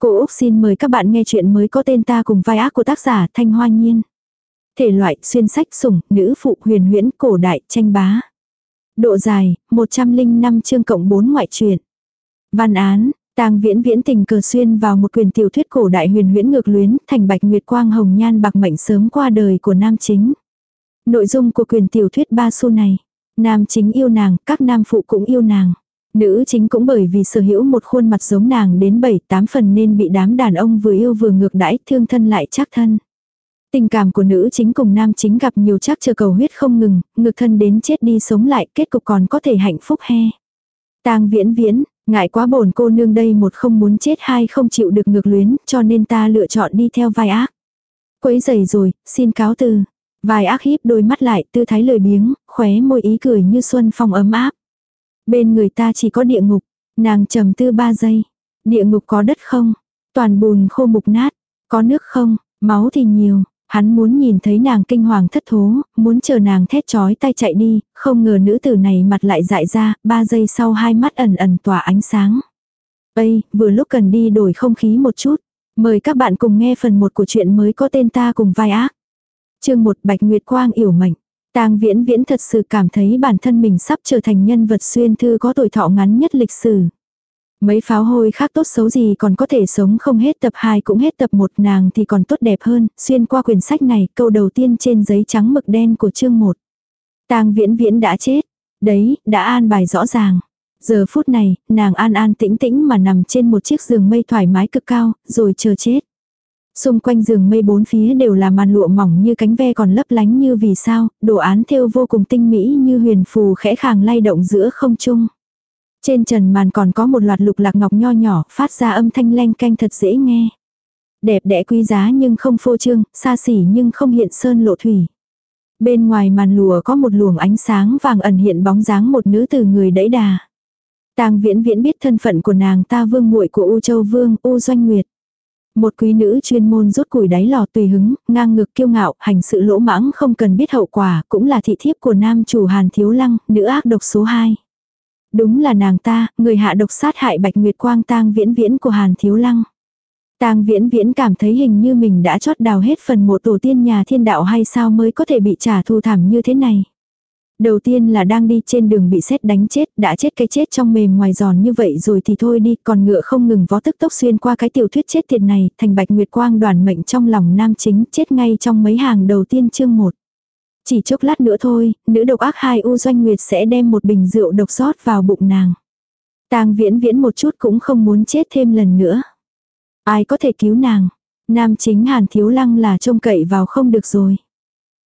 Cô Úc xin mời các bạn nghe chuyện mới có tên ta cùng vai ác của tác giả Thanh Hoa Nhiên. Thể loại xuyên sách sủng, nữ phụ huyền huyễn cổ đại tranh bá. Độ dài, 105 chương cộng 4 ngoại truyện. Văn án, tang viễn viễn tình cờ xuyên vào một quyền tiểu thuyết cổ đại huyền huyễn ngược luyến thành bạch nguyệt quang hồng nhan bạc mệnh sớm qua đời của nam chính. Nội dung của quyền tiểu thuyết ba xu này. Nam chính yêu nàng, các nam phụ cũng yêu nàng. Nữ chính cũng bởi vì sở hữu một khuôn mặt giống nàng đến 7-8 phần nên bị đám đàn ông vừa yêu vừa ngược đãi thương thân lại chắc thân. Tình cảm của nữ chính cùng nam chính gặp nhiều chắc chờ cầu huyết không ngừng, ngược thân đến chết đi sống lại kết cục còn có thể hạnh phúc he. tang viễn viễn, ngại quá bổn cô nương đây một không muốn chết hai không chịu được ngược luyến cho nên ta lựa chọn đi theo vai ác. Quấy dày rồi, xin cáo từ. Vai ác híp đôi mắt lại tư thái lười biếng, khóe môi ý cười như xuân phong ấm áp. Bên người ta chỉ có địa ngục. Nàng trầm tư ba giây. Địa ngục có đất không? Toàn bùn khô mục nát. Có nước không? Máu thì nhiều. Hắn muốn nhìn thấy nàng kinh hoàng thất thố, muốn chờ nàng thét chói tay chạy đi, không ngờ nữ tử này mặt lại dại ra, ba giây sau hai mắt ẩn ẩn tỏa ánh sáng. Ây, vừa lúc cần đi đổi không khí một chút. Mời các bạn cùng nghe phần 1 của chuyện mới có tên ta cùng vai ác. chương 1 Bạch Nguyệt Quang yểu mệnh. Tang Viễn Viễn thật sự cảm thấy bản thân mình sắp trở thành nhân vật xuyên thư có tuổi thọ ngắn nhất lịch sử. Mấy pháo hôi khác tốt xấu gì còn có thể sống không hết tập 2 cũng hết tập 1 nàng thì còn tốt đẹp hơn, xuyên qua quyển sách này câu đầu tiên trên giấy trắng mực đen của chương 1. Tang Viễn Viễn đã chết. Đấy, đã an bài rõ ràng. Giờ phút này, nàng an an tĩnh tĩnh mà nằm trên một chiếc giường mây thoải mái cực cao, rồi chờ chết. Xung quanh giường mây bốn phía đều là màn lụa mỏng như cánh ve còn lấp lánh như vì sao, đồ án thêu vô cùng tinh mỹ như huyền phù khẽ khàng lay động giữa không trung. Trên trần màn còn có một loạt lục lạc ngọc nho nhỏ phát ra âm thanh leng canh thật dễ nghe. Đẹp đẽ quý giá nhưng không phô trương, xa xỉ nhưng không hiện sơn lộ thủy. Bên ngoài màn lụa có một luồng ánh sáng vàng ẩn hiện bóng dáng một nữ từ người đẫy đà. Tang Viễn Viễn biết thân phận của nàng ta vương muội của U Châu Vương, U Doanh Nguyệt. Một quý nữ chuyên môn rút củi đáy lò tùy hứng, ngang ngực kiêu ngạo, hành sự lỗ mãng không cần biết hậu quả, cũng là thị thiếp của nam chủ Hàn Thiếu Lăng, nữ ác độc số 2. Đúng là nàng ta, người hạ độc sát hại Bạch Nguyệt Quang tang viễn viễn của Hàn Thiếu Lăng. Tang Viễn Viễn cảm thấy hình như mình đã chót đào hết phần mộ tổ tiên nhà thiên đạo hay sao mới có thể bị trả thù thảm như thế này. Đầu tiên là đang đi trên đường bị xét đánh chết, đã chết cái chết trong mềm ngoài giòn như vậy rồi thì thôi đi, còn ngựa không ngừng vó tức tốc xuyên qua cái tiểu thuyết chết tiệt này, thành bạch nguyệt quang đoàn mệnh trong lòng nam chính chết ngay trong mấy hàng đầu tiên chương một. Chỉ chốc lát nữa thôi, nữ độc ác hai U Doanh Nguyệt sẽ đem một bình rượu độc rót vào bụng nàng. Tang viễn viễn một chút cũng không muốn chết thêm lần nữa. Ai có thể cứu nàng? Nam chính Hàn Thiếu Lăng là trông cậy vào không được rồi.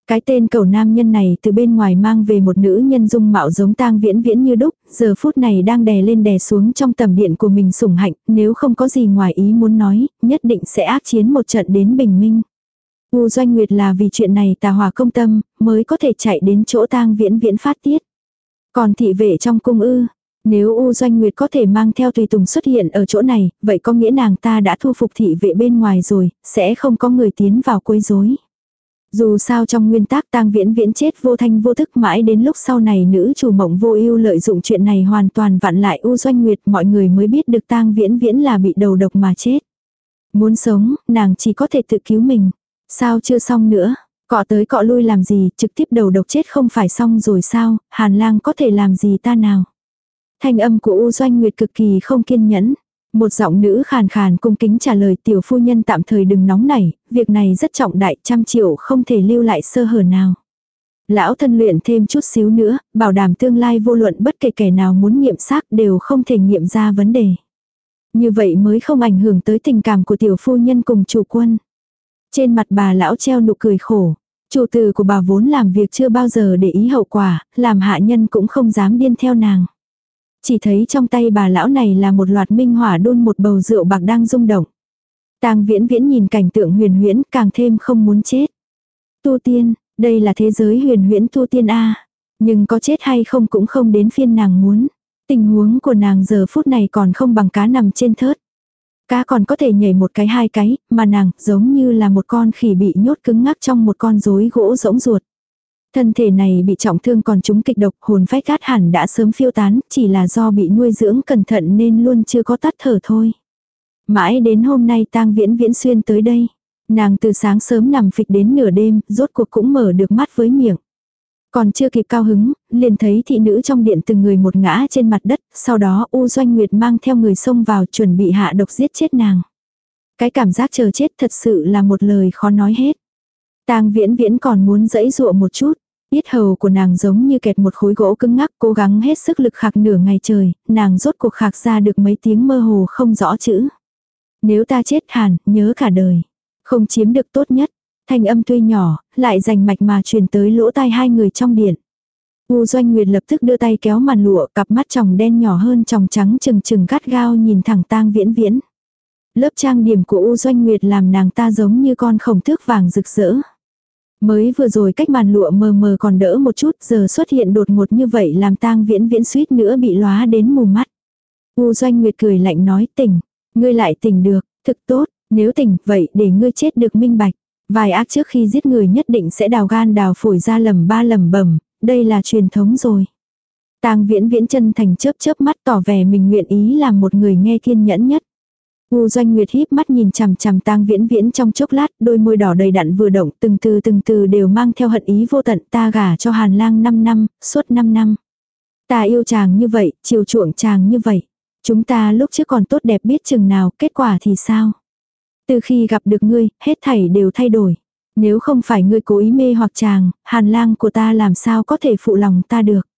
Cái tên cầu nam nhân này từ bên ngoài mang về một nữ nhân dung mạo giống tang viễn viễn như đúc, giờ phút này đang đè lên đè xuống trong tầm điện của mình sủng hạnh, nếu không có gì ngoài ý muốn nói, nhất định sẽ ác chiến một trận đến bình minh. U Doanh Nguyệt là vì chuyện này tà hòa công tâm, mới có thể chạy đến chỗ tang viễn viễn phát tiết. Còn thị vệ trong cung ư, nếu U Doanh Nguyệt có thể mang theo tùy tùng xuất hiện ở chỗ này, vậy có nghĩa nàng ta đã thu phục thị vệ bên ngoài rồi, sẽ không có người tiến vào quấy rối. Dù sao trong nguyên tắc tang viễn viễn chết vô thanh vô thức mãi đến lúc sau này nữ chủ mộng vô ưu lợi dụng chuyện này hoàn toàn vặn lại U Doanh Nguyệt mọi người mới biết được tang viễn viễn là bị đầu độc mà chết. Muốn sống, nàng chỉ có thể tự cứu mình. Sao chưa xong nữa? Cọ tới cọ lui làm gì, trực tiếp đầu độc chết không phải xong rồi sao, Hàn lang có thể làm gì ta nào? Thanh âm của U Doanh Nguyệt cực kỳ không kiên nhẫn. Một giọng nữ khàn khàn cung kính trả lời tiểu phu nhân tạm thời đừng nóng nảy, việc này rất trọng đại trăm triệu không thể lưu lại sơ hở nào. Lão thân luyện thêm chút xíu nữa, bảo đảm tương lai vô luận bất kể kẻ nào muốn nghiệm xác đều không thể nghiệm ra vấn đề. Như vậy mới không ảnh hưởng tới tình cảm của tiểu phu nhân cùng chủ quân. Trên mặt bà lão treo nụ cười khổ. Chủ tử của bà vốn làm việc chưa bao giờ để ý hậu quả, làm hạ nhân cũng không dám điên theo nàng. Chỉ thấy trong tay bà lão này là một loạt minh hỏa đun một bầu rượu bạc đang rung động. Tang viễn viễn nhìn cảnh tượng huyền huyễn càng thêm không muốn chết. Tu tiên, đây là thế giới huyền huyễn tu tiên A. Nhưng có chết hay không cũng không đến phiên nàng muốn. Tình huống của nàng giờ phút này còn không bằng cá nằm trên thớt. Cá còn có thể nhảy một cái hai cái, mà nàng giống như là một con khỉ bị nhốt cứng ngắc trong một con rối gỗ rỗng ruột. Thân thể này bị trọng thương còn chúng kịch độc hồn phách cát hẳn đã sớm phiêu tán, chỉ là do bị nuôi dưỡng cẩn thận nên luôn chưa có tắt thở thôi. Mãi đến hôm nay tang viễn viễn xuyên tới đây. Nàng từ sáng sớm nằm phịch đến nửa đêm, rốt cuộc cũng mở được mắt với miệng. Còn chưa kịp cao hứng, liền thấy thị nữ trong điện từng người một ngã trên mặt đất, sau đó U Doanh Nguyệt mang theo người xông vào chuẩn bị hạ độc giết chết nàng. Cái cảm giác chờ chết thật sự là một lời khó nói hết. Tang viễn viễn còn muốn dẫy dụa một chút. Yết hầu của nàng giống như kẹt một khối gỗ cứng ngắc cố gắng hết sức lực khạc nửa ngày trời, nàng rốt cuộc khạc ra được mấy tiếng mơ hồ không rõ chữ. Nếu ta chết hẳn, nhớ cả đời. Không chiếm được tốt nhất. Thanh âm tuy nhỏ, lại rành mạch mà truyền tới lỗ tai hai người trong điện. U Doanh Nguyệt lập tức đưa tay kéo màn lụa, cặp mắt tròng đen nhỏ hơn tròng trắng trừng trừng gắt gao nhìn thẳng tang viễn viễn. Lớp trang điểm của U Doanh Nguyệt làm nàng ta giống như con khổng thước vàng rực rỡ. Mới vừa rồi cách màn lụa mờ mờ còn đỡ một chút giờ xuất hiện đột ngột như vậy làm tang viễn viễn suýt nữa bị lóa đến mù mắt. U Doanh Nguyệt cười lạnh nói tỉnh, ngươi lại tỉnh được, thực tốt, nếu tỉnh vậy để ngươi chết được minh bạch. Vài ác trước khi giết người nhất định sẽ đào gan đào phổi ra lầm ba lầm bầm, đây là truyền thống rồi. Tang viễn viễn chân thành chớp chớp mắt tỏ vẻ mình nguyện ý làm một người nghe kiên nhẫn nhất. U doanh nguyệt híp mắt nhìn chằm chằm tang viễn viễn trong chốc lát, đôi môi đỏ đầy đặn vừa động từng từ từng từ đều mang theo hận ý vô tận ta gả cho hàn lang 5 năm, suốt 5 năm. Ta yêu chàng như vậy, chiều chuộng chàng như vậy. Chúng ta lúc trước còn tốt đẹp biết chừng nào, kết quả thì sao? Từ khi gặp được ngươi, hết thảy đều thay đổi. Nếu không phải ngươi cố ý mê hoặc chàng, hàn lang của ta làm sao có thể phụ lòng ta được.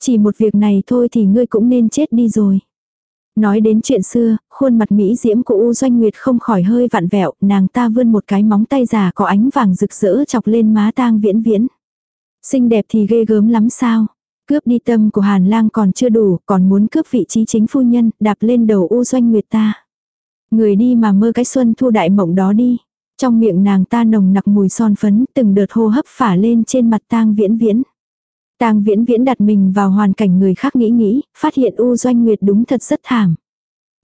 Chỉ một việc này thôi thì ngươi cũng nên chết đi rồi. Nói đến chuyện xưa, khuôn mặt mỹ diễm của U Doanh Nguyệt không khỏi hơi vặn vẹo, nàng ta vươn một cái móng tay già có ánh vàng rực rỡ chọc lên má tang viễn viễn. Xinh đẹp thì ghê gớm lắm sao. Cướp đi tâm của Hàn lang còn chưa đủ, còn muốn cướp vị trí chính phu nhân, đạp lên đầu U Doanh Nguyệt ta. Người đi mà mơ cái xuân thu đại mộng đó đi. Trong miệng nàng ta nồng nặc mùi son phấn, từng đợt hô hấp phả lên trên mặt tang viễn viễn. Tang viễn viễn đặt mình vào hoàn cảnh người khác nghĩ nghĩ, phát hiện U Doanh Nguyệt đúng thật rất thảm.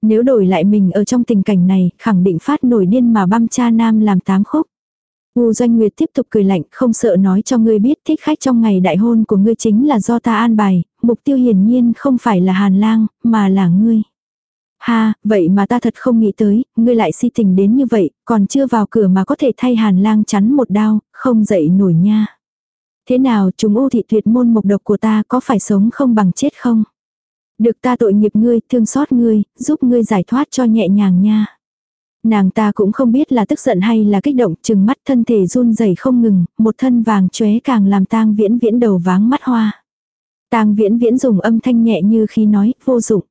Nếu đổi lại mình ở trong tình cảnh này, khẳng định phát nổi điên mà băm cha nam làm tám khúc. U Doanh Nguyệt tiếp tục cười lạnh, không sợ nói cho ngươi biết thích khách trong ngày đại hôn của ngươi chính là do ta an bài, mục tiêu hiển nhiên không phải là Hàn Lang, mà là ngươi. Ha, vậy mà ta thật không nghĩ tới, ngươi lại si tình đến như vậy, còn chưa vào cửa mà có thể thay Hàn Lang chắn một đao, không dậy nổi nha. Thế nào chúng u thị tuyệt môn mộc độc của ta có phải sống không bằng chết không? Được ta tội nghiệp ngươi, thương xót ngươi, giúp ngươi giải thoát cho nhẹ nhàng nha. Nàng ta cũng không biết là tức giận hay là kích động, chừng mắt thân thể run rẩy không ngừng, một thân vàng chóe càng làm tang viễn viễn đầu váng mắt hoa. Tang viễn viễn dùng âm thanh nhẹ như khi nói, vô dụng.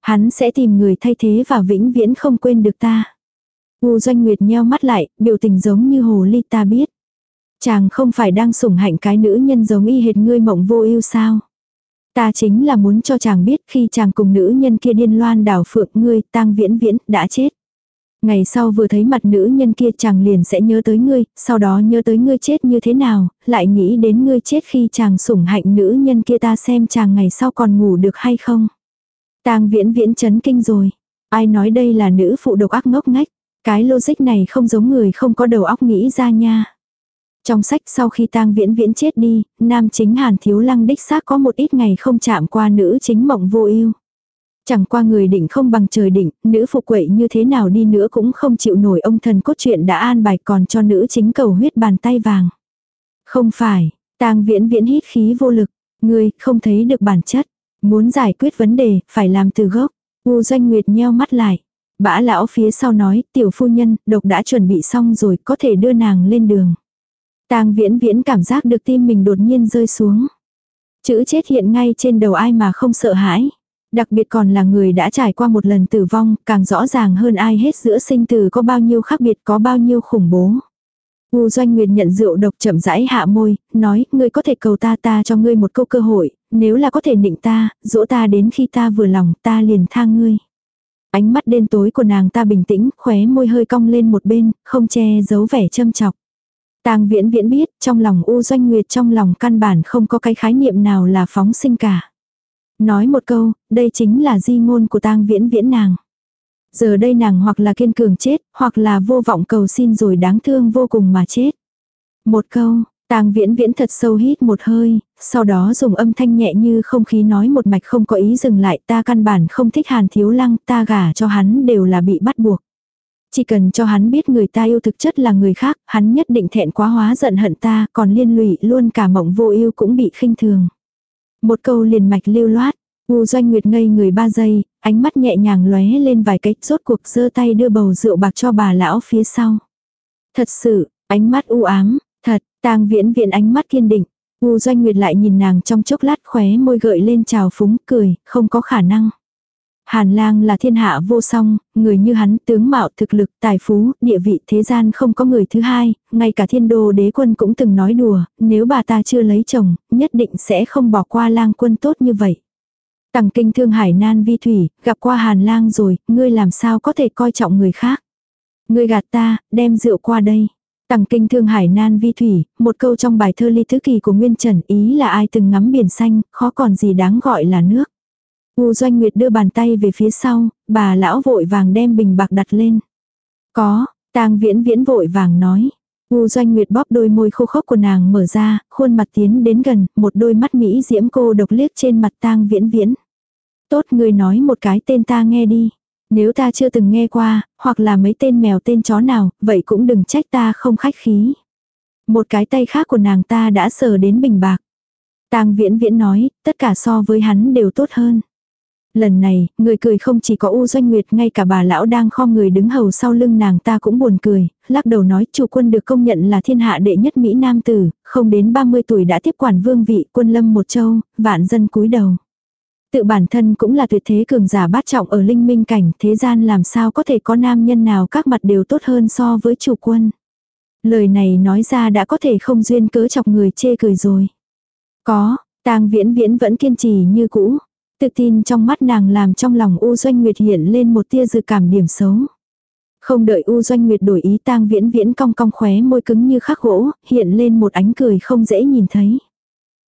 Hắn sẽ tìm người thay thế và vĩnh viễn không quên được ta. U doanh nguyệt nheo mắt lại, biểu tình giống như hồ ly ta biết. Chàng không phải đang sủng hạnh cái nữ nhân giống y hệt ngươi mộng vô ưu sao. Ta chính là muốn cho chàng biết khi chàng cùng nữ nhân kia điên loan đảo phượng ngươi tang viễn viễn đã chết. Ngày sau vừa thấy mặt nữ nhân kia chàng liền sẽ nhớ tới ngươi, sau đó nhớ tới ngươi chết như thế nào, lại nghĩ đến ngươi chết khi chàng sủng hạnh nữ nhân kia ta xem chàng ngày sau còn ngủ được hay không. Tang viễn viễn chấn kinh rồi. Ai nói đây là nữ phụ độc ác ngốc ngách. Cái logic này không giống người không có đầu óc nghĩ ra nha. Trong sách sau khi tang viễn viễn chết đi, nam chính hàn thiếu lăng đích xác có một ít ngày không chạm qua nữ chính mộng vô ưu Chẳng qua người định không bằng trời định, nữ phụ quậy như thế nào đi nữa cũng không chịu nổi ông thần cốt truyện đã an bài còn cho nữ chính cầu huyết bàn tay vàng. Không phải, tang viễn viễn hít khí vô lực, ngươi không thấy được bản chất. Muốn giải quyết vấn đề, phải làm từ gốc. U doanh nguyệt nheo mắt lại. Bã lão phía sau nói, tiểu phu nhân, độc đã chuẩn bị xong rồi, có thể đưa nàng lên đường. Tang viễn viễn cảm giác được tim mình đột nhiên rơi xuống. Chữ chết hiện ngay trên đầu ai mà không sợ hãi. Đặc biệt còn là người đã trải qua một lần tử vong, càng rõ ràng hơn ai hết giữa sinh tử có bao nhiêu khác biệt có bao nhiêu khủng bố. U Doanh Nguyệt nhận rượu độc chậm rãi hạ môi, nói, ngươi có thể cầu ta ta cho ngươi một câu cơ hội, nếu là có thể định ta, dỗ ta đến khi ta vừa lòng, ta liền tha ngươi. Ánh mắt đen tối của nàng ta bình tĩnh, khóe môi hơi cong lên một bên, không che giấu vẻ châm chọc. Tang viễn viễn biết, trong lòng U Doanh Nguyệt trong lòng căn bản không có cái khái niệm nào là phóng sinh cả. Nói một câu, đây chính là di ngôn của tang viễn viễn nàng. Giờ đây nàng hoặc là kiên cường chết, hoặc là vô vọng cầu xin rồi đáng thương vô cùng mà chết. Một câu, tang viễn viễn thật sâu hít một hơi, sau đó dùng âm thanh nhẹ như không khí nói một mạch không có ý dừng lại ta căn bản không thích hàn thiếu lăng ta gả cho hắn đều là bị bắt buộc. Chỉ cần cho hắn biết người ta yêu thực chất là người khác, hắn nhất định thẹn quá hóa giận hận ta, còn liên lụy luôn cả mộng vô yêu cũng bị khinh thường. Một câu liền mạch lưu loát, U doanh nguyệt ngây người ba giây, ánh mắt nhẹ nhàng lóe lên vài cách rốt cuộc giơ tay đưa bầu rượu bạc cho bà lão phía sau. Thật sự, ánh mắt u ám, thật, tang viễn viễn ánh mắt kiên định. U doanh nguyệt lại nhìn nàng trong chốc lát khóe môi gợi lên trào phúng cười, không có khả năng. Hàn lang là thiên hạ vô song, người như hắn tướng mạo thực lực, tài phú, địa vị thế gian không có người thứ hai, ngay cả thiên đô đế quân cũng từng nói đùa, nếu bà ta chưa lấy chồng, nhất định sẽ không bỏ qua lang quân tốt như vậy. Tằng kinh thương hải nan vi thủy, gặp qua hàn lang rồi, ngươi làm sao có thể coi trọng người khác. Ngươi gạt ta, đem rượu qua đây. Tằng kinh thương hải nan vi thủy, một câu trong bài thơ ly thứ kỳ của Nguyên Trần ý là ai từng ngắm biển xanh, khó còn gì đáng gọi là nước. U Doanh Nguyệt đưa bàn tay về phía sau, bà lão vội vàng đem bình bạc đặt lên. Có, tang viễn viễn vội vàng nói. U Doanh Nguyệt bóp đôi môi khô khốc của nàng mở ra, khuôn mặt tiến đến gần, một đôi mắt Mỹ diễm cô độc liếc trên mặt tang viễn viễn. Tốt người nói một cái tên ta nghe đi. Nếu ta chưa từng nghe qua, hoặc là mấy tên mèo tên chó nào, vậy cũng đừng trách ta không khách khí. Một cái tay khác của nàng ta đã sờ đến bình bạc. Tang viễn viễn nói, tất cả so với hắn đều tốt hơn. Lần này, người cười không chỉ có U Doanh Nguyệt, ngay cả bà lão đang khom người đứng hầu sau lưng nàng ta cũng buồn cười, lắc đầu nói chủ quân được công nhận là thiên hạ đệ nhất Mỹ Nam Tử, không đến 30 tuổi đã tiếp quản vương vị quân lâm một châu, vạn dân cúi đầu. Tự bản thân cũng là tuyệt thế cường giả bát trọng ở linh minh cảnh, thế gian làm sao có thể có nam nhân nào các mặt đều tốt hơn so với chủ quân. Lời này nói ra đã có thể không duyên cớ chọc người chê cười rồi. Có, tang viễn viễn vẫn kiên trì như cũ. Tự tin trong mắt nàng làm trong lòng U Doanh Nguyệt hiện lên một tia dự cảm điểm xấu. Không đợi U Doanh Nguyệt đổi ý tang viễn viễn cong cong khóe môi cứng như khắc gỗ, hiện lên một ánh cười không dễ nhìn thấy.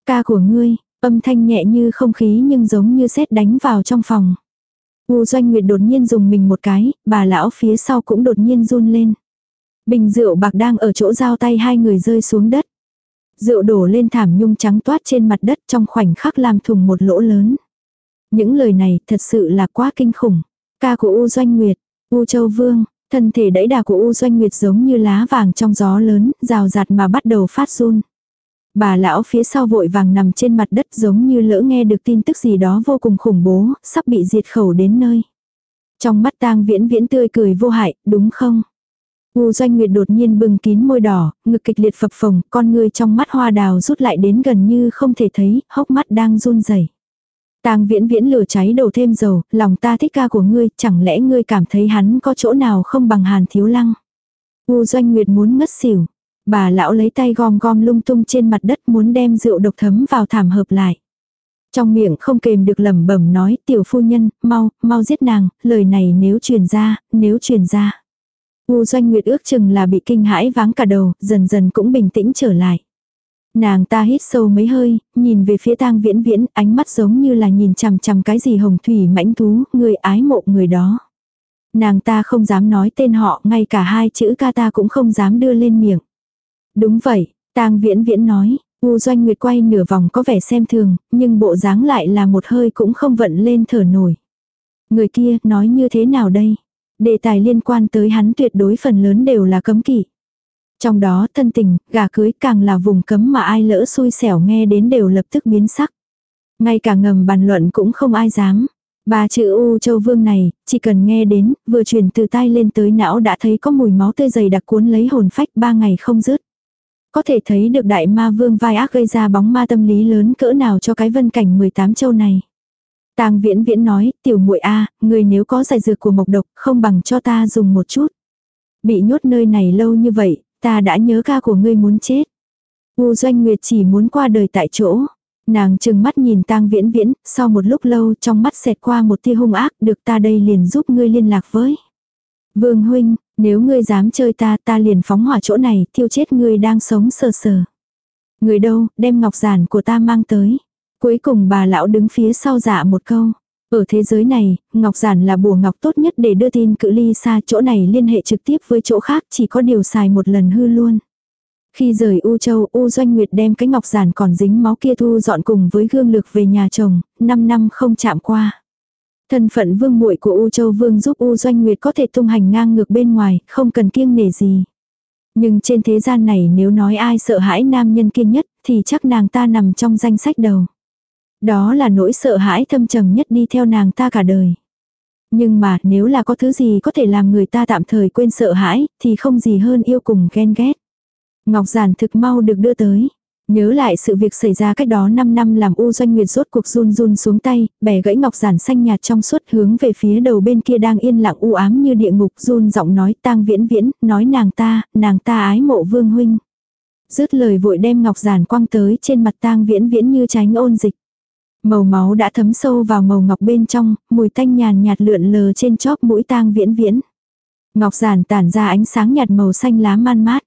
Ca của ngươi, âm thanh nhẹ như không khí nhưng giống như sét đánh vào trong phòng. U Doanh Nguyệt đột nhiên dùng mình một cái, bà lão phía sau cũng đột nhiên run lên. Bình rượu bạc đang ở chỗ giao tay hai người rơi xuống đất. Rượu đổ lên thảm nhung trắng toát trên mặt đất trong khoảnh khắc làm thùng một lỗ lớn. Những lời này thật sự là quá kinh khủng. Ca của U Doanh Nguyệt, U Châu Vương, thân thể đẫy đà của U Doanh Nguyệt giống như lá vàng trong gió lớn, rào rạt mà bắt đầu phát run. Bà lão phía sau vội vàng nằm trên mặt đất giống như lỡ nghe được tin tức gì đó vô cùng khủng bố, sắp bị diệt khẩu đến nơi. Trong mắt tang viễn viễn tươi cười vô hại, đúng không? U doanh nguyệt đột nhiên bừng kín môi đỏ, ngực kịch liệt phập phồng, con người trong mắt hoa đào rút lại đến gần như không thể thấy, hốc mắt đang run rẩy. Tang viễn viễn lửa cháy đổ thêm dầu, lòng ta thích ca của ngươi, chẳng lẽ ngươi cảm thấy hắn có chỗ nào không bằng hàn thiếu lăng. U doanh nguyệt muốn ngất xỉu. Bà lão lấy tay gom gom lung tung trên mặt đất muốn đem rượu độc thấm vào thảm hợp lại. Trong miệng không kềm được lẩm bẩm nói tiểu phu nhân, mau, mau giết nàng, lời này nếu truyền ra, nếu truyền ra. U doanh nguyệt ước chừng là bị kinh hãi váng cả đầu, dần dần cũng bình tĩnh trở lại. Nàng ta hít sâu mấy hơi, nhìn về phía tang viễn viễn, ánh mắt giống như là nhìn chằm chằm cái gì hồng thủy mãnh thú, người ái mộ người đó. Nàng ta không dám nói tên họ, ngay cả hai chữ ca ta cũng không dám đưa lên miệng. Đúng vậy, tang viễn viễn nói, U doanh nguyệt quay nửa vòng có vẻ xem thường, nhưng bộ dáng lại là một hơi cũng không vận lên thở nổi. Người kia nói như thế nào đây? Đề tài liên quan tới hắn tuyệt đối phần lớn đều là cấm kỵ. Trong đó thân tình, gà cưới càng là vùng cấm mà ai lỡ xui xẻo nghe đến đều lập tức biến sắc. Ngay cả ngầm bàn luận cũng không ai dám. Ba chữ U Châu Vương này, chỉ cần nghe đến, vừa truyền từ tai lên tới não đã thấy có mùi máu tươi dày đặc cuốn lấy hồn phách ba ngày không dứt. Có thể thấy được đại ma vương vai ác gây ra bóng ma tâm lý lớn cỡ nào cho cái vân cảnh 18 châu này. Tang viễn viễn nói, tiểu muội a người nếu có giải dược của mộc độc, không bằng cho ta dùng một chút. Bị nhốt nơi này lâu như vậy, ta đã nhớ ca của ngươi muốn chết. U doanh nguyệt chỉ muốn qua đời tại chỗ. Nàng chừng mắt nhìn tang viễn viễn, sau một lúc lâu trong mắt xẹt qua một tia hung ác, được ta đây liền giúp ngươi liên lạc với. Vương huynh, nếu ngươi dám chơi ta ta liền phóng hỏa chỗ này, thiêu chết ngươi đang sống sờ sờ. Người đâu, đem ngọc giản của ta mang tới. Cuối cùng bà lão đứng phía sau dạ một câu. Ở thế giới này, ngọc giản là bùa ngọc tốt nhất để đưa tin cự ly xa chỗ này liên hệ trực tiếp với chỗ khác chỉ có điều xài một lần hư luôn. Khi rời U Châu, U Doanh Nguyệt đem cái ngọc giản còn dính máu kia thu dọn cùng với gương lực về nhà chồng, 5 năm không chạm qua. Thân phận vương muội của U Châu Vương giúp U Doanh Nguyệt có thể tung hành ngang ngược bên ngoài, không cần kiêng nể gì. Nhưng trên thế gian này nếu nói ai sợ hãi nam nhân kia nhất, thì chắc nàng ta nằm trong danh sách đầu. Đó là nỗi sợ hãi thâm trầm nhất đi theo nàng ta cả đời. Nhưng mà nếu là có thứ gì có thể làm người ta tạm thời quên sợ hãi, thì không gì hơn yêu cùng ghen ghét. Ngọc giản thực mau được đưa tới. Nhớ lại sự việc xảy ra cách đó 5 năm làm U Doanh Nguyệt rốt cuộc run run xuống tay, bẻ gãy ngọc giản xanh nhạt trong suốt hướng về phía đầu bên kia đang yên lặng u ám như địa ngục run giọng nói tang viễn viễn, nói nàng ta, nàng ta ái mộ vương huynh. Dứt lời vội đem ngọc giản quăng tới trên mặt tang viễn viễn như tránh ôn dịch. Màu máu đã thấm sâu vào màu ngọc bên trong, mùi tanh nhàn nhạt lượn lờ trên chóp mũi tang viễn viễn. Ngọc giản tản ra ánh sáng nhạt màu xanh lá man mát.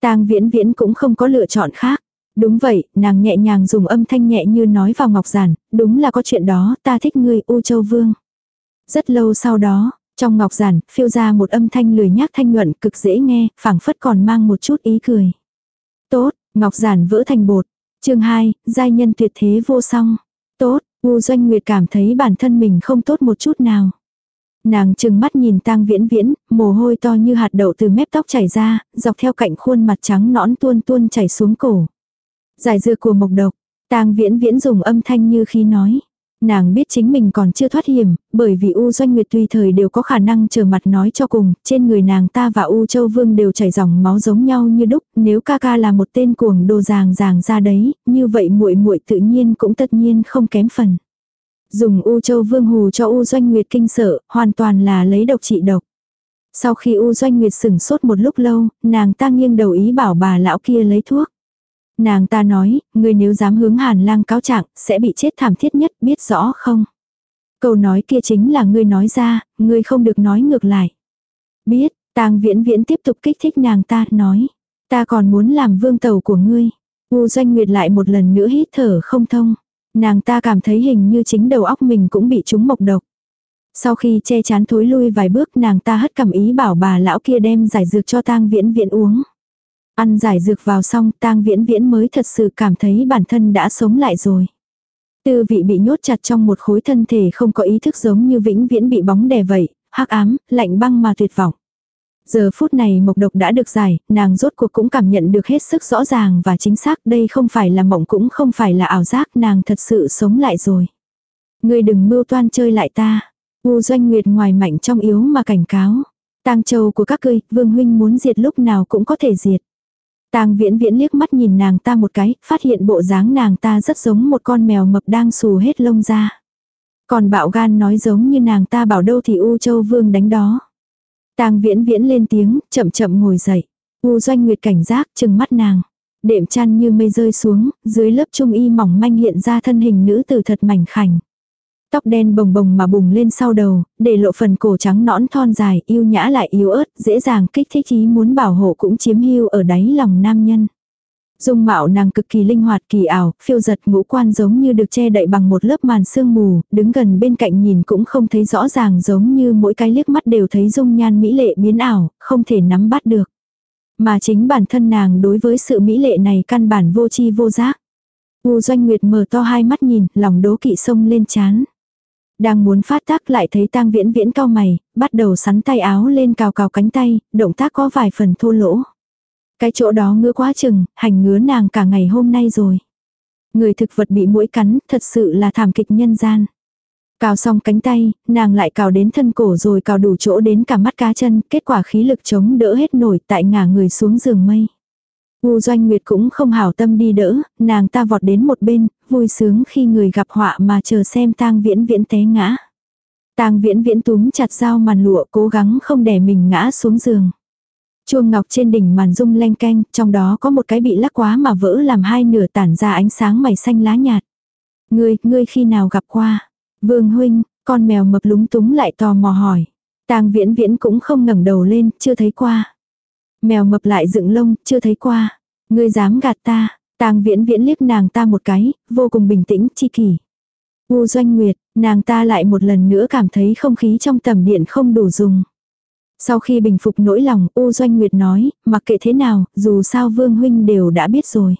Tang viễn viễn cũng không có lựa chọn khác. Đúng vậy, nàng nhẹ nhàng dùng âm thanh nhẹ như nói vào ngọc giản, đúng là có chuyện đó, ta thích ngươi U Châu Vương. Rất lâu sau đó, trong ngọc giản, phiêu ra một âm thanh lười nhác thanh nhuận cực dễ nghe, phảng phất còn mang một chút ý cười. Tốt, ngọc giản vỡ thành bột. chương 2, giai nhân tuyệt thế vô song. Tốt, U Doanh Nguyệt cảm thấy bản thân mình không tốt một chút nào. Nàng chừng mắt nhìn tang viễn viễn, mồ hôi to như hạt đậu từ mép tóc chảy ra, dọc theo cạnh khuôn mặt trắng nõn tuôn tuôn chảy xuống cổ. Giải dược của mộc độc, tang viễn viễn dùng âm thanh như khi nói. Nàng biết chính mình còn chưa thoát hiểm, bởi vì U Doanh Nguyệt tùy thời đều có khả năng trở mặt nói cho cùng, trên người nàng ta và U Châu Vương đều chảy dòng máu giống nhau như đúc, nếu ca ca là một tên cuồng đồ ràng ràng ra đấy, như vậy muội muội tự nhiên cũng tất nhiên không kém phần. Dùng U Châu Vương hù cho U Doanh Nguyệt kinh sợ, hoàn toàn là lấy độc trị độc. Sau khi U Doanh Nguyệt sửng sốt một lúc lâu, nàng ta nghiêng đầu ý bảo bà lão kia lấy thuốc. Nàng ta nói, ngươi nếu dám hướng hàn lang cáo trạng, sẽ bị chết thảm thiết nhất, biết rõ không? Câu nói kia chính là ngươi nói ra, ngươi không được nói ngược lại. Biết, tang viễn viễn tiếp tục kích thích nàng ta, nói. Ta còn muốn làm vương tàu của ngươi. U doanh nguyệt lại một lần nữa hít thở không thông. Nàng ta cảm thấy hình như chính đầu óc mình cũng bị trúng mộc độc. Sau khi che chán thối lui vài bước nàng ta hất cầm ý bảo bà lão kia đem giải dược cho tang viễn viễn uống. Ăn giải dược vào xong tang viễn viễn mới thật sự cảm thấy bản thân đã sống lại rồi. Tư vị bị nhốt chặt trong một khối thân thể không có ý thức giống như vĩnh viễn bị bóng đè vậy, hắc ám, lạnh băng mà tuyệt vọng. Giờ phút này mộc độc đã được giải, nàng rốt cuộc cũng cảm nhận được hết sức rõ ràng và chính xác đây không phải là mộng cũng không phải là ảo giác nàng thật sự sống lại rồi. Ngươi đừng mưu toan chơi lại ta. U doanh nguyệt ngoài mạnh trong yếu mà cảnh cáo. tang châu của các ngươi, vương huynh muốn diệt lúc nào cũng có thể diệt. Tang viễn viễn liếc mắt nhìn nàng ta một cái, phát hiện bộ dáng nàng ta rất giống một con mèo mập đang xù hết lông ra. Còn bạo gan nói giống như nàng ta bảo đâu thì U Châu Vương đánh đó. Tang viễn viễn lên tiếng, chậm chậm ngồi dậy. U doanh nguyệt cảnh giác, chừng mắt nàng. Đệm chăn như mây rơi xuống, dưới lớp trung y mỏng manh hiện ra thân hình nữ tử thật mảnh khảnh. Tóc đen bồng bồng mà bùng lên sau đầu, để lộ phần cổ trắng nõn thon dài, yêu nhã lại yếu ớt, dễ dàng kích thích ý muốn bảo hộ cũng chiếm hưu ở đáy lòng nam nhân. Dung mạo nàng cực kỳ linh hoạt kỳ ảo, phiêu giật ngũ quan giống như được che đậy bằng một lớp màn sương mù, đứng gần bên cạnh nhìn cũng không thấy rõ ràng giống như mỗi cái liếc mắt đều thấy dung nhan mỹ lệ biến ảo, không thể nắm bắt được. Mà chính bản thân nàng đối với sự mỹ lệ này căn bản vô chi vô giác. U doanh nguyệt mở to hai mắt nhìn, lòng đố kỵ sông lên chán. Đang muốn phát tác lại thấy tang viễn viễn cao mày, bắt đầu sắn tay áo lên cào cào cánh tay, động tác có vài phần thô lỗ. Cái chỗ đó ngứa quá chừng, hành ngứa nàng cả ngày hôm nay rồi. Người thực vật bị mũi cắn, thật sự là thảm kịch nhân gian. Cào xong cánh tay, nàng lại cào đến thân cổ rồi cào đủ chỗ đến cả mắt cá chân, kết quả khí lực chống đỡ hết nổi tại ngả người xuống giường mây. U Doanh Nguyệt cũng không hảo tâm đi đỡ, nàng ta vọt đến một bên, vui sướng khi người gặp họa mà chờ xem tang viễn viễn té ngã. Tang viễn viễn túm chặt dao màn lụa cố gắng không để mình ngã xuống giường. Chuông ngọc trên đỉnh màn rung leng canh, trong đó có một cái bị lắc quá mà vỡ làm hai nửa tản ra ánh sáng mày xanh lá nhạt. Ngươi, ngươi khi nào gặp qua? Vương huynh, con mèo mập lúng túng lại tò mò hỏi. Tang viễn viễn cũng không ngẩng đầu lên, chưa thấy qua. Mèo mập lại dựng lông, chưa thấy qua. Ngươi dám gạt ta. Tang viễn viễn liếc nàng ta một cái, vô cùng bình tĩnh, chi kỷ. U doanh nguyệt, nàng ta lại một lần nữa cảm thấy không khí trong tầm điện không đủ dùng. Sau khi bình phục nỗi lòng, U Doanh Nguyệt nói, mặc kệ thế nào, dù sao Vương Huynh đều đã biết rồi.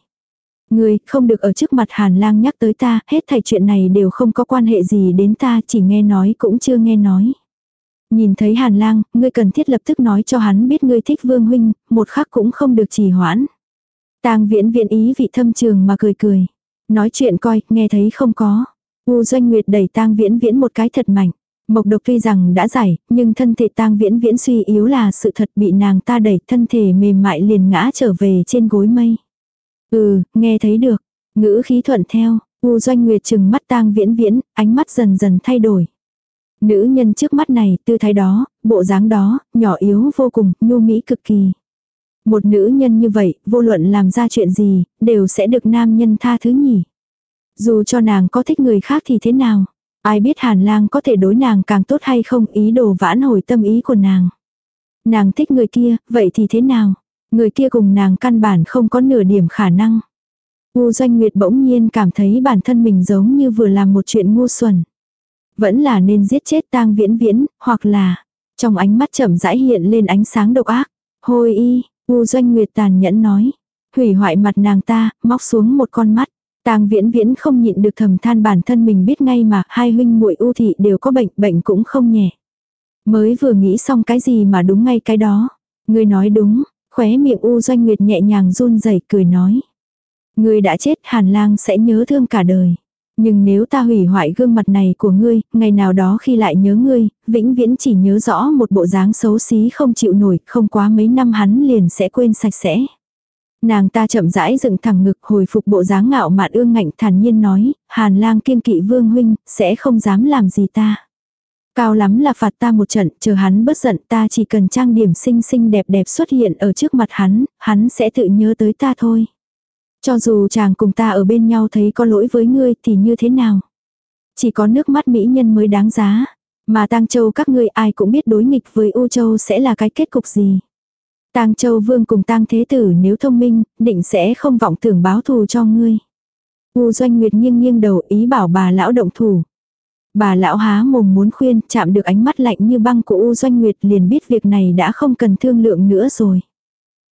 Ngươi không được ở trước mặt Hàn Lang nhắc tới ta, hết thảy chuyện này đều không có quan hệ gì đến ta, chỉ nghe nói cũng chưa nghe nói. Nhìn thấy Hàn Lang, ngươi cần thiết lập tức nói cho hắn biết ngươi thích Vương Huynh, một khắc cũng không được trì hoãn. Tang viễn viễn ý vị thâm trường mà cười cười. Nói chuyện coi, nghe thấy không có. U Doanh Nguyệt đẩy Tang viễn viễn một cái thật mạnh. Mộc độc tuy rằng đã giải, nhưng thân thể tang viễn viễn suy yếu là sự thật bị nàng ta đẩy thân thể mềm mại liền ngã trở về trên gối mây. Ừ, nghe thấy được. Ngữ khí thuận theo, U Doanh Nguyệt chừng mắt tang viễn viễn, ánh mắt dần dần thay đổi. Nữ nhân trước mắt này, tư thái đó, bộ dáng đó, nhỏ yếu vô cùng, nhu mỹ cực kỳ. Một nữ nhân như vậy, vô luận làm ra chuyện gì, đều sẽ được nam nhân tha thứ nhỉ. Dù cho nàng có thích người khác thì thế nào. Ai biết Hàn Lang có thể đối nàng càng tốt hay không ý đồ vãn hồi tâm ý của nàng. Nàng thích người kia, vậy thì thế nào? Người kia cùng nàng căn bản không có nửa điểm khả năng. U Doanh Nguyệt bỗng nhiên cảm thấy bản thân mình giống như vừa làm một chuyện ngu xuẩn. Vẫn là nên giết chết tang viễn viễn, hoặc là, trong ánh mắt chậm rãi hiện lên ánh sáng độc ác. Hôi y, U Doanh Nguyệt tàn nhẫn nói. Hủy hoại mặt nàng ta, móc xuống một con mắt. Tang Viễn Viễn không nhịn được thầm than bản thân mình biết ngay mà hai huynh muội U thị đều có bệnh, bệnh cũng không nhẹ. Mới vừa nghĩ xong cái gì mà đúng ngay cái đó. Người nói đúng, khóe miệng U Doanh Nguyệt nhẹ nhàng run rẩy cười nói. Người đã chết Hàn Lang sẽ nhớ thương cả đời. Nhưng nếu ta hủy hoại gương mặt này của ngươi, ngày nào đó khi lại nhớ ngươi, vĩnh viễn chỉ nhớ rõ một bộ dáng xấu xí không chịu nổi, không quá mấy năm hắn liền sẽ quên sạch sẽ. Nàng ta chậm rãi dựng thẳng ngực hồi phục bộ dáng ngạo mạn ương ngạnh thản nhiên nói, Hàn lang kiên kỵ vương huynh, sẽ không dám làm gì ta. Cao lắm là phạt ta một trận, chờ hắn bất giận ta chỉ cần trang điểm xinh xinh đẹp đẹp xuất hiện ở trước mặt hắn, hắn sẽ tự nhớ tới ta thôi. Cho dù chàng cùng ta ở bên nhau thấy có lỗi với ngươi thì như thế nào? Chỉ có nước mắt mỹ nhân mới đáng giá. Mà tang châu các ngươi ai cũng biết đối nghịch với U châu sẽ là cái kết cục gì. Tang Châu Vương cùng Tang Thế Tử nếu thông minh, định sẽ không vọng tưởng báo thù cho ngươi. U Doanh Nguyệt nghiêng nghiêng đầu ý bảo bà lão động thủ. Bà lão há mồm muốn khuyên, chạm được ánh mắt lạnh như băng của U Doanh Nguyệt liền biết việc này đã không cần thương lượng nữa rồi.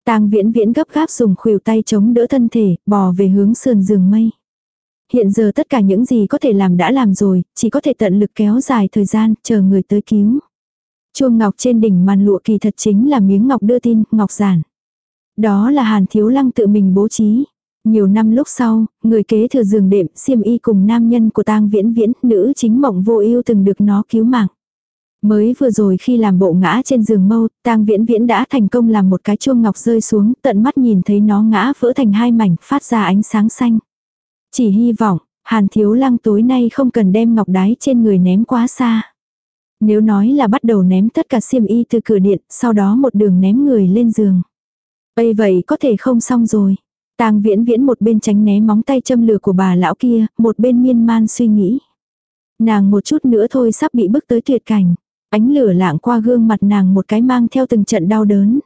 Tang Viễn Viễn gấp gáp dùng khuỷu tay chống đỡ thân thể, bò về hướng sườn giường mây. Hiện giờ tất cả những gì có thể làm đã làm rồi, chỉ có thể tận lực kéo dài thời gian, chờ người tới cứu. Chuông ngọc trên đỉnh màn lụa kỳ thật chính là miếng ngọc đưa tin, ngọc giản. Đó là Hàn Thiếu Lăng tự mình bố trí. Nhiều năm lúc sau, người kế thừa giường đệm, xiêm y cùng nam nhân của tang viễn viễn, nữ chính mộng vô ưu từng được nó cứu mạng. Mới vừa rồi khi làm bộ ngã trên giường mâu, tang viễn viễn đã thành công làm một cái chuông ngọc rơi xuống, tận mắt nhìn thấy nó ngã vỡ thành hai mảnh, phát ra ánh sáng xanh. Chỉ hy vọng, hàn thiếu lăng tối nay không cần đem ngọc đái trên người ném quá xa. Nếu nói là bắt đầu ném tất cả xiêm y từ cửa điện, sau đó một đường ném người lên giường. Vậy vậy có thể không xong rồi. Tang viễn viễn một bên tránh né móng tay châm lửa của bà lão kia, một bên miên man suy nghĩ. Nàng một chút nữa thôi sắp bị bức tới tuyệt cảnh. Ánh lửa lạng qua gương mặt nàng một cái mang theo từng trận đau đớn.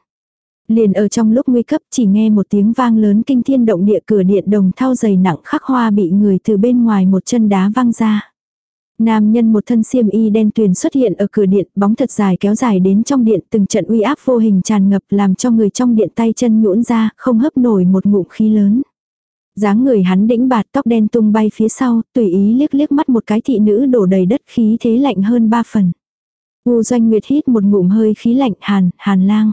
Liền ở trong lúc nguy cấp chỉ nghe một tiếng vang lớn kinh thiên động địa cửa điện đồng thao dày nặng khắc hoa bị người từ bên ngoài một chân đá văng ra. Nam nhân một thân xiêm y đen tuyền xuất hiện ở cửa điện, bóng thật dài kéo dài đến trong điện, từng trận uy áp vô hình tràn ngập làm cho người trong điện tay chân nhũn ra, không hấp nổi một ngụm khí lớn. dáng người hắn đĩnh bạt tóc đen tung bay phía sau, tùy ý liếc liếc mắt một cái thị nữ đổ đầy đất khí thế lạnh hơn ba phần. U doanh nguyệt hít một ngụm hơi khí lạnh hàn, hàn lang.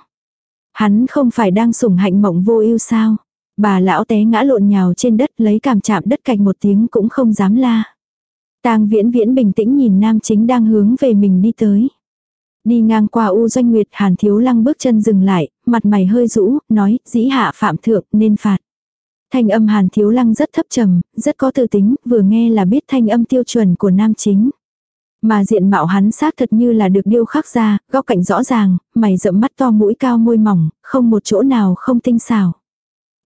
Hắn không phải đang sủng hạnh mộng vô ưu sao. Bà lão té ngã lộn nhào trên đất lấy cảm chạm đất cạnh một tiếng cũng không dám la. Tang viễn viễn bình tĩnh nhìn nam chính đang hướng về mình đi tới. Đi ngang qua U Doanh Nguyệt Hàn Thiếu Lăng bước chân dừng lại, mặt mày hơi rũ, nói, dĩ hạ phạm thượng, nên phạt. Thanh âm Hàn Thiếu Lăng rất thấp trầm, rất có tư tính, vừa nghe là biết thanh âm tiêu chuẩn của nam chính. Mà diện mạo hắn xác thật như là được điêu khắc ra, góc cạnh rõ ràng, mày rậm mắt to mũi cao môi mỏng, không một chỗ nào không tinh xảo.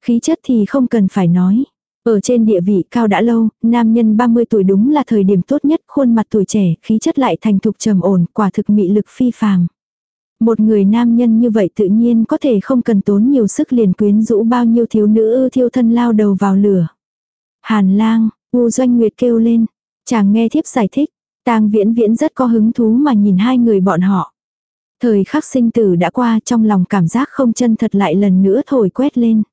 Khí chất thì không cần phải nói. Ở trên địa vị cao đã lâu, nam nhân 30 tuổi đúng là thời điểm tốt nhất, khuôn mặt tuổi trẻ, khí chất lại thành thục trầm ổn, quả thực mị lực phi phàm. Một người nam nhân như vậy tự nhiên có thể không cần tốn nhiều sức liền quyến rũ bao nhiêu thiếu nữ ư thiêu thân lao đầu vào lửa. Hàn lang, U Doanh Nguyệt kêu lên. Chàng nghe thiếp giải thích tang viễn viễn rất có hứng thú mà nhìn hai người bọn họ. Thời khắc sinh tử đã qua trong lòng cảm giác không chân thật lại lần nữa thổi quét lên.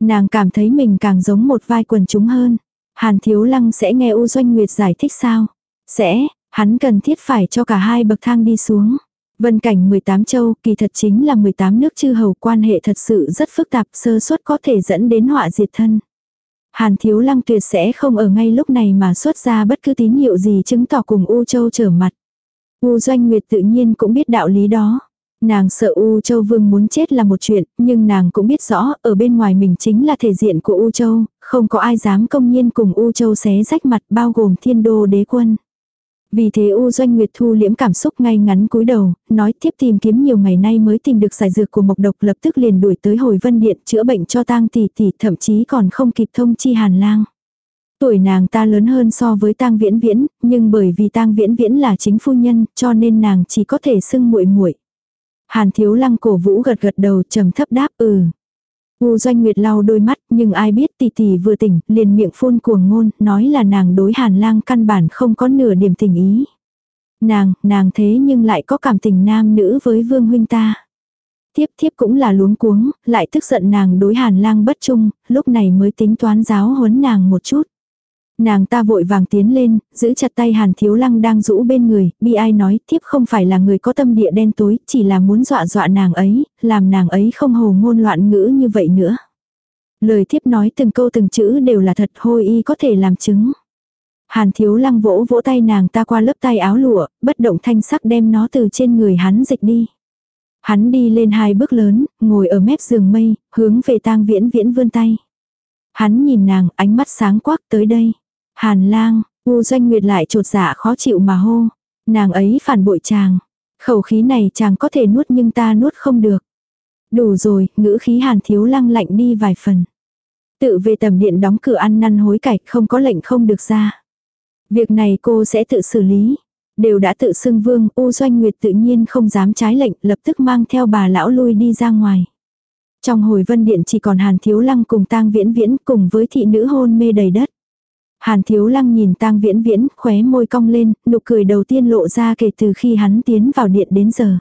Nàng cảm thấy mình càng giống một vai quần chúng hơn. Hàn Thiếu Lăng sẽ nghe U Doanh Nguyệt giải thích sao? Sẽ, hắn cần thiết phải cho cả hai bậc thang đi xuống. Vân cảnh 18 châu kỳ thật chính là 18 nước chư hầu quan hệ thật sự rất phức tạp sơ suất có thể dẫn đến họa diệt thân. Hàn Thiếu Lăng tuyệt sẽ không ở ngay lúc này mà xuất ra bất cứ tín hiệu gì chứng tỏ cùng U Châu trở mặt. U Doanh Nguyệt tự nhiên cũng biết đạo lý đó. Nàng sợ U Châu Vương muốn chết là một chuyện, nhưng nàng cũng biết rõ, ở bên ngoài mình chính là thể diện của U Châu, không có ai dám công nhiên cùng U Châu xé rách mặt bao gồm thiên đô đế quân. Vì thế U Doanh Nguyệt thu liễm cảm xúc ngay ngắn cúi đầu, nói tiếp tìm kiếm nhiều ngày nay mới tìm được giải dược của mộc độc lập tức liền đuổi tới hồi vân điện chữa bệnh cho tang tỷ tỷ thậm chí còn không kịp thông chi hàn lang. Tuổi nàng ta lớn hơn so với tang viễn viễn, nhưng bởi vì tang viễn viễn là chính phu nhân cho nên nàng chỉ có thể xưng muội muội. Hàn thiếu lăng cổ vũ gật gật đầu trầm thấp đáp ừ. U doanh nguyệt lau đôi mắt nhưng ai biết tỷ tỷ vừa tỉnh liền miệng phun cuồng ngôn nói là nàng đối hàn lang căn bản không có nửa điểm tình ý. Nàng, nàng thế nhưng lại có cảm tình nam nữ với vương huynh ta. Tiếp thiếp cũng là luống cuống, lại tức giận nàng đối hàn lang bất trung, lúc này mới tính toán giáo huấn nàng một chút. Nàng ta vội vàng tiến lên, giữ chặt tay Hàn Thiếu Lăng đang rũ bên người, bi ai nói, thiếp không phải là người có tâm địa đen tối, chỉ là muốn dọa dọa nàng ấy, làm nàng ấy không hồ ngôn loạn ngữ như vậy nữa. Lời thiếp nói từng câu từng chữ đều là thật hôi y có thể làm chứng. Hàn Thiếu Lăng vỗ vỗ tay nàng ta qua lớp tay áo lụa, bất động thanh sắc đem nó từ trên người hắn dịch đi. Hắn đi lên hai bước lớn, ngồi ở mép giường mây, hướng về tang viễn viễn vươn tay. Hắn nhìn nàng, ánh mắt sáng quắc tới đây. Hàn lang, U doanh nguyệt lại trột dạ khó chịu mà hô. Nàng ấy phản bội chàng. Khẩu khí này chàng có thể nuốt nhưng ta nuốt không được. Đủ rồi, ngữ khí hàn thiếu lăng lạnh đi vài phần. Tự về tầm điện đóng cửa ăn năn hối cải không có lệnh không được ra. Việc này cô sẽ tự xử lý. Đều đã tự xưng vương, U Doanh Nguyệt tự nhiên không dám trái lệnh, lập tức mang theo bà lão lui đi ra ngoài. Trong hồi vân điện chỉ còn Hàn Thiếu Lăng cùng tang Viễn Viễn cùng với thị nữ hôn mê đầy đất. Hàn thiếu lăng nhìn tang viễn viễn, khóe môi cong lên, nụ cười đầu tiên lộ ra kể từ khi hắn tiến vào điện đến giờ.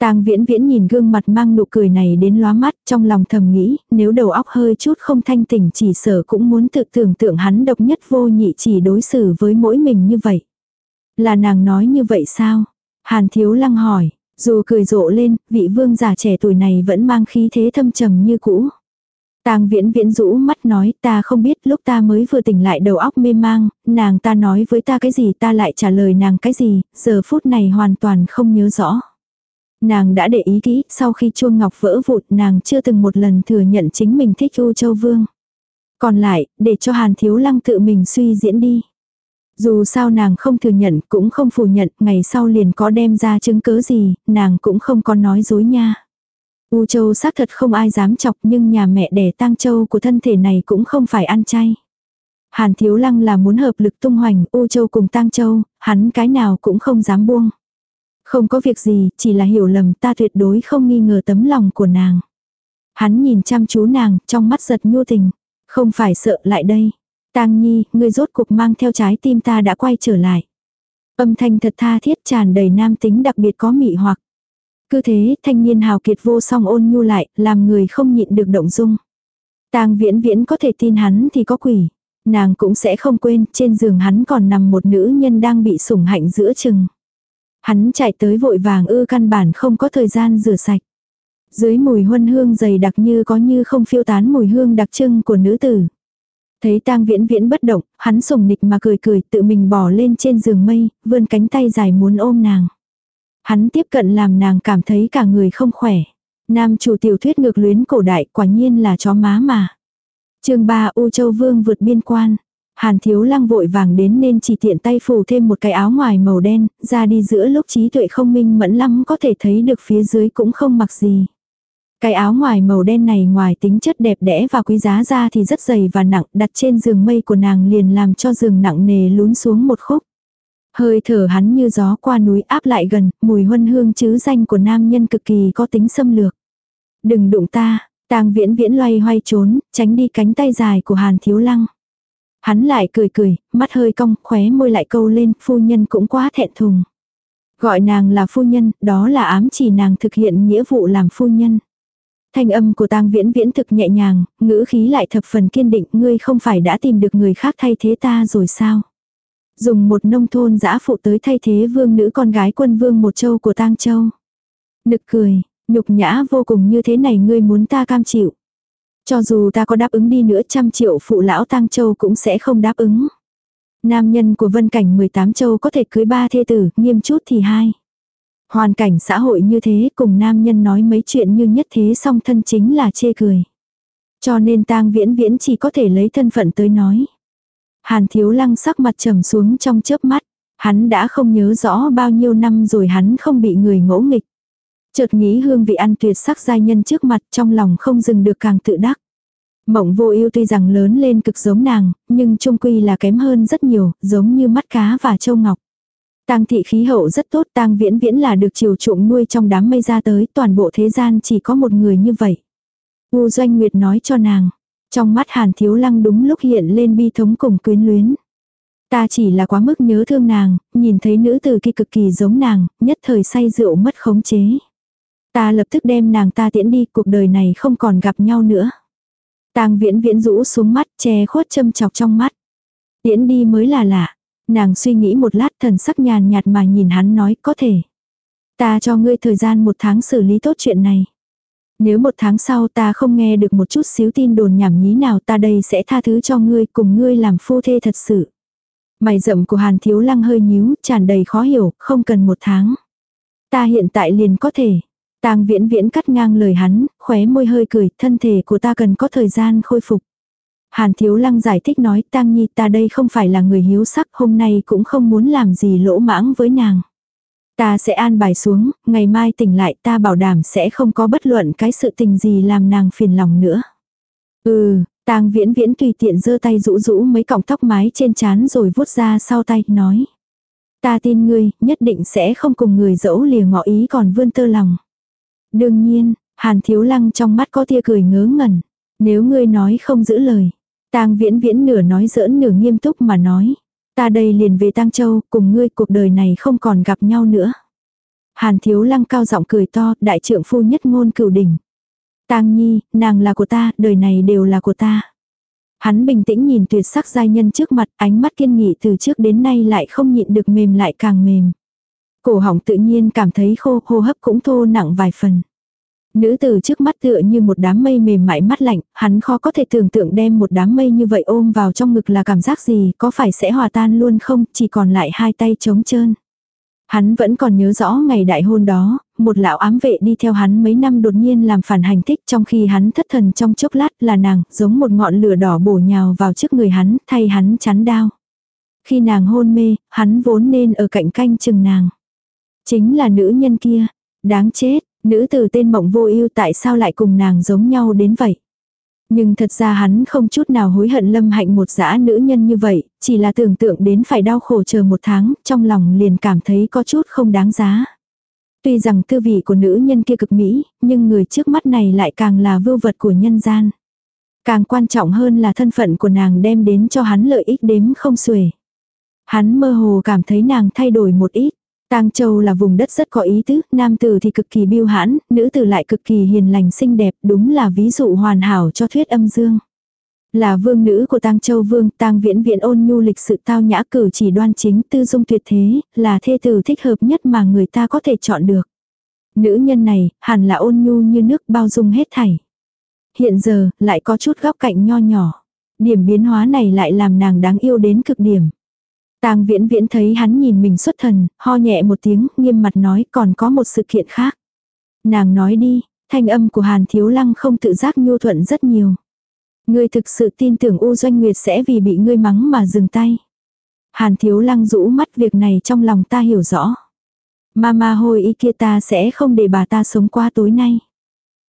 Tang viễn viễn nhìn gương mặt mang nụ cười này đến lóa mắt, trong lòng thầm nghĩ, nếu đầu óc hơi chút không thanh tỉnh chỉ sở cũng muốn tự tưởng tượng hắn độc nhất vô nhị chỉ đối xử với mỗi mình như vậy. Là nàng nói như vậy sao? Hàn thiếu lăng hỏi, dù cười rộ lên, vị vương già trẻ tuổi này vẫn mang khí thế thâm trầm như cũ. Tang viễn viễn rũ mắt nói ta không biết lúc ta mới vừa tỉnh lại đầu óc mê mang, nàng ta nói với ta cái gì ta lại trả lời nàng cái gì, giờ phút này hoàn toàn không nhớ rõ. Nàng đã để ý kỹ, sau khi chuông ngọc vỡ vụt nàng chưa từng một lần thừa nhận chính mình thích U Châu Vương. Còn lại, để cho Hàn Thiếu Lăng tự mình suy diễn đi. Dù sao nàng không thừa nhận cũng không phủ nhận, ngày sau liền có đem ra chứng cớ gì, nàng cũng không có nói dối nha. U Châu xác thật không ai dám chọc nhưng nhà mẹ đẻ tang châu của thân thể này cũng không phải ăn chay. Hàn Thiếu Lăng là muốn hợp lực tung hoành U Châu cùng tang châu, hắn cái nào cũng không dám buông. Không có việc gì, chỉ là hiểu lầm ta tuyệt đối không nghi ngờ tấm lòng của nàng. Hắn nhìn chăm chú nàng, trong mắt giật nhu tình. Không phải sợ lại đây. Tang Nhi, ngươi rốt cuộc mang theo trái tim ta đã quay trở lại. Âm thanh thật tha thiết tràn đầy nam tính đặc biệt có mị hoặc. Cứ thế, thanh niên hào kiệt vô song ôn nhu lại, làm người không nhịn được động dung. Tang viễn viễn có thể tin hắn thì có quỷ. Nàng cũng sẽ không quên, trên giường hắn còn nằm một nữ nhân đang bị sủng hạnh giữa chừng. Hắn chạy tới vội vàng ư căn bản không có thời gian rửa sạch. Dưới mùi huân hương dày đặc như có như không phiêu tán mùi hương đặc trưng của nữ tử. Thấy tang viễn viễn bất động, hắn sùng nịch mà cười cười tự mình bỏ lên trên giường mây, vươn cánh tay dài muốn ôm nàng. Hắn tiếp cận làm nàng cảm thấy cả người không khỏe. Nam chủ tiểu thuyết ngược luyến cổ đại quả nhiên là chó má mà. chương 3 U Châu Vương vượt biên quan. Hàn thiếu lăng vội vàng đến nên chỉ tiện tay phủ thêm một cái áo ngoài màu đen, ra đi giữa lúc trí tuệ không minh mẫn lắm có thể thấy được phía dưới cũng không mặc gì. Cái áo ngoài màu đen này ngoài tính chất đẹp đẽ và quý giá ra thì rất dày và nặng, đặt trên giường mây của nàng liền làm cho giường nặng nề lún xuống một khúc. Hơi thở hắn như gió qua núi áp lại gần, mùi huân hương chứ danh của nam nhân cực kỳ có tính xâm lược. Đừng đụng ta, tang viễn viễn loay hoay trốn, tránh đi cánh tay dài của hàn thiếu lăng. Hắn lại cười cười, mắt hơi cong, khóe môi lại câu lên, phu nhân cũng quá thẹn thùng. Gọi nàng là phu nhân, đó là ám chỉ nàng thực hiện nghĩa vụ làm phu nhân. Thanh âm của tang viễn viễn thực nhẹ nhàng, ngữ khí lại thập phần kiên định, ngươi không phải đã tìm được người khác thay thế ta rồi sao? Dùng một nông thôn giã phụ tới thay thế vương nữ con gái quân vương một châu của tang châu. Nực cười, nhục nhã vô cùng như thế này ngươi muốn ta cam chịu. Cho dù ta có đáp ứng đi nữa trăm triệu phụ lão tang châu cũng sẽ không đáp ứng. Nam nhân của vân cảnh 18 châu có thể cưới ba thê tử, nghiêm chút thì hai. Hoàn cảnh xã hội như thế cùng nam nhân nói mấy chuyện như nhất thế song thân chính là chê cười. Cho nên tang viễn viễn chỉ có thể lấy thân phận tới nói. Hàn thiếu lăng sắc mặt trầm xuống trong chớp mắt. Hắn đã không nhớ rõ bao nhiêu năm rồi hắn không bị người ngỗ nghịch. Chợt nghĩ hương vị ăn tuyệt sắc giai nhân trước mặt trong lòng không dừng được càng tự đắc. Mộng vô ưu tuy rằng lớn lên cực giống nàng, nhưng trung quy là kém hơn rất nhiều, giống như mắt cá và châu ngọc. Tang thị khí hậu rất tốt, tang viễn viễn là được chiều chuộng nuôi trong đám mây ra tới, toàn bộ thế gian chỉ có một người như vậy. U Doanh Nguyệt nói cho nàng, trong mắt Hàn Thiếu Lăng đúng lúc hiện lên bi thống cùng quyến luyến. Ta chỉ là quá mức nhớ thương nàng, nhìn thấy nữ tử kia cực kỳ giống nàng, nhất thời say rượu mất khống chế. Ta lập tức đem nàng ta tiễn đi, cuộc đời này không còn gặp nhau nữa. Tang viễn viễn rũ xuống mắt, che khuất châm chọc trong mắt. Tiễn đi mới là lạ. Nàng suy nghĩ một lát thần sắc nhàn nhạt mà nhìn hắn nói có thể. Ta cho ngươi thời gian một tháng xử lý tốt chuyện này. Nếu một tháng sau ta không nghe được một chút xíu tin đồn nhảm nhí nào ta đây sẽ tha thứ cho ngươi cùng ngươi làm phu thê thật sự. Mày rậm của Hàn Thiếu Lăng hơi nhíu, tràn đầy khó hiểu, không cần một tháng. Ta hiện tại liền có thể. Tang viễn viễn cắt ngang lời hắn, khóe môi hơi cười, thân thể của ta cần có thời gian khôi phục. Hàn Thiếu Lăng giải thích nói Tang Nhi ta đây không phải là người hiếu sắc hôm nay cũng không muốn làm gì lỗ mãng với nàng. Ta sẽ an bài xuống, ngày mai tỉnh lại ta bảo đảm sẽ không có bất luận cái sự tình gì làm nàng phiền lòng nữa. Ừ, Tang viễn viễn tùy tiện giơ tay rũ rũ mấy cọng tóc mái trên trán rồi vuốt ra sau tay, nói. Ta tin ngươi, nhất định sẽ không cùng người dẫu lìa ngọ ý còn vươn tơ lòng. Đương nhiên, Hàn Thiếu Lăng trong mắt có tia cười ngớ ngẩn. Nếu ngươi nói không giữ lời. Tang viễn viễn nửa nói giỡn nửa nghiêm túc mà nói. Ta đây liền về Tang Châu, cùng ngươi cuộc đời này không còn gặp nhau nữa. Hàn Thiếu Lăng cao giọng cười to, đại trượng phu nhất ngôn cửu đỉnh. Tang Nhi, nàng là của ta, đời này đều là của ta. Hắn bình tĩnh nhìn tuyệt sắc giai nhân trước mặt, ánh mắt kiên nghị từ trước đến nay lại không nhịn được mềm lại càng mềm. Cổ họng tự nhiên cảm thấy khô, hô hấp cũng thô nặng vài phần. Nữ tử trước mắt tựa như một đám mây mềm mại mắt lạnh, hắn khó có thể tưởng tượng đem một đám mây như vậy ôm vào trong ngực là cảm giác gì, có phải sẽ hòa tan luôn không, chỉ còn lại hai tay trống trơn. Hắn vẫn còn nhớ rõ ngày đại hôn đó, một lão ám vệ đi theo hắn mấy năm đột nhiên làm phản hành thích trong khi hắn thất thần trong chốc lát là nàng, giống một ngọn lửa đỏ bổ nhào vào trước người hắn, thay hắn chắn đao. Khi nàng hôn mê, hắn vốn nên ở cạnh canh chừng nàng. Chính là nữ nhân kia. Đáng chết, nữ tử tên mộng vô ưu tại sao lại cùng nàng giống nhau đến vậy. Nhưng thật ra hắn không chút nào hối hận lâm hạnh một dã nữ nhân như vậy, chỉ là tưởng tượng đến phải đau khổ chờ một tháng, trong lòng liền cảm thấy có chút không đáng giá. Tuy rằng tư vị của nữ nhân kia cực mỹ, nhưng người trước mắt này lại càng là vưu vật của nhân gian. Càng quan trọng hơn là thân phận của nàng đem đến cho hắn lợi ích đếm không xuể. Hắn mơ hồ cảm thấy nàng thay đổi một ít. Tang Châu là vùng đất rất có ý tứ, nam tử thì cực kỳ biêu hãn, nữ tử lại cực kỳ hiền lành xinh đẹp, đúng là ví dụ hoàn hảo cho thuyết âm dương. Là vương nữ của Tang Châu Vương, Tang Viễn Viễn ôn nhu lịch sự tao nhã cử chỉ đoan chính, tư dung tuyệt thế, là thê tử thích hợp nhất mà người ta có thể chọn được. Nữ nhân này, hẳn là ôn nhu như nước bao dung hết thảy. Hiện giờ, lại có chút góc cạnh nho nhỏ. Điểm biến hóa này lại làm nàng đáng yêu đến cực điểm. Tang viễn viễn thấy hắn nhìn mình xuất thần, ho nhẹ một tiếng, nghiêm mặt nói còn có một sự kiện khác. Nàng nói đi, thanh âm của Hàn Thiếu Lăng không tự giác nhu thuận rất nhiều. Ngươi thực sự tin tưởng U Doanh Nguyệt sẽ vì bị ngươi mắng mà dừng tay. Hàn Thiếu Lăng rũ mắt việc này trong lòng ta hiểu rõ. Mama hồi ý kia ta sẽ không để bà ta sống qua tối nay.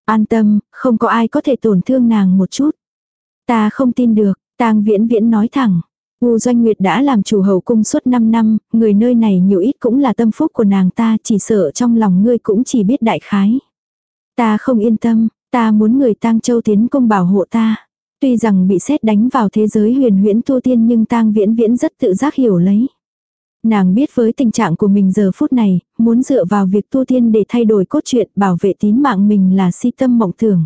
An tâm, không có ai có thể tổn thương nàng một chút. Ta không tin được, tang viễn viễn nói thẳng. U Doanh Nguyệt đã làm chủ hậu cung suốt 5 năm, người nơi này nhiều ít cũng là tâm phúc của nàng ta, chỉ sợ trong lòng ngươi cũng chỉ biết đại khái. Ta không yên tâm, ta muốn người tang châu tiến công bảo hộ ta. Tuy rằng bị xét đánh vào thế giới huyền huyễn tu tiên nhưng tang viễn viễn rất tự giác hiểu lấy. Nàng biết với tình trạng của mình giờ phút này, muốn dựa vào việc tu tiên để thay đổi cốt truyện bảo vệ tín mạng mình là si tâm mộng tưởng.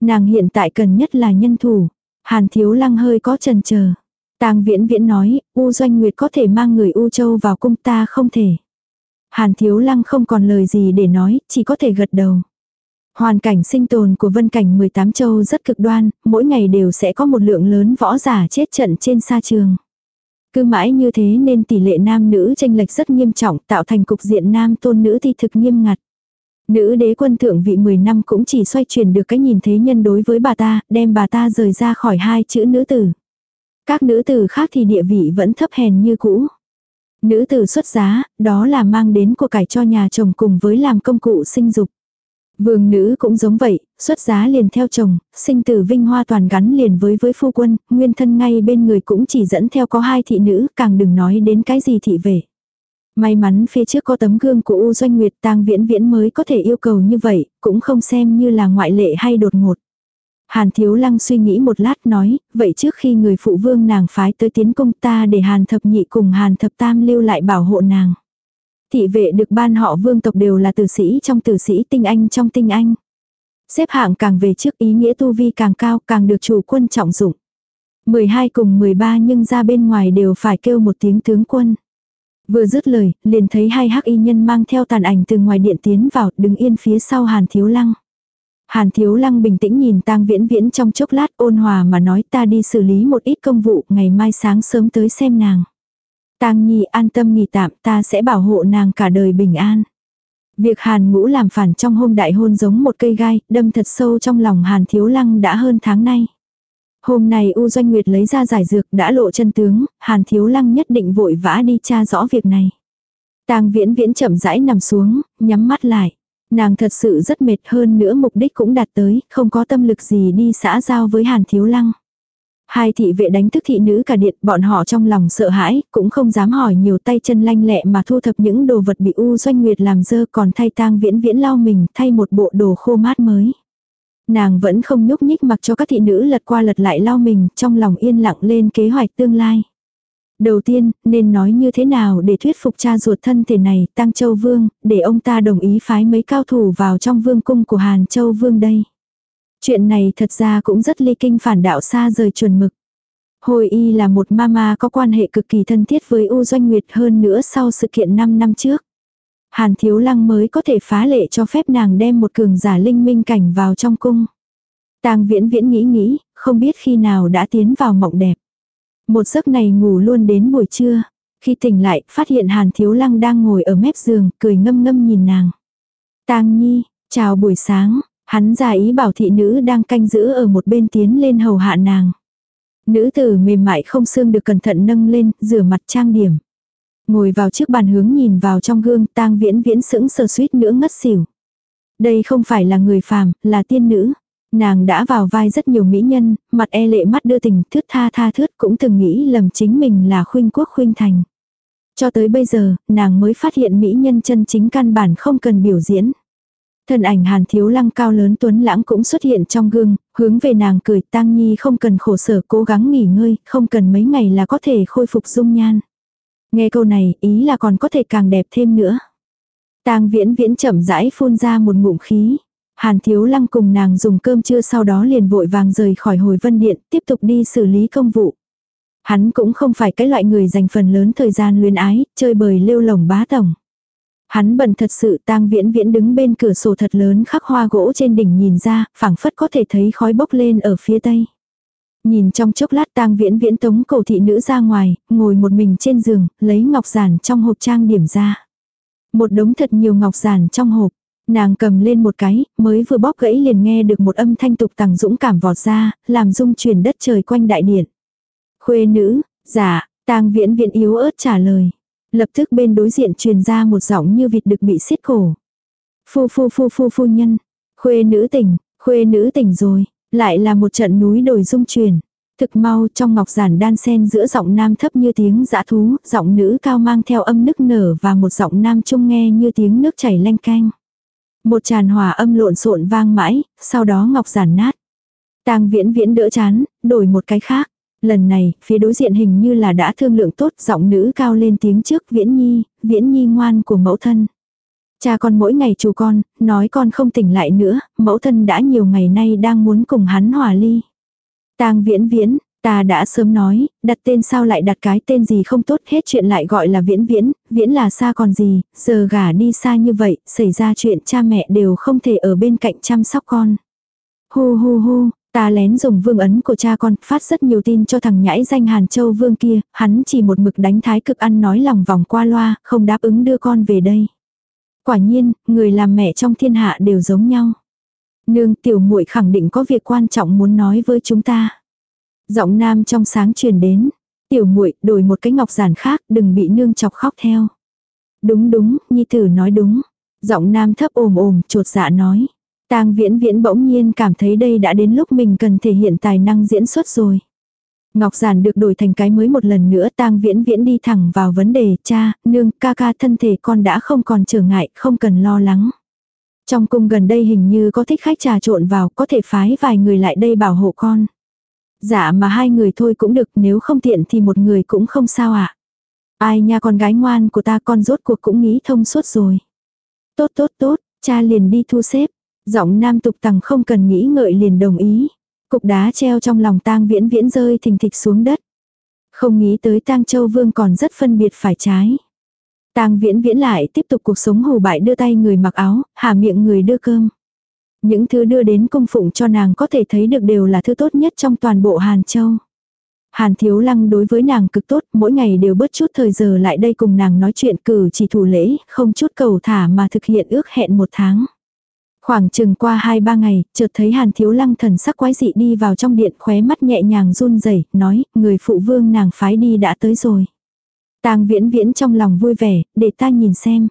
Nàng hiện tại cần nhất là nhân thủ. Hàn thiếu lăng hơi có trần chờ Tang viễn viễn nói, U Doanh Nguyệt có thể mang người U Châu vào cung ta không thể. Hàn thiếu lăng không còn lời gì để nói, chỉ có thể gật đầu. Hoàn cảnh sinh tồn của vân cảnh 18 châu rất cực đoan, mỗi ngày đều sẽ có một lượng lớn võ giả chết trận trên sa trường. Cứ mãi như thế nên tỷ lệ nam nữ tranh lệch rất nghiêm trọng tạo thành cục diện nam tôn nữ thi thực nghiêm ngặt. Nữ đế quân thượng vị 10 năm cũng chỉ xoay chuyển được cái nhìn thế nhân đối với bà ta, đem bà ta rời ra khỏi hai chữ nữ tử. Các nữ tử khác thì địa vị vẫn thấp hèn như cũ. Nữ tử xuất giá, đó là mang đến của cải cho nhà chồng cùng với làm công cụ sinh dục. Vương nữ cũng giống vậy, xuất giá liền theo chồng, sinh tử vinh hoa toàn gắn liền với với phu quân, nguyên thân ngay bên người cũng chỉ dẫn theo có hai thị nữ, càng đừng nói đến cái gì thị về. May mắn phía trước có tấm gương của U Doanh Nguyệt tang viễn viễn mới có thể yêu cầu như vậy, cũng không xem như là ngoại lệ hay đột ngột. Hàn Thiếu Lăng suy nghĩ một lát nói, vậy trước khi người phụ vương nàng phái tới tiến công ta để Hàn Thập Nhị cùng Hàn Thập Tam lưu lại bảo hộ nàng. Thị vệ được ban họ vương tộc đều là tử sĩ trong tử sĩ tinh anh trong tinh anh. Xếp hạng càng về trước ý nghĩa tu vi càng cao càng được chủ quân trọng dụng. 12 cùng 13 nhưng ra bên ngoài đều phải kêu một tiếng tướng quân. Vừa dứt lời, liền thấy hai hắc y nhân mang theo tàn ảnh từ ngoài điện tiến vào, đứng yên phía sau Hàn Thiếu Lăng. Hàn Thiếu Lăng bình tĩnh nhìn tang viễn viễn trong chốc lát ôn hòa mà nói ta đi xử lý một ít công vụ, ngày mai sáng sớm tới xem nàng. Tang Nhi an tâm nghỉ tạm ta sẽ bảo hộ nàng cả đời bình an. Việc Hàn Ngũ làm phản trong hôm đại hôn giống một cây gai, đâm thật sâu trong lòng Hàn Thiếu Lăng đã hơn tháng nay. Hôm nay U Doanh Nguyệt lấy ra giải dược đã lộ chân tướng, Hàn Thiếu Lăng nhất định vội vã đi tra rõ việc này. Tang Viễn Viễn chậm rãi nằm xuống, nhắm mắt lại. Nàng thật sự rất mệt hơn nữa mục đích cũng đạt tới, không có tâm lực gì đi xã giao với Hàn Thiếu Lăng. Hai thị vệ đánh thức thị nữ cả điện, bọn họ trong lòng sợ hãi, cũng không dám hỏi nhiều tay chân lanh lẹ mà thu thập những đồ vật bị U Doanh Nguyệt làm dơ còn thay tang viễn viễn lau mình, thay một bộ đồ khô mát mới. Nàng vẫn không nhúc nhích mặc cho các thị nữ lật qua lật lại lau mình, trong lòng yên lặng lên kế hoạch tương lai. Đầu tiên, nên nói như thế nào để thuyết phục cha ruột thân thể này, Tăng Châu Vương, để ông ta đồng ý phái mấy cao thủ vào trong vương cung của Hàn Châu Vương đây. Chuyện này thật ra cũng rất ly kinh phản đạo xa rời chuẩn mực. Hồi y là một mama có quan hệ cực kỳ thân thiết với U Doanh Nguyệt hơn nữa sau sự kiện 5 năm trước. Hàn Thiếu Lăng mới có thể phá lệ cho phép nàng đem một cường giả linh minh cảnh vào trong cung. Tang viễn viễn nghĩ nghĩ, không biết khi nào đã tiến vào mộng đẹp. Một giấc này ngủ luôn đến buổi trưa. Khi tỉnh lại, phát hiện Hàn Thiếu Lăng đang ngồi ở mép giường, cười ngâm ngâm nhìn nàng. Tang Nhi, chào buổi sáng, hắn ra ý bảo thị nữ đang canh giữ ở một bên tiến lên hầu hạ nàng. Nữ tử mềm mại không xương được cẩn thận nâng lên, rửa mặt trang điểm. Ngồi vào trước bàn hướng nhìn vào trong gương, tang viễn viễn sững sờ suýt nữa ngất xỉu. Đây không phải là người phàm, là tiên nữ. Nàng đã vào vai rất nhiều mỹ nhân, mặt e lệ mắt đưa tình, thướt tha tha thướt cũng từng nghĩ lầm chính mình là khuynh quốc khuynh thành. Cho tới bây giờ, nàng mới phát hiện mỹ nhân chân chính căn bản không cần biểu diễn. Thân ảnh hàn thiếu lăng cao lớn tuấn lãng cũng xuất hiện trong gương, hướng về nàng cười tang nhi không cần khổ sở cố gắng nghỉ ngơi, không cần mấy ngày là có thể khôi phục dung nhan. Nghe câu này, ý là còn có thể càng đẹp thêm nữa. Tang viễn viễn chậm rãi phun ra một ngụm khí. Hàn thiếu lăng cùng nàng dùng cơm trưa sau đó liền vội vàng rời khỏi hồi vân điện, tiếp tục đi xử lý công vụ. Hắn cũng không phải cái loại người dành phần lớn thời gian luyến ái, chơi bời lêu lồng bá tổng. Hắn bận thật sự tang viễn viễn đứng bên cửa sổ thật lớn khắc hoa gỗ trên đỉnh nhìn ra, phảng phất có thể thấy khói bốc lên ở phía tây. Nhìn trong chốc lát tang viễn viễn tống cổ thị nữ ra ngoài, ngồi một mình trên giường, lấy ngọc giản trong hộp trang điểm ra. Một đống thật nhiều ngọc giản trong hộp. Nàng cầm lên một cái, mới vừa bóp gãy liền nghe được một âm thanh tục tằng dũng cảm vọt ra, làm rung chuyển đất trời quanh đại điện. Khuê nữ, dạ, tang viễn viễn yếu ớt trả lời. Lập tức bên đối diện truyền ra một giọng như vịt được bị xiết cổ. Phu phu phu phu phu nhân, khuê nữ tỉnh, khuê nữ tỉnh rồi, lại là một trận núi đồi rung chuyển. Thực mau trong ngọc giản đan sen giữa giọng nam thấp như tiếng dã thú, giọng nữ cao mang theo âm nức nở và một giọng nam trung nghe như tiếng nước chảy lanh canh. Một tràn hòa âm lộn xộn vang mãi, sau đó ngọc giản nát. Tang viễn viễn đỡ chán, đổi một cái khác. Lần này, phía đối diện hình như là đã thương lượng tốt, giọng nữ cao lên tiếng trước Viễn Nhi, Viễn Nhi ngoan của mẫu thân. Cha con mỗi ngày chủ con, nói con không tỉnh lại nữa, mẫu thân đã nhiều ngày nay đang muốn cùng hắn hòa ly. Tang Viễn Viễn, ta đã sớm nói, đặt tên sao lại đặt cái tên gì không tốt hết chuyện lại gọi là Viễn Viễn, Viễn là xa còn gì, giờ gả đi xa như vậy, xảy ra chuyện cha mẹ đều không thể ở bên cạnh chăm sóc con. Hu hu hu, Ta lén dùng vương ấn của cha con, phát rất nhiều tin cho thằng nhãi danh Hàn Châu Vương kia, hắn chỉ một mực đánh thái cực ăn nói lòng vòng qua loa, không đáp ứng đưa con về đây. Quả nhiên, người làm mẹ trong thiên hạ đều giống nhau. Nương tiểu muội khẳng định có việc quan trọng muốn nói với chúng ta. Giọng nam trong sáng truyền đến. Tiểu muội đổi một cái ngọc giản khác, đừng bị nương chọc khóc theo. Đúng đúng, nhi tử nói đúng. Giọng nam thấp ồm ồm, trột dạ nói. Tang viễn viễn bỗng nhiên cảm thấy đây đã đến lúc mình cần thể hiện tài năng diễn xuất rồi. Ngọc giản được đổi thành cái mới một lần nữa tang viễn viễn đi thẳng vào vấn đề cha, nương, ca ca thân thể con đã không còn trở ngại, không cần lo lắng. Trong cung gần đây hình như có thích khách trà trộn vào, có thể phái vài người lại đây bảo hộ con. Dạ mà hai người thôi cũng được, nếu không tiện thì một người cũng không sao ạ. À. Ai nha con gái ngoan của ta con rốt cuộc cũng nghĩ thông suốt rồi. Tốt tốt tốt, cha liền đi thu xếp. Giọng nam tục tằng không cần nghĩ ngợi liền đồng ý. Cục đá treo trong lòng tang viễn viễn rơi thình thịch xuống đất. Không nghĩ tới tang châu vương còn rất phân biệt phải trái. Tang viễn viễn lại tiếp tục cuộc sống hù bại đưa tay người mặc áo, hà miệng người đưa cơm. Những thứ đưa đến cung phụng cho nàng có thể thấy được đều là thứ tốt nhất trong toàn bộ Hàn Châu. Hàn Thiếu Lăng đối với nàng cực tốt, mỗi ngày đều bớt chút thời giờ lại đây cùng nàng nói chuyện cử chỉ thủ lễ, không chút cầu thả mà thực hiện ước hẹn một tháng. Khoảng chừng qua 2-3 ngày, chợt thấy Hàn Thiếu Lăng thần sắc quái dị đi vào trong điện khóe mắt nhẹ nhàng run rẩy nói, người phụ vương nàng phái đi đã tới rồi. tang viễn viễn trong lòng vui vẻ, để ta nhìn xem.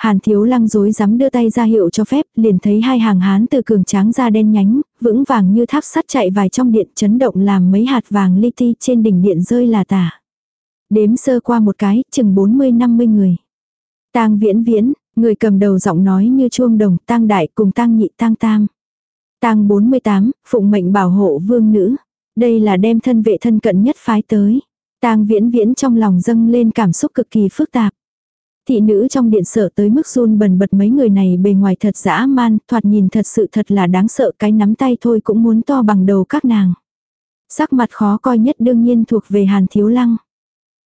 Hàn Thiếu Lăng dối dám đưa tay ra hiệu cho phép, liền thấy hai hàng hán từ cường tráng ra đen nhánh, vững vàng như tháp sắt chạy vài trong điện chấn động làm mấy hạt vàng li ti trên đỉnh điện rơi là tả. Đếm sơ qua một cái, chừng 40-50 người. tang viễn viễn, Người cầm đầu giọng nói như chuông đồng, tang đại cùng tang nhị tang tam. Tang 48, phụng mệnh bảo hộ vương nữ. Đây là đem thân vệ thân cận nhất phái tới. Tang viễn viễn trong lòng dâng lên cảm xúc cực kỳ phức tạp. Thị nữ trong điện sợ tới mức run bần bật mấy người này bề ngoài thật dã man, thoạt nhìn thật sự thật là đáng sợ cái nắm tay thôi cũng muốn to bằng đầu các nàng. Sắc mặt khó coi nhất đương nhiên thuộc về Hàn Thiếu Lăng.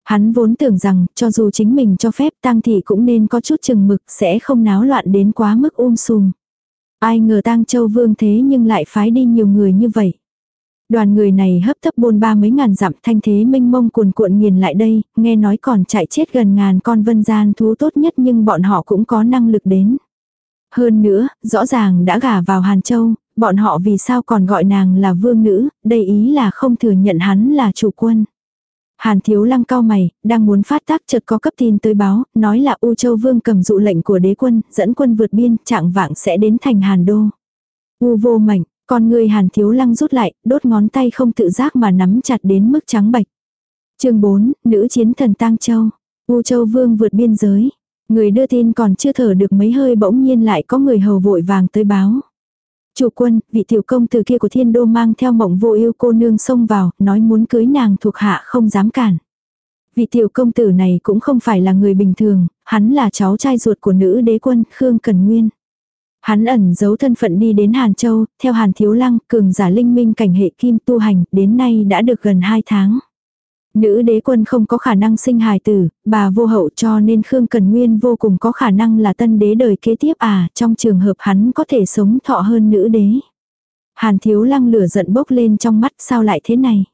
Hắn vốn tưởng rằng, cho dù chính mình cho phép tang thị cũng nên có chút chừng mực, sẽ không náo loạn đến quá mức um sùm. Ai ngờ tang châu vương thế nhưng lại phái đi nhiều người như vậy. Đoàn người này hấp tấp bôn ba mấy ngàn dặm thanh thế mênh mông cuồn cuộn nghiền lại đây, nghe nói còn chạy chết gần ngàn con vân gian thú tốt nhất nhưng bọn họ cũng có năng lực đến. Hơn nữa, rõ ràng đã gả vào Hàn Châu, bọn họ vì sao còn gọi nàng là vương nữ, đây ý là không thừa nhận hắn là chủ quân. Hàn thiếu lăng cao mày, đang muốn phát tác chợt có cấp tin tới báo, nói là U Châu Vương cầm dụ lệnh của đế quân, dẫn quân vượt biên, trạng vạng sẽ đến thành Hàn Đô. U vô mảnh, con người Hàn thiếu lăng rút lại, đốt ngón tay không tự giác mà nắm chặt đến mức trắng bạch. chương 4, nữ chiến thần Tang Châu. U Châu Vương vượt biên giới. Người đưa tin còn chưa thở được mấy hơi bỗng nhiên lại có người hầu vội vàng tới báo. Chủ quân, vị tiểu công từ kia của thiên đô mang theo mộng vô yêu cô nương xông vào, nói muốn cưới nàng thuộc hạ không dám cản. Vị tiểu công tử này cũng không phải là người bình thường, hắn là cháu trai ruột của nữ đế quân Khương Cần Nguyên. Hắn ẩn giấu thân phận đi đến Hàn Châu, theo Hàn Thiếu Lăng, cường giả linh minh cảnh hệ kim tu hành, đến nay đã được gần 2 tháng. Nữ đế quân không có khả năng sinh hài tử, bà vô hậu cho nên Khương Cần Nguyên vô cùng có khả năng là tân đế đời kế tiếp à, trong trường hợp hắn có thể sống thọ hơn nữ đế. Hàn thiếu lăng lửa giận bốc lên trong mắt sao lại thế này.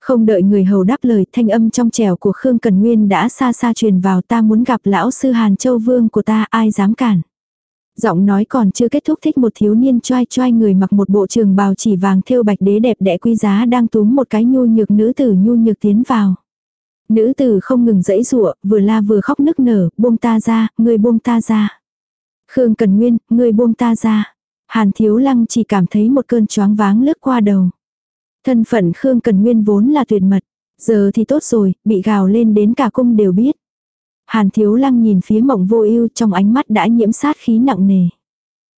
Không đợi người hầu đáp lời thanh âm trong trèo của Khương Cần Nguyên đã xa xa truyền vào ta muốn gặp lão sư Hàn Châu Vương của ta ai dám cản. Giọng nói còn chưa kết thúc thích một thiếu niên choai choai người mặc một bộ trường bào chỉ vàng thêu bạch đế đẹp đẽ quý giá đang túm một cái nhu nhược nữ tử nhu nhược tiến vào. Nữ tử không ngừng dẫy rụa, vừa la vừa khóc nức nở, buông ta ra, người buông ta ra. Khương Cần Nguyên, người buông ta ra. Hàn Thiếu Lăng chỉ cảm thấy một cơn choáng váng lướt qua đầu. Thân phận Khương Cần Nguyên vốn là tuyệt mật. Giờ thì tốt rồi, bị gào lên đến cả cung đều biết. Hàn thiếu lăng nhìn phía mộng vô ưu trong ánh mắt đã nhiễm sát khí nặng nề.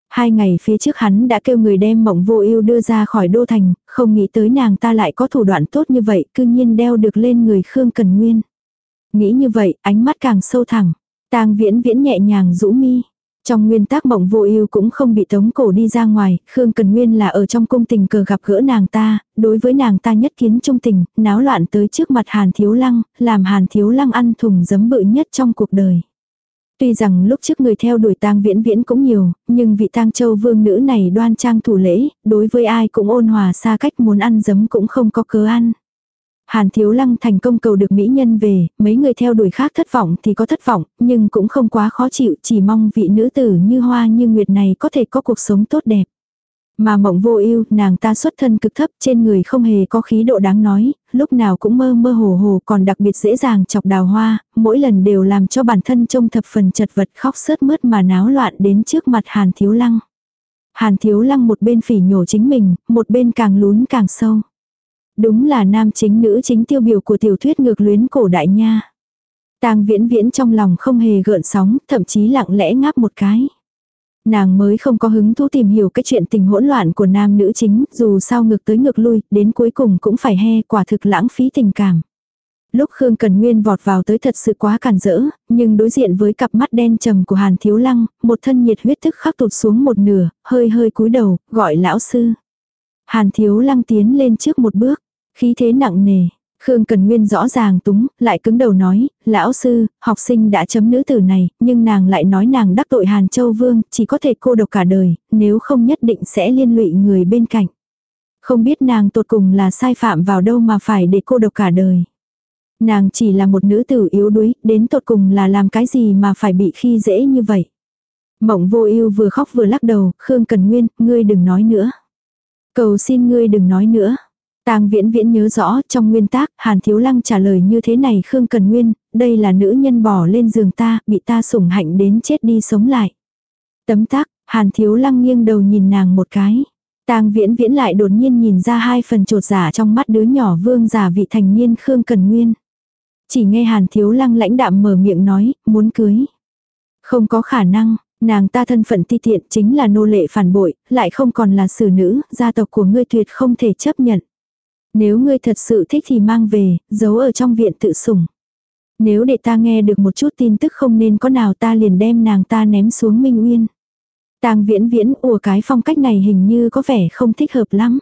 Hai ngày phía trước hắn đã kêu người đem mộng vô ưu đưa ra khỏi đô thành, không nghĩ tới nàng ta lại có thủ đoạn tốt như vậy, cư nhiên đeo được lên người Khương Cần Nguyên. Nghĩ như vậy, ánh mắt càng sâu thẳng. Tang viễn viễn nhẹ nhàng rũ mi. Trong nguyên tác mộng vô ưu cũng không bị tống cổ đi ra ngoài, Khương Cần Nguyên là ở trong cung tình cờ gặp gỡ nàng ta, đối với nàng ta nhất kiến trung tình, náo loạn tới trước mặt Hàn Thiếu Lăng, làm Hàn Thiếu Lăng ăn thùng giấm bự nhất trong cuộc đời. Tuy rằng lúc trước người theo đuổi tang viễn viễn cũng nhiều, nhưng vị tang châu vương nữ này đoan trang thủ lễ, đối với ai cũng ôn hòa xa cách muốn ăn giấm cũng không có cớ ăn. Hàn Thiếu Lăng thành công cầu được mỹ nhân về, mấy người theo đuổi khác thất vọng thì có thất vọng, nhưng cũng không quá khó chịu, chỉ mong vị nữ tử như hoa như nguyệt này có thể có cuộc sống tốt đẹp. Mà mộng vô ưu nàng ta xuất thân cực thấp trên người không hề có khí độ đáng nói, lúc nào cũng mơ mơ hồ hồ còn đặc biệt dễ dàng chọc đào hoa, mỗi lần đều làm cho bản thân trông thập phần chật vật khóc sớt mướt mà náo loạn đến trước mặt Hàn Thiếu Lăng. Hàn Thiếu Lăng một bên phỉ nhổ chính mình, một bên càng lún càng sâu. Đúng là nam chính nữ chính tiêu biểu của tiểu thuyết ngược luyến cổ đại nha. Tang viễn viễn trong lòng không hề gợn sóng, thậm chí lặng lẽ ngáp một cái. Nàng mới không có hứng thú tìm hiểu cái chuyện tình hỗn loạn của nam nữ chính, dù sao ngược tới ngược lui, đến cuối cùng cũng phải he quả thực lãng phí tình cảm. Lúc Khương Cần Nguyên vọt vào tới thật sự quá cản rỡ, nhưng đối diện với cặp mắt đen trầm của Hàn Thiếu Lăng, một thân nhiệt huyết thức khắc tụt xuống một nửa, hơi hơi cúi đầu, gọi lão sư. Hàn Thiếu Lăng tiến lên trước một bước, khí thế nặng nề, Khương Cần Nguyên rõ ràng túng, lại cứng đầu nói, lão sư, học sinh đã chấm nữ tử này, nhưng nàng lại nói nàng đắc tội Hàn Châu Vương, chỉ có thể cô độc cả đời, nếu không nhất định sẽ liên lụy người bên cạnh. Không biết nàng tột cùng là sai phạm vào đâu mà phải để cô độc cả đời. Nàng chỉ là một nữ tử yếu đuối, đến tột cùng là làm cái gì mà phải bị khi dễ như vậy. Mộng vô ưu vừa khóc vừa lắc đầu, Khương Cần Nguyên, ngươi đừng nói nữa. Cầu xin ngươi đừng nói nữa. Tang viễn viễn nhớ rõ trong nguyên tác Hàn Thiếu Lăng trả lời như thế này Khương Cần Nguyên, đây là nữ nhân bỏ lên giường ta, bị ta sủng hạnh đến chết đi sống lại. Tấm tác, Hàn Thiếu Lăng nghiêng đầu nhìn nàng một cái. Tang viễn viễn lại đột nhiên nhìn ra hai phần trột giả trong mắt đứa nhỏ vương giả vị thành niên Khương Cần Nguyên. Chỉ nghe Hàn Thiếu Lăng lãnh đạm mở miệng nói, muốn cưới. Không có khả năng, nàng ta thân phận ti tiện chính là nô lệ phản bội, lại không còn là xử nữ, gia tộc của ngươi tuyệt không thể chấp nhận. Nếu ngươi thật sự thích thì mang về, giấu ở trong viện tự sủng. Nếu để ta nghe được một chút tin tức không nên có nào ta liền đem nàng ta ném xuống Minh Uyên. Tang viễn viễn ủa cái phong cách này hình như có vẻ không thích hợp lắm.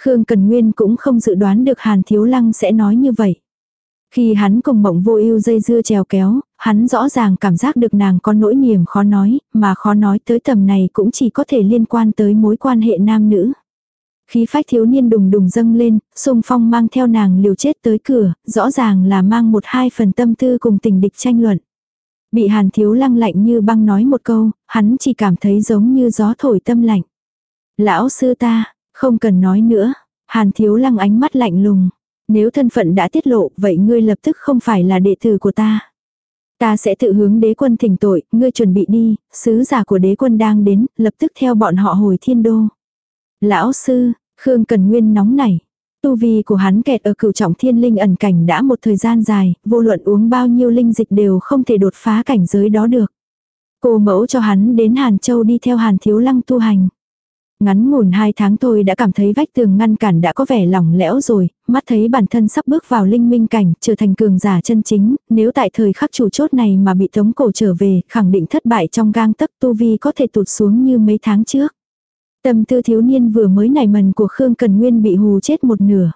Khương Cần Nguyên cũng không dự đoán được Hàn Thiếu Lăng sẽ nói như vậy. Khi hắn cùng mộng vô ưu dây dưa trèo kéo, hắn rõ ràng cảm giác được nàng có nỗi niềm khó nói, mà khó nói tới tầm này cũng chỉ có thể liên quan tới mối quan hệ nam nữ. Khí phách thiếu niên đùng đùng dâng lên, sung phong mang theo nàng liều chết tới cửa, rõ ràng là mang một hai phần tâm tư cùng tình địch tranh luận. Bị hàn thiếu lăng lạnh như băng nói một câu, hắn chỉ cảm thấy giống như gió thổi tâm lạnh. Lão sư ta, không cần nói nữa, hàn thiếu lăng ánh mắt lạnh lùng. Nếu thân phận đã tiết lộ, vậy ngươi lập tức không phải là đệ tử của ta. Ta sẽ tự hướng đế quân thỉnh tội, ngươi chuẩn bị đi, sứ giả của đế quân đang đến, lập tức theo bọn họ hồi thiên đô. Lão sư, Khương Cần Nguyên nóng nảy. Tu vi của hắn kẹt ở cửu trọng thiên linh ẩn cảnh đã một thời gian dài, vô luận uống bao nhiêu linh dịch đều không thể đột phá cảnh giới đó được. Cô mẫu cho hắn đến Hàn Châu đi theo Hàn Thiếu Lăng tu hành. Ngắn ngủn hai tháng thôi đã cảm thấy vách tường ngăn cản đã có vẻ lỏng lẽo rồi, mắt thấy bản thân sắp bước vào linh minh cảnh, trở thành cường giả chân chính, nếu tại thời khắc chủ chốt này mà bị tống cổ trở về, khẳng định thất bại trong gang tấc tu vi có thể tụt xuống như mấy tháng trước. Tâm tư thiếu niên vừa mới nảy mần của Khương Cần Nguyên bị hù chết một nửa.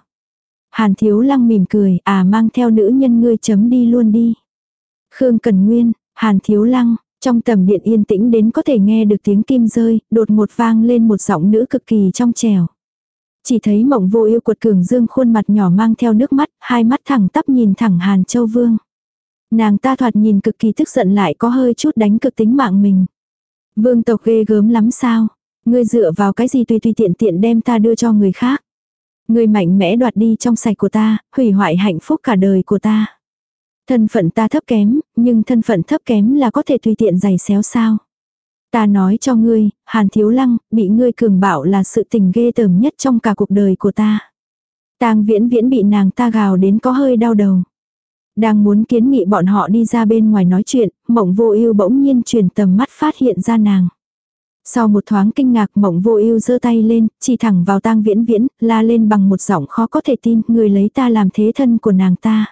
Hàn thiếu lăng mỉm cười, à mang theo nữ nhân ngươi chấm đi luôn đi. Khương Cần Nguyên, Hàn thiếu lăng, trong tầm điện yên tĩnh đến có thể nghe được tiếng kim rơi, đột một vang lên một giọng nữ cực kỳ trong trèo. Chỉ thấy mộng vô yêu quật cường dương khuôn mặt nhỏ mang theo nước mắt, hai mắt thẳng tắp nhìn thẳng Hàn Châu Vương. Nàng ta thoạt nhìn cực kỳ tức giận lại có hơi chút đánh cực tính mạng mình. Vương tộc ghê gớm lắm sao? Ngươi dựa vào cái gì tùy tùy tiện tiện đem ta đưa cho người khác. Ngươi mạnh mẽ đoạt đi trong sạch của ta, hủy hoại hạnh phúc cả đời của ta. Thân phận ta thấp kém, nhưng thân phận thấp kém là có thể tùy tiện giày xéo sao. Ta nói cho ngươi, Hàn Thiếu Lăng, bị ngươi cường bạo là sự tình ghê tởm nhất trong cả cuộc đời của ta. Tang viễn viễn bị nàng ta gào đến có hơi đau đầu. Đang muốn kiến nghị bọn họ đi ra bên ngoài nói chuyện, mộng vô ưu bỗng nhiên truyền tầm mắt phát hiện ra nàng. Sau một thoáng kinh ngạc mộng vô ưu giơ tay lên, chỉ thẳng vào tang viễn viễn, la lên bằng một giọng khó có thể tin, người lấy ta làm thế thân của nàng ta.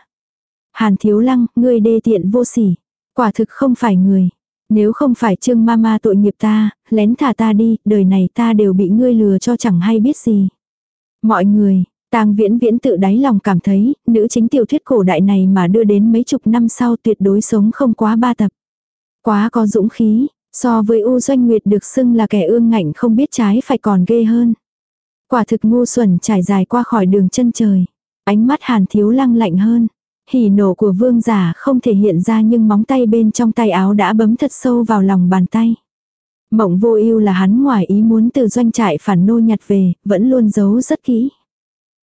Hàn thiếu lăng, người đê tiện vô sỉ. Quả thực không phải người. Nếu không phải trương mama tội nghiệp ta, lén thả ta đi, đời này ta đều bị ngươi lừa cho chẳng hay biết gì. Mọi người, tang viễn viễn tự đáy lòng cảm thấy, nữ chính tiểu thuyết cổ đại này mà đưa đến mấy chục năm sau tuyệt đối sống không quá ba tập. Quá có dũng khí, so với U Doanh Nguyệt được xưng là kẻ ương ngạnh không biết trái phải còn ghê hơn. Quả thực ngu xuẩn trải dài qua khỏi đường chân trời. Ánh mắt hàn thiếu lăng lạnh hơn. Hỉ nổ của vương giả không thể hiện ra nhưng móng tay bên trong tay áo đã bấm thật sâu vào lòng bàn tay. Mộng vô ưu là hắn ngoài ý muốn từ doanh trại phản nô nhặt về, vẫn luôn giấu rất kỹ.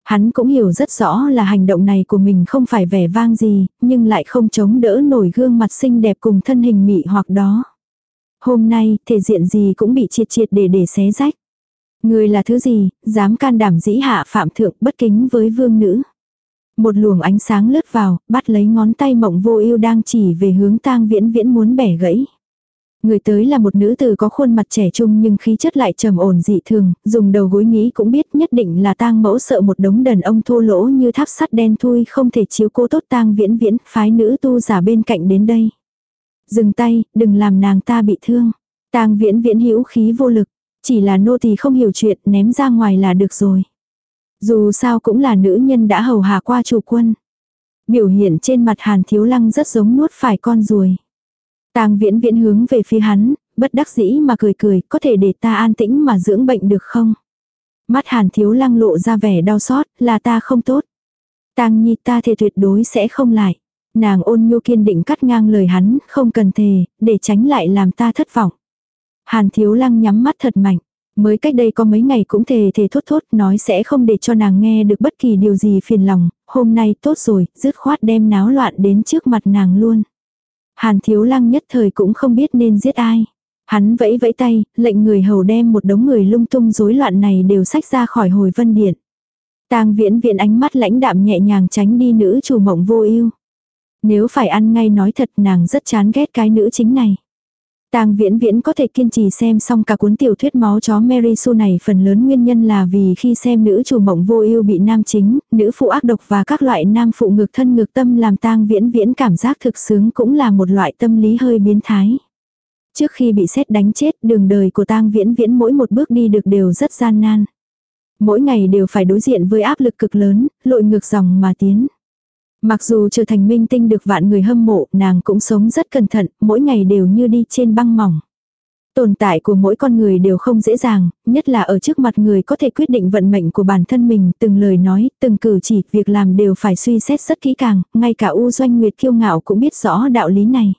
Hắn cũng hiểu rất rõ là hành động này của mình không phải vẻ vang gì, nhưng lại không chống đỡ nổi gương mặt xinh đẹp cùng thân hình mị hoặc đó. Hôm nay, thể diện gì cũng bị triệt triệt để để xé rách. Người là thứ gì, dám can đảm dĩ hạ phạm thượng bất kính với vương nữ. Một luồng ánh sáng lướt vào, bắt lấy ngón tay mộng vô ưu đang chỉ về hướng tang viễn viễn muốn bẻ gãy. Người tới là một nữ tử có khuôn mặt trẻ trung nhưng khí chất lại trầm ổn dị thường, dùng đầu gối nghĩ cũng biết nhất định là tang mẫu sợ một đống đàn ông thô lỗ như tháp sắt đen thui không thể chiếu cố tốt tang viễn viễn, phái nữ tu giả bên cạnh đến đây. Dừng tay, đừng làm nàng ta bị thương. tang viễn viễn hữu khí vô lực, chỉ là nô tỳ không hiểu chuyện ném ra ngoài là được rồi. Dù sao cũng là nữ nhân đã hầu hạ qua chủ quân. Biểu hiện trên mặt hàn thiếu lăng rất giống nuốt phải con ruồi. Tang viễn viễn hướng về phía hắn, bất đắc dĩ mà cười cười, có thể để ta an tĩnh mà dưỡng bệnh được không? Mắt hàn thiếu lăng lộ ra vẻ đau xót, là ta không tốt. Tang nhi ta thể tuyệt đối sẽ không lại. Nàng ôn nhu kiên định cắt ngang lời hắn, không cần thề, để tránh lại làm ta thất vọng. Hàn thiếu lăng nhắm mắt thật mạnh. Mới cách đây có mấy ngày cũng thề thề thốt thốt nói sẽ không để cho nàng nghe được bất kỳ điều gì phiền lòng, hôm nay tốt rồi, dứt khoát đem náo loạn đến trước mặt nàng luôn. Hàn thiếu lăng nhất thời cũng không biết nên giết ai. Hắn vẫy vẫy tay, lệnh người hầu đem một đống người lung tung rối loạn này đều sách ra khỏi hồi vân điện. Tang viễn viện ánh mắt lãnh đạm nhẹ nhàng tránh đi nữ chủ mộng vô ưu. Nếu phải ăn ngay nói thật nàng rất chán ghét cái nữ chính này. Tang Viễn Viễn có thể kiên trì xem xong cả cuốn tiểu thuyết máu chó Mary Sue này phần lớn nguyên nhân là vì khi xem nữ chủ mộng vô ưu bị nam chính, nữ phụ ác độc và các loại nam phụ ngược thân ngược tâm làm Tang Viễn Viễn cảm giác thực sướng cũng là một loại tâm lý hơi biến thái. Trước khi bị xét đánh chết, đường đời của Tang Viễn Viễn mỗi một bước đi được đều rất gian nan. Mỗi ngày đều phải đối diện với áp lực cực lớn, lội ngược dòng mà tiến. Mặc dù trở thành minh tinh được vạn người hâm mộ, nàng cũng sống rất cẩn thận, mỗi ngày đều như đi trên băng mỏng. Tồn tại của mỗi con người đều không dễ dàng, nhất là ở trước mặt người có thể quyết định vận mệnh của bản thân mình, từng lời nói, từng cử chỉ, việc làm đều phải suy xét rất kỹ càng, ngay cả U Doanh Nguyệt kiêu ngạo cũng biết rõ đạo lý này.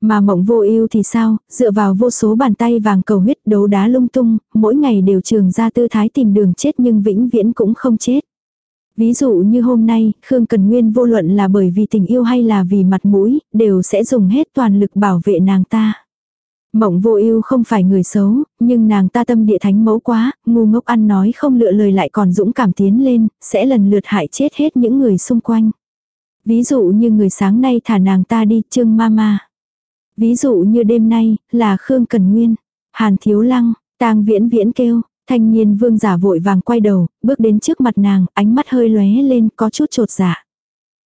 Mà mộng vô ưu thì sao, dựa vào vô số bàn tay vàng cầu huyết đấu đá lung tung, mỗi ngày đều trường ra tư thái tìm đường chết nhưng vĩnh viễn cũng không chết. Ví dụ như hôm nay, Khương Cần Nguyên vô luận là bởi vì tình yêu hay là vì mặt mũi, đều sẽ dùng hết toàn lực bảo vệ nàng ta. Mộng vô ưu không phải người xấu, nhưng nàng ta tâm địa thánh mẫu quá, ngu ngốc ăn nói không lựa lời lại còn dũng cảm tiến lên, sẽ lần lượt hại chết hết những người xung quanh. Ví dụ như người sáng nay thả nàng ta đi, Trương ma ma. Ví dụ như đêm nay, là Khương Cần Nguyên, Hàn Thiếu Lăng, tang Viễn Viễn kêu, Thanh niên vương giả vội vàng quay đầu, bước đến trước mặt nàng, ánh mắt hơi lóe lên, có chút trột dạ.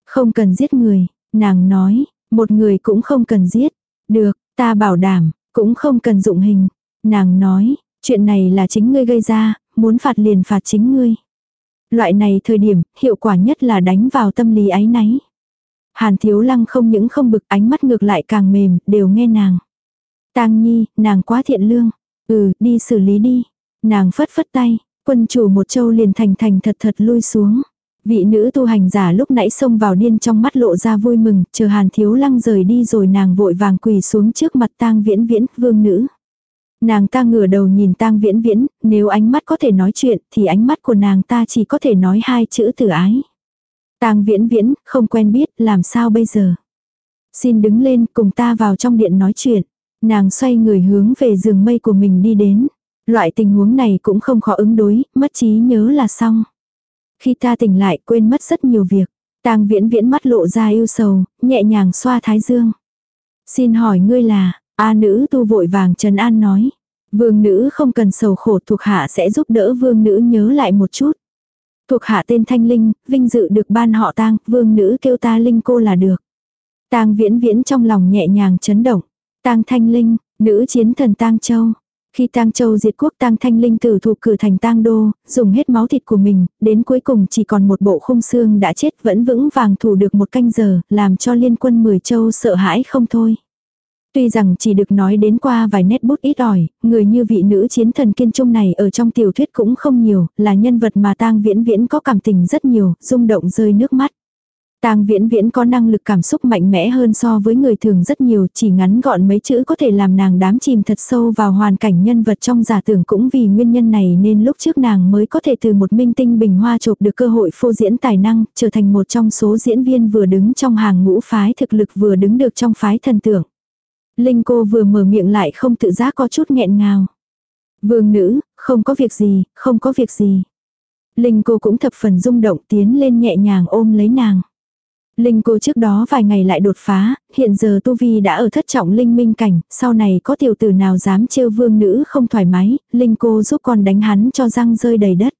Không cần giết người, nàng nói, một người cũng không cần giết. Được, ta bảo đảm, cũng không cần dụng hình. Nàng nói, chuyện này là chính ngươi gây ra, muốn phạt liền phạt chính ngươi. Loại này thời điểm, hiệu quả nhất là đánh vào tâm lý ái náy. Hàn thiếu lăng không những không bực ánh mắt ngược lại càng mềm, đều nghe nàng. Tang nhi, nàng quá thiện lương. Ừ, đi xử lý đi. Nàng phất phất tay, quân chủ một châu liền thành thành thật thật lui xuống. Vị nữ tu hành giả lúc nãy xông vào điên trong mắt lộ ra vui mừng, chờ hàn thiếu lăng rời đi rồi nàng vội vàng quỳ xuống trước mặt tang viễn viễn, vương nữ. Nàng ta ngửa đầu nhìn tang viễn viễn, nếu ánh mắt có thể nói chuyện thì ánh mắt của nàng ta chỉ có thể nói hai chữ tử ái. tang viễn viễn, không quen biết, làm sao bây giờ? Xin đứng lên cùng ta vào trong điện nói chuyện. Nàng xoay người hướng về giường mây của mình đi đến. Loại tình huống này cũng không khó ứng đối, mất trí nhớ là xong. Khi ta tỉnh lại quên mất rất nhiều việc. Tang viễn viễn mắt lộ ra yêu sầu, nhẹ nhàng xoa thái dương. Xin hỏi ngươi là, A nữ tu vội vàng trần an nói. Vương nữ không cần sầu khổ thuộc hạ sẽ giúp đỡ vương nữ nhớ lại một chút. Thuộc hạ tên Thanh Linh, vinh dự được ban họ tang, vương nữ kêu ta Linh cô là được. Tang viễn viễn trong lòng nhẹ nhàng chấn động. Tang Thanh Linh, nữ chiến thần Tang Châu. Khi Tang Châu diệt quốc Tang Thanh Linh tử thủ cử thành Tang Đô, dùng hết máu thịt của mình, đến cuối cùng chỉ còn một bộ khung xương đã chết vẫn vững vàng thủ được một canh giờ, làm cho liên quân mười châu sợ hãi không thôi. Tuy rằng chỉ được nói đến qua vài nét bút ít ỏi, người như vị nữ chiến thần kiên trung này ở trong tiểu thuyết cũng không nhiều, là nhân vật mà tang viễn viễn có cảm tình rất nhiều, rung động rơi nước mắt. Tang Viễn Viễn có năng lực cảm xúc mạnh mẽ hơn so với người thường rất nhiều, chỉ ngắn gọn mấy chữ có thể làm nàng đám chìm thật sâu vào hoàn cảnh nhân vật trong giả tưởng cũng vì nguyên nhân này nên lúc trước nàng mới có thể từ một minh tinh bình hoa chụp được cơ hội phô diễn tài năng, trở thành một trong số diễn viên vừa đứng trong hàng ngũ phái thực lực vừa đứng được trong phái thần tượng. Linh cô vừa mở miệng lại không tự giác có chút nghẹn ngào. Vương nữ, không có việc gì, không có việc gì. Linh cô cũng thập phần rung động tiến lên nhẹ nhàng ôm lấy nàng. Linh cô trước đó vài ngày lại đột phá, hiện giờ Tu Vi đã ở thất trọng linh minh cảnh, sau này có tiểu tử nào dám trêu vương nữ không thoải mái, Linh cô giúp con đánh hắn cho răng rơi đầy đất.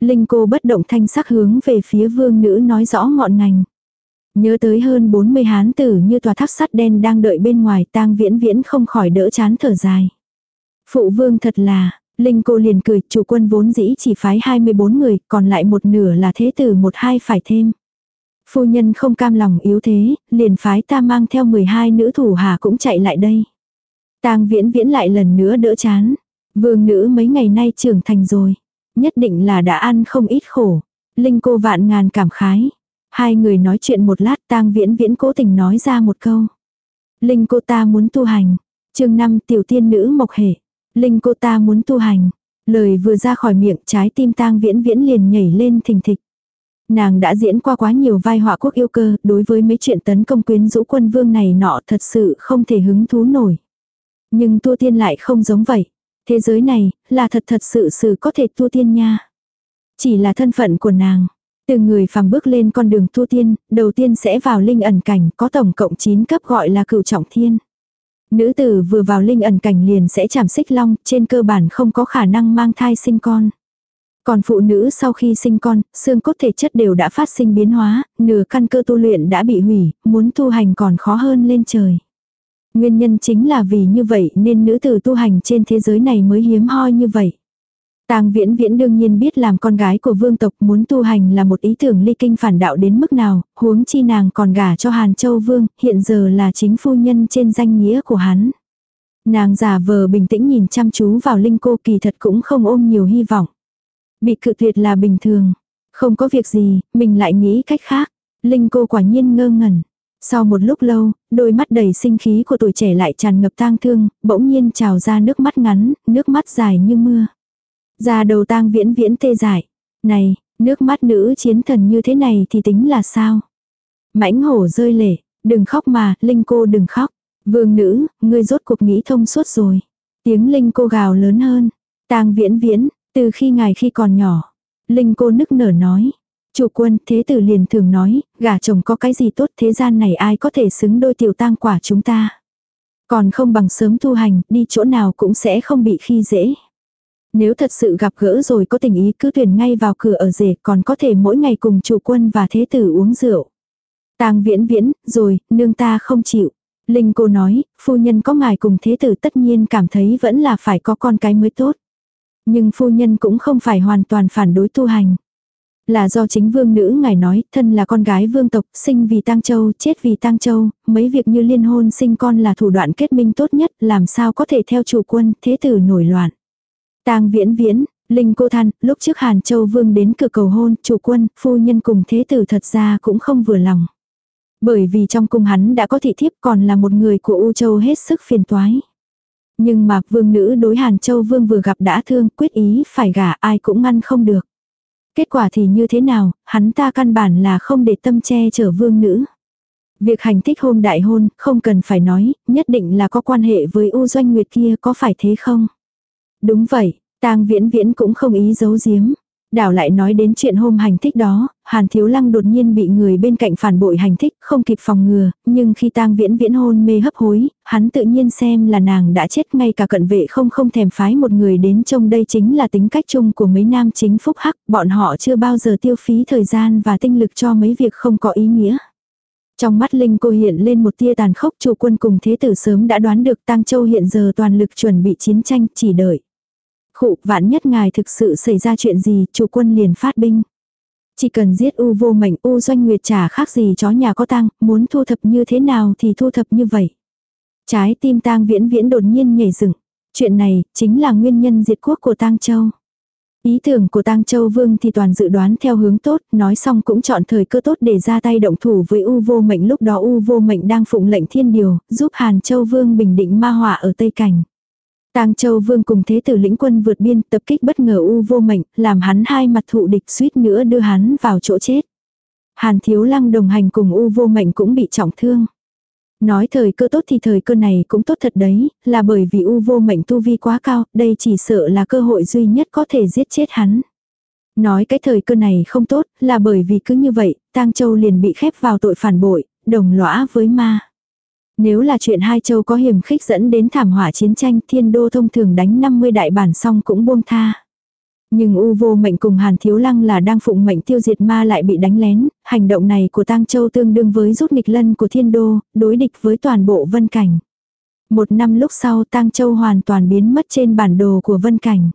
Linh cô bất động thanh sắc hướng về phía vương nữ nói rõ ngọn ngành. Nhớ tới hơn 40 hán tử như tòa tháp sắt đen đang đợi bên ngoài tang viễn viễn không khỏi đỡ chán thở dài. Phụ vương thật là, Linh cô liền cười, chủ quân vốn dĩ chỉ phái 24 người, còn lại một nửa là thế tử một hai phải thêm. Phu nhân không cam lòng yếu thế, liền phái ta mang theo 12 nữ thủ hà cũng chạy lại đây. tang viễn viễn lại lần nữa đỡ chán. Vương nữ mấy ngày nay trưởng thành rồi. Nhất định là đã ăn không ít khổ. Linh cô vạn ngàn cảm khái. Hai người nói chuyện một lát tang viễn viễn cố tình nói ra một câu. Linh cô ta muốn tu hành. chương năm tiểu tiên nữ mộc hệ. Linh cô ta muốn tu hành. Lời vừa ra khỏi miệng trái tim tang viễn viễn liền nhảy lên thình thịch. Nàng đã diễn qua quá nhiều vai họa quốc yêu cơ, đối với mấy chuyện tấn công quyến rũ quân vương này nọ thật sự không thể hứng thú nổi. Nhưng tu tiên lại không giống vậy. Thế giới này, là thật thật sự sự có thể tu tiên nha. Chỉ là thân phận của nàng. Từ người phàm bước lên con đường tu tiên, đầu tiên sẽ vào linh ẩn cảnh, có tổng cộng 9 cấp gọi là cửu trọng thiên. Nữ tử vừa vào linh ẩn cảnh liền sẽ chảm xích long, trên cơ bản không có khả năng mang thai sinh con. Còn phụ nữ sau khi sinh con, xương cốt thể chất đều đã phát sinh biến hóa, nửa căn cơ tu luyện đã bị hủy, muốn tu hành còn khó hơn lên trời. Nguyên nhân chính là vì như vậy nên nữ tử tu hành trên thế giới này mới hiếm hoi như vậy. Tang Viễn Viễn đương nhiên biết làm con gái của vương tộc muốn tu hành là một ý tưởng ly kinh phản đạo đến mức nào, huống chi nàng còn gả cho Hàn Châu Vương, hiện giờ là chính phu nhân trên danh nghĩa của hắn. Nàng giả vờ bình tĩnh nhìn chăm chú vào Linh cô kỳ thật cũng không ôm nhiều hy vọng. Bị cự tuyệt là bình thường. Không có việc gì, mình lại nghĩ cách khác. Linh cô quả nhiên ngơ ngẩn. Sau một lúc lâu, đôi mắt đầy sinh khí của tuổi trẻ lại tràn ngập tang thương, bỗng nhiên trào ra nước mắt ngắn, nước mắt dài như mưa. Ra đầu tang viễn viễn tê dại. Này, nước mắt nữ chiến thần như thế này thì tính là sao? Mãnh hổ rơi lệ, đừng khóc mà, Linh cô đừng khóc. Vương nữ, ngươi rốt cuộc nghĩ thông suốt rồi. Tiếng Linh cô gào lớn hơn. tang viễn viễn, từ khi ngài khi còn nhỏ, Linh cô nức nở nói. Chủ quân, thế tử liền thường nói, gả chồng có cái gì tốt thế gian này ai có thể xứng đôi tiểu tang quả chúng ta. Còn không bằng sớm tu hành, đi chỗ nào cũng sẽ không bị khi dễ. Nếu thật sự gặp gỡ rồi có tình ý cứ tuyển ngay vào cửa ở rể còn có thể mỗi ngày cùng chủ quân và thế tử uống rượu. tang viễn viễn, rồi, nương ta không chịu. Linh cô nói, phu nhân có ngài cùng thế tử tất nhiên cảm thấy vẫn là phải có con cái mới tốt. Nhưng phu nhân cũng không phải hoàn toàn phản đối tu hành. Là do chính vương nữ ngài nói, thân là con gái vương tộc, sinh vì tang châu, chết vì tang châu, mấy việc như liên hôn sinh con là thủ đoạn kết minh tốt nhất, làm sao có thể theo chủ quân, thế tử nổi loạn. tang viễn viễn, Linh cô than, lúc trước Hàn Châu Vương đến cửa cầu hôn, chủ quân, phu nhân cùng thế tử thật ra cũng không vừa lòng. Bởi vì trong cung hắn đã có thị thiếp còn là một người của U Châu hết sức phiền toái. Nhưng mà vương nữ đối Hàn Châu Vương vừa gặp đã thương quyết ý phải gả ai cũng ngăn không được. Kết quả thì như thế nào, hắn ta căn bản là không để tâm che chở vương nữ. Việc hành thích hôn đại hôn, không cần phải nói, nhất định là có quan hệ với U Doanh Nguyệt kia có phải thế không? Đúng vậy, tang viễn viễn cũng không ý giấu giếm. Đảo lại nói đến chuyện hôm hành thích đó, Hàn Thiếu Lăng đột nhiên bị người bên cạnh phản bội hành thích, không kịp phòng ngừa, nhưng khi tang viễn viễn hôn mê hấp hối, hắn tự nhiên xem là nàng đã chết ngay cả cận vệ không không thèm phái một người đến trông đây chính là tính cách chung của mấy nam chính phúc hắc, bọn họ chưa bao giờ tiêu phí thời gian và tinh lực cho mấy việc không có ý nghĩa. Trong mắt Linh cô hiện lên một tia tàn khốc chủ quân cùng thế tử sớm đã đoán được Tang Châu hiện giờ toàn lực chuẩn bị chiến tranh chỉ đợi. Khụ vạn nhất ngài thực sự xảy ra chuyện gì chủ quân liền phát binh. Chỉ cần giết u vô mệnh u doanh nguyệt trả khác gì chó nhà có tang, muốn thu thập như thế nào thì thu thập như vậy. Trái tim tang viễn viễn đột nhiên nhảy dựng. Chuyện này chính là nguyên nhân diệt quốc của tang châu. Ý tưởng của Tang Châu Vương thì toàn dự đoán theo hướng tốt, nói xong cũng chọn thời cơ tốt để ra tay động thủ với U Vô Mệnh lúc đó U Vô Mệnh đang phụng lệnh thiên điều, giúp Hàn Châu Vương bình định ma họa ở Tây Cảnh. Tang Châu Vương cùng thế tử lĩnh quân vượt biên tập kích bất ngờ U Vô Mệnh, làm hắn hai mặt thụ địch suýt nữa đưa hắn vào chỗ chết. Hàn Thiếu Lăng đồng hành cùng U Vô Mệnh cũng bị trọng thương. Nói thời cơ tốt thì thời cơ này cũng tốt thật đấy, là bởi vì u vô mệnh tu vi quá cao, đây chỉ sợ là cơ hội duy nhất có thể giết chết hắn. Nói cái thời cơ này không tốt, là bởi vì cứ như vậy, Tang Châu liền bị khép vào tội phản bội, đồng lõa với ma. Nếu là chuyện hai châu có hiểm khích dẫn đến thảm họa chiến tranh thiên đô thông thường đánh 50 đại bản xong cũng buông tha. Nhưng U vô mệnh cùng Hàn Thiếu Lăng là đang phụng mệnh tiêu diệt ma lại bị đánh lén, hành động này của Tang Châu tương đương với rút nghịch lân của thiên đô, đối địch với toàn bộ vân cảnh. Một năm lúc sau Tang Châu hoàn toàn biến mất trên bản đồ của vân cảnh.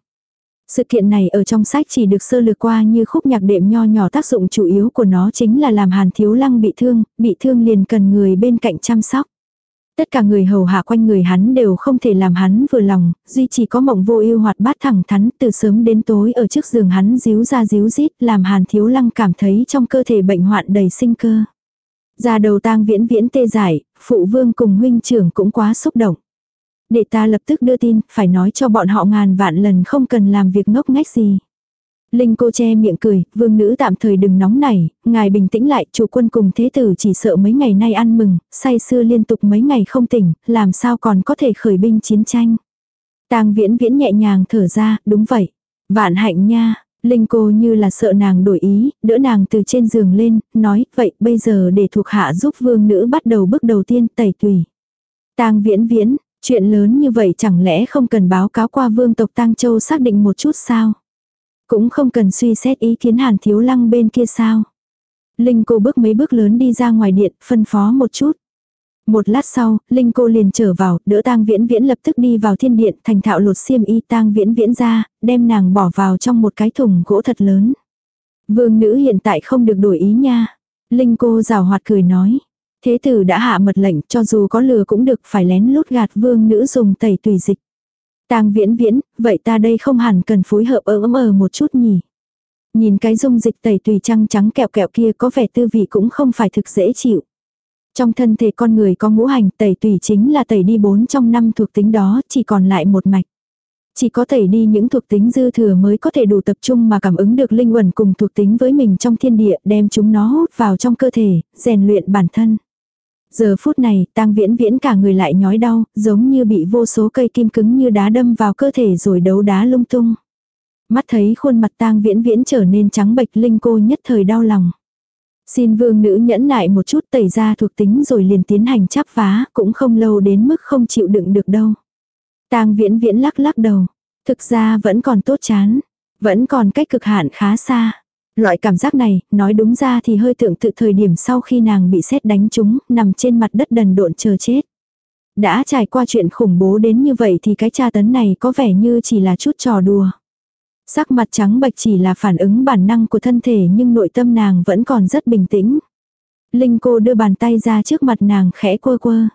Sự kiện này ở trong sách chỉ được sơ lược qua như khúc nhạc đệm nho nhỏ tác dụng chủ yếu của nó chính là làm Hàn Thiếu Lăng bị thương, bị thương liền cần người bên cạnh chăm sóc. Tất cả người hầu hạ quanh người hắn đều không thể làm hắn vừa lòng, duy chỉ có mộng vô ưu hoạt bát thẳng thắn từ sớm đến tối ở trước giường hắn díu ra díu rít làm hàn thiếu lăng cảm thấy trong cơ thể bệnh hoạn đầy sinh cơ. Ra đầu tang viễn viễn tê giải, phụ vương cùng huynh trưởng cũng quá xúc động. Để ta lập tức đưa tin, phải nói cho bọn họ ngàn vạn lần không cần làm việc ngốc nghếch gì. Linh cô che miệng cười, vương nữ tạm thời đừng nóng nảy, ngài bình tĩnh lại, chủ quân cùng thế tử chỉ sợ mấy ngày nay ăn mừng, say sưa liên tục mấy ngày không tỉnh, làm sao còn có thể khởi binh chiến tranh. tang viễn viễn nhẹ nhàng thở ra, đúng vậy. Vạn hạnh nha, Linh cô như là sợ nàng đổi ý, đỡ nàng từ trên giường lên, nói, vậy bây giờ để thuộc hạ giúp vương nữ bắt đầu bước đầu tiên tẩy tùy. tang viễn viễn, chuyện lớn như vậy chẳng lẽ không cần báo cáo qua vương tộc tang châu xác định một chút sao? Cũng không cần suy xét ý kiến hàn thiếu lăng bên kia sao. Linh cô bước mấy bước lớn đi ra ngoài điện, phân phó một chút. Một lát sau, Linh cô liền trở vào, đỡ tang viễn viễn lập tức đi vào thiên điện, thành thạo lột xiêm y tang viễn viễn ra, đem nàng bỏ vào trong một cái thùng gỗ thật lớn. Vương nữ hiện tại không được đổi ý nha. Linh cô rào hoạt cười nói. Thế tử đã hạ mật lệnh cho dù có lừa cũng được phải lén lút gạt vương nữ dùng tẩy tùy dịch. Tang viễn viễn, vậy ta đây không hẳn cần phối hợp ấm ờ một chút nhỉ. Nhìn cái dung dịch tẩy tùy trăng trắng kẹo kẹo kia có vẻ tư vị cũng không phải thực dễ chịu. Trong thân thể con người có ngũ hành tẩy tùy chính là tẩy đi bốn trong năm thuộc tính đó, chỉ còn lại một mạch. Chỉ có tẩy đi những thuộc tính dư thừa mới có thể đủ tập trung mà cảm ứng được linh quẩn cùng thuộc tính với mình trong thiên địa, đem chúng nó hút vào trong cơ thể, rèn luyện bản thân. Giờ phút này, tang viễn viễn cả người lại nhói đau, giống như bị vô số cây kim cứng như đá đâm vào cơ thể rồi đấu đá lung tung. Mắt thấy khuôn mặt tang viễn viễn trở nên trắng bệch linh cô nhất thời đau lòng. Xin vương nữ nhẫn nại một chút tẩy ra thuộc tính rồi liền tiến hành chắp phá, cũng không lâu đến mức không chịu đựng được đâu. Tang viễn viễn lắc lắc đầu. Thực ra vẫn còn tốt chán. Vẫn còn cách cực hạn khá xa. Loại cảm giác này, nói đúng ra thì hơi tượng tự thời điểm sau khi nàng bị xét đánh trúng, nằm trên mặt đất đần độn chờ chết. Đã trải qua chuyện khủng bố đến như vậy thì cái tra tấn này có vẻ như chỉ là chút trò đùa. Sắc mặt trắng bạch chỉ là phản ứng bản năng của thân thể nhưng nội tâm nàng vẫn còn rất bình tĩnh. Linh cô đưa bàn tay ra trước mặt nàng khẽ quơ quơ.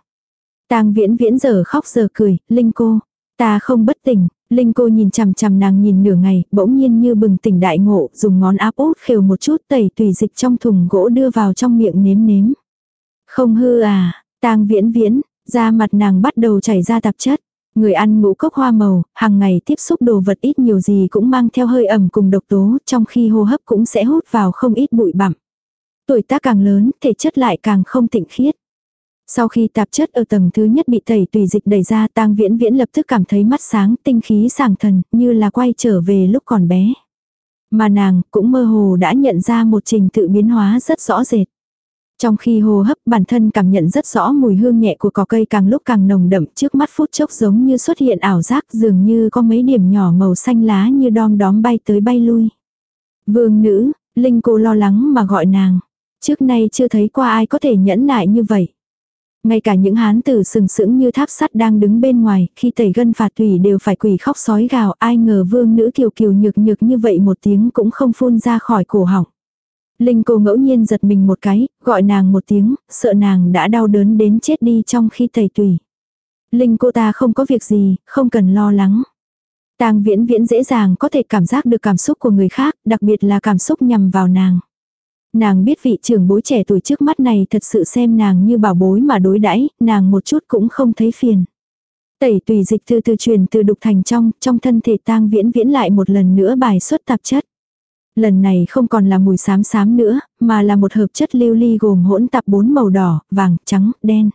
Tang viễn viễn giờ khóc giờ cười, Linh cô, ta không bất tỉnh, Linh cô nhìn chằm chằm nàng nhìn nửa ngày, bỗng nhiên như bừng tỉnh đại ngộ, dùng ngón áp út khều một chút tẩy tùy dịch trong thùng gỗ đưa vào trong miệng nếm nếm. Không hư à, tang viễn viễn, da mặt nàng bắt đầu chảy ra tạp chất. Người ăn ngũ cốc hoa màu, hàng ngày tiếp xúc đồ vật ít nhiều gì cũng mang theo hơi ẩm cùng độc tố, trong khi hô hấp cũng sẽ hút vào không ít bụi bặm. Tuổi tác càng lớn, thể chất lại càng không tịnh khiết. Sau khi tạp chất ở tầng thứ nhất bị tẩy tùy dịch đẩy ra tang viễn viễn lập tức cảm thấy mắt sáng tinh khí sàng thần như là quay trở về lúc còn bé. Mà nàng cũng mơ hồ đã nhận ra một trình tự biến hóa rất rõ rệt. Trong khi hô hấp bản thân cảm nhận rất rõ mùi hương nhẹ của cỏ cây càng lúc càng nồng đậm trước mắt phút chốc giống như xuất hiện ảo giác dường như có mấy điểm nhỏ màu xanh lá như đom đóm bay tới bay lui. Vương nữ, Linh cô lo lắng mà gọi nàng. Trước nay chưa thấy qua ai có thể nhẫn nại như vậy. Ngay cả những hán tử sừng sững như tháp sắt đang đứng bên ngoài, khi tẩy gân phạt tùy đều phải quỳ khóc sói gào, ai ngờ vương nữ kiều kiều nhược nhược như vậy một tiếng cũng không phun ra khỏi cổ họng. Linh cô ngẫu nhiên giật mình một cái, gọi nàng một tiếng, sợ nàng đã đau đớn đến chết đi trong khi tẩy tùy. Linh cô ta không có việc gì, không cần lo lắng. Tang viễn viễn dễ dàng có thể cảm giác được cảm xúc của người khác, đặc biệt là cảm xúc nhằm vào nàng. Nàng biết vị trưởng bối trẻ tuổi trước mắt này thật sự xem nàng như bảo bối mà đối đãi nàng một chút cũng không thấy phiền. Tẩy tùy dịch từ từ truyền từ đục thành trong, trong thân thể tang viễn viễn lại một lần nữa bài xuất tạp chất. Lần này không còn là mùi xám xám nữa, mà là một hợp chất lưu ly gồm hỗn tạp bốn màu đỏ, vàng, trắng, đen.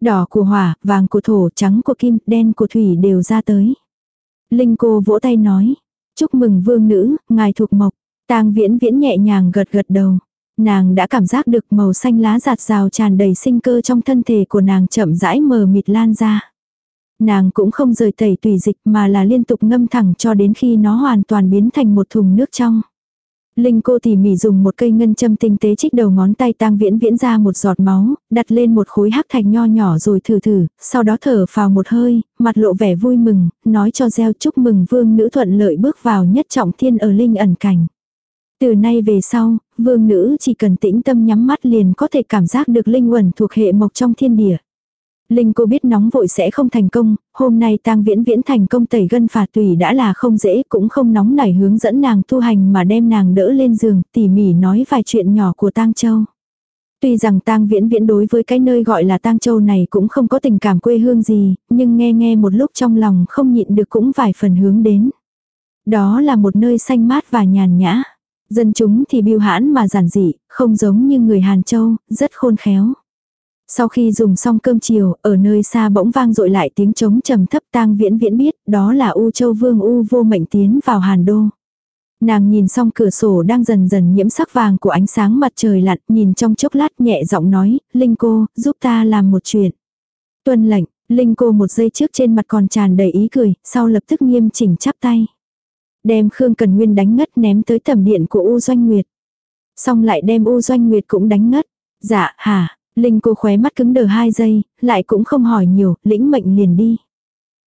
Đỏ của hỏa, vàng của thổ, trắng của kim, đen của thủy đều ra tới. Linh cô vỗ tay nói, chúc mừng vương nữ, ngài thuộc mộc. Tang viễn viễn nhẹ nhàng gật gật đầu. Nàng đã cảm giác được màu xanh lá giạt rào tràn đầy sinh cơ trong thân thể của nàng chậm rãi mờ mịt lan ra. Nàng cũng không rời tẩy tùy dịch mà là liên tục ngâm thẳng cho đến khi nó hoàn toàn biến thành một thùng nước trong. Linh cô tỉ mỉ dùng một cây ngân châm tinh tế chích đầu ngón tay tang viễn viễn ra một giọt máu, đặt lên một khối hắc thạch nho nhỏ rồi thử thử, sau đó thở vào một hơi, mặt lộ vẻ vui mừng, nói cho gieo chúc mừng vương nữ thuận lợi bước vào nhất trọng thiên ở linh ẩn cảnh. Từ nay về sau, vương nữ chỉ cần tĩnh tâm nhắm mắt liền có thể cảm giác được linh quẩn thuộc hệ mộc trong thiên địa. Linh cô biết nóng vội sẽ không thành công, hôm nay tang viễn viễn thành công tẩy gân phạt tùy đã là không dễ cũng không nóng nảy hướng dẫn nàng tu hành mà đem nàng đỡ lên giường tỉ mỉ nói vài chuyện nhỏ của tang châu. Tuy rằng tang viễn viễn đối với cái nơi gọi là tang châu này cũng không có tình cảm quê hương gì, nhưng nghe nghe một lúc trong lòng không nhịn được cũng vài phần hướng đến. Đó là một nơi xanh mát và nhàn nhã. Dân chúng thì biêu hãn mà giản dị, không giống như người Hàn Châu, rất khôn khéo. Sau khi dùng xong cơm chiều, ở nơi xa bỗng vang dội lại tiếng trống trầm thấp tang viễn viễn biết, đó là U Châu Vương U vô mệnh tiến vào Hàn Đô. Nàng nhìn xong cửa sổ đang dần dần nhiễm sắc vàng của ánh sáng mặt trời lặn, nhìn trong chốc lát nhẹ giọng nói, Linh cô, giúp ta làm một chuyện. Tuân lệnh, Linh cô một giây trước trên mặt còn tràn đầy ý cười, sau lập tức nghiêm chỉnh chắp tay. Đem Khương Cần Nguyên đánh ngất ném tới tầm điện của U Doanh Nguyệt. Xong lại đem U Doanh Nguyệt cũng đánh ngất. Dạ, hả, Linh cô khóe mắt cứng đờ hai giây, lại cũng không hỏi nhiều, lĩnh mệnh liền đi.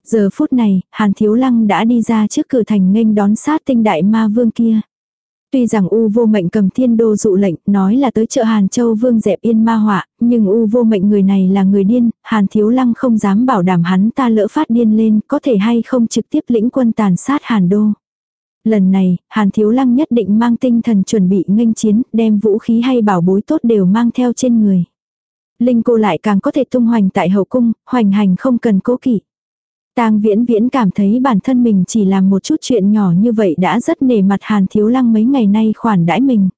Giờ phút này, Hàn Thiếu Lăng đã đi ra trước cửa thành nghênh đón sát tinh đại ma vương kia. Tuy rằng U vô mệnh cầm thiên đô dụ lệnh, nói là tới chợ Hàn Châu vương dẹp yên ma họa, nhưng U vô mệnh người này là người điên, Hàn Thiếu Lăng không dám bảo đảm hắn ta lỡ phát điên lên, có thể hay không trực tiếp lĩnh quân tàn sát Hàn Đô. Lần này, Hàn Thiếu Lăng nhất định mang tinh thần chuẩn bị nghênh chiến, đem vũ khí hay bảo bối tốt đều mang theo trên người. Linh cô lại càng có thể tung hoành tại hậu cung, hoành hành không cần cố kỵ. Tang viễn viễn cảm thấy bản thân mình chỉ làm một chút chuyện nhỏ như vậy đã rất nể mặt Hàn Thiếu Lăng mấy ngày nay khoản đãi mình.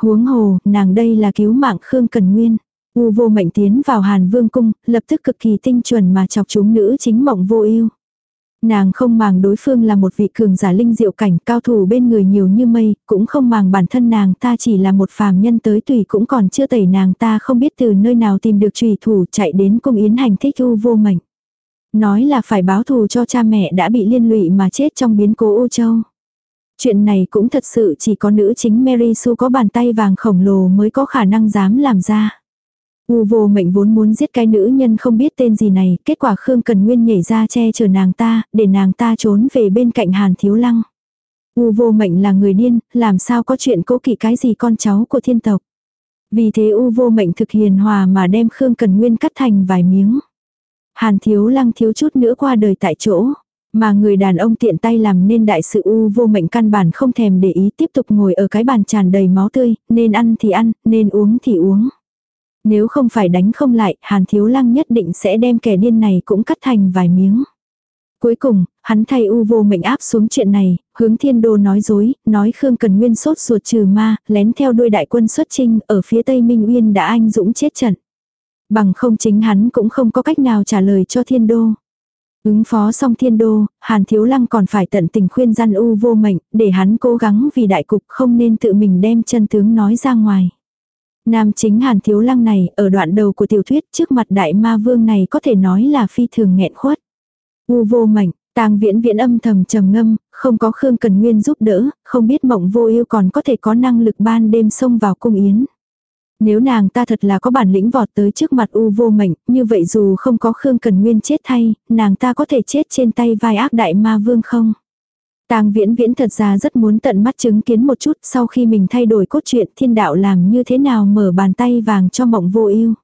Huống hồ, nàng đây là cứu mạng Khương Cần Nguyên. U vô mệnh tiến vào Hàn Vương Cung, lập tức cực kỳ tinh chuẩn mà chọc chúng nữ chính mộng vô ưu Nàng không màng đối phương là một vị cường giả linh diệu cảnh cao thủ bên người nhiều như mây, cũng không màng bản thân nàng ta chỉ là một phàm nhân tới tùy cũng còn chưa tẩy nàng ta không biết từ nơi nào tìm được trùy thủ chạy đến cung yến hành thích u vô mệnh. Nói là phải báo thù cho cha mẹ đã bị liên lụy mà chết trong biến cố ô châu. Chuyện này cũng thật sự chỉ có nữ chính Mary Sue có bàn tay vàng khổng lồ mới có khả năng dám làm ra. U vô mệnh vốn muốn giết cái nữ nhân không biết tên gì này, kết quả Khương Cần Nguyên nhảy ra che chở nàng ta, để nàng ta trốn về bên cạnh Hàn Thiếu Lăng. U vô mệnh là người điên, làm sao có chuyện cố kỵ cái gì con cháu của thiên tộc. Vì thế U vô mệnh thực hiền hòa mà đem Khương Cần Nguyên cắt thành vài miếng. Hàn Thiếu Lăng thiếu chút nữa qua đời tại chỗ. Mà người đàn ông tiện tay làm nên đại sự u vô mệnh căn bản không thèm để ý tiếp tục ngồi ở cái bàn tràn đầy máu tươi, nên ăn thì ăn, nên uống thì uống. Nếu không phải đánh không lại, Hàn Thiếu Lăng nhất định sẽ đem kẻ điên này cũng cắt thành vài miếng. Cuối cùng, hắn thay u vô mệnh áp xuống chuyện này, hướng thiên đô nói dối, nói Khương Cần Nguyên sốt ruột trừ ma, lén theo đuôi đại quân xuất trinh ở phía tây Minh Uyên đã anh dũng chết trận. Bằng không chính hắn cũng không có cách nào trả lời cho thiên đô. Ứng phó xong thiên đô, Hàn Thiếu Lăng còn phải tận tình khuyên gian u vô mệnh, để hắn cố gắng vì đại cục không nên tự mình đem chân tướng nói ra ngoài. Nam chính Hàn Thiếu Lăng này, ở đoạn đầu của tiểu thuyết trước mặt đại ma vương này có thể nói là phi thường nghẹn khuất. U vô mảnh tang viễn viễn âm thầm trầm ngâm, không có Khương Cần Nguyên giúp đỡ, không biết mộng vô yêu còn có thể có năng lực ban đêm xông vào cung yến. Nếu nàng ta thật là có bản lĩnh vọt tới trước mặt u vô mệnh, như vậy dù không có Khương Cần Nguyên chết thay, nàng ta có thể chết trên tay vai ác đại ma vương không? Tang viễn viễn thật ra rất muốn tận mắt chứng kiến một chút sau khi mình thay đổi cốt truyện thiên đạo làm như thế nào mở bàn tay vàng cho mộng vô ưu.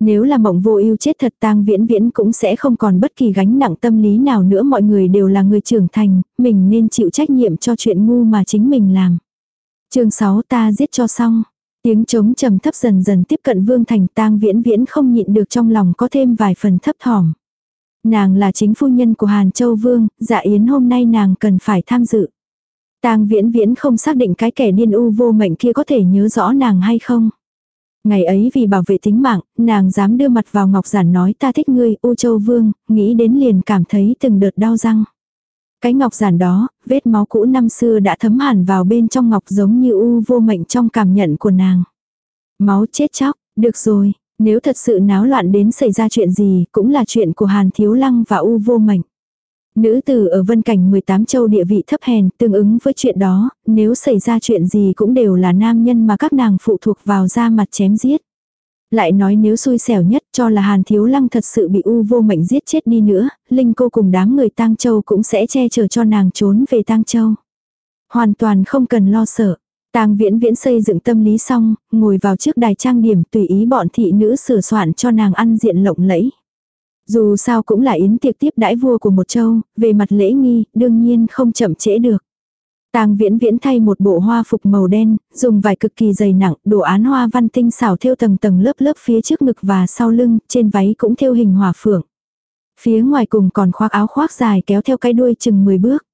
Nếu là mộng vô ưu chết thật tang viễn viễn cũng sẽ không còn bất kỳ gánh nặng tâm lý nào nữa mọi người đều là người trưởng thành, mình nên chịu trách nhiệm cho chuyện ngu mà chính mình làm. chương 6 ta giết cho xong. Tiếng trống trầm thấp dần dần tiếp cận Vương Thành tang viễn viễn không nhịn được trong lòng có thêm vài phần thấp thỏm. Nàng là chính phu nhân của Hàn Châu Vương, dạ yến hôm nay nàng cần phải tham dự. tang viễn viễn không xác định cái kẻ điên u vô mệnh kia có thể nhớ rõ nàng hay không. Ngày ấy vì bảo vệ tính mạng, nàng dám đưa mặt vào ngọc giản nói ta thích ngươi, U Châu Vương, nghĩ đến liền cảm thấy từng đợt đau răng. Cái ngọc giản đó, vết máu cũ năm xưa đã thấm hẳn vào bên trong ngọc giống như U vô mệnh trong cảm nhận của nàng. Máu chết chóc, được rồi, nếu thật sự náo loạn đến xảy ra chuyện gì, cũng là chuyện của Hàn Thiếu Lăng và U vô mệnh. Nữ tử ở vân cảnh 18 châu địa vị thấp hèn, tương ứng với chuyện đó, nếu xảy ra chuyện gì cũng đều là nam nhân mà các nàng phụ thuộc vào ra mặt chém giết. Lại nói nếu xui xẻo nhất cho là Hàn Thiếu Lăng thật sự bị u vô mệnh giết chết đi nữa, Linh cô cùng đám người tang châu cũng sẽ che chở cho nàng trốn về tang châu. Hoàn toàn không cần lo sợ. Tang viễn viễn xây dựng tâm lý xong, ngồi vào trước đài trang điểm tùy ý bọn thị nữ sửa soạn cho nàng ăn diện lộng lẫy. Dù sao cũng là yến tiệc tiếp đãi vua của một châu, về mặt lễ nghi, đương nhiên không chậm trễ được. Tang Viễn Viễn thay một bộ hoa phục màu đen, dùng vải cực kỳ dày nặng, đồ án hoa văn tinh xảo thêu tầng tầng lớp lớp phía trước ngực và sau lưng, trên váy cũng thêu hình hỏa phượng. Phía ngoài cùng còn khoác áo khoác dài kéo theo cái đuôi chừng 10 bước.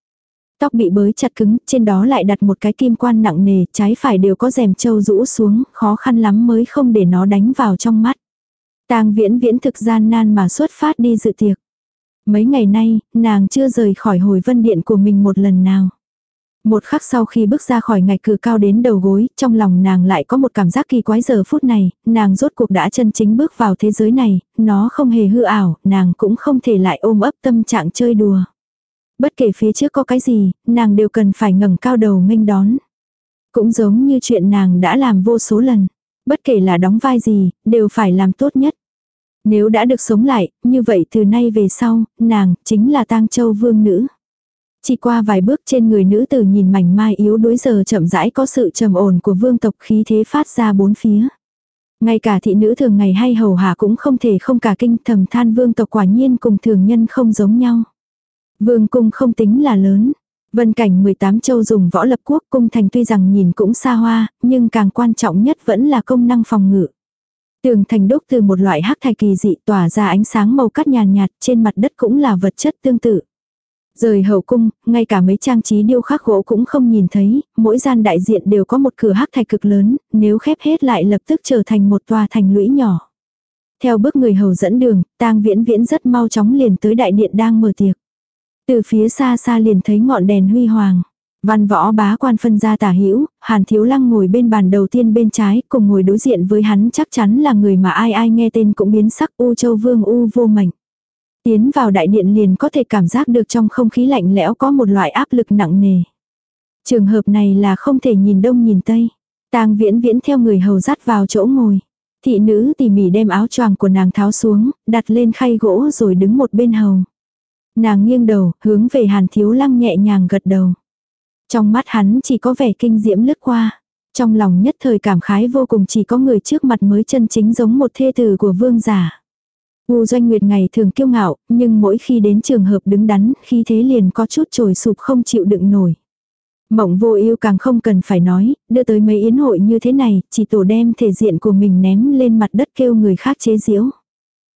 Tóc bị bới chặt cứng, trên đó lại đặt một cái kim quan nặng nề, trái phải đều có rèm châu rũ xuống, khó khăn lắm mới không để nó đánh vào trong mắt. Tang viễn viễn thực gian nan mà xuất phát đi dự tiệc. Mấy ngày nay, nàng chưa rời khỏi hồi vân điện của mình một lần nào. Một khắc sau khi bước ra khỏi ngạch cửa cao đến đầu gối, trong lòng nàng lại có một cảm giác kỳ quái giờ phút này, nàng rốt cuộc đã chân chính bước vào thế giới này, nó không hề hư ảo, nàng cũng không thể lại ôm ấp tâm trạng chơi đùa. Bất kể phía trước có cái gì, nàng đều cần phải ngẩng cao đầu nghênh đón. Cũng giống như chuyện nàng đã làm vô số lần. Bất kể là đóng vai gì, đều phải làm tốt nhất. Nếu đã được sống lại, như vậy từ nay về sau, nàng chính là tang châu vương nữ. Chỉ qua vài bước trên người nữ tử nhìn mảnh mai yếu đuối giờ chậm rãi có sự trầm ổn của vương tộc khí thế phát ra bốn phía. Ngay cả thị nữ thường ngày hay hầu hạ cũng không thể không cả kinh thầm than vương tộc quả nhiên cùng thường nhân không giống nhau. Vương cung không tính là lớn. Vân cảnh 18 châu dùng võ lập quốc cung thành tuy rằng nhìn cũng xa hoa, nhưng càng quan trọng nhất vẫn là công năng phòng ngự. Tường thành đúc từ một loại hắc thạch kỳ dị tỏa ra ánh sáng màu cắt nhàn nhạt, trên mặt đất cũng là vật chất tương tự. Rời hậu cung, ngay cả mấy trang trí điêu khắc gỗ cũng không nhìn thấy, mỗi gian đại diện đều có một cửa hắc thạch cực lớn, nếu khép hết lại lập tức trở thành một tòa thành lũy nhỏ. Theo bước người hầu dẫn đường, tang viễn viễn rất mau chóng liền tới đại điện đang mở tiệc. Từ phía xa xa liền thấy ngọn đèn huy hoàng. Văn võ bá quan phân ra tả hữu Hàn Thiếu Lăng ngồi bên bàn đầu tiên bên trái, cùng ngồi đối diện với hắn chắc chắn là người mà ai ai nghe tên cũng biến sắc U Châu Vương U vô mảnh. Tiến vào đại điện liền có thể cảm giác được trong không khí lạnh lẽo có một loại áp lực nặng nề. Trường hợp này là không thể nhìn đông nhìn tây. Tang viễn viễn theo người hầu dắt vào chỗ ngồi. Thị nữ tỉ mỉ đem áo choàng của nàng tháo xuống, đặt lên khay gỗ rồi đứng một bên hầu. Nàng nghiêng đầu, hướng về hàn thiếu lăng nhẹ nhàng gật đầu. Trong mắt hắn chỉ có vẻ kinh diễm lướt qua. Trong lòng nhất thời cảm khái vô cùng chỉ có người trước mặt mới chân chính giống một thê tử của vương giả. U doanh nguyệt ngày thường kiêu ngạo, nhưng mỗi khi đến trường hợp đứng đắn, khi thế liền có chút trồi sụp không chịu đựng nổi. Mộng vô yêu càng không cần phải nói, đưa tới mấy yến hội như thế này, chỉ tổ đem thể diện của mình ném lên mặt đất kêu người khác chế giễu.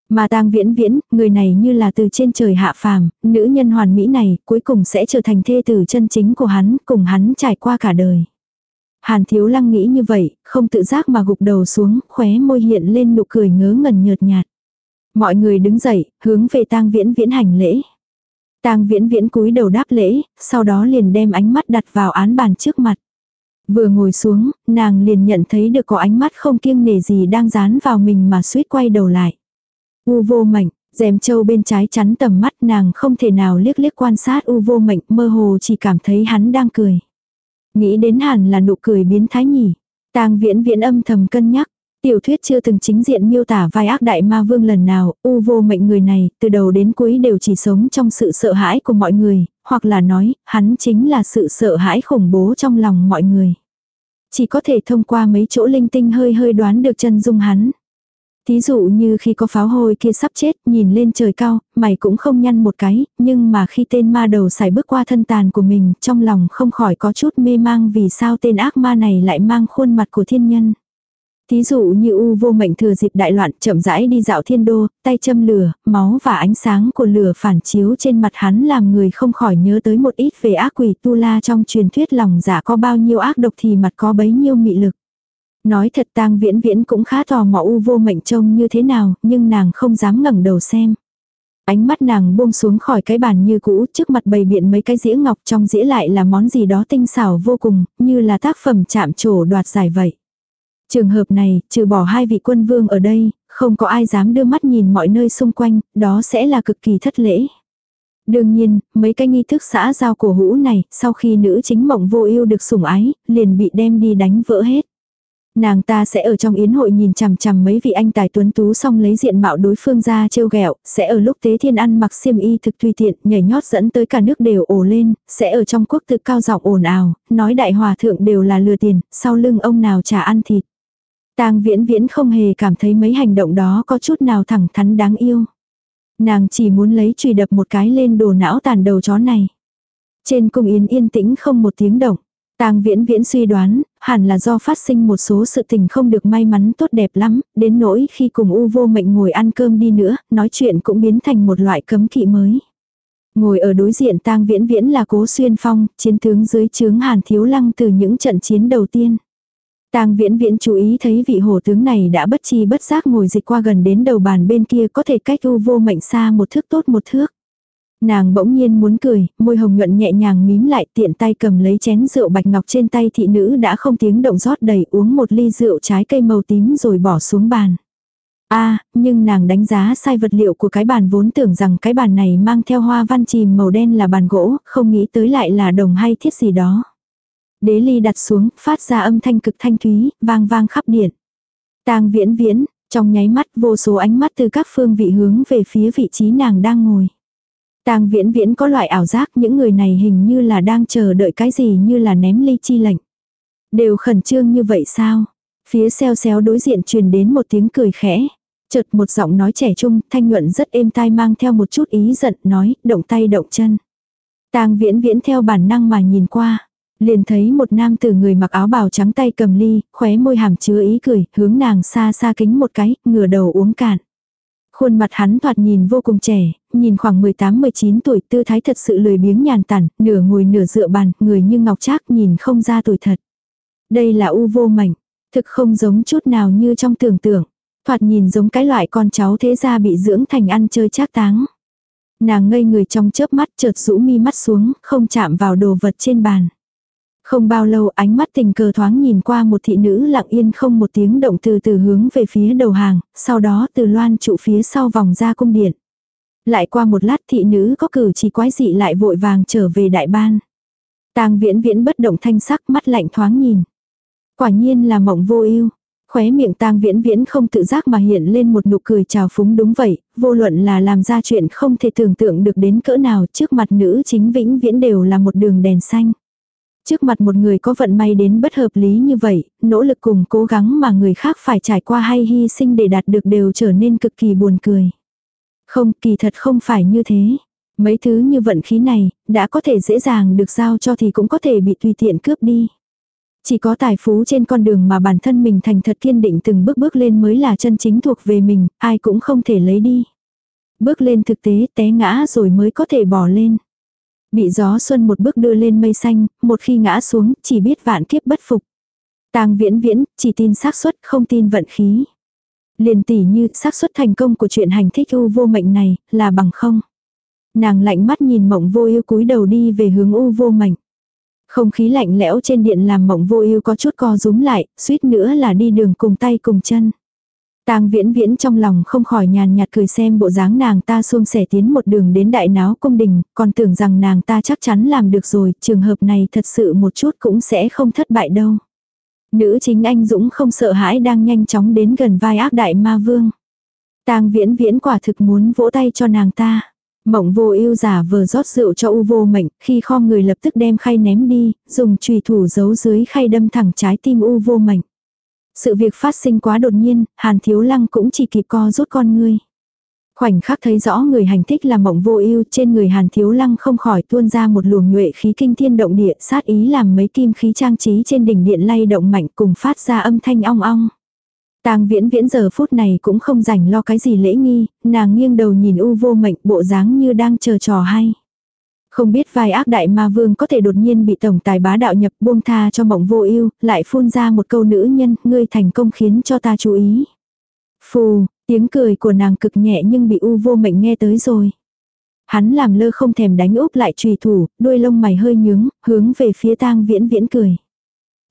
Mà tang viễn viễn, người này như là từ trên trời hạ phàm, nữ nhân hoàn mỹ này cuối cùng sẽ trở thành thê tử chân chính của hắn, cùng hắn trải qua cả đời. Hàn thiếu lăng nghĩ như vậy, không tự giác mà gục đầu xuống, khóe môi hiện lên nụ cười ngớ ngẩn nhợt nhạt. Mọi người đứng dậy, hướng về tang viễn viễn hành lễ. Tang viễn viễn cúi đầu đáp lễ, sau đó liền đem ánh mắt đặt vào án bàn trước mặt. Vừa ngồi xuống, nàng liền nhận thấy được có ánh mắt không kiêng nể gì đang dán vào mình mà suýt quay đầu lại. U vô mệnh, rèm châu bên trái chắn tầm mắt nàng không thể nào liếc liếc quan sát u vô mệnh mơ hồ chỉ cảm thấy hắn đang cười. Nghĩ đến hẳn là nụ cười biến thái nhỉ. Tang viễn viễn âm thầm cân nhắc. Tiểu thuyết chưa từng chính diện miêu tả vai ác đại ma vương lần nào, u vô mệnh người này, từ đầu đến cuối đều chỉ sống trong sự sợ hãi của mọi người, hoặc là nói, hắn chính là sự sợ hãi khủng bố trong lòng mọi người. Chỉ có thể thông qua mấy chỗ linh tinh hơi hơi đoán được chân dung hắn. Thí dụ như khi có pháo hôi kia sắp chết, nhìn lên trời cao, mày cũng không nhăn một cái, nhưng mà khi tên ma đầu xài bước qua thân tàn của mình, trong lòng không khỏi có chút mê mang vì sao tên ác ma này lại mang khuôn mặt của thiên nhân. Thí dụ như U vô mệnh thừa dịp đại loạn chậm rãi đi dạo thiên đô, tay châm lửa, máu và ánh sáng của lửa phản chiếu trên mặt hắn làm người không khỏi nhớ tới một ít về ác quỷ tu la trong truyền thuyết lòng giả dạ có bao nhiêu ác độc thì mặt có bấy nhiêu mị lực. Nói thật tang viễn viễn cũng khá tò mò U vô mệnh trông như thế nào, nhưng nàng không dám ngẩng đầu xem. Ánh mắt nàng buông xuống khỏi cái bàn như cũ, trước mặt bày biện mấy cái dĩa ngọc trong dĩa lại là món gì đó tinh xảo vô cùng, như là tác phẩm chạm trổ đoạt giải vậy. Trường hợp này, trừ bỏ hai vị quân vương ở đây, không có ai dám đưa mắt nhìn mọi nơi xung quanh, đó sẽ là cực kỳ thất lễ. Đương nhiên, mấy cái nghi thức xã giao cổ hũ này, sau khi nữ chính mộng vô ưu được sủng ái, liền bị đem đi đánh vỡ hết. Nàng ta sẽ ở trong yến hội nhìn chằm chằm mấy vị anh tài tuấn tú xong lấy diện mạo đối phương ra trêu ghẹo, sẽ ở lúc tế thiên ăn mặc xiêm y thực tùy tiện, nhảy nhót dẫn tới cả nước đều ồ lên, sẽ ở trong quốc tự cao giọng ồn ào, nói đại hòa thượng đều là lừa tiền, sau lưng ông nào trả ăn thịt. Tang viễn viễn không hề cảm thấy mấy hành động đó có chút nào thẳng thắn đáng yêu. Nàng chỉ muốn lấy chùy đập một cái lên đồ não tàn đầu chó này. Trên cung yến yên tĩnh không một tiếng động. Tang viễn viễn suy đoán, hẳn là do phát sinh một số sự tình không được may mắn tốt đẹp lắm, đến nỗi khi cùng u vô mệnh ngồi ăn cơm đi nữa, nói chuyện cũng biến thành một loại cấm kỵ mới. Ngồi ở đối diện tang viễn viễn là cố xuyên phong, chiến tướng dưới trướng hàn thiếu lăng từ những trận chiến đầu tiên. Tang viễn viễn chú ý thấy vị hổ tướng này đã bất chi bất giác ngồi dịch qua gần đến đầu bàn bên kia có thể cách u vô mệnh xa một thước tốt một thước. Nàng bỗng nhiên muốn cười, môi hồng nhuận nhẹ nhàng mím lại tiện tay cầm lấy chén rượu bạch ngọc trên tay thị nữ đã không tiếng động rót đầy uống một ly rượu trái cây màu tím rồi bỏ xuống bàn. a nhưng nàng đánh giá sai vật liệu của cái bàn vốn tưởng rằng cái bàn này mang theo hoa văn chìm màu đen là bàn gỗ, không nghĩ tới lại là đồng hay thiết gì đó. Đế ly đặt xuống, phát ra âm thanh cực thanh thúy, vang vang khắp điện. tang viễn viễn, trong nháy mắt vô số ánh mắt từ các phương vị hướng về phía vị trí nàng đang ngồi. Tang viễn viễn có loại ảo giác những người này hình như là đang chờ đợi cái gì như là ném ly chi lệnh. Đều khẩn trương như vậy sao? Phía xeo xéo đối diện truyền đến một tiếng cười khẽ. Chợt một giọng nói trẻ trung, thanh nhuận rất êm tai mang theo một chút ý giận, nói, động tay động chân. Tang viễn viễn theo bản năng mà nhìn qua. Liền thấy một nam tử người mặc áo bào trắng tay cầm ly, khóe môi hàm chứa ý cười, hướng nàng xa xa kính một cái, ngửa đầu uống cạn. Khuôn mặt hắn thoạt nhìn vô cùng trẻ, nhìn khoảng 18-19 tuổi tư thái thật sự lười biếng nhàn tản, nửa ngồi nửa dựa bàn, người như ngọc trác nhìn không ra tuổi thật. Đây là u vô mảnh, thực không giống chút nào như trong tưởng tượng. Thoạt nhìn giống cái loại con cháu thế gia bị dưỡng thành ăn chơi trác táng. Nàng ngây người trong chớp mắt chợt rũ mi mắt xuống, không chạm vào đồ vật trên bàn. Không bao lâu ánh mắt tình cờ thoáng nhìn qua một thị nữ lặng yên không một tiếng động từ từ hướng về phía đầu hàng, sau đó từ loan trụ phía sau vòng ra cung điện. Lại qua một lát thị nữ có cử chỉ quái dị lại vội vàng trở về đại ban. tang viễn viễn bất động thanh sắc mắt lạnh thoáng nhìn. Quả nhiên là mộng vô ưu Khóe miệng tang viễn viễn không tự giác mà hiện lên một nụ cười trào phúng đúng vậy, vô luận là làm ra chuyện không thể tưởng tượng được đến cỡ nào trước mặt nữ chính vĩnh viễn đều là một đường đèn xanh. Trước mặt một người có vận may đến bất hợp lý như vậy, nỗ lực cùng cố gắng mà người khác phải trải qua hay hy sinh để đạt được đều trở nên cực kỳ buồn cười. Không, kỳ thật không phải như thế. Mấy thứ như vận khí này, đã có thể dễ dàng được giao cho thì cũng có thể bị tùy tiện cướp đi. Chỉ có tài phú trên con đường mà bản thân mình thành thật kiên định từng bước bước lên mới là chân chính thuộc về mình, ai cũng không thể lấy đi. Bước lên thực tế té ngã rồi mới có thể bỏ lên. Bị gió xuân một bước đưa lên mây xanh, một khi ngã xuống, chỉ biết vạn kiếp bất phục. Tang viễn viễn, chỉ tin xác suất, không tin vận khí. Liền tỉ như xác suất thành công của chuyện hành thích u vô mệnh này, là bằng không. Nàng lạnh mắt nhìn mộng vô ưu cúi đầu đi về hướng u vô mệnh. Không khí lạnh lẽo trên điện làm mộng vô ưu có chút co rúm lại, suýt nữa là đi đường cùng tay cùng chân. Tang viễn viễn trong lòng không khỏi nhàn nhạt cười xem bộ dáng nàng ta xuông sẻ tiến một đường đến đại náo cung đình, còn tưởng rằng nàng ta chắc chắn làm được rồi, trường hợp này thật sự một chút cũng sẽ không thất bại đâu. Nữ chính anh Dũng không sợ hãi đang nhanh chóng đến gần vai ác đại ma vương. Tang viễn viễn quả thực muốn vỗ tay cho nàng ta. Mộng vô ưu giả vừa rót rượu cho u vô mệnh, khi kho người lập tức đem khay ném đi, dùng chùy thủ giấu dưới khay đâm thẳng trái tim u vô mệnh. Sự việc phát sinh quá đột nhiên, hàn thiếu lăng cũng chỉ kịp co rút con ngươi. Khoảnh khắc thấy rõ người hành thích là mộng vô ưu trên người hàn thiếu lăng không khỏi tuôn ra một luồng nhuệ khí kinh thiên động địa sát ý làm mấy kim khí trang trí trên đỉnh điện lay động mạnh cùng phát ra âm thanh ong ong. Tang viễn viễn giờ phút này cũng không rảnh lo cái gì lễ nghi, nàng nghiêng đầu nhìn u vô mệnh bộ dáng như đang chờ trò hay. Không biết vai ác đại ma vương có thể đột nhiên bị tổng tài bá đạo nhập buông tha cho mộng vô ưu lại phun ra một câu nữ nhân, ngươi thành công khiến cho ta chú ý. Phù, tiếng cười của nàng cực nhẹ nhưng bị u vô mệnh nghe tới rồi. Hắn làm lơ không thèm đánh úp lại trùy thủ, đuôi lông mày hơi nhướng, hướng về phía tang viễn viễn cười.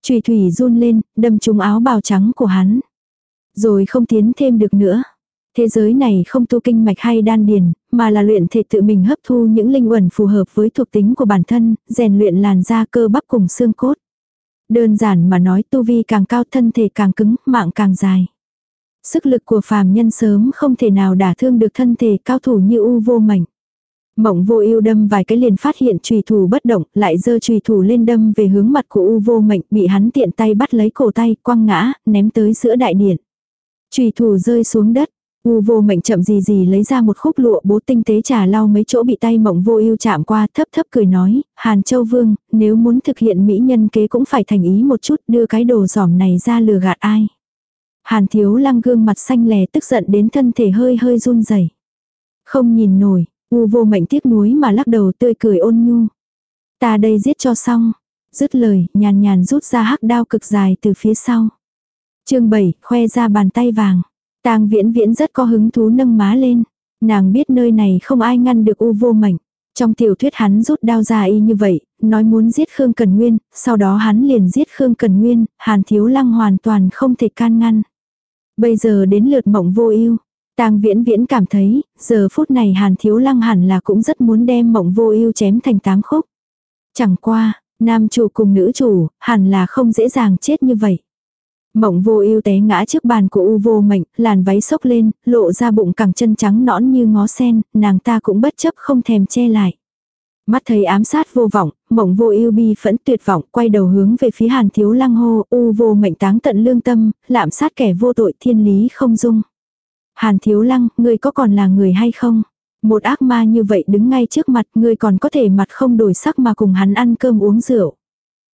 Trùy thủy run lên, đâm trúng áo bào trắng của hắn. Rồi không tiến thêm được nữa. Thế giới này không tu kinh mạch hay đan điền, mà là luyện thể tự mình hấp thu những linh uẩn phù hợp với thuộc tính của bản thân, rèn luyện làn da cơ bắp cùng xương cốt. Đơn giản mà nói tu vi càng cao thân thể càng cứng, mạng càng dài. Sức lực của phàm nhân sớm không thể nào đả thương được thân thể cao thủ như u vô mảnh. Mộng vô ưu đâm vài cái liền phát hiện trùy thủ bất động, lại giơ trùy thủ lên đâm về hướng mặt của u vô mệnh, bị hắn tiện tay bắt lấy cổ tay, quăng ngã, ném tới giữa đại điện. Trùy thủ rơi xuống đất, U vô mệnh chậm gì gì lấy ra một khúc lụa bố tinh tế trà lau mấy chỗ bị tay mộng vô ưu chạm qua thấp thấp cười nói, Hàn Châu Vương, nếu muốn thực hiện mỹ nhân kế cũng phải thành ý một chút đưa cái đồ giỏm này ra lừa gạt ai. Hàn thiếu lăng gương mặt xanh lè tức giận đến thân thể hơi hơi run rẩy Không nhìn nổi, u vô mệnh tiếc nuối mà lắc đầu tươi cười ôn nhu. Ta đây giết cho xong. Dứt lời, nhàn nhàn rút ra hắc đao cực dài từ phía sau. chương 7, khoe ra bàn tay vàng. Tang viễn viễn rất có hứng thú nâng má lên. Nàng biết nơi này không ai ngăn được u vô mảnh. Trong tiểu thuyết hắn rút đao ra y như vậy, nói muốn giết Khương Cần Nguyên, sau đó hắn liền giết Khương Cần Nguyên, Hàn Thiếu Lăng hoàn toàn không thể can ngăn. Bây giờ đến lượt mộng vô ưu Tang viễn viễn cảm thấy, giờ phút này Hàn Thiếu Lăng hẳn là cũng rất muốn đem mộng vô ưu chém thành tám khúc. Chẳng qua, nam chủ cùng nữ chủ, hẳn là không dễ dàng chết như vậy. Mộng vô ưu té ngã trước bàn của u vô mệnh, làn váy xốc lên, lộ ra bụng cẳng chân trắng nõn như ngó sen, nàng ta cũng bất chấp không thèm che lại. Mắt thấy ám sát vô vọng, mộng vô ưu bi phẫn tuyệt vọng, quay đầu hướng về phía hàn thiếu lăng hô, u vô mệnh táng tận lương tâm, lạm sát kẻ vô tội thiên lý không dung. Hàn thiếu lăng, ngươi có còn là người hay không? Một ác ma như vậy đứng ngay trước mặt, ngươi còn có thể mặt không đổi sắc mà cùng hắn ăn cơm uống rượu.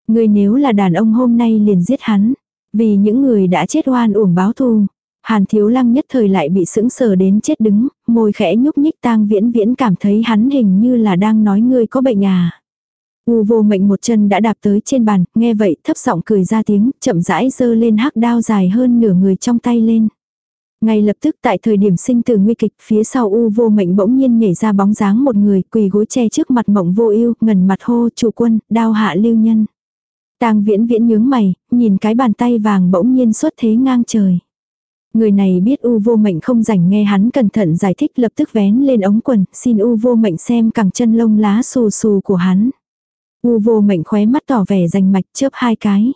Ngươi nếu là đàn ông hôm nay liền giết hắn. Vì những người đã chết oan uổng báo thù. Hàn thiếu lăng nhất thời lại bị sững sờ đến chết đứng, môi khẽ nhúc nhích tang viễn viễn cảm thấy hắn hình như là đang nói ngươi có bệnh à. U vô mệnh một chân đã đạp tới trên bàn, nghe vậy thấp giọng cười ra tiếng, chậm rãi giơ lên hắc đao dài hơn nửa người trong tay lên. Ngay lập tức tại thời điểm sinh tử nguy kịch, phía sau U vô mệnh bỗng nhiên nhảy ra bóng dáng một người, quỳ gối che trước mặt mộng vô ưu ngần mặt hô chủ quân, đao hạ lưu nhân. Tang viễn viễn nhướng mày, nhìn cái bàn tay vàng bỗng nhiên xuất thế ngang trời. Người này biết U vô mệnh không rảnh nghe hắn cẩn thận giải thích lập tức vén lên ống quần, xin U vô mệnh xem cẳng chân lông lá xù xù của hắn. U vô mệnh khóe mắt tỏ vẻ rành mạch chớp hai cái.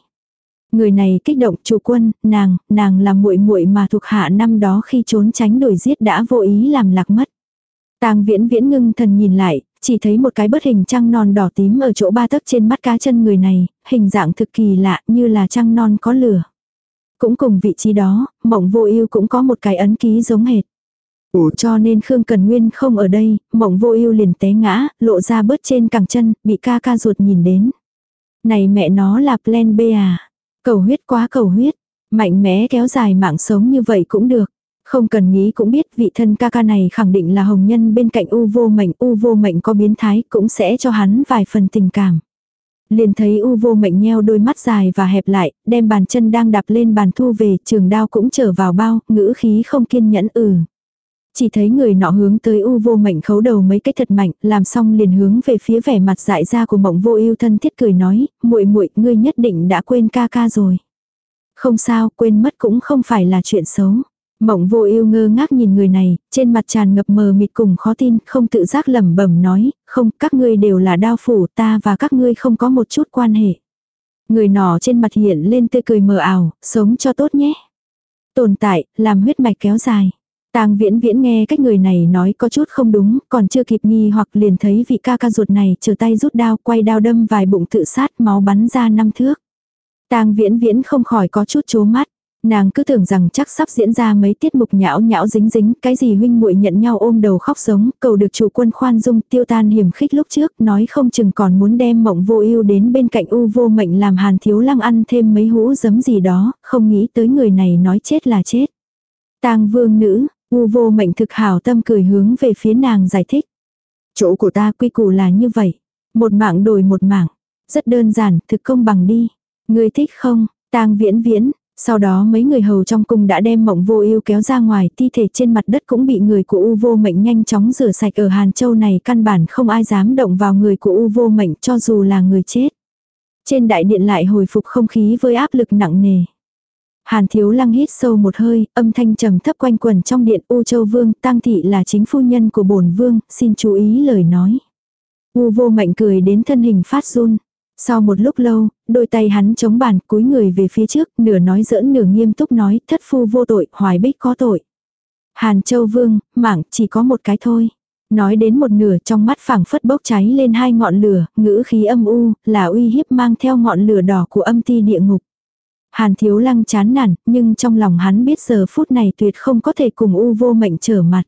Người này kích động chủ quân, nàng, nàng là muội muội mà thuộc hạ năm đó khi trốn tránh đuổi giết đã vô ý làm lạc mất. Tang viễn viễn ngưng thần nhìn lại, chỉ thấy một cái bớt hình trăng non đỏ tím ở chỗ ba tấc trên mắt cá chân người này, hình dạng thực kỳ lạ như là trăng non có lửa. Cũng cùng vị trí đó, mộng vô ưu cũng có một cái ấn ký giống hệt. Ủa cho nên Khương Cần Nguyên không ở đây, mộng vô ưu liền té ngã, lộ ra bớt trên cẳng chân, bị ca ca ruột nhìn đến. Này mẹ nó là plan B à? Cầu huyết quá cầu huyết, mạnh mẽ kéo dài mạng sống như vậy cũng được. Không cần nghĩ cũng biết vị thân ca ca này khẳng định là hồng nhân bên cạnh u vô mệnh, u vô mệnh có biến thái cũng sẽ cho hắn vài phần tình cảm. Liền thấy u vô mệnh nheo đôi mắt dài và hẹp lại, đem bàn chân đang đạp lên bàn thu về, trường đao cũng trở vào bao, ngữ khí không kiên nhẫn ừ. Chỉ thấy người nọ hướng tới u vô mệnh khấu đầu mấy cái thật mạnh, làm xong liền hướng về phía vẻ mặt dại ra của mộng vô yêu thân thiết cười nói, muội muội ngươi nhất định đã quên ca ca rồi. Không sao, quên mất cũng không phải là chuyện xấu. Mộng vô ưu ngơ ngác nhìn người này, trên mặt tràn ngập mờ mịt cùng khó tin, không tự giác lẩm bẩm nói, không, các ngươi đều là đao phủ, ta và các ngươi không có một chút quan hệ. Người nọ trên mặt hiện lên tươi cười mờ ảo, sống cho tốt nhé. Tồn tại, làm huyết mạch kéo dài. Tang viễn viễn nghe cách người này nói có chút không đúng, còn chưa kịp nghi hoặc liền thấy vị ca ca ruột này trở tay rút đao quay đao đâm vài bụng tự sát máu bắn ra năm thước. Tang viễn viễn không khỏi có chút chố mắt. Nàng cứ tưởng rằng chắc sắp diễn ra mấy tiết mục nhão nhão dính dính, cái gì huynh muội nhận nhau ôm đầu khóc sống, cầu được chủ quân khoan dung tiêu tan hiểm khích lúc trước, nói không chừng còn muốn đem mộng vô ưu đến bên cạnh u vô mệnh làm hàn thiếu lăng ăn thêm mấy hũ giấm gì đó, không nghĩ tới người này nói chết là chết. tang vương nữ, u vô mệnh thực hảo tâm cười hướng về phía nàng giải thích. Chỗ của ta quy củ là như vậy. Một mạng đổi một mạng. Rất đơn giản, thực công bằng đi. Người thích không? tang viễn viễn, sau đó mấy người hầu trong cung đã đem mộng vô ưu kéo ra ngoài, thi thể trên mặt đất cũng bị người của U vô mệnh nhanh chóng rửa sạch ở Hàn Châu này căn bản không ai dám động vào người của U vô mệnh cho dù là người chết. Trên đại điện lại hồi phục không khí với áp lực nặng nề. Hàn thiếu lăng hít sâu một hơi, âm thanh trầm thấp quanh quần trong điện U Châu Vương, tăng thị là chính phu nhân của bổn vương, xin chú ý lời nói. U vô mệnh cười đến thân hình phát run. Sau một lúc lâu, đôi tay hắn chống bàn cúi người về phía trước, nửa nói giỡn nửa nghiêm túc nói, thất phu vô tội, hoài bích có tội. Hàn Châu Vương, mạng chỉ có một cái thôi. Nói đến một nửa trong mắt phảng phất bốc cháy lên hai ngọn lửa, ngữ khí âm u, là uy hiếp mang theo ngọn lửa đỏ của âm ti địa ngục. Hàn thiếu lăng chán nản, nhưng trong lòng hắn biết giờ phút này tuyệt không có thể cùng u vô mệnh trở mặt.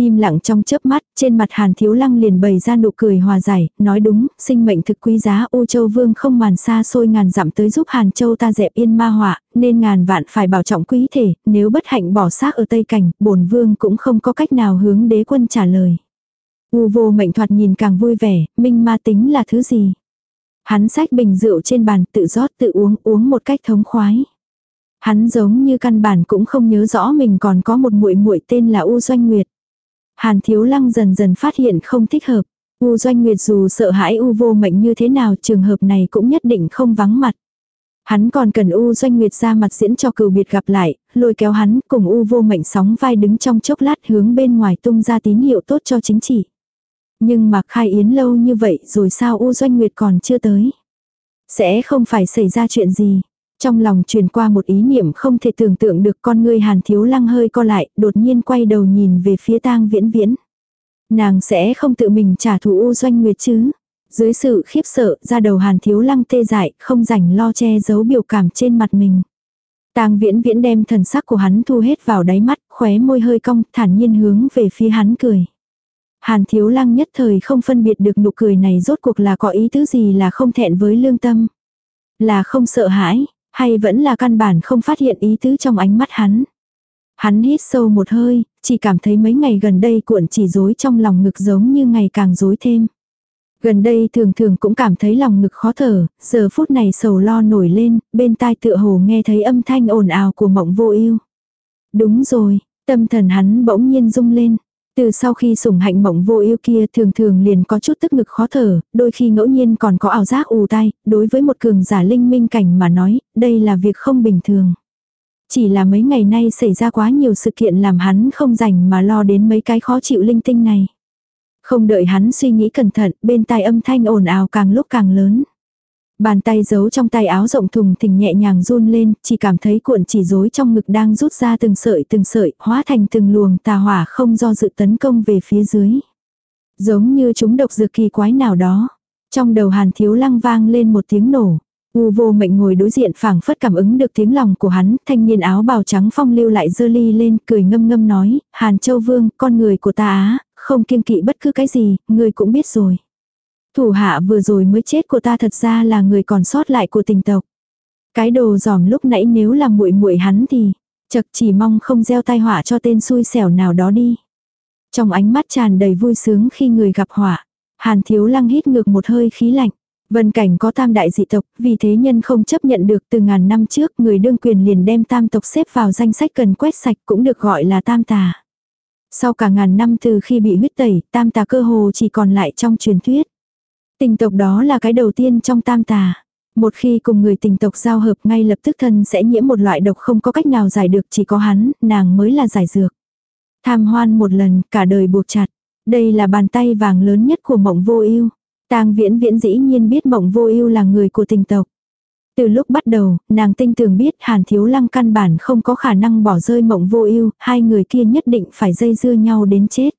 Im lặng trong chớp mắt, trên mặt Hàn Thiếu Lăng liền bày ra nụ cười hòa giải, nói đúng, sinh mệnh thực quý giá U Châu Vương không màn xa xôi ngàn dặm tới giúp Hàn Châu ta dẹp yên ma họa, nên ngàn vạn phải bảo trọng quý thể, nếu bất hạnh bỏ xác ở Tây Cảnh, bổn Vương cũng không có cách nào hướng đế quân trả lời. U vô mệnh thoạt nhìn càng vui vẻ, minh ma tính là thứ gì? Hắn xách bình rượu trên bàn tự rót tự uống uống một cách thống khoái. Hắn giống như căn bản cũng không nhớ rõ mình còn có một muội muội tên là U Doanh Nguyệt. Hàn Thiếu Lăng dần dần phát hiện không thích hợp. U Doanh Nguyệt dù sợ hãi U vô mệnh như thế nào trường hợp này cũng nhất định không vắng mặt. Hắn còn cần U Doanh Nguyệt ra mặt diễn cho cừu biệt gặp lại, lôi kéo hắn cùng U vô mệnh sóng vai đứng trong chốc lát hướng bên ngoài tung ra tín hiệu tốt cho chính trị. Nhưng mà khai yến lâu như vậy rồi sao U Doanh Nguyệt còn chưa tới. Sẽ không phải xảy ra chuyện gì. Trong lòng truyền qua một ý niệm không thể tưởng tượng được con người hàn thiếu lăng hơi co lại, đột nhiên quay đầu nhìn về phía tang viễn viễn. Nàng sẽ không tự mình trả thù U Doanh Nguyệt chứ. Dưới sự khiếp sợ, ra đầu hàn thiếu lăng tê dại, không rảnh lo che giấu biểu cảm trên mặt mình. Tang viễn viễn đem thần sắc của hắn thu hết vào đáy mắt, khóe môi hơi cong, thản nhiên hướng về phía hắn cười. Hàn thiếu lăng nhất thời không phân biệt được nụ cười này rốt cuộc là có ý tứ gì là không thẹn với lương tâm. Là không sợ hãi, hay vẫn là căn bản không phát hiện ý tứ trong ánh mắt hắn. Hắn hít sâu một hơi, chỉ cảm thấy mấy ngày gần đây cuộn chỉ rối trong lòng ngực giống như ngày càng rối thêm. Gần đây thường thường cũng cảm thấy lòng ngực khó thở, giờ phút này sầu lo nổi lên, bên tai tựa hồ nghe thấy âm thanh ồn ào của mộng vô ưu. Đúng rồi, tâm thần hắn bỗng nhiên rung lên. Từ sau khi sủng hạnh mộng vô yêu kia thường thường liền có chút tức ngực khó thở, đôi khi ngẫu nhiên còn có ảo giác ù tai, đối với một cường giả linh minh cảnh mà nói, đây là việc không bình thường. Chỉ là mấy ngày nay xảy ra quá nhiều sự kiện làm hắn không rảnh mà lo đến mấy cái khó chịu linh tinh này. Không đợi hắn suy nghĩ cẩn thận, bên tai âm thanh ồn ào càng lúc càng lớn. Bàn tay giấu trong tay áo rộng thùng thình nhẹ nhàng run lên, chỉ cảm thấy cuộn chỉ rối trong ngực đang rút ra từng sợi từng sợi, hóa thành từng luồng tà hỏa không do dự tấn công về phía dưới. Giống như chúng độc dược kỳ quái nào đó. Trong đầu hàn thiếu lăng vang lên một tiếng nổ. U vô mệnh ngồi đối diện phảng phất cảm ứng được tiếng lòng của hắn, thanh niên áo bào trắng phong lưu lại dơ ly lên, cười ngâm ngâm nói, Hàn Châu Vương, con người của ta á, không kiêng kỵ bất cứ cái gì, người cũng biết rồi. Thủ hạ vừa rồi mới chết của ta thật ra là người còn sót lại của tình tộc. Cái đồ giòm lúc nãy nếu là muội muội hắn thì, chật chỉ mong không gieo tai họa cho tên xui xẻo nào đó đi. Trong ánh mắt tràn đầy vui sướng khi người gặp họa, Hàn Thiếu Lăng hít ngược một hơi khí lạnh. Vân cảnh có tam đại dị tộc, vì thế nhân không chấp nhận được từ ngàn năm trước người đương quyền liền đem tam tộc xếp vào danh sách cần quét sạch cũng được gọi là tam tà. Sau cả ngàn năm từ khi bị huyết tẩy, tam tà cơ hồ chỉ còn lại trong truyền thuyết. Tình tộc đó là cái đầu tiên trong tam tà. Một khi cùng người tình tộc giao hợp ngay lập tức thân sẽ nhiễm một loại độc không có cách nào giải được chỉ có hắn, nàng mới là giải dược. Tham hoan một lần, cả đời buộc chặt. Đây là bàn tay vàng lớn nhất của mộng vô ưu. Tang viễn viễn dĩ nhiên biết mộng vô ưu là người của tình tộc. Từ lúc bắt đầu, nàng tinh tường biết Hàn Thiếu Lăng căn bản không có khả năng bỏ rơi mộng vô ưu, hai người kia nhất định phải dây dưa nhau đến chết.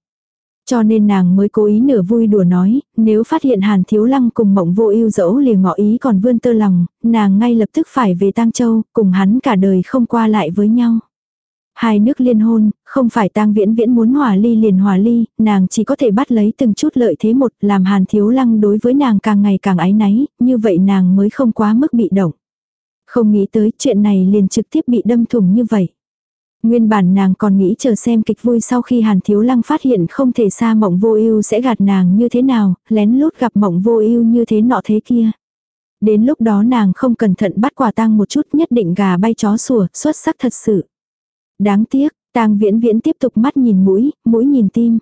Cho nên nàng mới cố ý nửa vui đùa nói, nếu phát hiện Hàn Thiếu Lăng cùng mộng vô ưu dẫu liền ngọ ý còn vươn tơ lòng, nàng ngay lập tức phải về Tang Châu, cùng hắn cả đời không qua lại với nhau. Hai nước liên hôn, không phải tang viễn viễn muốn hòa ly liền hòa ly, nàng chỉ có thể bắt lấy từng chút lợi thế một, làm hàn thiếu lăng đối với nàng càng ngày càng ái náy, như vậy nàng mới không quá mức bị động. Không nghĩ tới chuyện này liền trực tiếp bị đâm thủng như vậy. Nguyên bản nàng còn nghĩ chờ xem kịch vui sau khi Hàn Thiếu Lăng phát hiện không thể xa mộng vô ưu sẽ gạt nàng như thế nào, lén lút gặp mộng vô ưu như thế nọ thế kia. Đến lúc đó nàng không cẩn thận bắt quả tang một chút nhất định gà bay chó sủa, xuất sắc thật sự. Đáng tiếc, tang viễn viễn tiếp tục mắt nhìn mũi, mũi nhìn tim.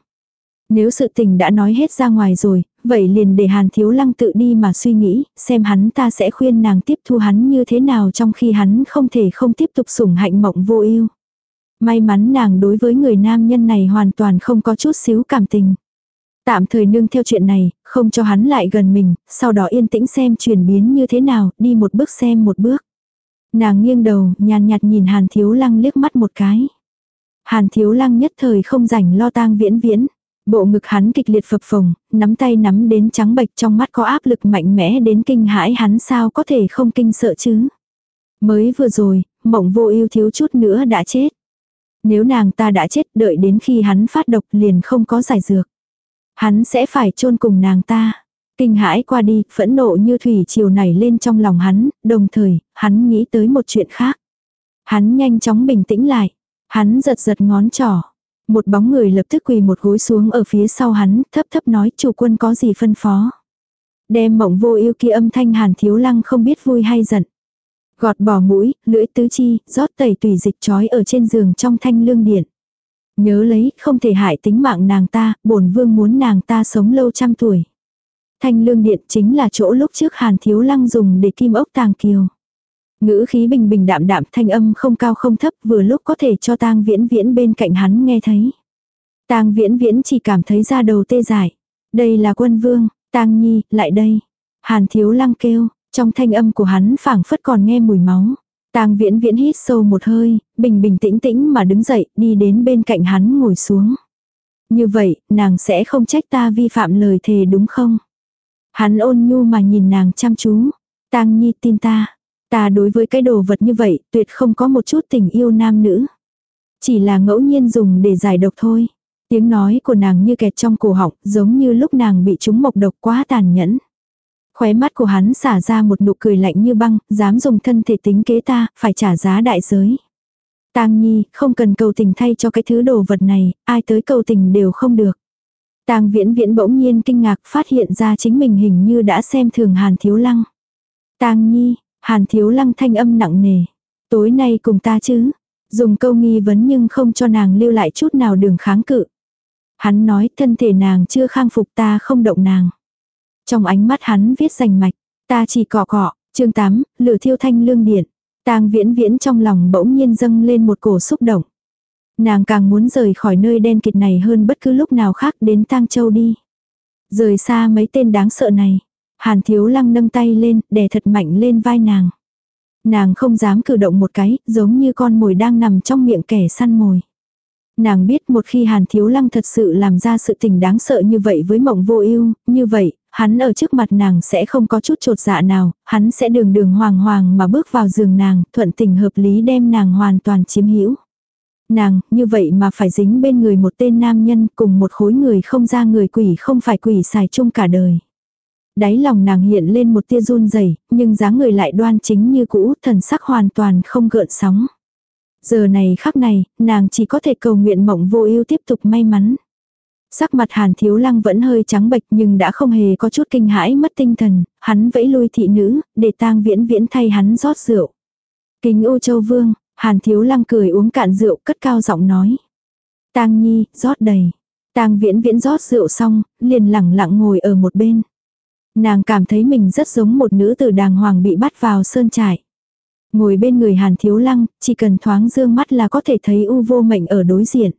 Nếu sự tình đã nói hết ra ngoài rồi, vậy liền để Hàn Thiếu Lăng tự đi mà suy nghĩ, xem hắn ta sẽ khuyên nàng tiếp thu hắn như thế nào trong khi hắn không thể không tiếp tục sủng hạnh mộng vô ưu. May mắn nàng đối với người nam nhân này hoàn toàn không có chút xíu cảm tình. Tạm thời nương theo chuyện này, không cho hắn lại gần mình, sau đó yên tĩnh xem chuyển biến như thế nào, đi một bước xem một bước. Nàng nghiêng đầu, nhàn nhạt nhìn Hàn Thiếu Lăng liếc mắt một cái. Hàn Thiếu Lăng nhất thời không rảnh lo tang viễn viễn. Bộ ngực hắn kịch liệt phập phồng, nắm tay nắm đến trắng bệch trong mắt có áp lực mạnh mẽ đến kinh hãi hắn sao có thể không kinh sợ chứ. Mới vừa rồi, mộng vô ưu thiếu chút nữa đã chết. Nếu nàng ta đã chết đợi đến khi hắn phát độc liền không có giải dược. Hắn sẽ phải chôn cùng nàng ta. Kinh hãi qua đi, phẫn nộ như thủy chiều nảy lên trong lòng hắn, đồng thời, hắn nghĩ tới một chuyện khác. Hắn nhanh chóng bình tĩnh lại. Hắn giật giật ngón trỏ. Một bóng người lập tức quỳ một gối xuống ở phía sau hắn, thấp thấp nói chủ quân có gì phân phó. Đem mộng vô yêu kia âm thanh hàn thiếu lăng không biết vui hay giận. Gọt bỏ mũi, lưỡi tứ chi, rót tẩy tùy dịch trói ở trên giường trong thanh lương điện. Nhớ lấy, không thể hại tính mạng nàng ta, bổn vương muốn nàng ta sống lâu trăm tuổi. Thanh lương điện chính là chỗ lúc trước Hàn Thiếu Lăng dùng để kim ốc tàng kiều. Ngữ khí bình bình đạm đạm thanh âm không cao không thấp vừa lúc có thể cho tang viễn viễn bên cạnh hắn nghe thấy. tang viễn viễn chỉ cảm thấy ra đầu tê dại. Đây là quân vương, tang nhi, lại đây. Hàn Thiếu Lăng kêu, trong thanh âm của hắn phảng phất còn nghe mùi máu. Tang viễn viễn hít sâu một hơi, bình bình tĩnh tĩnh mà đứng dậy, đi đến bên cạnh hắn ngồi xuống. Như vậy, nàng sẽ không trách ta vi phạm lời thề đúng không? Hắn ôn nhu mà nhìn nàng chăm chú. Tang Nhi tin ta. Ta đối với cái đồ vật như vậy tuyệt không có một chút tình yêu nam nữ. Chỉ là ngẫu nhiên dùng để giải độc thôi. Tiếng nói của nàng như kẹt trong cổ họng giống như lúc nàng bị trúng mộc độc quá tàn nhẫn. Khóe mắt của hắn xả ra một nụ cười lạnh như băng, dám dùng thân thể tính kế ta, phải trả giá đại giới. Tang Nhi, không cần cầu tình thay cho cái thứ đồ vật này, ai tới cầu tình đều không được. Tang viễn viễn bỗng nhiên kinh ngạc phát hiện ra chính mình hình như đã xem thường Hàn Thiếu Lăng. Tang nhi, Hàn Thiếu Lăng thanh âm nặng nề. Tối nay cùng ta chứ. Dùng câu nghi vấn nhưng không cho nàng lưu lại chút nào đường kháng cự. Hắn nói thân thể nàng chưa khang phục ta không động nàng. Trong ánh mắt hắn viết rành mạch. Ta chỉ cọ cọ. chương 8, lửa thiêu thanh lương điện. Tang viễn viễn trong lòng bỗng nhiên dâng lên một cổ xúc động. Nàng càng muốn rời khỏi nơi đen kịt này hơn bất cứ lúc nào khác đến Tang Châu đi. Rời xa mấy tên đáng sợ này. Hàn Thiếu Lăng nâng tay lên, đè thật mạnh lên vai nàng. Nàng không dám cử động một cái, giống như con mồi đang nằm trong miệng kẻ săn mồi. Nàng biết một khi Hàn Thiếu Lăng thật sự làm ra sự tình đáng sợ như vậy với mộng vô ưu, như vậy, hắn ở trước mặt nàng sẽ không có chút trột dạ nào, hắn sẽ đường đường hoàng hoàng mà bước vào giường nàng, thuận tình hợp lý đem nàng hoàn toàn chiếm hữu. Nàng, như vậy mà phải dính bên người một tên nam nhân cùng một khối người không ra người quỷ không phải quỷ xài chung cả đời. Đáy lòng nàng hiện lên một tia run rẩy nhưng dáng người lại đoan chính như cũ, thần sắc hoàn toàn không gợn sóng. Giờ này khắc này, nàng chỉ có thể cầu nguyện mộng vô ưu tiếp tục may mắn. Sắc mặt hàn thiếu lăng vẫn hơi trắng bệch nhưng đã không hề có chút kinh hãi mất tinh thần, hắn vẫy lui thị nữ, để tang viễn viễn thay hắn rót rượu. Kính ô châu vương, Hàn thiếu lăng cười uống cạn rượu cất cao giọng nói. Tang Nhi, rót đầy. Tang Viễn Viễn rót rượu xong, liền lẳng lặng ngồi ở một bên. Nàng cảm thấy mình rất giống một nữ tử đàng hoàng bị bắt vào sơn trại. Ngồi bên người Hàn Thiếu Lăng, chỉ cần thoáng dương mắt là có thể thấy u vô mệnh ở đối diện.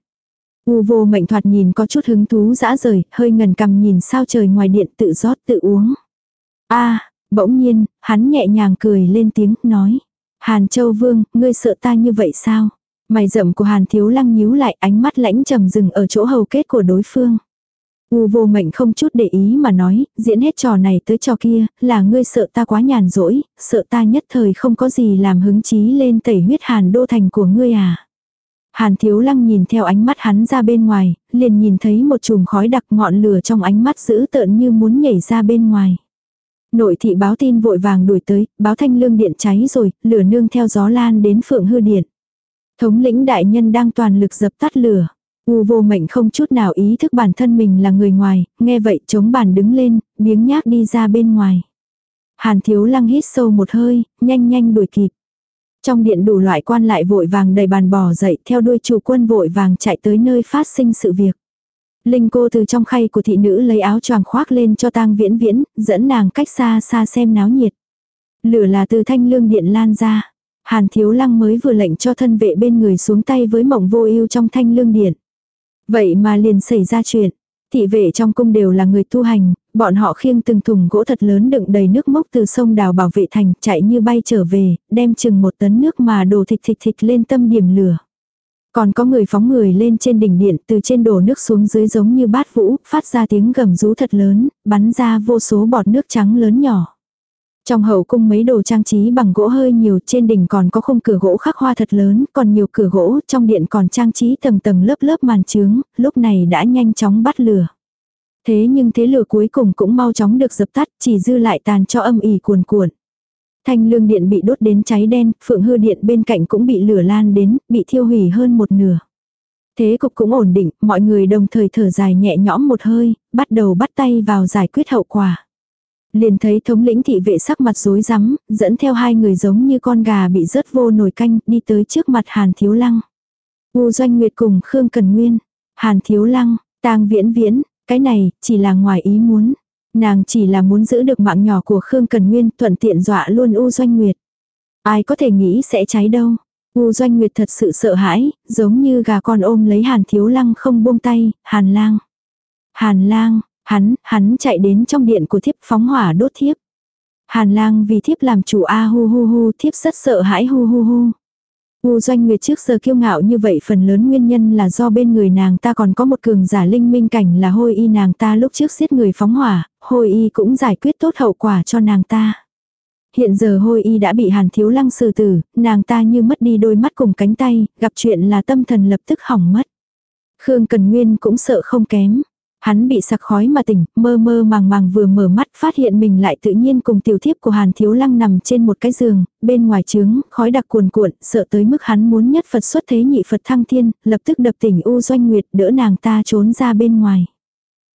U vô mệnh thoạt nhìn có chút hứng thú dã rời, hơi ngần cầm nhìn sao trời ngoài điện tự rót tự uống. a bỗng nhiên, hắn nhẹ nhàng cười lên tiếng, nói. Hàn Châu Vương, ngươi sợ ta như vậy sao? Mày rậm của Hàn Thiếu Lăng nhíu lại ánh mắt lãnh trầm dừng ở chỗ hầu kết của đối phương. U vô mệnh không chút để ý mà nói, diễn hết trò này tới trò kia, là ngươi sợ ta quá nhàn rỗi, sợ ta nhất thời không có gì làm hứng chí lên tẩy huyết hàn đô thành của ngươi à. Hàn thiếu lăng nhìn theo ánh mắt hắn ra bên ngoài, liền nhìn thấy một chùm khói đặc ngọn lửa trong ánh mắt dữ tợn như muốn nhảy ra bên ngoài. Nội thị báo tin vội vàng đuổi tới, báo thanh lương điện cháy rồi, lửa nương theo gió lan đến phượng hư điện. Thống lĩnh đại nhân đang toàn lực dập tắt lửa. U vô mệnh không chút nào ý thức bản thân mình là người ngoài, nghe vậy chống bàn đứng lên, biếng nhác đi ra bên ngoài. Hàn thiếu lăng hít sâu một hơi, nhanh nhanh đuổi kịp. Trong điện đủ loại quan lại vội vàng đầy bàn bò dậy theo đuôi chủ quân vội vàng chạy tới nơi phát sinh sự việc. Linh cô từ trong khay của thị nữ lấy áo choàng khoác lên cho tang viễn viễn, dẫn nàng cách xa xa xem náo nhiệt. Lửa là từ thanh lương điện lan ra. Hàn thiếu lăng mới vừa lệnh cho thân vệ bên người xuống tay với mộng vô ưu trong thanh lương điện. Vậy mà liền xảy ra chuyện. Thị vệ trong cung đều là người tu hành, bọn họ khiêng từng thùng gỗ thật lớn đựng đầy nước mốc từ sông đào bảo vệ thành chạy như bay trở về, đem chừng một tấn nước mà đổ thịt thịt thịt lên tâm điểm lửa. Còn có người phóng người lên trên đỉnh điện từ trên đổ nước xuống dưới giống như bát vũ, phát ra tiếng gầm rú thật lớn, bắn ra vô số bọt nước trắng lớn nhỏ. Trong hậu cung mấy đồ trang trí bằng gỗ hơi nhiều, trên đỉnh còn có khung cửa gỗ khắc hoa thật lớn, còn nhiều cửa gỗ, trong điện còn trang trí tầng tầng lớp lớp màn trướng, lúc này đã nhanh chóng bắt lửa. Thế nhưng thế lửa cuối cùng cũng mau chóng được dập tắt, chỉ dư lại tàn cho âm ỉ cuồn cuộn. Thanh lương điện bị đốt đến cháy đen, phượng hư điện bên cạnh cũng bị lửa lan đến, bị thiêu hủy hơn một nửa. Thế cục cũng ổn định, mọi người đồng thời thở dài nhẹ nhõm một hơi, bắt đầu bắt tay vào giải quyết hậu quả. Liền thấy thống lĩnh thị vệ sắc mặt rối rắm, dẫn theo hai người giống như con gà bị rớt vô nồi canh, đi tới trước mặt Hàn Thiếu Lăng. U Doanh Nguyệt cùng Khương Cần Nguyên. Hàn Thiếu Lăng, tang viễn viễn, cái này, chỉ là ngoài ý muốn. Nàng chỉ là muốn giữ được mạng nhỏ của Khương Cần Nguyên thuận tiện dọa luôn U Doanh Nguyệt. Ai có thể nghĩ sẽ cháy đâu. U Doanh Nguyệt thật sự sợ hãi, giống như gà con ôm lấy Hàn Thiếu Lăng không buông tay, Hàn Lang. Hàn Lang, Hắn, hắn chạy đến trong điện của thiếp phóng hỏa đốt thiếp. Hàn lang vì thiếp làm chủ a hu hu hu thiếp rất sợ hãi hu hu hu. U doanh nguyệt trước giờ kiêu ngạo như vậy phần lớn nguyên nhân là do bên người nàng ta còn có một cường giả linh minh cảnh là hôi y nàng ta lúc trước giết người phóng hỏa, hôi y cũng giải quyết tốt hậu quả cho nàng ta. Hiện giờ hôi y đã bị hàn thiếu lăng xử tử, nàng ta như mất đi đôi mắt cùng cánh tay, gặp chuyện là tâm thần lập tức hỏng mất. Khương Cần Nguyên cũng sợ không kém. Hắn bị sặc khói mà tỉnh, mơ mơ màng màng vừa mở mắt phát hiện mình lại tự nhiên cùng tiểu thiếp của Hàn Thiếu Lăng nằm trên một cái giường, bên ngoài trướng, khói đặc cuồn cuộn, sợ tới mức hắn muốn nhất Phật xuất thế nhị Phật thăng thiên, lập tức đập tỉnh U Doanh Nguyệt đỡ nàng ta trốn ra bên ngoài.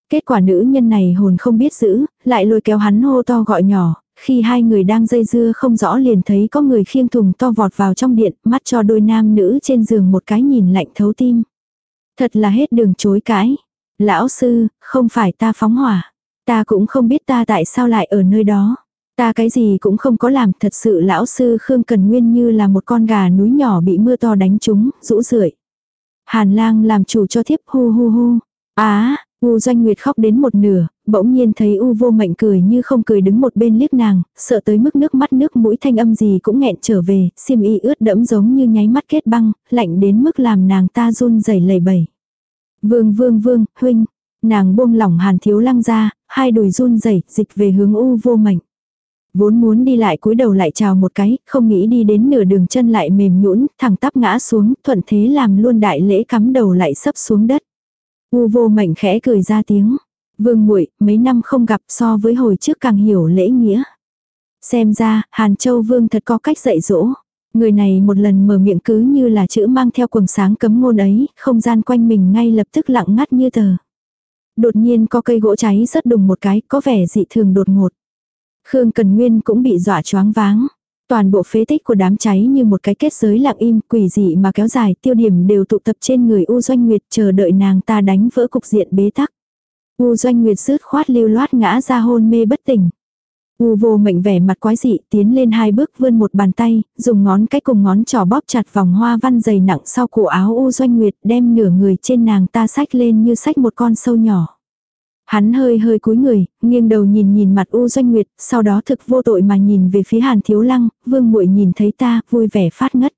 Kết quả nữ nhân này hồn không biết giữ, lại lôi kéo hắn hô to gọi nhỏ, khi hai người đang dây dưa không rõ liền thấy có người khiêng thùng to vọt vào trong điện, mắt cho đôi nam nữ trên giường một cái nhìn lạnh thấu tim. Thật là hết đường chối cãi. Lão sư, không phải ta phóng hỏa. Ta cũng không biết ta tại sao lại ở nơi đó. Ta cái gì cũng không có làm, thật sự lão sư Khương Cần Nguyên như là một con gà núi nhỏ bị mưa to đánh trúng, rũ rượi. Hàn lang làm chủ cho thiếp hu hu hu. Á, U Doanh Nguyệt khóc đến một nửa, bỗng nhiên thấy U vô mệnh cười như không cười đứng một bên liếc nàng, sợ tới mức nước mắt nước mũi thanh âm gì cũng nghẹn trở về, xiêm y ướt đẫm giống như nháy mắt kết băng, lạnh đến mức làm nàng ta run rẩy lẩy bẩy. Vương vương vương, huynh. Nàng buông lỏng hàn thiếu lăng ra, hai đùi run rẩy dịch về hướng u vô mảnh Vốn muốn đi lại cúi đầu lại chào một cái, không nghĩ đi đến nửa đường chân lại mềm nhũn thẳng tắp ngã xuống, thuận thế làm luôn đại lễ cắm đầu lại sấp xuống đất. U vô mảnh khẽ cười ra tiếng. Vương muội mấy năm không gặp so với hồi trước càng hiểu lễ nghĩa. Xem ra, Hàn Châu Vương thật có cách dạy dỗ. Người này một lần mở miệng cứ như là chữ mang theo quầng sáng cấm ngôn ấy, không gian quanh mình ngay lập tức lặng ngắt như tờ. Đột nhiên có cây gỗ cháy rất đùng một cái, có vẻ dị thường đột ngột. Khương Cần Nguyên cũng bị dọa choáng váng. Toàn bộ phế tích của đám cháy như một cái kết giới lặng im, quỷ dị mà kéo dài, tiêu điểm đều tụ tập trên người U Doanh Nguyệt chờ đợi nàng ta đánh vỡ cục diện bế tắc. U Doanh Nguyệt sứt khoát lưu loát ngã ra hôn mê bất tỉnh. U vô mệnh vẻ mặt quái dị tiến lên hai bước vươn một bàn tay, dùng ngón cái cùng ngón trỏ bóp chặt vòng hoa văn dày nặng sau cổ áo U Doanh Nguyệt đem nửa người trên nàng ta sách lên như sách một con sâu nhỏ. Hắn hơi hơi cúi người, nghiêng đầu nhìn nhìn mặt U Doanh Nguyệt, sau đó thực vô tội mà nhìn về phía Hàn Thiếu Lăng, Vương muội nhìn thấy ta, vui vẻ phát ngất.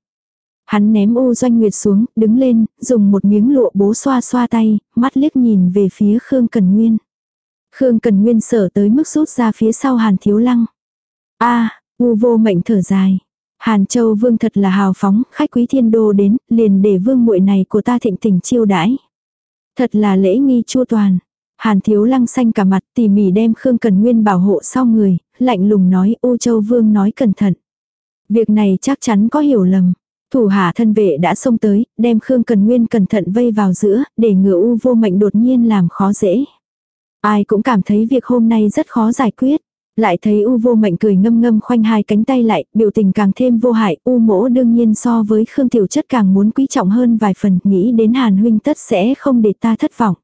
Hắn ném U Doanh Nguyệt xuống, đứng lên, dùng một miếng lụa bố xoa xoa tay, mắt liếc nhìn về phía Khương Cần Nguyên. Khương Cần Nguyên sở tới mức rút ra phía sau Hàn Thiếu Lăng. a U vô mệnh thở dài. Hàn Châu Vương thật là hào phóng, khách quý thiên đô đến, liền để vương muội này của ta thịnh tình chiêu đãi. Thật là lễ nghi chua toàn. Hàn thiếu lăng xanh cả mặt tỉ mỉ đem Khương Cần Nguyên bảo hộ sau người, lạnh lùng nói U Châu Vương nói cẩn thận. Việc này chắc chắn có hiểu lầm. Thủ hạ thân vệ đã xông tới, đem Khương Cần Nguyên cẩn thận vây vào giữa, để ngừa U vô mệnh đột nhiên làm khó dễ. Ai cũng cảm thấy việc hôm nay rất khó giải quyết. Lại thấy U vô mệnh cười ngâm ngâm khoanh hai cánh tay lại, biểu tình càng thêm vô hại, U mỗ đương nhiên so với Khương Tiểu Chất càng muốn quý trọng hơn vài phần, nghĩ đến Hàn huynh tất sẽ không để ta thất vọng.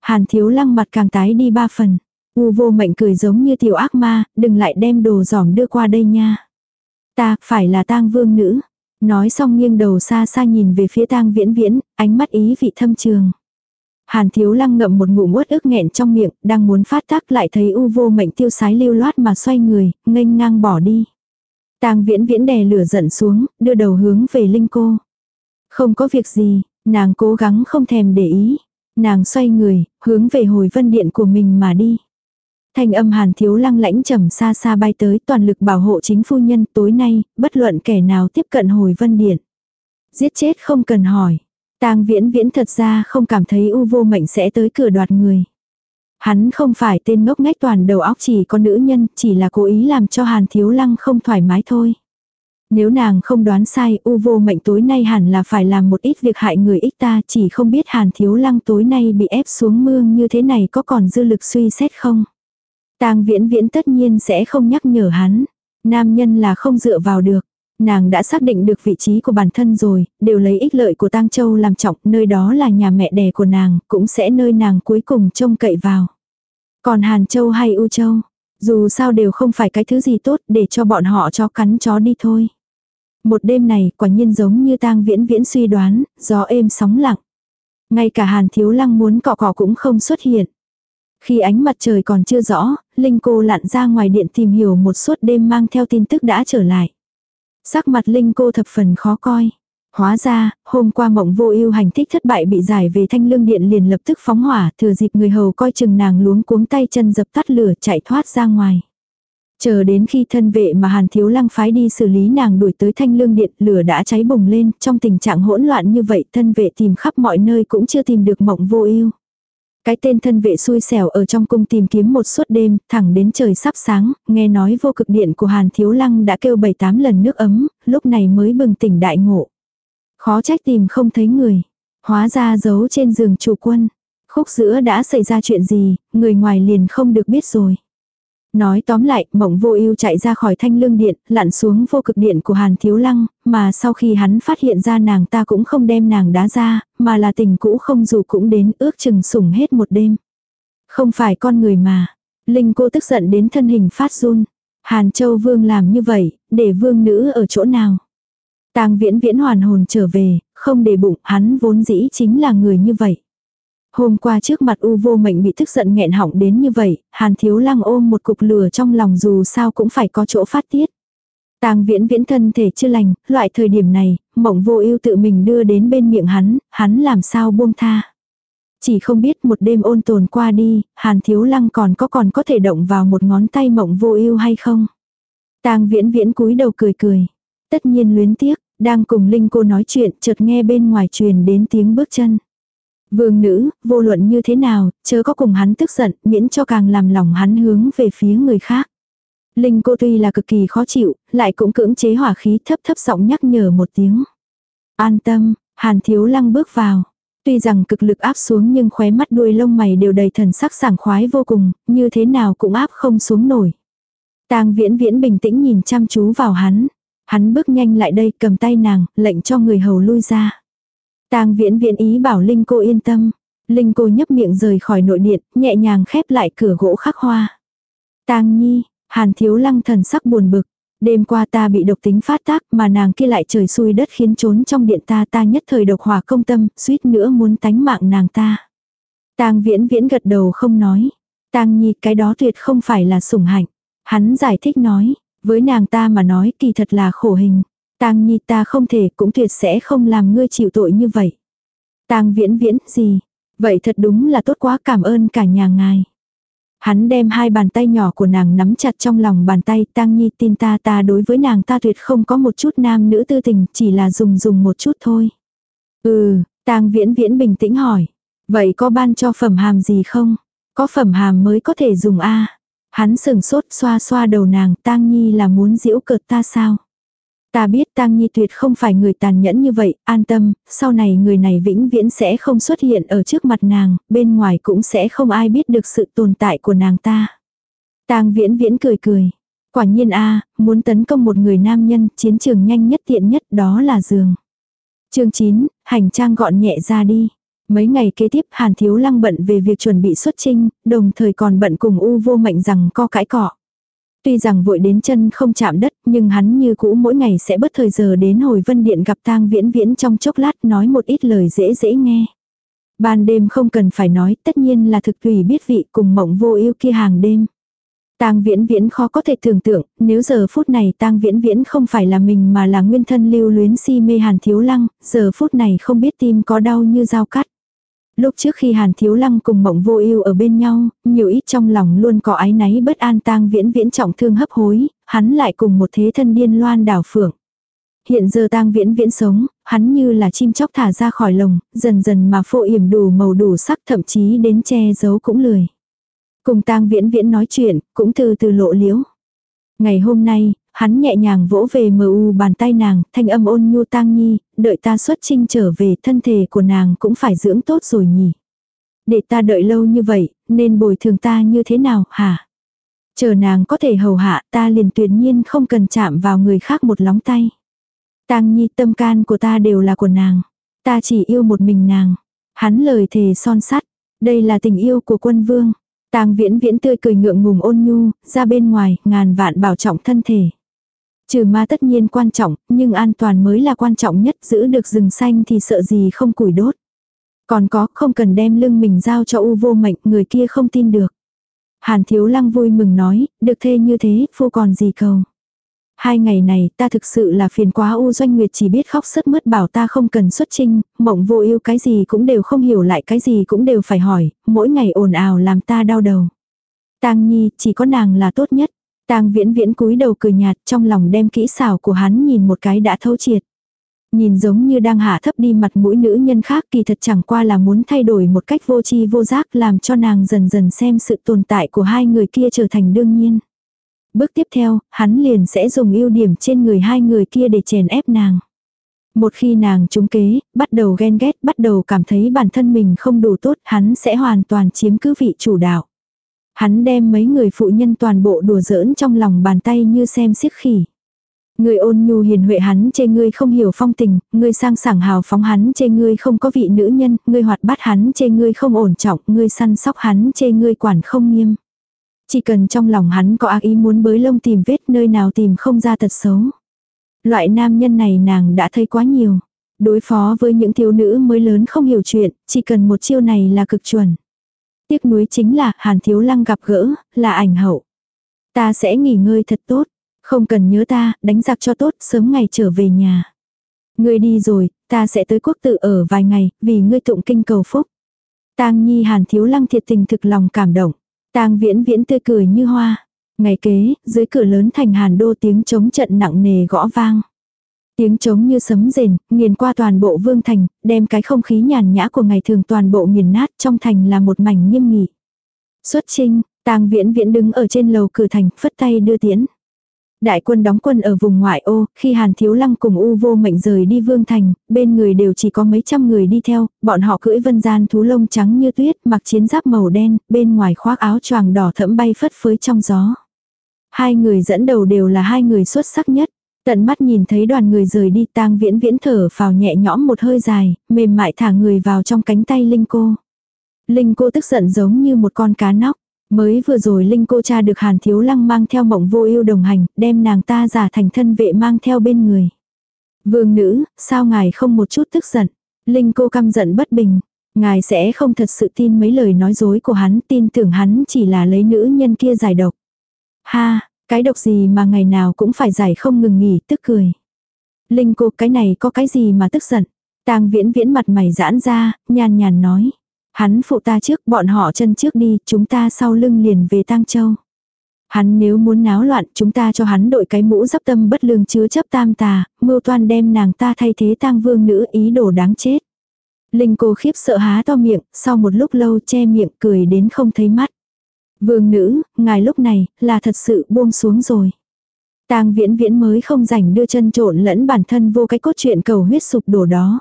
Hàn thiếu lăng mặt càng tái đi ba phần. U vô mệnh cười giống như tiểu ác ma, đừng lại đem đồ giỏm đưa qua đây nha. Ta, phải là tang vương nữ. Nói xong nghiêng đầu xa xa nhìn về phía tang viễn viễn, ánh mắt ý vị thâm trường. Hàn thiếu lăng ngậm một ngụm uất ức nghẹn trong miệng, đang muốn phát tác lại thấy u vô mệnh tiêu sái lưu loát mà xoay người, nghênh ngang bỏ đi. Tang viễn viễn đè lửa giận xuống, đưa đầu hướng về linh cô. Không có việc gì, nàng cố gắng không thèm để ý. Nàng xoay người, hướng về hồi vân điện của mình mà đi. Thanh âm hàn thiếu lăng lãnh trầm xa xa bay tới toàn lực bảo hộ chính phu nhân tối nay, bất luận kẻ nào tiếp cận hồi vân điện. Giết chết không cần hỏi tang viễn viễn thật ra không cảm thấy u vô mệnh sẽ tới cửa đoạt người. Hắn không phải tên ngốc nghếch toàn đầu óc chỉ có nữ nhân, chỉ là cố ý làm cho hàn thiếu lăng không thoải mái thôi. Nếu nàng không đoán sai, u vô mệnh tối nay hẳn là phải làm một ít việc hại người ích ta, chỉ không biết hàn thiếu lăng tối nay bị ép xuống mương như thế này có còn dư lực suy xét không. tang viễn viễn tất nhiên sẽ không nhắc nhở hắn. Nam nhân là không dựa vào được. Nàng đã xác định được vị trí của bản thân rồi, đều lấy ích lợi của tang châu làm trọng, nơi đó là nhà mẹ đẻ của nàng, cũng sẽ nơi nàng cuối cùng trông cậy vào. Còn Hàn Châu hay U Châu, dù sao đều không phải cái thứ gì tốt để cho bọn họ cho cắn chó đi thôi. Một đêm này quả nhiên giống như tang viễn viễn suy đoán, gió êm sóng lặng. Ngay cả hàn thiếu lăng muốn cọ cọ cũng không xuất hiện. Khi ánh mặt trời còn chưa rõ, Linh cô lặn ra ngoài điện tìm hiểu một suốt đêm mang theo tin tức đã trở lại. Sắc mặt Linh cô thập phần khó coi. Hóa ra, hôm qua mộng vô ưu hành thích thất bại bị giải về thanh lương điện liền lập tức phóng hỏa, thừa dịp người hầu coi chừng nàng luống cuống tay chân dập tắt lửa chạy thoát ra ngoài. Chờ đến khi thân vệ mà Hàn Thiếu Lăng phái đi xử lý nàng đuổi tới thanh lương điện, lửa đã cháy bùng lên, trong tình trạng hỗn loạn như vậy thân vệ tìm khắp mọi nơi cũng chưa tìm được mộng vô ưu. Cái tên thân vệ xui xẻo ở trong cung tìm kiếm một suốt đêm, thẳng đến trời sắp sáng, nghe nói vô cực điện của Hàn Thiếu Lăng đã kêu bảy tám lần nước ấm, lúc này mới bừng tỉnh đại ngộ. Khó trách tìm không thấy người. Hóa ra giấu trên giường chủ quân. Khúc giữa đã xảy ra chuyện gì, người ngoài liền không được biết rồi. Nói tóm lại, mộng vô ưu chạy ra khỏi thanh lương điện, lặn xuống vô cực điện của Hàn Thiếu Lăng, mà sau khi hắn phát hiện ra nàng ta cũng không đem nàng đá ra, mà là tình cũ không dù cũng đến ước chừng sủng hết một đêm. Không phải con người mà. Linh cô tức giận đến thân hình phát run. Hàn Châu Vương làm như vậy, để vương nữ ở chỗ nào. tang viễn viễn hoàn hồn trở về, không để bụng, hắn vốn dĩ chính là người như vậy. Hôm qua trước mặt U vô mệnh bị tức giận nghẹn họng đến như vậy, Hàn Thiếu Lăng ôm một cục lửa trong lòng dù sao cũng phải có chỗ phát tiết. Tang viễn viễn thân thể chưa lành, loại thời điểm này, mộng vô ưu tự mình đưa đến bên miệng hắn, hắn làm sao buông tha. Chỉ không biết một đêm ôn tồn qua đi, Hàn Thiếu Lăng còn có còn có thể động vào một ngón tay mộng vô ưu hay không. Tang viễn viễn cúi đầu cười cười. Tất nhiên luyến tiếc, đang cùng Linh cô nói chuyện, chợt nghe bên ngoài truyền đến tiếng bước chân. Vương nữ, vô luận như thế nào, chớ có cùng hắn tức giận, miễn cho càng làm lòng hắn hướng về phía người khác. Linh cô tuy là cực kỳ khó chịu, lại cũng cưỡng chế hỏa khí thấp thấp giọng nhắc nhở một tiếng. An tâm, hàn thiếu lăng bước vào. Tuy rằng cực lực áp xuống nhưng khóe mắt đuôi lông mày đều đầy thần sắc sảng khoái vô cùng, như thế nào cũng áp không xuống nổi. Tang viễn viễn bình tĩnh nhìn chăm chú vào hắn. Hắn bước nhanh lại đây cầm tay nàng, lệnh cho người hầu lui ra. Tang viễn viễn ý bảo Linh cô yên tâm. Linh cô nhấp miệng rời khỏi nội điện, nhẹ nhàng khép lại cửa gỗ khắc hoa. Tang nhi, hàn thiếu lăng thần sắc buồn bực. Đêm qua ta bị độc tính phát tác mà nàng kia lại trời xui đất khiến trốn trong điện ta ta nhất thời độc hỏa công tâm, suýt nữa muốn tánh mạng nàng ta. Tang viễn viễn gật đầu không nói. Tang nhi cái đó tuyệt không phải là sủng hạnh. Hắn giải thích nói, với nàng ta mà nói kỳ thật là khổ hình. Tang nhi ta không thể cũng tuyệt sẽ không làm ngươi chịu tội như vậy. Tang viễn viễn gì? Vậy thật đúng là tốt quá cảm ơn cả nhà ngài. Hắn đem hai bàn tay nhỏ của nàng nắm chặt trong lòng bàn tay Tang Nhi tin ta ta đối với nàng ta tuyệt không có một chút nam nữ tư tình chỉ là dùng dùng một chút thôi. Ừ, Tang Viễn Viễn bình tĩnh hỏi. Vậy có ban cho phẩm hàm gì không? Có phẩm hàm mới có thể dùng a Hắn sừng sốt xoa xoa đầu nàng Tang Nhi là muốn diễu cợt ta sao? Ta biết Tang Nhi tuyệt không phải người tàn nhẫn như vậy, an tâm, sau này người này vĩnh viễn sẽ không xuất hiện ở trước mặt nàng, bên ngoài cũng sẽ không ai biết được sự tồn tại của nàng ta. Tang Viễn Viễn cười cười. Quả nhiên a, muốn tấn công một người nam nhân, chiến trường nhanh nhất tiện nhất đó là giường. Chương 9, hành trang gọn nhẹ ra đi. Mấy ngày kế tiếp Hàn Thiếu Lăng bận về việc chuẩn bị xuất trinh, đồng thời còn bận cùng U vô mệnh rằng co cãi cọ. Tuy rằng vội đến chân không chạm đất, nhưng hắn như cũ mỗi ngày sẽ bất thời giờ đến hồi vân điện gặp tang viễn viễn trong chốc lát nói một ít lời dễ dễ nghe. Ban đêm không cần phải nói, tất nhiên là thực tùy biết vị cùng mộng vô yêu kia hàng đêm. Tang Viễn Viễn khó có thể tưởng tượng, nếu giờ phút này Tang Viễn Viễn không phải là mình mà là nguyên thân lưu luyến si mê Hàn Thiếu Lăng, giờ phút này không biết tim có đau như dao cắt. Lúc trước khi Hàn Thiếu Lăng cùng Mộng Vô Ưu ở bên nhau, nhiều ít trong lòng luôn có ái náy bất an tang viễn viễn trọng thương hấp hối, hắn lại cùng một thế thân điên loan đảo phượng. Hiện giờ tang viễn viễn sống, hắn như là chim chóc thả ra khỏi lồng, dần dần mà phô yểm đủ màu đủ sắc thậm chí đến che giấu cũng lười. Cùng tang viễn viễn nói chuyện, cũng từ từ lộ liễu. Ngày hôm nay, hắn nhẹ nhàng vỗ về mờ u bàn tay nàng, thanh âm ôn nhu tang nhi, đợi ta xuất trinh trở về thân thể của nàng cũng phải dưỡng tốt rồi nhỉ. Để ta đợi lâu như vậy, nên bồi thường ta như thế nào hả? Chờ nàng có thể hầu hạ ta liền tuyệt nhiên không cần chạm vào người khác một lóng tay. Tang nhi tâm can của ta đều là của nàng. Ta chỉ yêu một mình nàng. Hắn lời thề son sắt. Đây là tình yêu của quân vương. Tang viễn viễn tươi cười ngượng ngùng ôn nhu, ra bên ngoài, ngàn vạn bảo trọng thân thể. Trừ ma tất nhiên quan trọng, nhưng an toàn mới là quan trọng nhất, giữ được rừng xanh thì sợ gì không củi đốt. Còn có, không cần đem lưng mình giao cho u vô mệnh, người kia không tin được. Hàn thiếu lăng vui mừng nói, được thê như thế, phu còn gì cầu. Hai ngày này ta thực sự là phiền quá u doanh nguyệt chỉ biết khóc sớt mướt bảo ta không cần xuất trinh, mộng vô yêu cái gì cũng đều không hiểu lại cái gì cũng đều phải hỏi, mỗi ngày ồn ào làm ta đau đầu. Tang nhi chỉ có nàng là tốt nhất. Tang viễn viễn cúi đầu cười nhạt trong lòng đem kỹ xảo của hắn nhìn một cái đã thấu triệt. Nhìn giống như đang hạ thấp đi mặt mũi nữ nhân khác kỳ thật chẳng qua là muốn thay đổi một cách vô tri vô giác làm cho nàng dần dần xem sự tồn tại của hai người kia trở thành đương nhiên. Bước tiếp theo, hắn liền sẽ dùng ưu điểm trên người hai người kia để chèn ép nàng. Một khi nàng trúng kế, bắt đầu ghen ghét, bắt đầu cảm thấy bản thân mình không đủ tốt, hắn sẽ hoàn toàn chiếm cứ vị chủ đạo. Hắn đem mấy người phụ nhân toàn bộ đùa giỡn trong lòng bàn tay như xem xiếc khỉ. Người ôn nhu hiền huệ hắn chê ngươi không hiểu phong tình, ngươi sang sảng hào phóng hắn chê ngươi không có vị nữ nhân, ngươi hoạt bát hắn chê ngươi không ổn trọng, ngươi săn sóc hắn chê ngươi quản không nghiêm. Chỉ cần trong lòng hắn có ác ý muốn bới lông tìm vết nơi nào tìm không ra thật xấu. Loại nam nhân này nàng đã thấy quá nhiều. Đối phó với những thiếu nữ mới lớn không hiểu chuyện, chỉ cần một chiêu này là cực chuẩn. Tiếc nuối chính là Hàn Thiếu Lăng gặp gỡ, là ảnh hậu. Ta sẽ nghỉ ngơi thật tốt, không cần nhớ ta, đánh giặc cho tốt, sớm ngày trở về nhà. Ngươi đi rồi, ta sẽ tới quốc tự ở vài ngày, vì ngươi tụng kinh cầu phúc. Tang Nhi Hàn Thiếu Lăng thiệt tình thực lòng cảm động. Tang Viễn Viễn tươi cười như hoa. Ngày kế, dưới cửa lớn thành Hàn Đô tiếng chống trận nặng nề gõ vang. Tiếng trống như sấm rền, nghiền qua toàn bộ vương thành, đem cái không khí nhàn nhã của ngày thường toàn bộ nghiền nát trong thành là một mảnh nghiêm nghị. Xuất trinh, tang viễn viễn đứng ở trên lầu cửa thành, phất tay đưa tiễn. Đại quân đóng quân ở vùng ngoại ô, khi Hàn Thiếu Lăng cùng U vô mệnh rời đi vương thành, bên người đều chỉ có mấy trăm người đi theo, bọn họ cưỡi vân gian thú lông trắng như tuyết, mặc chiến giáp màu đen, bên ngoài khoác áo choàng đỏ thẫm bay phất phới trong gió. Hai người dẫn đầu đều là hai người xuất sắc nhất. Tận mắt nhìn thấy đoàn người rời đi tang viễn viễn thở vào nhẹ nhõm một hơi dài, mềm mại thả người vào trong cánh tay Linh cô. Linh cô tức giận giống như một con cá nóc. Mới vừa rồi Linh cô cha được Hàn Thiếu Lăng mang theo mộng vô ưu đồng hành, đem nàng ta giả thành thân vệ mang theo bên người. Vương nữ, sao ngài không một chút tức giận? Linh cô căm giận bất bình. Ngài sẽ không thật sự tin mấy lời nói dối của hắn, tin tưởng hắn chỉ là lấy nữ nhân kia giải độc. Ha, cái độc gì mà ngày nào cũng phải giải không ngừng nghỉ, tức cười. Linh cô cái này có cái gì mà tức giận? Tang viễn viễn mặt mày giãn ra, nhàn nhàn nói. Hắn phụ ta trước, bọn họ chân trước đi, chúng ta sau lưng liền về Tang Châu. Hắn nếu muốn náo loạn, chúng ta cho hắn đội cái mũ dắp tâm bất lương chứa chấp tam tà, mưu toan đem nàng ta thay thế tang vương nữ ý đồ đáng chết. Linh cô khiếp sợ há to miệng, sau một lúc lâu che miệng cười đến không thấy mắt. Vương nữ, ngài lúc này, là thật sự buông xuống rồi. tang viễn viễn mới không rảnh đưa chân trộn lẫn bản thân vô cái cốt truyện cầu huyết sụp đổ đó.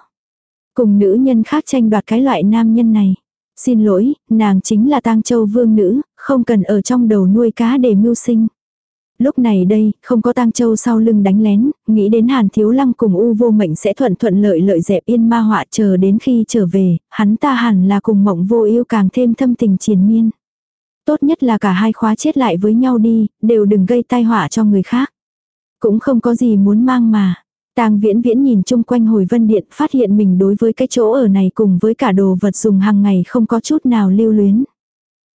Cùng nữ nhân khác tranh đoạt cái loại nam nhân này. Xin lỗi, nàng chính là tang châu vương nữ, không cần ở trong đầu nuôi cá để mưu sinh. Lúc này đây, không có tang châu sau lưng đánh lén, nghĩ đến hàn thiếu lăng cùng u vô mệnh sẽ thuận thuận lợi lợi dẹp yên ma họa chờ đến khi trở về, hắn ta hẳn là cùng mộng vô yêu càng thêm thâm tình triền miên. Tốt nhất là cả hai khóa chết lại với nhau đi, đều đừng gây tai họa cho người khác. Cũng không có gì muốn mang mà. Tang viễn viễn nhìn chung quanh hồi vân điện phát hiện mình đối với cái chỗ ở này cùng với cả đồ vật dùng hàng ngày không có chút nào lưu luyến.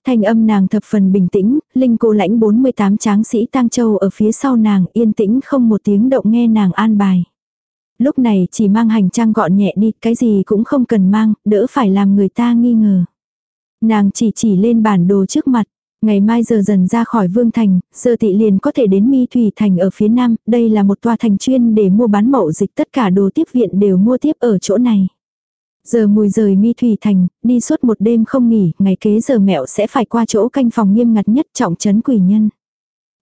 Thanh âm nàng thập phần bình tĩnh, linh cô lãnh 48 tráng sĩ tang châu ở phía sau nàng yên tĩnh không một tiếng động nghe nàng an bài. Lúc này chỉ mang hành trang gọn nhẹ đi, cái gì cũng không cần mang, đỡ phải làm người ta nghi ngờ. Nàng chỉ chỉ lên bản đồ trước mặt, Ngày mai giờ dần ra khỏi Vương Thành, giờ tị liền có thể đến Mi Thủy Thành ở phía nam, đây là một tòa thành chuyên để mua bán mậu dịch tất cả đồ tiếp viện đều mua tiếp ở chỗ này. Giờ mùi rời Mi Thủy Thành, đi suốt một đêm không nghỉ, ngày kế giờ mẹo sẽ phải qua chỗ canh phòng nghiêm ngặt nhất trọng trấn quỷ nhân.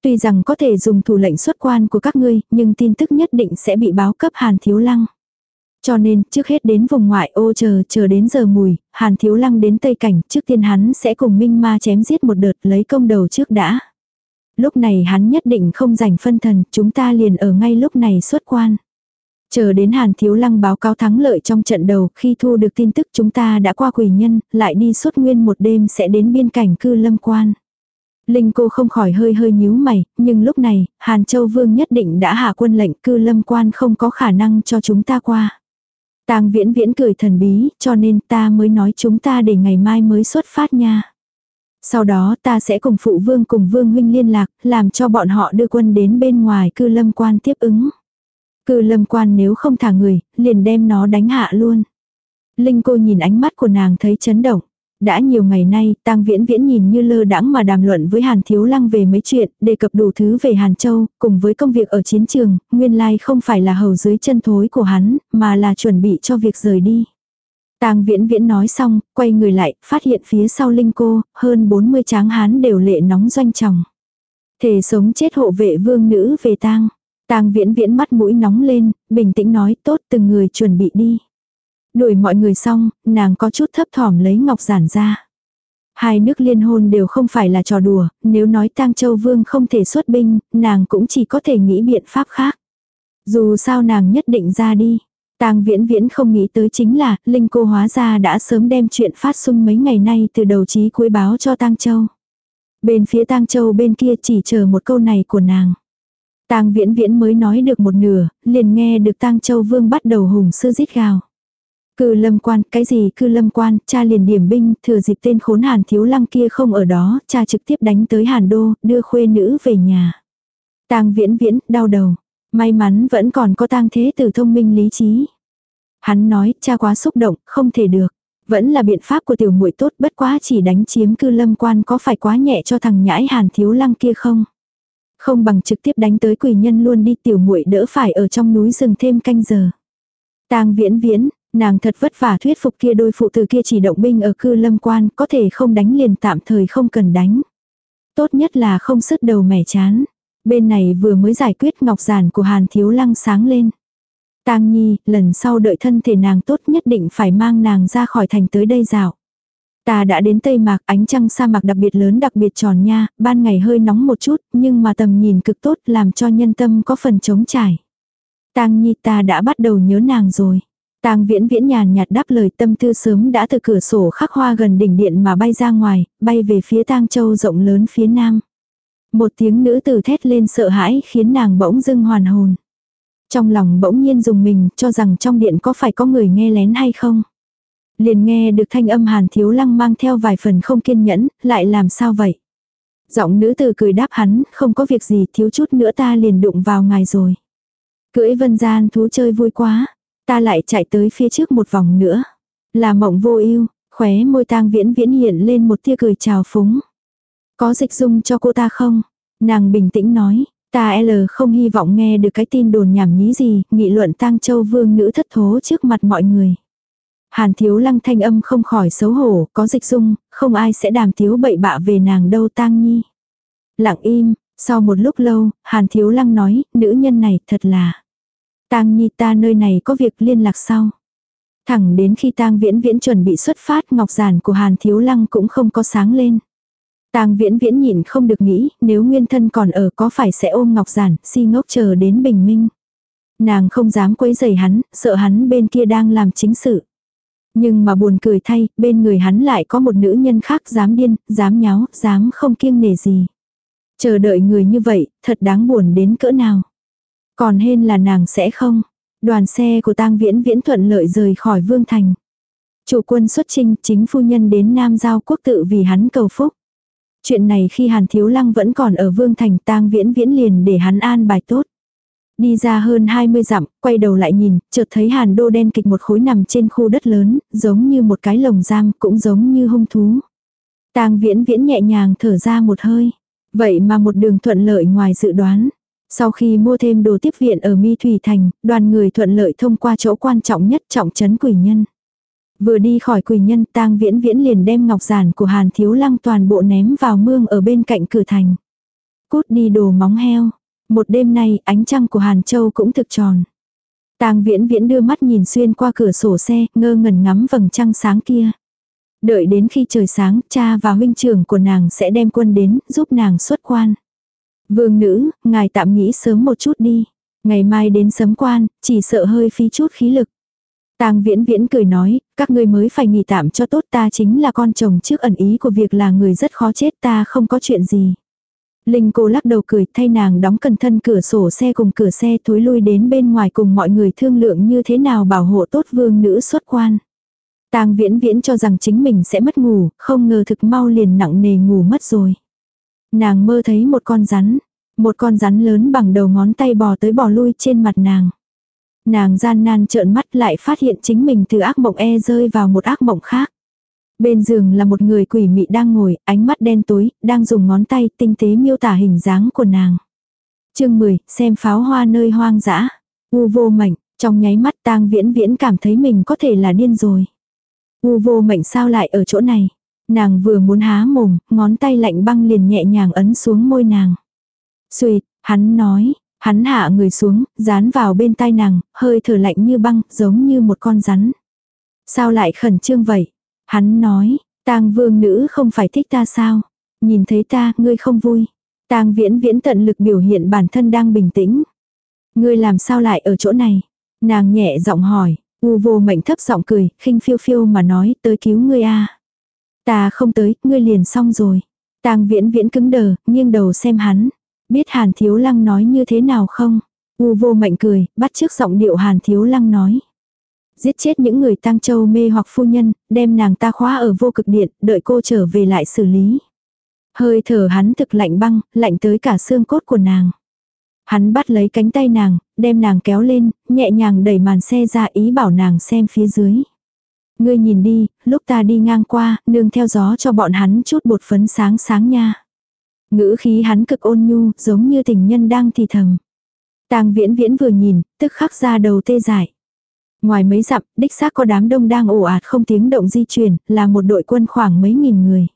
Tuy rằng có thể dùng thủ lệnh xuất quan của các ngươi, nhưng tin tức nhất định sẽ bị báo cấp Hàn Thiếu Lăng. Cho nên, trước hết đến vùng ngoại ô chờ, chờ đến giờ mùi, Hàn Thiếu Lăng đến Tây Cảnh, trước tiên hắn sẽ cùng Minh Ma chém giết một đợt lấy công đầu trước đã. Lúc này hắn nhất định không rảnh phân thần, chúng ta liền ở ngay lúc này xuất quan. Chờ đến Hàn Thiếu Lăng báo cáo thắng lợi trong trận đầu, khi thu được tin tức chúng ta đã qua quỷ nhân, lại đi suốt nguyên một đêm sẽ đến biên cảnh cư lâm quan. Linh cô không khỏi hơi hơi nhíu mày, nhưng lúc này, Hàn Châu Vương nhất định đã hạ quân lệnh cư lâm quan không có khả năng cho chúng ta qua. Tang viễn viễn cười thần bí, cho nên ta mới nói chúng ta để ngày mai mới xuất phát nha. Sau đó ta sẽ cùng phụ vương cùng vương huynh liên lạc, làm cho bọn họ đưa quân đến bên ngoài cư lâm quan tiếp ứng. Cư lâm quan nếu không thả người, liền đem nó đánh hạ luôn. Linh cô nhìn ánh mắt của nàng thấy chấn động. Đã nhiều ngày nay, tang viễn viễn nhìn như lơ đãng mà đàm luận với Hàn Thiếu Lăng về mấy chuyện, đề cập đủ thứ về Hàn Châu, cùng với công việc ở chiến trường, nguyên lai không phải là hầu dưới chân thối của hắn, mà là chuẩn bị cho việc rời đi. Tang viễn viễn nói xong, quay người lại, phát hiện phía sau Linh cô, hơn 40 tráng hán đều lệ nóng doanh chồng. Thể sống chết hộ vệ vương nữ về tang. Tang viễn viễn mắt mũi nóng lên, bình tĩnh nói tốt từng người chuẩn bị đi. Đuổi mọi người xong, nàng có chút thấp thỏm lấy ngọc giản ra. Hai nước liên hôn đều không phải là trò đùa, nếu nói tang châu vương không thể xuất binh, nàng cũng chỉ có thể nghĩ biện pháp khác. Dù sao nàng nhất định ra đi. Tang viễn viễn không nghĩ tới chính là, Linh cô hóa ra đã sớm đem chuyện phát sung mấy ngày nay từ đầu chí cuối báo cho Tang Châu. Bên phía Tang Châu bên kia chỉ chờ một câu này của nàng. Tang viễn viễn mới nói được một nửa, liền nghe được Tang Châu Vương bắt đầu hùng sư rít gào. Cư lâm quan, cái gì cư lâm quan, cha liền điểm binh, thừa dịp tên khốn hàn thiếu lăng kia không ở đó, cha trực tiếp đánh tới hàn đô, đưa khuê nữ về nhà. tang viễn viễn, đau đầu. May mắn vẫn còn có tang thế tử thông minh lý trí. Hắn nói, cha quá xúc động, không thể được. Vẫn là biện pháp của tiểu muội tốt bất quá chỉ đánh chiếm cư lâm quan có phải quá nhẹ cho thằng nhãi hàn thiếu lăng kia không? Không bằng trực tiếp đánh tới quỷ nhân luôn đi tiểu muội đỡ phải ở trong núi rừng thêm canh giờ. tang viễn viễn, Nàng thật vất vả thuyết phục kia đôi phụ tử kia chỉ động binh ở cư lâm quan, có thể không đánh liền tạm thời không cần đánh. Tốt nhất là không sứt đầu mẻ chán. Bên này vừa mới giải quyết ngọc giản của Hàn Thiếu Lăng sáng lên. Tang Nhi, lần sau đợi thân thể nàng tốt nhất định phải mang nàng ra khỏi thành tới đây dạo. Ta đã đến Tây Mạc, ánh trăng sa mạc đặc biệt lớn đặc biệt tròn nha, ban ngày hơi nóng một chút, nhưng mà tầm nhìn cực tốt làm cho nhân tâm có phần trống trải. Tang Nhi ta đã bắt đầu nhớ nàng rồi. Tang Viễn Viễn nhàn nhạt đáp lời tâm tư sớm đã từ cửa sổ khắc hoa gần đỉnh điện mà bay ra ngoài, bay về phía Tang Châu rộng lớn phía nam. Một tiếng nữ tử thét lên sợ hãi khiến nàng bỗng dưng hoàn hồn. Trong lòng bỗng nhiên dùng mình cho rằng trong điện có phải có người nghe lén hay không. Liền nghe được thanh âm hàn thiếu lăng mang theo vài phần không kiên nhẫn, lại làm sao vậy? Giọng nữ tử cười đáp hắn, không có việc gì thiếu chút nữa ta liền đụng vào ngài rồi. Cưỡi vân gian thú chơi vui quá, ta lại chạy tới phía trước một vòng nữa. Là mộng vô ưu khóe môi tang viễn viễn hiện lên một tia cười trào phúng. Có dịch dung cho cô ta không? Nàng bình tĩnh nói, ta L không hy vọng nghe được cái tin đồn nhảm nhí gì, nghị luận tang châu vương nữ thất thố trước mặt mọi người. Hàn thiếu lăng thanh âm không khỏi xấu hổ, có dịch dung, không ai sẽ đàm thiếu bậy bạ về nàng đâu tang nhi. Lặng im, sau một lúc lâu, hàn thiếu lăng nói, nữ nhân này thật là. Tang nhi ta nơi này có việc liên lạc sau. Thẳng đến khi tang viễn viễn chuẩn bị xuất phát ngọc giản của hàn thiếu lăng cũng không có sáng lên. Tang viễn viễn nhìn không được nghĩ, nếu nguyên thân còn ở có phải sẽ ôm ngọc giản, si ngốc chờ đến bình minh. Nàng không dám quấy rầy hắn, sợ hắn bên kia đang làm chính sự. Nhưng mà buồn cười thay, bên người hắn lại có một nữ nhân khác dám điên, dám nháo, dám không kiêng nể gì. Chờ đợi người như vậy, thật đáng buồn đến cỡ nào. Còn hên là nàng sẽ không. Đoàn xe của tang viễn viễn thuận lợi rời khỏi Vương Thành. Chủ quân xuất trinh chính phu nhân đến Nam Giao quốc tự vì hắn cầu phúc. Chuyện này khi Hàn Thiếu Lăng vẫn còn ở Vương Thành tang viễn viễn liền để hắn an bài tốt. Đi ra hơn 20 dặm, quay đầu lại nhìn, chợt thấy hàn đô đen kịch một khối nằm trên khu đất lớn, giống như một cái lồng giam, cũng giống như hung thú. Tang viễn viễn nhẹ nhàng thở ra một hơi. Vậy mà một đường thuận lợi ngoài dự đoán. Sau khi mua thêm đồ tiếp viện ở Mi Thủy Thành, đoàn người thuận lợi thông qua chỗ quan trọng nhất trọng trấn quỷ nhân. Vừa đi khỏi quỷ nhân tang viễn viễn liền đem ngọc giản của Hàn Thiếu Lăng toàn bộ ném vào mương ở bên cạnh cửa thành. Cút đi đồ móng heo. Một đêm nay ánh trăng của Hàn Châu cũng thực tròn. Tang viễn viễn đưa mắt nhìn xuyên qua cửa sổ xe, ngơ ngẩn ngắm vầng trăng sáng kia. Đợi đến khi trời sáng, cha và huynh trưởng của nàng sẽ đem quân đến, giúp nàng xuất quan. Vương nữ, ngài tạm nghĩ sớm một chút đi. Ngày mai đến sớm quan, chỉ sợ hơi phí chút khí lực. Tang viễn viễn cười nói, các ngươi mới phải nghỉ tạm cho tốt ta chính là con chồng trước ẩn ý của việc là người rất khó chết ta không có chuyện gì. Linh cô lắc đầu cười thay nàng đóng cẩn thân cửa sổ xe cùng cửa xe thối lui đến bên ngoài cùng mọi người thương lượng như thế nào bảo hộ tốt vương nữ xuất quan. Tang viễn viễn cho rằng chính mình sẽ mất ngủ, không ngờ thực mau liền nặng nề ngủ mất rồi. Nàng mơ thấy một con rắn, một con rắn lớn bằng đầu ngón tay bò tới bò lui trên mặt nàng. Nàng gian nan trợn mắt lại phát hiện chính mình từ ác mộng e rơi vào một ác mộng khác. Bên giường là một người quỷ mị đang ngồi, ánh mắt đen tối, đang dùng ngón tay tinh tế miêu tả hình dáng của nàng. chương 10, xem pháo hoa nơi hoang dã. U vô mảnh trong nháy mắt tang viễn viễn cảm thấy mình có thể là điên rồi. U vô mệnh sao lại ở chỗ này? Nàng vừa muốn há mồm, ngón tay lạnh băng liền nhẹ nhàng ấn xuống môi nàng. Xuyệt, hắn nói, hắn hạ người xuống, dán vào bên tai nàng, hơi thở lạnh như băng, giống như một con rắn. Sao lại khẩn trương vậy? Hắn nói, tang vương nữ không phải thích ta sao? Nhìn thấy ta, ngươi không vui. tang viễn viễn tận lực biểu hiện bản thân đang bình tĩnh. Ngươi làm sao lại ở chỗ này? Nàng nhẹ giọng hỏi, u vô mệnh thấp giọng cười, khinh phiêu phiêu mà nói tới cứu ngươi a Ta không tới, ngươi liền xong rồi. tang viễn viễn cứng đờ, nghiêng đầu xem hắn. Biết hàn thiếu lăng nói như thế nào không? U vô mệnh cười, bắt trước giọng điệu hàn thiếu lăng nói giết chết những người tang châu mê hoặc phu nhân, đem nàng ta khóa ở vô cực điện, đợi cô trở về lại xử lý. Hơi thở hắn thực lạnh băng, lạnh tới cả xương cốt của nàng. Hắn bắt lấy cánh tay nàng, đem nàng kéo lên, nhẹ nhàng đẩy màn xe ra ý bảo nàng xem phía dưới. Ngươi nhìn đi, lúc ta đi ngang qua, nương theo gió cho bọn hắn chút bột phấn sáng sáng nha. Ngữ khí hắn cực ôn nhu, giống như tình nhân đang thì thầm. Tang viễn viễn vừa nhìn, tức khắc ra đầu tê dại. Ngoài mấy dặm, đích xác có đám đông đang ồ ạt không tiếng động di chuyển, là một đội quân khoảng mấy nghìn người.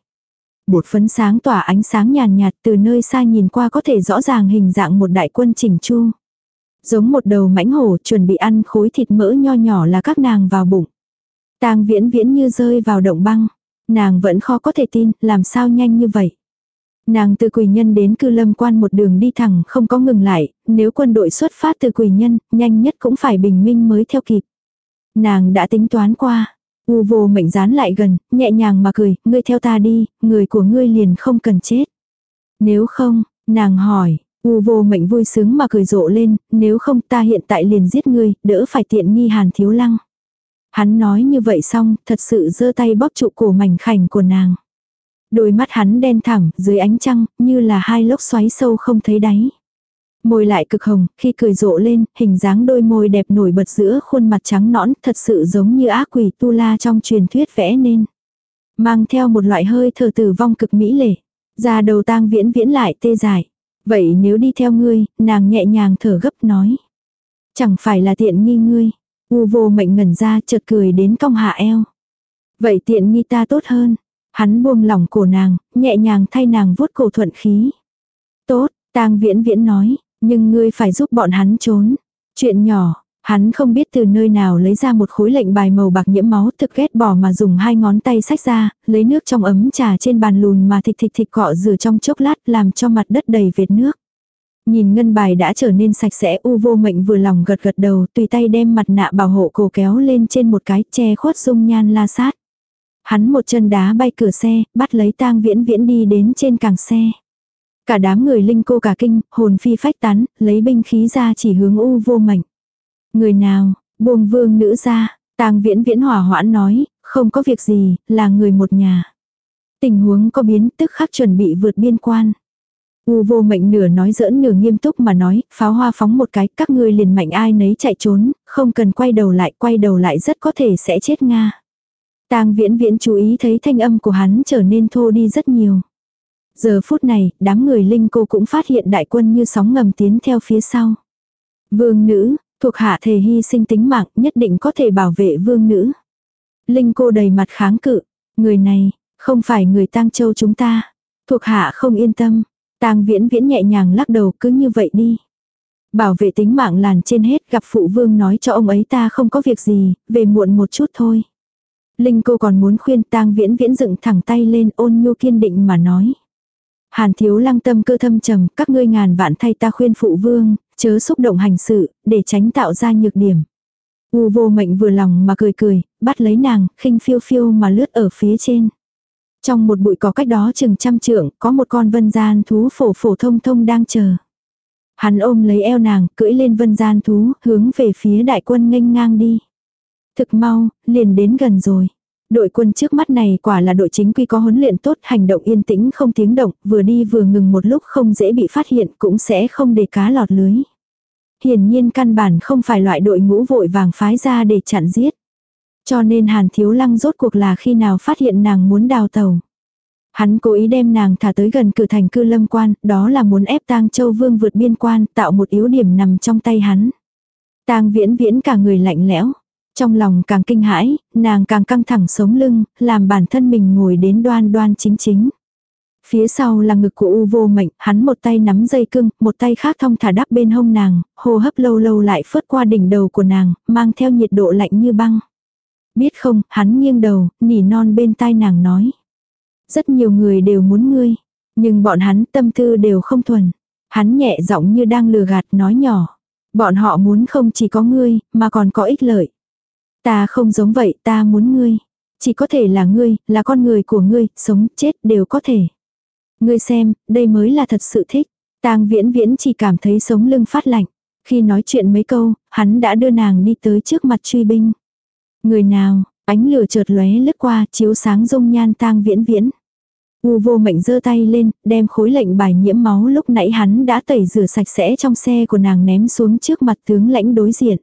Bột phấn sáng tỏa ánh sáng nhàn nhạt, từ nơi xa nhìn qua có thể rõ ràng hình dạng một đại quân chỉnh chu. Giống một đầu mãnh hổ chuẩn bị ăn khối thịt mỡ nho nhỏ là các nàng vào bụng tang viễn viễn như rơi vào động băng. Nàng vẫn khó có thể tin, làm sao nhanh như vậy. Nàng từ quỷ nhân đến cư lâm quan một đường đi thẳng không có ngừng lại, nếu quân đội xuất phát từ quỷ nhân, nhanh nhất cũng phải bình minh mới theo kịp. Nàng đã tính toán qua. U vô mệnh dán lại gần, nhẹ nhàng mà cười, ngươi theo ta đi, người của ngươi liền không cần chết. Nếu không, nàng hỏi, U vô mệnh vui sướng mà cười rộ lên, nếu không ta hiện tại liền giết ngươi, đỡ phải tiện nghi hàn thiếu lăng. Hắn nói như vậy xong, thật sự giơ tay bóp trụ cổ mảnh khảnh của nàng. Đôi mắt hắn đen thẳng, dưới ánh trăng, như là hai lốc xoáy sâu không thấy đáy. Môi lại cực hồng, khi cười rộ lên, hình dáng đôi môi đẹp nổi bật giữa khuôn mặt trắng nõn, thật sự giống như ác quỷ tu la trong truyền thuyết vẽ nên. Mang theo một loại hơi thở tử vong cực mỹ lệ. Ra đầu tang viễn viễn lại tê dại. Vậy nếu đi theo ngươi, nàng nhẹ nhàng thở gấp nói. Chẳng phải là tiện nghi ngươi. U vô mệnh ngẩn ra chợt cười đến cong hạ eo. Vậy tiện nghi ta tốt hơn. Hắn buông lỏng cổ nàng, nhẹ nhàng thay nàng vuốt cổ thuận khí. Tốt, tang viễn viễn nói, nhưng ngươi phải giúp bọn hắn trốn. Chuyện nhỏ, hắn không biết từ nơi nào lấy ra một khối lệnh bài màu bạc nhiễm máu thực ghét bỏ mà dùng hai ngón tay sách ra, lấy nước trong ấm trà trên bàn lùn mà thịt thịt thịt cọ rửa trong chốc lát làm cho mặt đất đầy vệt nước. Nhìn ngân bài đã trở nên sạch sẽ u vô mệnh vừa lòng gật gật đầu tùy tay đem mặt nạ bảo hộ cổ kéo lên trên một cái che khuất dung nhan la sát. Hắn một chân đá bay cửa xe, bắt lấy tang viễn viễn đi đến trên càng xe. Cả đám người linh cô cả kinh, hồn phi phách tán, lấy binh khí ra chỉ hướng u vô mệnh. Người nào, buông vương nữ ra, tang viễn viễn hỏa hoãn nói, không có việc gì, là người một nhà. Tình huống có biến tức khắc chuẩn bị vượt biên quan. U vô mệnh nửa nói giỡn nửa nghiêm túc mà nói, pháo hoa phóng một cái, các ngươi liền mạnh ai nấy chạy trốn, không cần quay đầu lại, quay đầu lại rất có thể sẽ chết Nga. Tang viễn viễn chú ý thấy thanh âm của hắn trở nên thô đi rất nhiều. Giờ phút này, đám người linh cô cũng phát hiện đại quân như sóng ngầm tiến theo phía sau. Vương nữ, thuộc hạ thề hy sinh tính mạng nhất định có thể bảo vệ vương nữ. Linh cô đầy mặt kháng cự, người này, không phải người tang châu chúng ta. Thuộc hạ không yên tâm, tang viễn viễn nhẹ nhàng lắc đầu cứ như vậy đi. Bảo vệ tính mạng làn trên hết gặp phụ vương nói cho ông ấy ta không có việc gì, về muộn một chút thôi. Linh cô còn muốn khuyên tang viễn viễn dựng thẳng tay lên ôn nhu kiên định mà nói. Hàn thiếu lăng tâm cơ thâm trầm, các ngươi ngàn vạn thay ta khuyên phụ vương, chớ xúc động hành sự, để tránh tạo ra nhược điểm. U vô mệnh vừa lòng mà cười cười, bắt lấy nàng, khinh phiêu phiêu mà lướt ở phía trên. Trong một bụi có cách đó chừng trăm trượng, có một con vân gian thú phổ phổ thông thông đang chờ. Hắn ôm lấy eo nàng, cưỡi lên vân gian thú, hướng về phía đại quân nghênh ngang đi. Thực mau, liền đến gần rồi. Đội quân trước mắt này quả là đội chính quy có huấn luyện tốt, hành động yên tĩnh không tiếng động, vừa đi vừa ngừng một lúc không dễ bị phát hiện cũng sẽ không để cá lọt lưới. Hiển nhiên căn bản không phải loại đội ngũ vội vàng phái ra để chặn giết. Cho nên Hàn Thiếu Lăng rốt cuộc là khi nào phát hiện nàng muốn đào tàu. Hắn cố ý đem nàng thả tới gần cửa thành cư lâm quan, đó là muốn ép tang châu vương vượt biên quan, tạo một yếu điểm nằm trong tay hắn. tang viễn viễn cả người lạnh lẽo. Trong lòng càng kinh hãi, nàng càng căng thẳng sống lưng, làm bản thân mình ngồi đến đoan đoan chính chính. Phía sau là ngực của U vô mệnh, hắn một tay nắm dây cưng, một tay khác thong thả đắp bên hông nàng, hô hấp lâu lâu lại phớt qua đỉnh đầu của nàng, mang theo nhiệt độ lạnh như băng. Biết không, hắn nghiêng đầu, nỉ non bên tai nàng nói. Rất nhiều người đều muốn ngươi, nhưng bọn hắn tâm tư đều không thuần. Hắn nhẹ giọng như đang lừa gạt nói nhỏ. Bọn họ muốn không chỉ có ngươi, mà còn có ích lợi. Ta không giống vậy, ta muốn ngươi. Chỉ có thể là ngươi, là con người của ngươi, sống, chết đều có thể. Ngươi xem, đây mới là thật sự thích. Tang viễn viễn chỉ cảm thấy sống lưng phát lạnh. Khi nói chuyện mấy câu, hắn đã đưa nàng đi tới trước mặt truy binh. Người nào, ánh lửa chợt lóe lướt qua, chiếu sáng dung nhan tang viễn viễn. U vô mệnh giơ tay lên, đem khối lệnh bài nhiễm máu lúc nãy hắn đã tẩy rửa sạch sẽ trong xe của nàng ném xuống trước mặt tướng lãnh đối diện.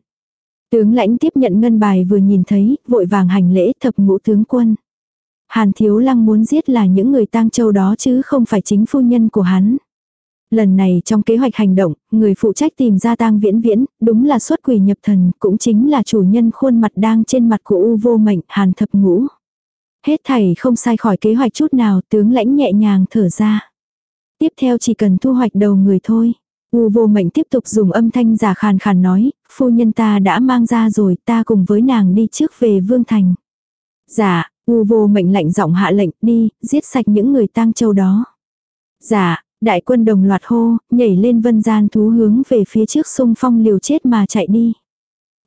Tướng lãnh tiếp nhận ngân bài vừa nhìn thấy, vội vàng hành lễ thập ngũ tướng quân. Hàn thiếu lăng muốn giết là những người tang châu đó chứ không phải chính phu nhân của hắn. Lần này trong kế hoạch hành động, người phụ trách tìm ra tang viễn viễn, đúng là xuất quỷ nhập thần, cũng chính là chủ nhân khuôn mặt đang trên mặt của U vô mệnh, hàn thập ngũ. Hết thảy không sai khỏi kế hoạch chút nào, tướng lãnh nhẹ nhàng thở ra. Tiếp theo chỉ cần thu hoạch đầu người thôi. U vô mệnh tiếp tục dùng âm thanh giả khàn khàn nói, phu nhân ta đã mang ra rồi, ta cùng với nàng đi trước về Vương Thành. Dạ, U vô mệnh lạnh giọng hạ lệnh đi, giết sạch những người tang châu đó. Dạ, đại quân đồng loạt hô, nhảy lên vân gian thú hướng về phía trước sung phong liều chết mà chạy đi.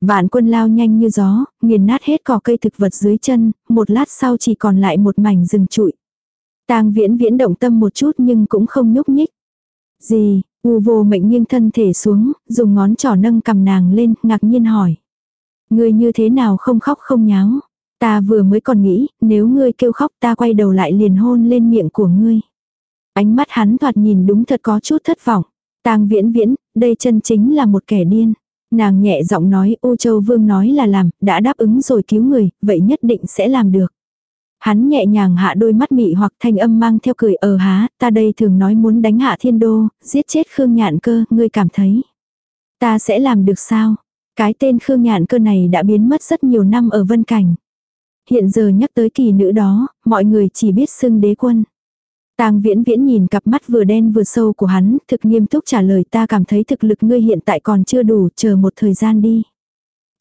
Vạn quân lao nhanh như gió, nghiền nát hết cỏ cây thực vật dưới chân, một lát sau chỉ còn lại một mảnh rừng trụi. Tang viễn viễn động tâm một chút nhưng cũng không nhúc nhích. Gì, u vô mệnh nghiêng thân thể xuống, dùng ngón trỏ nâng cầm nàng lên, ngạc nhiên hỏi. Ngươi như thế nào không khóc không nháo. Ta vừa mới còn nghĩ, nếu ngươi kêu khóc ta quay đầu lại liền hôn lên miệng của ngươi. Ánh mắt hắn thoạt nhìn đúng thật có chút thất vọng. Tang viễn viễn, đây chân chính là một kẻ điên. Nàng nhẹ giọng nói U Châu Vương nói là làm, đã đáp ứng rồi cứu người, vậy nhất định sẽ làm được. Hắn nhẹ nhàng hạ đôi mắt mị hoặc thanh âm mang theo cười ở ờ há, ta đây thường nói muốn đánh hạ thiên đô, giết chết Khương Nhạn cơ, ngươi cảm thấy. Ta sẽ làm được sao? Cái tên Khương Nhạn cơ này đã biến mất rất nhiều năm ở Vân Cảnh. Hiện giờ nhắc tới kỳ nữ đó, mọi người chỉ biết xưng đế quân. Tang viễn viễn nhìn cặp mắt vừa đen vừa sâu của hắn, thực nghiêm túc trả lời ta cảm thấy thực lực ngươi hiện tại còn chưa đủ, chờ một thời gian đi.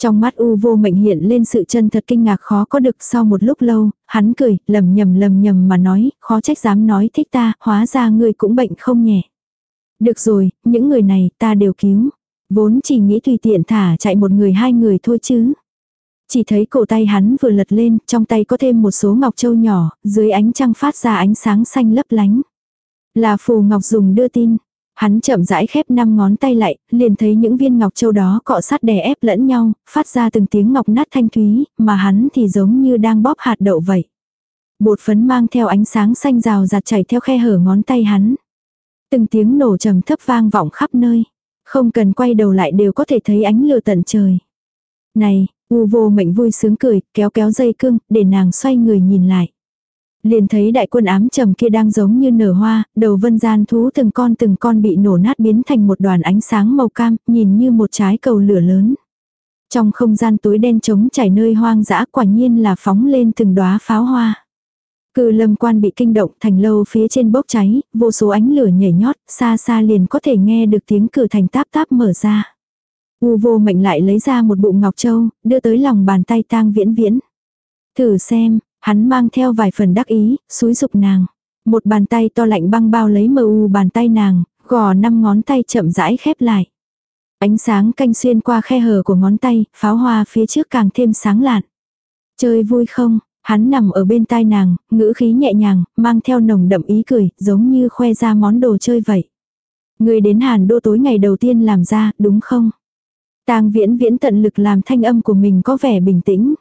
Trong mắt u vô mệnh hiện lên sự chân thật kinh ngạc khó có được sau một lúc lâu, hắn cười, lầm nhầm lầm nhầm mà nói, khó trách dám nói thích ta, hóa ra ngươi cũng bệnh không nhẹ. Được rồi, những người này ta đều cứu. Vốn chỉ nghĩ tùy tiện thả chạy một người hai người thôi chứ. Chỉ thấy cổ tay hắn vừa lật lên, trong tay có thêm một số ngọc châu nhỏ, dưới ánh trăng phát ra ánh sáng xanh lấp lánh. Là phù ngọc dùng đưa tin. Hắn chậm rãi khép năm ngón tay lại, liền thấy những viên ngọc châu đó cọ sát đè ép lẫn nhau, phát ra từng tiếng ngọc nát thanh thúy, mà hắn thì giống như đang bóp hạt đậu vậy. Bột phấn mang theo ánh sáng xanh rào rạt chảy theo khe hở ngón tay hắn. Từng tiếng nổ trầm thấp vang vọng khắp nơi. Không cần quay đầu lại đều có thể thấy ánh lửa tận trời. Này, U vô mệnh vui sướng cười, kéo kéo dây cương, để nàng xoay người nhìn lại. Liền thấy đại quân ám trầm kia đang giống như nở hoa, đầu vân gian thú từng con từng con bị nổ nát biến thành một đoàn ánh sáng màu cam, nhìn như một trái cầu lửa lớn. Trong không gian tối đen trống trải nơi hoang dã quả nhiên là phóng lên từng đóa pháo hoa. Cư lâm quan bị kinh động thành lâu phía trên bốc cháy, vô số ánh lửa nhảy nhót, xa xa liền có thể nghe được tiếng cửa thành táp táp mở ra. U vô mệnh lại lấy ra một bụng ngọc châu, đưa tới lòng bàn tay tang viễn viễn. Thử xem, hắn mang theo vài phần đắc ý, xúi dục nàng. Một bàn tay to lạnh băng bao lấy mờ u bàn tay nàng, gò năm ngón tay chậm rãi khép lại. Ánh sáng canh xuyên qua khe hở của ngón tay, pháo hoa phía trước càng thêm sáng lạn. Chơi vui không? Hắn nằm ở bên tai nàng, ngữ khí nhẹ nhàng, mang theo nồng đậm ý cười, giống như khoe ra món đồ chơi vậy. Người đến Hàn Đô tối ngày đầu tiên làm ra, đúng không? Tang viễn viễn tận lực làm thanh âm của mình có vẻ bình tĩnh.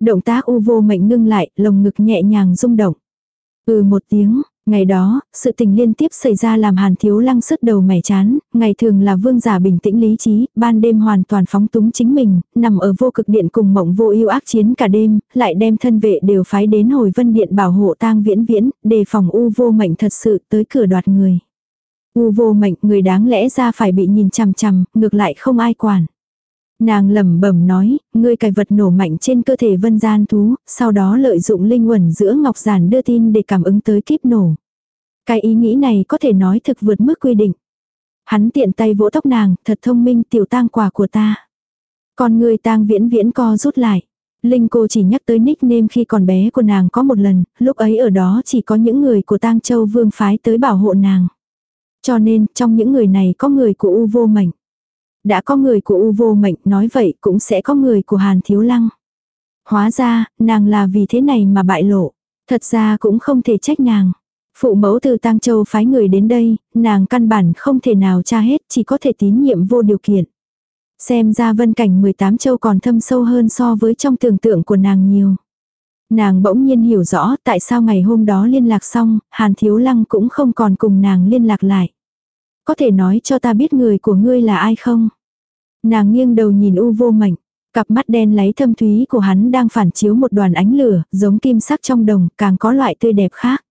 Động tác u vô mệnh ngưng lại, lồng ngực nhẹ nhàng rung động. Ừ một tiếng, ngày đó, sự tình liên tiếp xảy ra làm hàn thiếu lăng sức đầu mẻ chán, ngày thường là vương giả bình tĩnh lý trí, ban đêm hoàn toàn phóng túng chính mình, nằm ở vô cực điện cùng mộng vô ưu ác chiến cả đêm, lại đem thân vệ đều phái đến hồi vân điện bảo hộ tang viễn viễn, đề phòng u vô mệnh thật sự tới cửa đoạt người. U vô mệnh người đáng lẽ ra phải bị nhìn chằm chằm, ngược lại không ai quản. Nàng lẩm bẩm nói, ngươi cài vật nổ mạnh trên cơ thể vân gian thú, sau đó lợi dụng linh quẩn giữa ngọc giản đưa tin để cảm ứng tới kíp nổ. Cái ý nghĩ này có thể nói thực vượt mức quy định. Hắn tiện tay vỗ tóc nàng, thật thông minh tiểu tang quả của ta. Còn người tang viễn viễn co rút lại. Linh cô chỉ nhắc tới nickname khi còn bé của nàng có một lần, lúc ấy ở đó chỉ có những người của tang châu vương phái tới bảo hộ nàng. Cho nên, trong những người này có người của U vô mệnh. Đã có người của U vô mệnh nói vậy cũng sẽ có người của Hàn Thiếu Lăng. Hóa ra, nàng là vì thế này mà bại lộ. Thật ra cũng không thể trách nàng. Phụ mẫu từ Tăng Châu phái người đến đây, nàng căn bản không thể nào tra hết, chỉ có thể tín nhiệm vô điều kiện. Xem ra vân cảnh 18 châu còn thâm sâu hơn so với trong tưởng tượng của nàng nhiều. Nàng bỗng nhiên hiểu rõ tại sao ngày hôm đó liên lạc xong, Hàn Thiếu Lăng cũng không còn cùng nàng liên lạc lại. Có thể nói cho ta biết người của ngươi là ai không? Nàng nghiêng đầu nhìn u vô mảnh. Cặp mắt đen lấy thâm thúy của hắn đang phản chiếu một đoàn ánh lửa, giống kim sắc trong đồng, càng có loại tươi đẹp khác.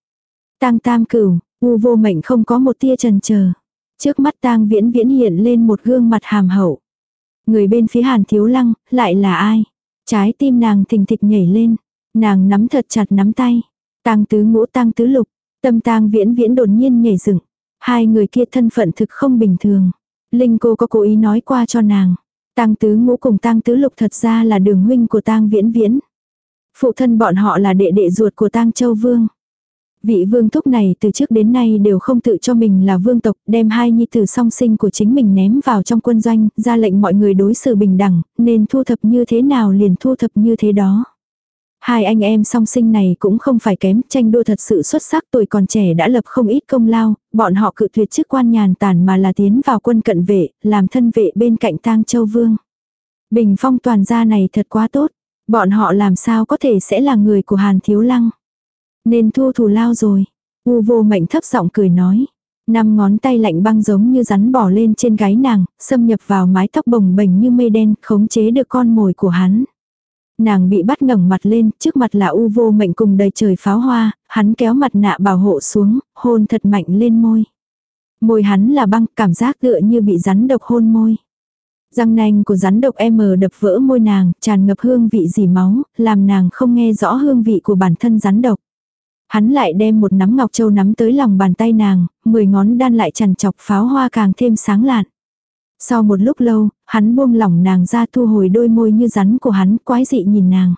Tang tam cửu, u vô mệnh không có một tia trần chờ Trước mắt tang viễn viễn hiện lên một gương mặt hàm hậu. Người bên phía hàn thiếu lăng, lại là ai? Trái tim nàng thình thịch nhảy lên. Nàng nắm thật chặt nắm tay. Tang tứ ngũ tang tứ lục. Tâm tang viễn viễn đột nhiên nhảy dựng. Hai người kia thân phận thực không bình thường. Linh cô có cố ý nói qua cho nàng. Tang tứ ngũ cùng tang tứ lục thật ra là đường huynh của tang viễn viễn. Phụ thân bọn họ là đệ đệ ruột của tang châu vương. Vị vương thúc này từ trước đến nay đều không tự cho mình là vương tộc, đem hai nhi tử song sinh của chính mình ném vào trong quân doanh, ra lệnh mọi người đối xử bình đẳng, nên thu thập như thế nào liền thu thập như thế đó. Hai anh em song sinh này cũng không phải kém, tranh đua thật sự xuất sắc tuổi còn trẻ đã lập không ít công lao, bọn họ cự tuyệt chức quan nhàn tản mà là tiến vào quân cận vệ, làm thân vệ bên cạnh tang châu vương. Bình phong toàn gia này thật quá tốt, bọn họ làm sao có thể sẽ là người của Hàn Thiếu Lăng. Nên thu thù lao rồi. U vô mệnh thấp giọng cười nói. Năm ngón tay lạnh băng giống như rắn bỏ lên trên gáy nàng, xâm nhập vào mái tóc bồng bềnh như mây đen, khống chế được con mồi của hắn. Nàng bị bắt ngẩng mặt lên, trước mặt là u vô mệnh cùng đầy trời pháo hoa, hắn kéo mặt nạ bảo hộ xuống, hôn thật mạnh lên môi. Môi hắn là băng, cảm giác tựa như bị rắn độc hôn môi. Răng nanh của rắn độc M đập vỡ môi nàng, tràn ngập hương vị dì máu, làm nàng không nghe rõ hương vị của bản thân rắn độc. Hắn lại đem một nắm ngọc châu nắm tới lòng bàn tay nàng, mười ngón đan lại chằn chọc pháo hoa càng thêm sáng lạn. Sau một lúc lâu, hắn buông lỏng nàng ra thu hồi đôi môi như rắn của hắn quái dị nhìn nàng.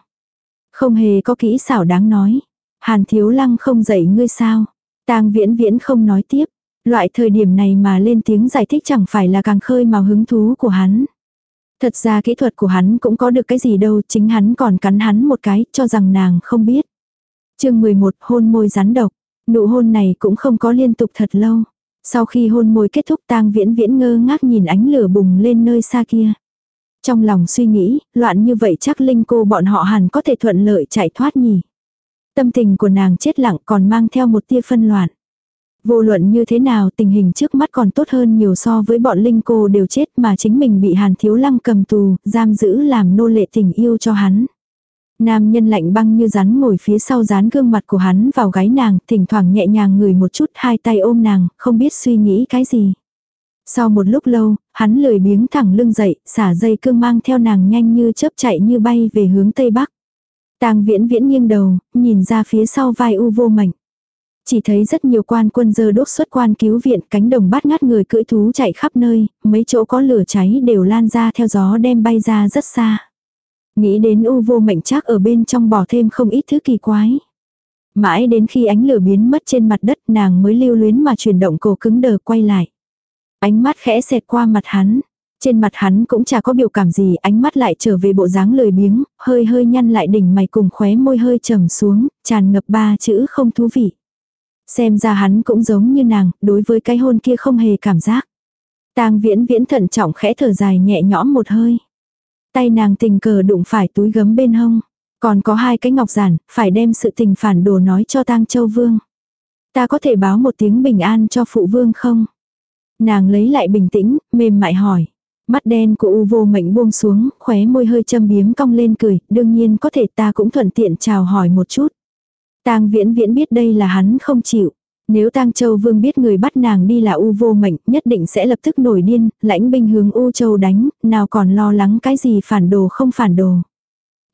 Không hề có kỹ xảo đáng nói. Hàn thiếu lăng không dạy ngươi sao. tang viễn viễn không nói tiếp. Loại thời điểm này mà lên tiếng giải thích chẳng phải là càng khơi màu hứng thú của hắn. Thật ra kỹ thuật của hắn cũng có được cái gì đâu, chính hắn còn cắn hắn một cái, cho rằng nàng không biết chương 11 hôn môi rắn độc. Nụ hôn này cũng không có liên tục thật lâu. Sau khi hôn môi kết thúc tang viễn viễn ngơ ngác nhìn ánh lửa bùng lên nơi xa kia. Trong lòng suy nghĩ, loạn như vậy chắc linh cô bọn họ hẳn có thể thuận lợi chạy thoát nhỉ. Tâm tình của nàng chết lặng còn mang theo một tia phân loạn. Vô luận như thế nào tình hình trước mắt còn tốt hơn nhiều so với bọn linh cô đều chết mà chính mình bị hàn thiếu lăng cầm tù, giam giữ làm nô lệ tình yêu cho hắn. Nam nhân lạnh băng như rắn ngồi phía sau dán gương mặt của hắn vào gáy nàng, thỉnh thoảng nhẹ nhàng ngửi một chút hai tay ôm nàng, không biết suy nghĩ cái gì. Sau một lúc lâu, hắn lười biếng thẳng lưng dậy, xả dây cương mang theo nàng nhanh như chớp chạy như bay về hướng tây bắc. Tang viễn viễn nghiêng đầu, nhìn ra phía sau vai u vô mảnh Chỉ thấy rất nhiều quan quân dơ đốt xuất quan cứu viện cánh đồng bát ngát người cưỡi thú chạy khắp nơi, mấy chỗ có lửa cháy đều lan ra theo gió đem bay ra rất xa. Nghĩ đến u vô mệnh chắc ở bên trong bỏ thêm không ít thứ kỳ quái. Mãi đến khi ánh lửa biến mất trên mặt đất nàng mới lưu luyến mà chuyển động cổ cứng đờ quay lại. Ánh mắt khẽ xẹt qua mặt hắn. Trên mặt hắn cũng chả có biểu cảm gì, ánh mắt lại trở về bộ dáng lười biếng, hơi hơi nhăn lại đỉnh mày cùng khóe môi hơi trầm xuống, tràn ngập ba chữ không thú vị. Xem ra hắn cũng giống như nàng, đối với cái hôn kia không hề cảm giác. Tang viễn viễn thận trọng khẽ thở dài nhẹ nhõm một hơi. Tay nàng tình cờ đụng phải túi gấm bên hông. Còn có hai cái ngọc giản, phải đem sự tình phản đồ nói cho tang châu vương. Ta có thể báo một tiếng bình an cho phụ vương không? Nàng lấy lại bình tĩnh, mềm mại hỏi. Mắt đen của U vô mệnh buông xuống, khóe môi hơi châm biếm cong lên cười, đương nhiên có thể ta cũng thuận tiện chào hỏi một chút. Tang viễn viễn biết đây là hắn không chịu. Nếu Tang Châu Vương biết người bắt nàng đi là U vô mệnh, nhất định sẽ lập tức nổi điên, lãnh binh hướng U Châu đánh, nào còn lo lắng cái gì phản đồ không phản đồ.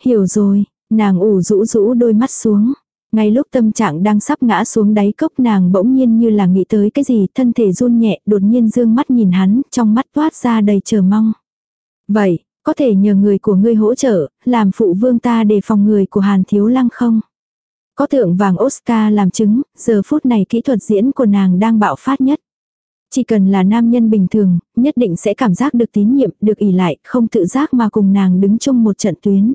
Hiểu rồi, nàng ủ rũ rũ đôi mắt xuống. Ngay lúc tâm trạng đang sắp ngã xuống đáy cốc nàng bỗng nhiên như là nghĩ tới cái gì, thân thể run nhẹ, đột nhiên dương mắt nhìn hắn, trong mắt toát ra đầy chờ mong. Vậy, có thể nhờ người của ngươi hỗ trợ, làm phụ vương ta để phòng người của Hàn Thiếu Lăng không? Có tượng vàng Oscar làm chứng, giờ phút này kỹ thuật diễn của nàng đang bạo phát nhất. Chỉ cần là nam nhân bình thường, nhất định sẽ cảm giác được tín nhiệm, được ỉ lại, không tự giác mà cùng nàng đứng chung một trận tuyến.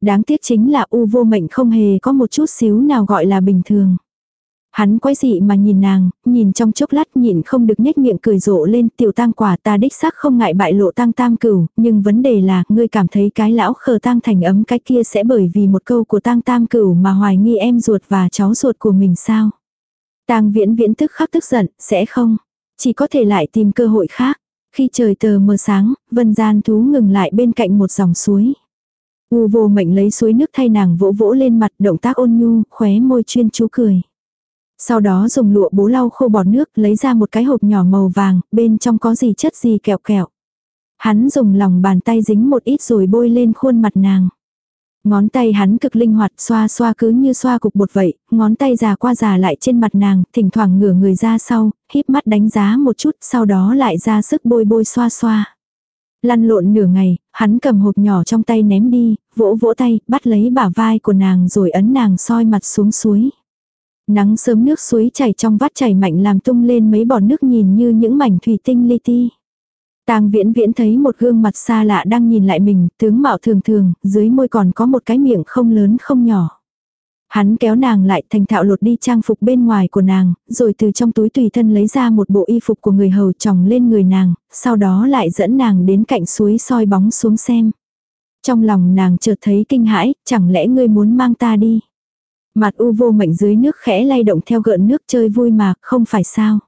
Đáng tiếc chính là u vô mệnh không hề có một chút xíu nào gọi là bình thường. Hắn quay dị mà nhìn nàng, nhìn trong chốc lát nhìn không được nhếch miệng cười rộ lên tiểu tang quả ta đích xác không ngại bại lộ tang tam cửu, nhưng vấn đề là ngươi cảm thấy cái lão khờ tang thành ấm cái kia sẽ bởi vì một câu của tang tam cửu mà hoài nghi em ruột và cháu ruột của mình sao. Tang viễn viễn tức khắc tức giận, sẽ không. Chỉ có thể lại tìm cơ hội khác. Khi trời tờ mờ sáng, vân gian thú ngừng lại bên cạnh một dòng suối. U vô mệnh lấy suối nước thay nàng vỗ vỗ lên mặt động tác ôn nhu, khóe môi chuyên chú cười. Sau đó dùng lụa bố lau khô bọt nước lấy ra một cái hộp nhỏ màu vàng, bên trong có gì chất gì kẹo kẹo. Hắn dùng lòng bàn tay dính một ít rồi bôi lên khuôn mặt nàng. Ngón tay hắn cực linh hoạt xoa xoa cứ như xoa cục bột vậy, ngón tay già qua già lại trên mặt nàng, thỉnh thoảng ngửa người ra sau, híp mắt đánh giá một chút, sau đó lại ra sức bôi bôi xoa xoa. Lăn lộn nửa ngày, hắn cầm hộp nhỏ trong tay ném đi, vỗ vỗ tay, bắt lấy bả vai của nàng rồi ấn nàng soi mặt xuống suối. Nắng sớm nước suối chảy trong vắt chảy mạnh làm tung lên mấy bọt nước nhìn như những mảnh thủy tinh li ti. Tang viễn viễn thấy một gương mặt xa lạ đang nhìn lại mình, tướng mạo thường thường, dưới môi còn có một cái miệng không lớn không nhỏ. Hắn kéo nàng lại thành thạo lột đi trang phục bên ngoài của nàng, rồi từ trong túi tùy thân lấy ra một bộ y phục của người hầu tròng lên người nàng, sau đó lại dẫn nàng đến cạnh suối soi bóng xuống xem. Trong lòng nàng chợt thấy kinh hãi, chẳng lẽ ngươi muốn mang ta đi. Mặt u vô mệnh dưới nước khẽ lay động theo gợn nước chơi vui mà, không phải sao.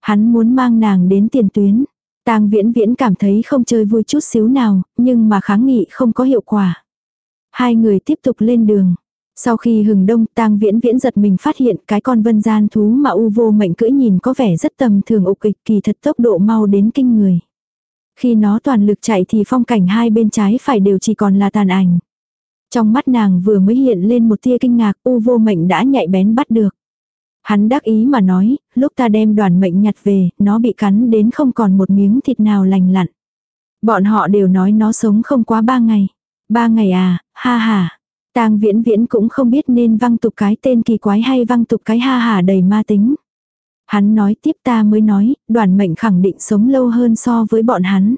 Hắn muốn mang nàng đến tiền tuyến. Tang viễn viễn cảm thấy không chơi vui chút xíu nào, nhưng mà kháng nghị không có hiệu quả. Hai người tiếp tục lên đường. Sau khi hừng đông tang viễn viễn giật mình phát hiện cái con vân gian thú mà u vô mệnh cưỡi nhìn có vẻ rất tầm thường ục kịch kỳ thật tốc độ mau đến kinh người. Khi nó toàn lực chạy thì phong cảnh hai bên trái phải đều chỉ còn là tàn ảnh. Trong mắt nàng vừa mới hiện lên một tia kinh ngạc u vô mệnh đã nhạy bén bắt được. Hắn đắc ý mà nói, lúc ta đem đoàn mệnh nhặt về, nó bị cắn đến không còn một miếng thịt nào lành lặn. Bọn họ đều nói nó sống không quá ba ngày. Ba ngày à, ha ha. Tang viễn viễn cũng không biết nên văng tục cái tên kỳ quái hay văng tục cái ha hà đầy ma tính. Hắn nói tiếp ta mới nói, đoàn mệnh khẳng định sống lâu hơn so với bọn hắn.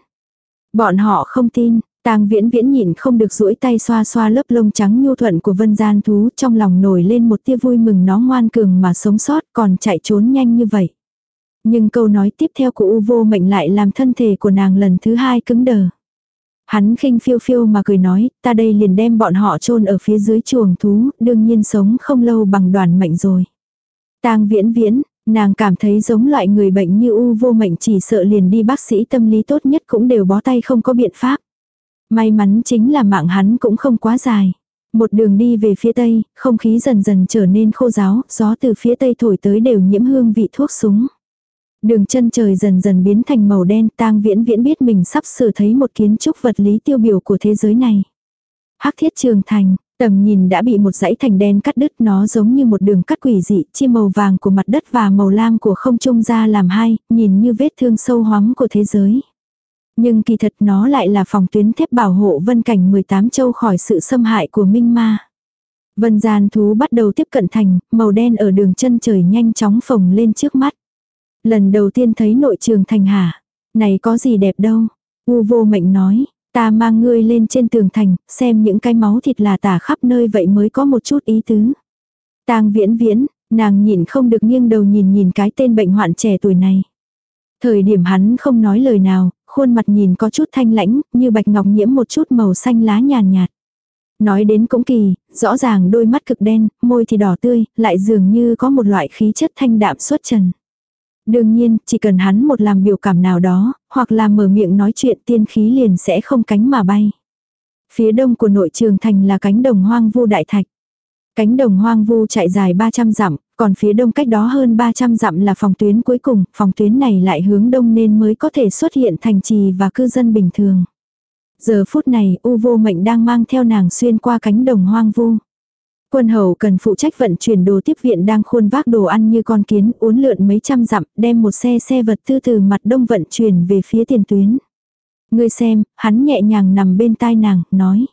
Bọn họ không tin, Tang viễn viễn nhìn không được duỗi tay xoa xoa lớp lông trắng nhu thuận của vân gian thú trong lòng nổi lên một tia vui mừng nó ngoan cường mà sống sót còn chạy trốn nhanh như vậy. Nhưng câu nói tiếp theo của U vô mệnh lại làm thân thể của nàng lần thứ hai cứng đờ. Hắn khinh phiêu phiêu mà cười nói, ta đây liền đem bọn họ chôn ở phía dưới chuồng thú, đương nhiên sống không lâu bằng đoàn mệnh rồi. Tang viễn viễn, nàng cảm thấy giống loại người bệnh như u vô mệnh chỉ sợ liền đi bác sĩ tâm lý tốt nhất cũng đều bó tay không có biện pháp. May mắn chính là mạng hắn cũng không quá dài. Một đường đi về phía tây, không khí dần dần trở nên khô giáo, gió từ phía tây thổi tới đều nhiễm hương vị thuốc súng. Đường chân trời dần dần biến thành màu đen, tang viễn viễn biết mình sắp sửa thấy một kiến trúc vật lý tiêu biểu của thế giới này. Hắc thiết trường thành, tầm nhìn đã bị một dãy thành đen cắt đứt nó giống như một đường cắt quỷ dị, chia màu vàng của mặt đất và màu lam của không trung ra làm hai, nhìn như vết thương sâu hoắm của thế giới. Nhưng kỳ thật nó lại là phòng tuyến thép bảo hộ vân cảnh 18 châu khỏi sự xâm hại của minh ma. Vân gian thú bắt đầu tiếp cận thành, màu đen ở đường chân trời nhanh chóng phồng lên trước mắt. Lần đầu tiên thấy nội trường thành hả? Này có gì đẹp đâu? U vô mệnh nói, ta mang ngươi lên trên tường thành, xem những cái máu thịt là tả khắp nơi vậy mới có một chút ý tứ. tang viễn viễn, nàng nhìn không được nghiêng đầu nhìn nhìn cái tên bệnh hoạn trẻ tuổi này. Thời điểm hắn không nói lời nào, khuôn mặt nhìn có chút thanh lãnh, như bạch ngọc nhiễm một chút màu xanh lá nhàn nhạt. Nói đến cũng kỳ, rõ ràng đôi mắt cực đen, môi thì đỏ tươi, lại dường như có một loại khí chất thanh đạm xuất trần. Đương nhiên, chỉ cần hắn một làm biểu cảm nào đó, hoặc là mở miệng nói chuyện tiên khí liền sẽ không cánh mà bay. Phía đông của nội trường thành là cánh đồng hoang vu đại thạch. Cánh đồng hoang vu chạy dài 300 dặm, còn phía đông cách đó hơn 300 dặm là phòng tuyến cuối cùng, phòng tuyến này lại hướng đông nên mới có thể xuất hiện thành trì và cư dân bình thường. Giờ phút này U vô mệnh đang mang theo nàng xuyên qua cánh đồng hoang vu. Quân hầu cần phụ trách vận chuyển đồ tiếp viện đang khuôn vác đồ ăn như con kiến uốn lượn mấy trăm dặm đem một xe xe vật tư từ mặt đông vận chuyển về phía tiền tuyến. Ngươi xem, hắn nhẹ nhàng nằm bên tai nàng, nói.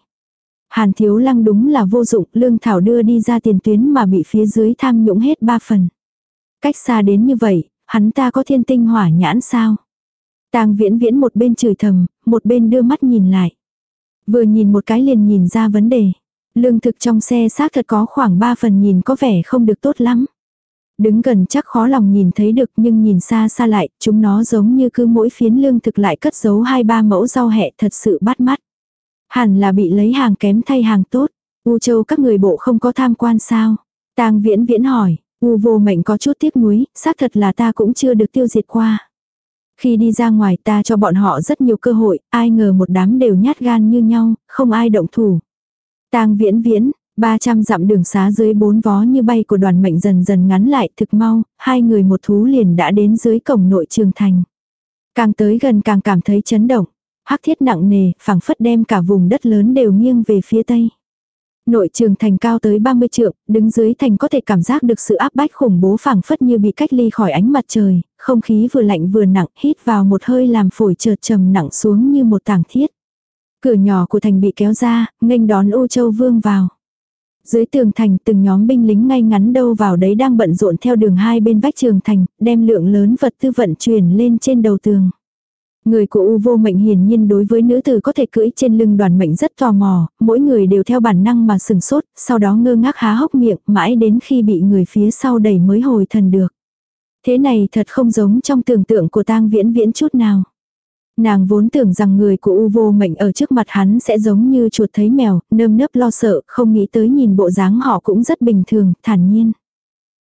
Hàn thiếu lăng đúng là vô dụng, lương thảo đưa đi ra tiền tuyến mà bị phía dưới tham nhũng hết ba phần. Cách xa đến như vậy, hắn ta có thiên tinh hỏa nhãn sao? Tang viễn viễn một bên chửi thầm, một bên đưa mắt nhìn lại. Vừa nhìn một cái liền nhìn ra vấn đề. Lương thực trong xe xác thật có khoảng ba phần nhìn có vẻ không được tốt lắm. Đứng gần chắc khó lòng nhìn thấy được nhưng nhìn xa xa lại, chúng nó giống như cứ mỗi phiến lương thực lại cất giấu hai ba mẫu rau hẹ thật sự bắt mắt. Hẳn là bị lấy hàng kém thay hàng tốt. U châu các người bộ không có tham quan sao? tang viễn viễn hỏi, U vô mệnh có chút tiếc nuối, xác thật là ta cũng chưa được tiêu diệt qua. Khi đi ra ngoài ta cho bọn họ rất nhiều cơ hội, ai ngờ một đám đều nhát gan như nhau, không ai động thủ. tang viễn viễn, 300 dặm đường xá dưới bốn vó như bay của đoàn mệnh dần dần ngắn lại thực mau, hai người một thú liền đã đến dưới cổng nội trường thành. Càng tới gần càng cảm thấy chấn động hắc thiết nặng nề, phẳng phất đem cả vùng đất lớn đều nghiêng về phía tây. Nội trường thành cao tới 30 trượng, đứng dưới thành có thể cảm giác được sự áp bách khủng bố phẳng phất như bị cách ly khỏi ánh mặt trời, không khí vừa lạnh vừa nặng, hít vào một hơi làm phổi chợt trầm nặng xuống như một tảng thiết. Cửa nhỏ của thành bị kéo ra, nghênh đón ô châu vương vào. Dưới tường thành từng nhóm binh lính ngay ngắn đâu vào đấy đang bận rộn theo đường hai bên vách trường thành, đem lượng lớn vật tư vận chuyển lên trên đầu tường. Người của U vô mệnh hiển nhiên đối với nữ tử có thể cưỡi trên lưng đoàn mệnh rất tò mò, mỗi người đều theo bản năng mà sừng sốt, sau đó ngơ ngác há hốc miệng mãi đến khi bị người phía sau đẩy mới hồi thần được. Thế này thật không giống trong tưởng tượng của tang viễn viễn chút nào. Nàng vốn tưởng rằng người của U vô mệnh ở trước mặt hắn sẽ giống như chuột thấy mèo, nơm nớp lo sợ, không nghĩ tới nhìn bộ dáng họ cũng rất bình thường, thản nhiên.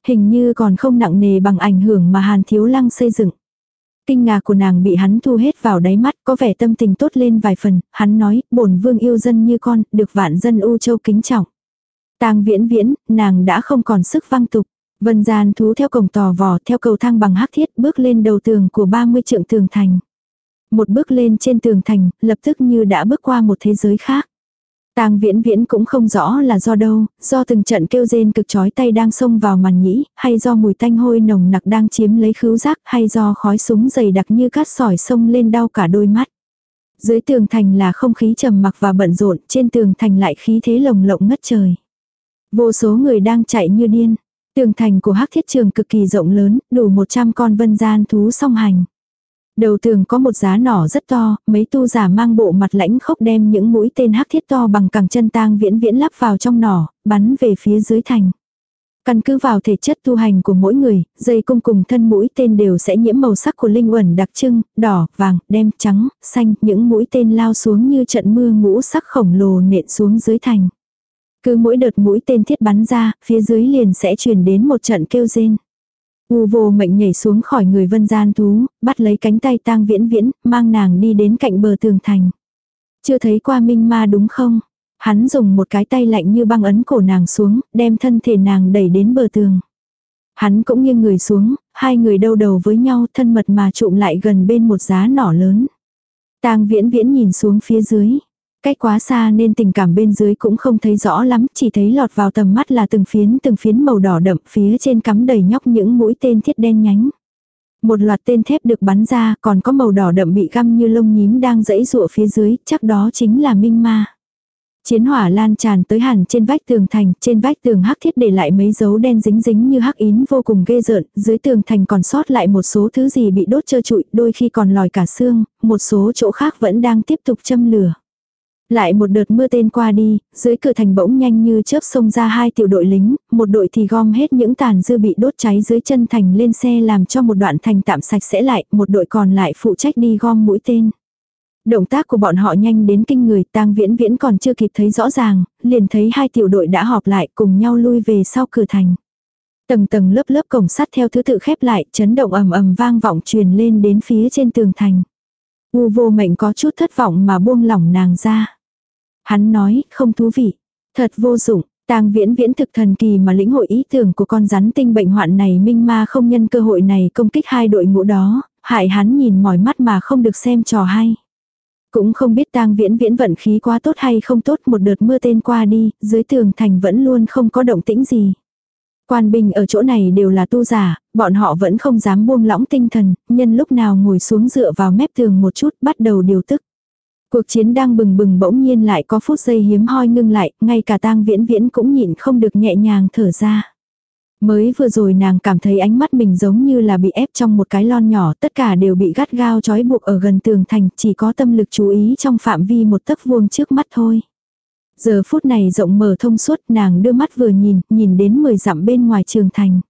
Hình như còn không nặng nề bằng ảnh hưởng mà Hàn Thiếu Lăng xây dựng. Kinh ngạc của nàng bị hắn thu hết vào đáy mắt, có vẻ tâm tình tốt lên vài phần, hắn nói, bổn vương yêu dân như con, được vạn dân U châu kính trọng. Tang viễn viễn, nàng đã không còn sức văng tục. Vân gian thú theo cổng tò vò theo cầu thang bằng hắc thiết bước lên đầu tường của 30 trượng tường thành. Một bước lên trên tường thành, lập tức như đã bước qua một thế giới khác. Tang viễn viễn cũng không rõ là do đâu, do từng trận kêu rên cực chói tay đang xông vào màn nhĩ, hay do mùi tanh hôi nồng nặc đang chiếm lấy khứu giác, hay do khói súng dày đặc như cát sỏi xông lên đau cả đôi mắt. Dưới tường thành là không khí trầm mặc và bận rộn, trên tường thành lại khí thế lồng lộng ngất trời. Vô số người đang chạy như điên. Tường thành của hắc thiết trường cực kỳ rộng lớn, đủ 100 con vân gian thú song hành. Đầu tường có một giá nỏ rất to, mấy tu giả mang bộ mặt lãnh khốc đem những mũi tên hắc thiết to bằng cẳng chân tang viễn viễn lắp vào trong nỏ, bắn về phía dưới thành. Căn cứ vào thể chất tu hành của mỗi người, dây cung cùng thân mũi tên đều sẽ nhiễm màu sắc của linh uẩn đặc trưng, đỏ, vàng, đen, trắng, xanh, những mũi tên lao xuống như trận mưa ngũ sắc khổng lồ nện xuống dưới thành. Cứ mỗi đợt mũi tên thiết bắn ra, phía dưới liền sẽ truyền đến một trận kêu rên. U vô mệnh nhảy xuống khỏi người vân gian thú, bắt lấy cánh tay tang viễn viễn, mang nàng đi đến cạnh bờ tường thành. Chưa thấy qua minh ma đúng không? Hắn dùng một cái tay lạnh như băng ấn cổ nàng xuống, đem thân thể nàng đẩy đến bờ tường. Hắn cũng nghiêng người xuống, hai người đâu đầu với nhau thân mật mà trụm lại gần bên một giá nỏ lớn. tang viễn viễn nhìn xuống phía dưới. Cách quá xa nên tình cảm bên dưới cũng không thấy rõ lắm, chỉ thấy lọt vào tầm mắt là từng phiến từng phiến màu đỏ đậm phía trên cắm đầy nhóc những mũi tên thiết đen nhánh. Một loạt tên thép được bắn ra, còn có màu đỏ đậm bị găm như lông nhím đang dẫy rụa phía dưới, chắc đó chính là minh ma. Chiến hỏa lan tràn tới hẳn trên vách tường thành, trên vách tường hắc thiết để lại mấy dấu đen dính dính như hắc ín vô cùng ghê rợn, dưới tường thành còn sót lại một số thứ gì bị đốt trơ trụi, đôi khi còn lòi cả xương, một số chỗ khác vẫn đang tiếp tục châm lửa. Lại một đợt mưa tên qua đi, dưới cửa thành bỗng nhanh như chớp xông ra hai tiểu đội lính, một đội thì gom hết những tàn dư bị đốt cháy dưới chân thành lên xe làm cho một đoạn thành tạm sạch sẽ lại, một đội còn lại phụ trách đi gom mũi tên. Động tác của bọn họ nhanh đến kinh người, tang viễn viễn còn chưa kịp thấy rõ ràng, liền thấy hai tiểu đội đã họp lại cùng nhau lui về sau cửa thành. Tầng tầng lớp lớp cổng sắt theo thứ tự khép lại, chấn động ầm ầm vang vọng truyền lên đến phía trên tường thành. U vô mệnh có chút thất vọng mà buông lỏng nàng ra. Hắn nói, không thú vị. Thật vô dụng, tang viễn viễn thực thần kỳ mà lĩnh hội ý tưởng của con rắn tinh bệnh hoạn này minh ma không nhân cơ hội này công kích hai đội ngũ đó, hại hắn nhìn mỏi mắt mà không được xem trò hay. Cũng không biết tang viễn viễn vận khí quá tốt hay không tốt một đợt mưa tên qua đi, dưới tường thành vẫn luôn không có động tĩnh gì. Quan binh ở chỗ này đều là tu giả, bọn họ vẫn không dám buông lỏng tinh thần, nhân lúc nào ngồi xuống dựa vào mép tường một chút bắt đầu điều tức. Cuộc chiến đang bừng bừng bỗng nhiên lại có phút giây hiếm hoi ngưng lại, ngay cả tang viễn viễn cũng nhịn không được nhẹ nhàng thở ra. Mới vừa rồi nàng cảm thấy ánh mắt mình giống như là bị ép trong một cái lon nhỏ, tất cả đều bị gắt gao trói buộc ở gần tường thành, chỉ có tâm lực chú ý trong phạm vi một tấc vuông trước mắt thôi. Giờ phút này rộng mở thông suốt nàng đưa mắt vừa nhìn, nhìn đến 10 dặm bên ngoài trường thành.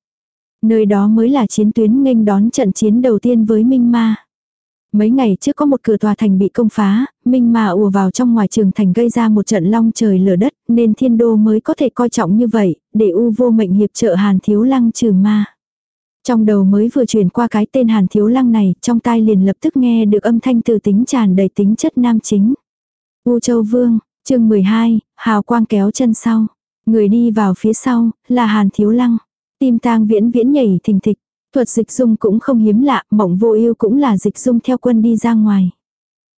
Nơi đó mới là chiến tuyến nghênh đón trận chiến đầu tiên với Minh Ma. Mấy ngày trước có một cửa tòa thành bị công phá, Minh Ma ùa vào trong ngoài trường thành gây ra một trận long trời lở đất, nên thiên đô mới có thể coi trọng như vậy, để u vô mệnh hiệp trợ Hàn Thiếu Lăng trừ ma. Trong đầu mới vừa truyền qua cái tên Hàn Thiếu Lăng này, trong tai liền lập tức nghe được âm thanh từ tính tràn đầy tính chất nam chính. U Châu Vương, chương 12, hào quang kéo chân sau. Người đi vào phía sau, là Hàn Thiếu Lăng. Tim tang viễn viễn nhảy thình thịch. Thuật dịch dung cũng không hiếm lạ, mộng vô ưu cũng là dịch dung theo quân đi ra ngoài.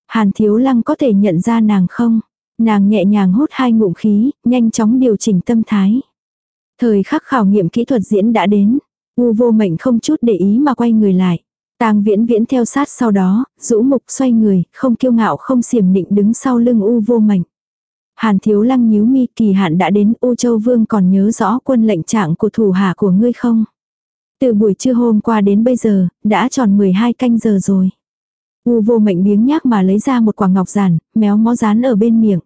Hàn Thiếu Lăng có thể nhận ra nàng không? Nàng nhẹ nhàng hút hai ngụm khí, nhanh chóng điều chỉnh tâm thái. Thời khắc khảo nghiệm kỹ thuật diễn đã đến. U vô mệnh không chút để ý mà quay người lại. Tang viễn viễn theo sát sau đó, rũ mục xoay người, không kiêu ngạo không xiểm nịnh đứng sau lưng u vô mệnh. Hàn thiếu lăng nhíu mi kỳ hạn đã đến U Châu Vương còn nhớ rõ quân lệnh trạng của thủ hạ của ngươi không? Từ buổi trưa hôm qua đến bây giờ, đã tròn 12 canh giờ rồi. U vô mệnh biếng nhác mà lấy ra một quả ngọc giản, méo mó dán ở bên miệng.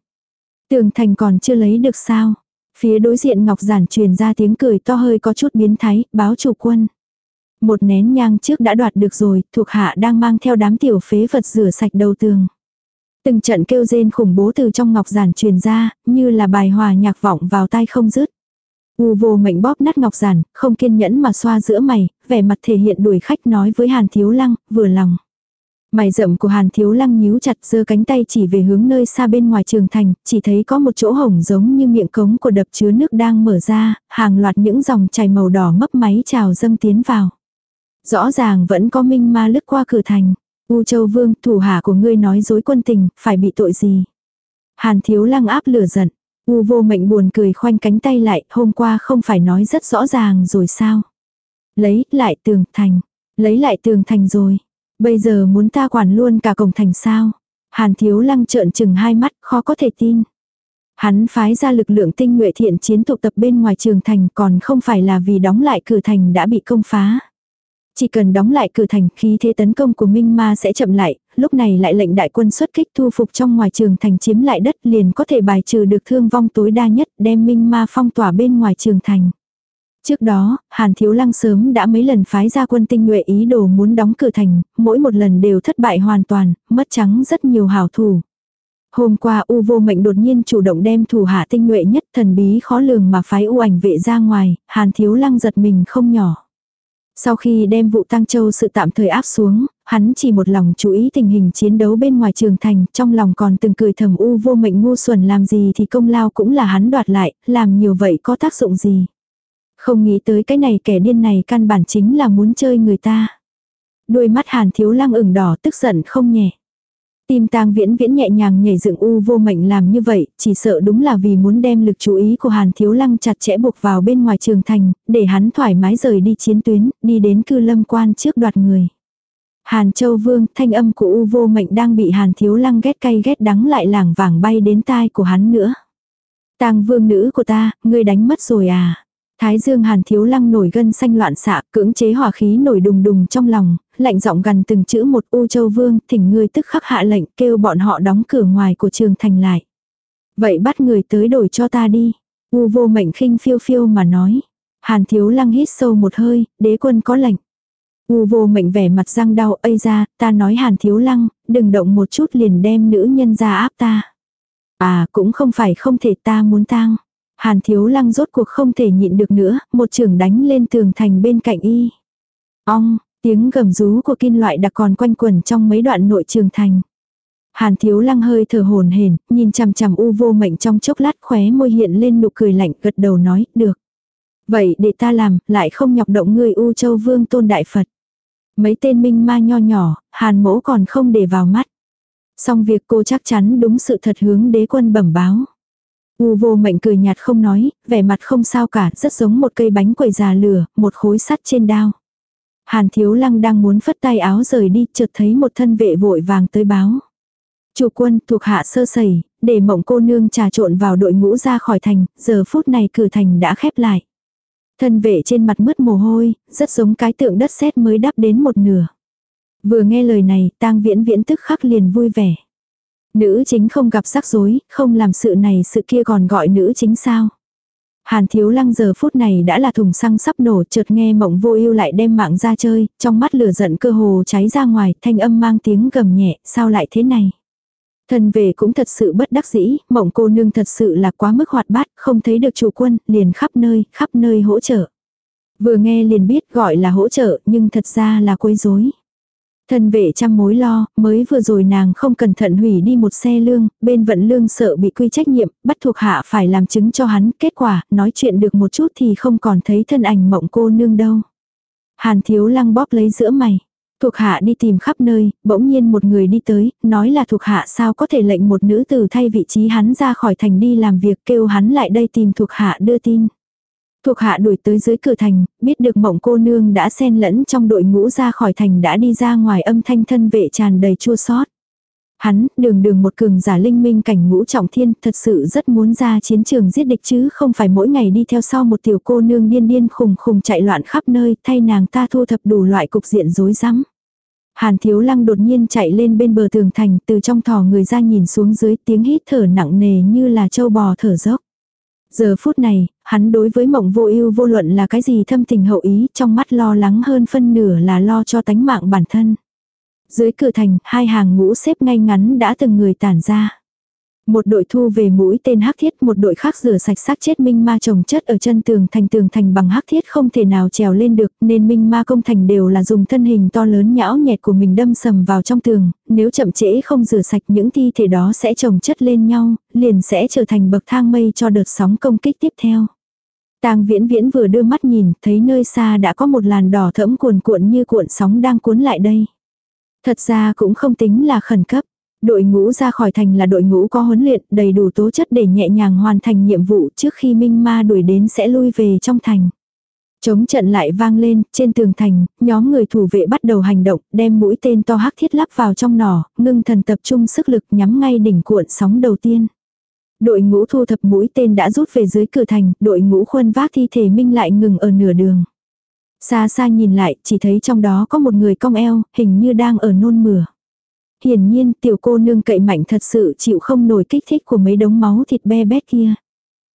Tường thành còn chưa lấy được sao? Phía đối diện ngọc giản truyền ra tiếng cười to hơi có chút biến thái, báo chủ quân. Một nén nhang trước đã đoạt được rồi, thuộc hạ đang mang theo đám tiểu phế vật rửa sạch đầu tường. Từng trận kêu rên khủng bố từ trong ngọc giản truyền ra, như là bài hòa nhạc vọng vào tai không dứt. U vô mệnh bóp nát ngọc giản, không kiên nhẫn mà xoa giữa mày, vẻ mặt thể hiện đuổi khách nói với Hàn Thiếu Lăng, vừa lòng. Mày rậm của Hàn Thiếu Lăng nhíu chặt giơ cánh tay chỉ về hướng nơi xa bên ngoài trường thành, chỉ thấy có một chỗ hổng giống như miệng cống của đập chứa nước đang mở ra, hàng loạt những dòng chảy màu đỏ mấp máy trào dâng tiến vào. Rõ ràng vẫn có minh ma lướt qua cửa thành. U Châu Vương, thủ hạ của ngươi nói dối quân tình, phải bị tội gì? Hàn Thiếu Lăng áp lửa giận. U vô mệnh buồn cười khoanh cánh tay lại, hôm qua không phải nói rất rõ ràng rồi sao? Lấy lại tường thành. Lấy lại tường thành rồi. Bây giờ muốn ta quản luôn cả cổng thành sao? Hàn thiếu lăng trợn chừng hai mắt, khó có thể tin. Hắn phái ra lực lượng tinh nhuệ thiện chiến tụ tập bên ngoài trường thành còn không phải là vì đóng lại cửa thành đã bị công phá. Chỉ cần đóng lại cửa thành khí thế tấn công của Minh Ma sẽ chậm lại, lúc này lại lệnh đại quân xuất kích thu phục trong ngoài trường thành chiếm lại đất liền có thể bài trừ được thương vong tối đa nhất đem Minh Ma phong tỏa bên ngoài trường thành. Trước đó, Hàn Thiếu Lăng sớm đã mấy lần phái ra quân tinh nhuệ ý đồ muốn đóng cửa thành, mỗi một lần đều thất bại hoàn toàn, mất trắng rất nhiều hảo thủ. Hôm qua U vô mệnh đột nhiên chủ động đem thủ hạ tinh nhuệ nhất thần bí khó lường mà phái U ảnh vệ ra ngoài, Hàn Thiếu Lăng giật mình không nhỏ. Sau khi đem vụ Tăng Châu sự tạm thời áp xuống, hắn chỉ một lòng chú ý tình hình chiến đấu bên ngoài trường thành, trong lòng còn từng cười thầm u vô mệnh ngu xuẩn làm gì thì công lao cũng là hắn đoạt lại, làm nhiều vậy có tác dụng gì. Không nghĩ tới cái này kẻ điên này căn bản chính là muốn chơi người ta. Đôi mắt hàn thiếu lăng ửng đỏ tức giận không nhẹ. Tim tang viễn viễn nhẹ nhàng nhảy dựng u vô mệnh làm như vậy, chỉ sợ đúng là vì muốn đem lực chú ý của Hàn Thiếu Lăng chặt chẽ buộc vào bên ngoài trường thành, để hắn thoải mái rời đi chiến tuyến, đi đến cư lâm quan trước đoạt người. Hàn Châu Vương, thanh âm của u vô mệnh đang bị Hàn Thiếu Lăng ghét cay ghét đắng lại lảng vàng bay đến tai của hắn nữa. Tang vương nữ của ta, ngươi đánh mất rồi à? Thái dương hàn thiếu lăng nổi gân xanh loạn xạ, cưỡng chế hỏa khí nổi đùng đùng trong lòng, lạnh giọng gần từng chữ một u châu vương, thỉnh ngươi tức khắc hạ lệnh kêu bọn họ đóng cửa ngoài của trường thành lại. Vậy bắt người tới đổi cho ta đi. U vô mệnh khinh phiêu phiêu mà nói. Hàn thiếu lăng hít sâu một hơi, đế quân có lệnh. U vô mệnh vẻ mặt răng đau, ây ra, ta nói hàn thiếu lăng, đừng động một chút liền đem nữ nhân ra áp ta. À, cũng không phải không thể ta muốn tang. Hàn thiếu lăng rốt cuộc không thể nhịn được nữa, một trường đánh lên tường thành bên cạnh y. Ong, tiếng gầm rú của kim loại đặc còn quanh quẩn trong mấy đoạn nội trường thành. Hàn thiếu lăng hơi thở hồn hển, nhìn chằm chằm u vô mệnh trong chốc lát khóe môi hiện lên nụ cười lạnh gật đầu nói, được. Vậy để ta làm, lại không nhọc động người u châu vương tôn đại Phật. Mấy tên minh ma nho nhỏ, hàn mỗ còn không để vào mắt. Xong việc cô chắc chắn đúng sự thật hướng đế quân bẩm báo. U vô mệnh cười nhạt không nói, vẻ mặt không sao cả, rất giống một cây bánh quẩy già lửa, một khối sắt trên đao. Hàn thiếu lăng đang muốn phất tay áo rời đi, chợt thấy một thân vệ vội vàng tới báo. Chủ quân thuộc hạ sơ sẩy, để mộng cô nương trà trộn vào đội ngũ ra khỏi thành, giờ phút này cửa thành đã khép lại. Thân vệ trên mặt mướt mồ hôi, rất giống cái tượng đất sét mới đắp đến một nửa. Vừa nghe lời này, tang viễn viễn tức khắc liền vui vẻ. Nữ chính không gặp rắc rối, không làm sự này sự kia còn gọi nữ chính sao. Hàn thiếu lăng giờ phút này đã là thùng xăng sắp nổ chợt nghe mộng vô ưu lại đem mạng ra chơi, trong mắt lửa giận cơ hồ cháy ra ngoài, thanh âm mang tiếng gầm nhẹ, sao lại thế này. Thần về cũng thật sự bất đắc dĩ, mộng cô nương thật sự là quá mức hoạt bát, không thấy được chủ quân, liền khắp nơi, khắp nơi hỗ trợ. Vừa nghe liền biết gọi là hỗ trợ, nhưng thật ra là quấy rối. Thân vệ trăm mối lo, mới vừa rồi nàng không cẩn thận hủy đi một xe lương, bên vận lương sợ bị quy trách nhiệm, bắt thuộc hạ phải làm chứng cho hắn, kết quả, nói chuyện được một chút thì không còn thấy thân ảnh mộng cô nương đâu. Hàn thiếu lăng bóp lấy giữa mày. Thuộc hạ đi tìm khắp nơi, bỗng nhiên một người đi tới, nói là thuộc hạ sao có thể lệnh một nữ tử thay vị trí hắn ra khỏi thành đi làm việc kêu hắn lại đây tìm thuộc hạ đưa tin. Thuộc hạ đuổi tới dưới cửa thành, biết được mộng cô nương đã xen lẫn trong đội ngũ ra khỏi thành đã đi ra ngoài âm thanh thân vệ tràn đầy chua sót. Hắn, đường đường một cường giả linh minh cảnh ngũ trọng thiên, thật sự rất muốn ra chiến trường giết địch chứ không phải mỗi ngày đi theo sau một tiểu cô nương điên điên khùng khùng chạy loạn khắp nơi, thay nàng ta thu thập đủ loại cục diện rối rắm. Hàn thiếu lăng đột nhiên chạy lên bên bờ tường thành, từ trong thò người ra nhìn xuống dưới tiếng hít thở nặng nề như là châu bò thở dốc. Giờ phút này, hắn đối với mộng vô ưu vô luận là cái gì thâm tình hậu ý, trong mắt lo lắng hơn phân nửa là lo cho tánh mạng bản thân. Dưới cửa thành, hai hàng ngũ xếp ngay ngắn đã từng người tản ra. Một đội thu về mũi tên hắc thiết, một đội khác rửa sạch xác chết minh ma trồng chất ở chân tường thành tường thành bằng hắc thiết không thể nào trèo lên được, nên minh ma công thành đều là dùng thân hình to lớn nhão nhẹt của mình đâm sầm vào trong tường, nếu chậm trễ không rửa sạch những thi thể đó sẽ trồng chất lên nhau, liền sẽ trở thành bậc thang mây cho đợt sóng công kích tiếp theo. Tang viễn viễn vừa đưa mắt nhìn, thấy nơi xa đã có một làn đỏ thẫm cuồn cuộn như cuộn sóng đang cuốn lại đây. Thật ra cũng không tính là khẩn cấp. Đội ngũ ra khỏi thành là đội ngũ có huấn luyện đầy đủ tố chất để nhẹ nhàng hoàn thành nhiệm vụ trước khi Minh Ma đuổi đến sẽ lui về trong thành. Chống trận lại vang lên, trên tường thành, nhóm người thủ vệ bắt đầu hành động, đem mũi tên to hắc thiết lắp vào trong nỏ, ngưng thần tập trung sức lực nhắm ngay đỉnh cuộn sóng đầu tiên. Đội ngũ thu thập mũi tên đã rút về dưới cửa thành, đội ngũ khuân vác thi thể minh lại ngừng ở nửa đường. Xa xa nhìn lại, chỉ thấy trong đó có một người cong eo, hình như đang ở nôn mửa. Hiển nhiên, tiểu cô nương cậy mạnh thật sự chịu không nổi kích thích của mấy đống máu thịt be bét kia.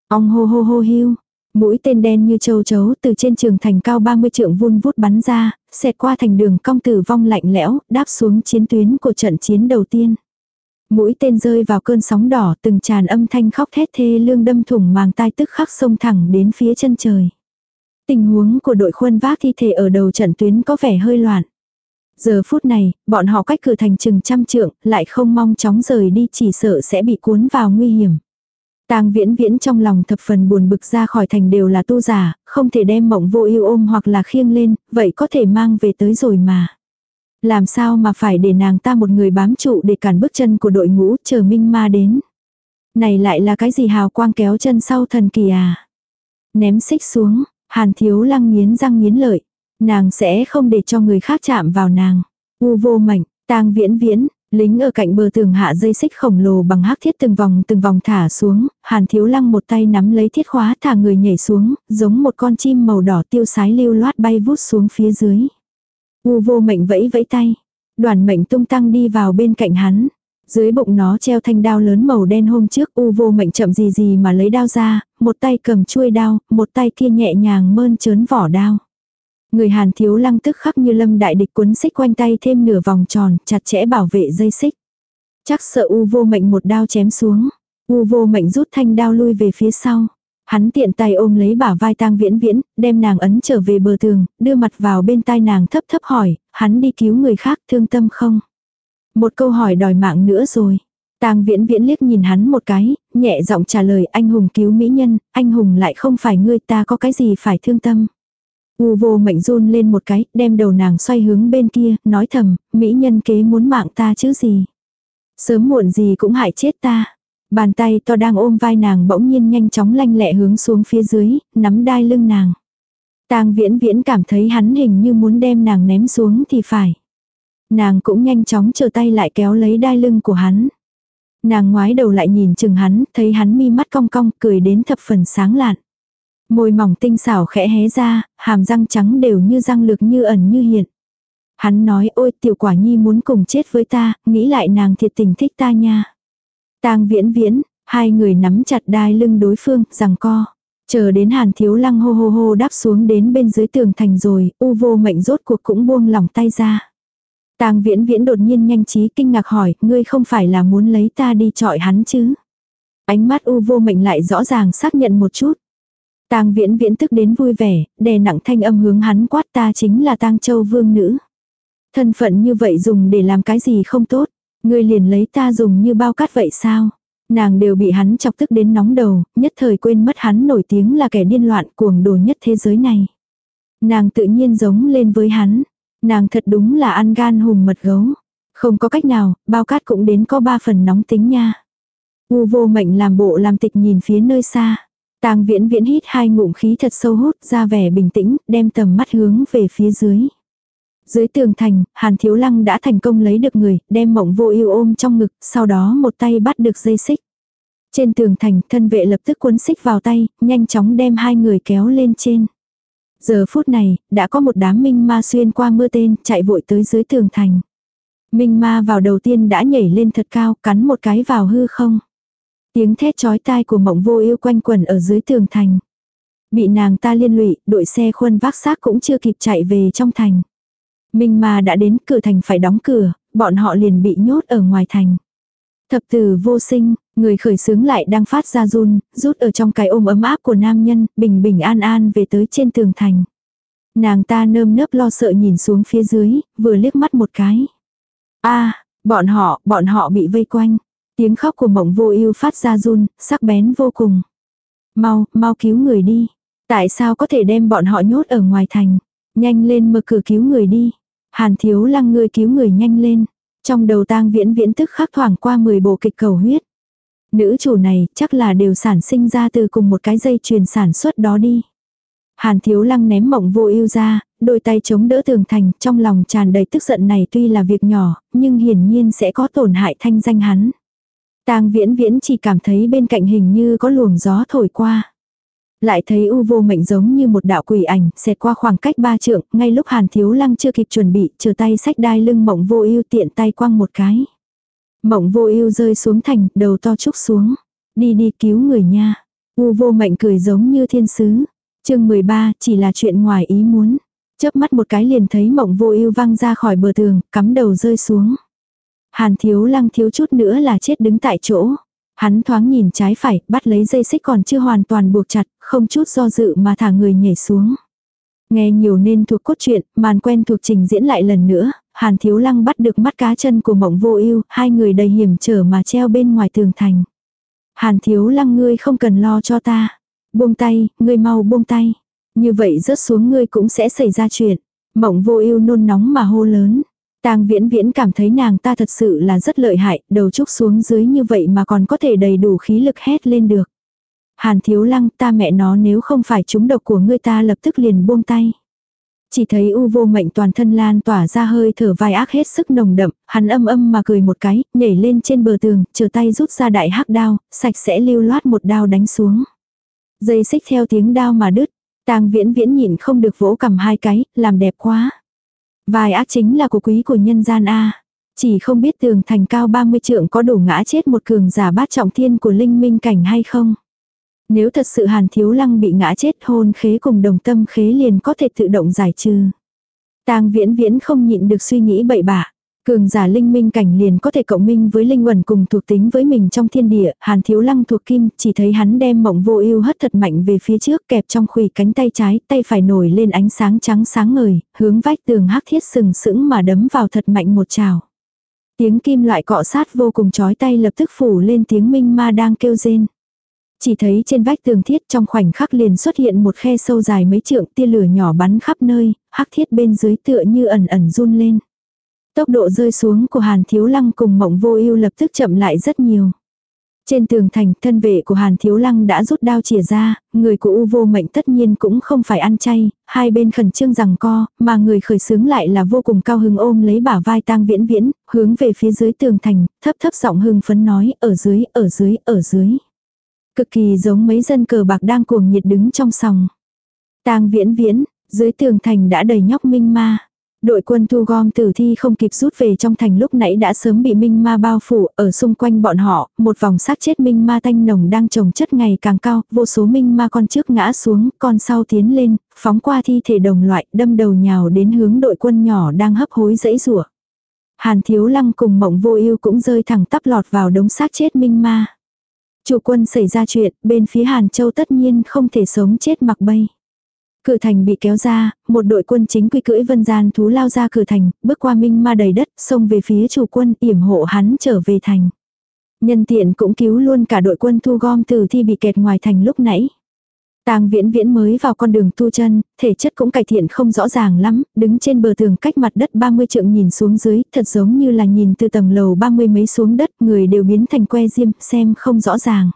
Ong hô hô hô hiu. Mũi tên đen như châu chấu từ trên trường thành cao 30 trượng vun vút bắn ra, xẹt qua thành đường cong tử vong lạnh lẽo, đáp xuống chiến tuyến của trận chiến đầu tiên. Mũi tên rơi vào cơn sóng đỏ từng tràn âm thanh khóc thét thê lương đâm thủng màng tai tức khắc sông thẳng đến phía chân trời. Tình huống của đội khuân vác thi thể ở đầu trận tuyến có vẻ hơi loạn. Giờ phút này, bọn họ cách cửa thành chừng trăm trượng, lại không mong chóng rời đi chỉ sợ sẽ bị cuốn vào nguy hiểm. Tang viễn viễn trong lòng thập phần buồn bực ra khỏi thành đều là tu giả, không thể đem mộng vô yêu ôm hoặc là khiêng lên, vậy có thể mang về tới rồi mà. Làm sao mà phải để nàng ta một người bám trụ để cản bước chân của đội ngũ chờ minh ma đến. Này lại là cái gì hào quang kéo chân sau thần kỳ à. Ném xích xuống, hàn thiếu lăng nghiến răng nghiến lợi. Nàng sẽ không để cho người khác chạm vào nàng. U vô mệnh, tang viễn viễn, lính ở cạnh bờ tường hạ dây xích khổng lồ bằng hắc thiết từng vòng từng vòng thả xuống, hàn thiếu lăng một tay nắm lấy thiết khóa thả người nhảy xuống, giống một con chim màu đỏ tiêu sái lưu loát bay vút xuống phía dưới. U vô mệnh vẫy vẫy tay. Đoàn mệnh tung tăng đi vào bên cạnh hắn. Dưới bụng nó treo thanh đao lớn màu đen hôm trước u vô mệnh chậm gì gì mà lấy đao ra, một tay cầm chuôi đao, một tay kia nhẹ nhàng mơn trớn vỏ đao. Người hàn thiếu lăng tức khắc như lâm đại địch cuốn xích quanh tay thêm nửa vòng tròn, chặt chẽ bảo vệ dây xích. Chắc sợ u vô mệnh một đao chém xuống. U vô mệnh rút thanh đao lui về phía sau. Hắn tiện tay ôm lấy bả vai tang viễn viễn, đem nàng ấn trở về bờ tường, đưa mặt vào bên tai nàng thấp thấp hỏi, hắn đi cứu người khác thương tâm không? Một câu hỏi đòi mạng nữa rồi. Tang viễn viễn liếc nhìn hắn một cái, nhẹ giọng trả lời anh hùng cứu mỹ nhân, anh hùng lại không phải ngươi ta có cái gì phải thương tâm. U vô mệnh run lên một cái, đem đầu nàng xoay hướng bên kia, nói thầm, mỹ nhân kế muốn mạng ta chứ gì. Sớm muộn gì cũng hại chết ta. Bàn tay to đang ôm vai nàng bỗng nhiên nhanh chóng lanh lẹ hướng xuống phía dưới, nắm đai lưng nàng. Tang viễn viễn cảm thấy hắn hình như muốn đem nàng ném xuống thì phải. Nàng cũng nhanh chóng chờ tay lại kéo lấy đai lưng của hắn. Nàng ngoái đầu lại nhìn chừng hắn, thấy hắn mi mắt cong cong, cười đến thập phần sáng lạn. Môi mỏng tinh xảo khẽ hé ra, hàm răng trắng đều như răng lược như ẩn như hiện. Hắn nói ôi tiểu quả nhi muốn cùng chết với ta, nghĩ lại nàng thiệt tình thích ta nha. tang viễn viễn, hai người nắm chặt đai lưng đối phương, rằng co. Chờ đến hàn thiếu lăng hô hô hô đáp xuống đến bên dưới tường thành rồi, u vô mệnh rốt cuộc cũng buông lỏng tay ra. tang viễn viễn đột nhiên nhanh trí kinh ngạc hỏi, ngươi không phải là muốn lấy ta đi trọi hắn chứ? Ánh mắt u vô mệnh lại rõ ràng xác nhận một chút. Tang viễn viễn tức đến vui vẻ, đè nặng thanh âm hướng hắn quát ta chính là tang châu vương nữ. Thân phận như vậy dùng để làm cái gì không tốt, ngươi liền lấy ta dùng như bao cát vậy sao? Nàng đều bị hắn chọc tức đến nóng đầu, nhất thời quên mất hắn nổi tiếng là kẻ điên loạn cuồng đồ nhất thế giới này. Nàng tự nhiên giống lên với hắn. Nàng thật đúng là ăn gan hùm mật gấu. Không có cách nào, bao cát cũng đến có ba phần nóng tính nha. U vô mệnh làm bộ làm tịch nhìn phía nơi xa. Tang viễn viễn hít hai ngụm khí thật sâu hút ra vẻ bình tĩnh, đem tầm mắt hướng về phía dưới. Dưới tường thành, Hàn Thiếu Lăng đã thành công lấy được người, đem mộng vô ưu ôm trong ngực, sau đó một tay bắt được dây xích. Trên tường thành, thân vệ lập tức cuốn xích vào tay, nhanh chóng đem hai người kéo lên trên. Giờ phút này, đã có một đám minh ma xuyên qua mưa tên, chạy vội tới dưới tường thành. Minh ma vào đầu tiên đã nhảy lên thật cao, cắn một cái vào hư không. Tiếng thét chói tai của mộng vô ưu quanh quần ở dưới tường thành. Bị nàng ta liên lụy, đội xe khuân vác xác cũng chưa kịp chạy về trong thành. Minh mà đã đến cửa thành phải đóng cửa, bọn họ liền bị nhốt ở ngoài thành. Thập tử vô sinh, người khởi sướng lại đang phát ra run, rút ở trong cái ôm ấm áp của nam nhân, bình bình an an về tới trên tường thành. Nàng ta nơm nớp lo sợ nhìn xuống phía dưới, vừa liếc mắt một cái. a bọn họ, bọn họ bị vây quanh. Tiếng khóc của mộng vô ưu phát ra run, sắc bén vô cùng. Mau, mau cứu người đi. Tại sao có thể đem bọn họ nhốt ở ngoài thành? Nhanh lên mở cửa cứu người đi. Hàn thiếu lăng người cứu người nhanh lên. Trong đầu tang viễn viễn tức khắc thoảng qua 10 bộ kịch cầu huyết. Nữ chủ này chắc là đều sản sinh ra từ cùng một cái dây chuyền sản xuất đó đi. Hàn thiếu lăng ném mộng vô ưu ra, đôi tay chống đỡ tường thành, trong lòng tràn đầy tức giận này tuy là việc nhỏ, nhưng hiển nhiên sẽ có tổn hại thanh danh hắn. Tang viễn viễn chỉ cảm thấy bên cạnh hình như có luồng gió thổi qua. Lại thấy u vô mệnh giống như một đạo quỷ ảnh, xẹt qua khoảng cách ba trượng, ngay lúc hàn thiếu lăng chưa kịp chuẩn bị, chờ tay sách đai lưng mộng vô ưu tiện tay quăng một cái. Mộng vô ưu rơi xuống thành, đầu to trúc xuống. Đi đi cứu người nha. U vô mệnh cười giống như thiên sứ. chương 13 chỉ là chuyện ngoài ý muốn. chớp mắt một cái liền thấy mộng vô ưu văng ra khỏi bờ tường, cắm đầu rơi xuống. Hàn thiếu lăng thiếu chút nữa là chết đứng tại chỗ. Hắn thoáng nhìn trái phải, bắt lấy dây xích còn chưa hoàn toàn buộc chặt, không chút do dự mà thả người nhảy xuống. Nghe nhiều nên thuộc cốt truyện, màn quen thuộc trình diễn lại lần nữa, Hàn Thiếu Lăng bắt được mắt cá chân của mộng vô ưu hai người đầy hiểm trở mà treo bên ngoài tường thành. Hàn Thiếu Lăng ngươi không cần lo cho ta. Buông tay, ngươi mau buông tay. Như vậy rớt xuống ngươi cũng sẽ xảy ra chuyện. Mộng vô ưu nôn nóng mà hô lớn. Tang viễn viễn cảm thấy nàng ta thật sự là rất lợi hại, đầu trúc xuống dưới như vậy mà còn có thể đầy đủ khí lực hét lên được. Hàn thiếu lăng ta mẹ nó nếu không phải chúng độc của ngươi ta lập tức liền buông tay. Chỉ thấy u vô mệnh toàn thân lan tỏa ra hơi thở vai ác hết sức nồng đậm, hắn âm âm mà cười một cái, nhảy lên trên bờ tường, chờ tay rút ra đại hắc đao, sạch sẽ lưu loát một đao đánh xuống. Dây xích theo tiếng đao mà đứt, tang viễn viễn nhìn không được vỗ cầm hai cái, làm đẹp quá vài ác chính là của quý của nhân gian A. Chỉ không biết tường thành cao 30 trượng có đủ ngã chết một cường giả bát trọng thiên của linh minh cảnh hay không. Nếu thật sự hàn thiếu lăng bị ngã chết hôn khế cùng đồng tâm khế liền có thể tự động giải trừ. tang viễn viễn không nhịn được suy nghĩ bậy bạ. Cường giả linh minh cảnh liền có thể cộng minh với linh quẩn cùng thuộc tính với mình trong thiên địa, hàn thiếu lăng thuộc kim, chỉ thấy hắn đem mộng vô ưu hất thật mạnh về phía trước kẹp trong khủy cánh tay trái, tay phải nổi lên ánh sáng trắng sáng ngời, hướng vách tường hắc thiết sừng sững mà đấm vào thật mạnh một trào. Tiếng kim loại cọ sát vô cùng chói tay lập tức phủ lên tiếng minh ma đang kêu rên. Chỉ thấy trên vách tường thiết trong khoảnh khắc liền xuất hiện một khe sâu dài mấy trượng tia lửa nhỏ bắn khắp nơi, hắc thiết bên dưới tựa như ẩn ẩn run lên. Tốc độ rơi xuống của Hàn Thiếu Lăng cùng Mộng Vô Ưu lập tức chậm lại rất nhiều. Trên tường thành, thân vệ của Hàn Thiếu Lăng đã rút đao chìa ra, người của U Vô Mệnh tất nhiên cũng không phải ăn chay, hai bên khẩn trương rằng co, mà người khởi sướng lại là vô cùng cao hứng ôm lấy bả vai Tang Viễn Viễn, hướng về phía dưới tường thành, thấp thấp giọng hưng phấn nói, ở dưới, ở dưới, ở dưới. Cực kỳ giống mấy dân cờ bạc đang cuồng nhiệt đứng trong sòng. Tang Viễn Viễn, dưới tường thành đã đầy nhóc minh ma. Đội quân thu gom tử thi không kịp rút về trong thành lúc nãy đã sớm bị minh ma bao phủ, ở xung quanh bọn họ, một vòng xác chết minh ma tanh nồng đang trồng chất ngày càng cao, vô số minh ma con trước ngã xuống, con sau tiến lên, phóng qua thi thể đồng loại, đâm đầu nhào đến hướng đội quân nhỏ đang hấp hối dãy rủa. Hàn Thiếu Lăng cùng Mộng Vô Ưu cũng rơi thẳng tắp lọt vào đống xác chết minh ma. Chủ quân xảy ra chuyện, bên phía Hàn Châu tất nhiên không thể sống chết mặc bay. Cửa thành bị kéo ra, một đội quân chính quy cưỡi vân gian thú lao ra cửa thành, bước qua minh ma đầy đất, xông về phía chủ quân yểm hộ hắn trở về thành. Nhân tiện cũng cứu luôn cả đội quân thu gom từ thi bị kẹt ngoài thành lúc nãy. Tang viễn viễn mới vào con đường tu chân, thể chất cũng cải thiện không rõ ràng lắm, đứng trên bờ tường cách mặt đất 30 trượng nhìn xuống dưới, thật giống như là nhìn từ tầng lầu 30 mấy xuống đất, người đều biến thành que diêm, xem không rõ ràng.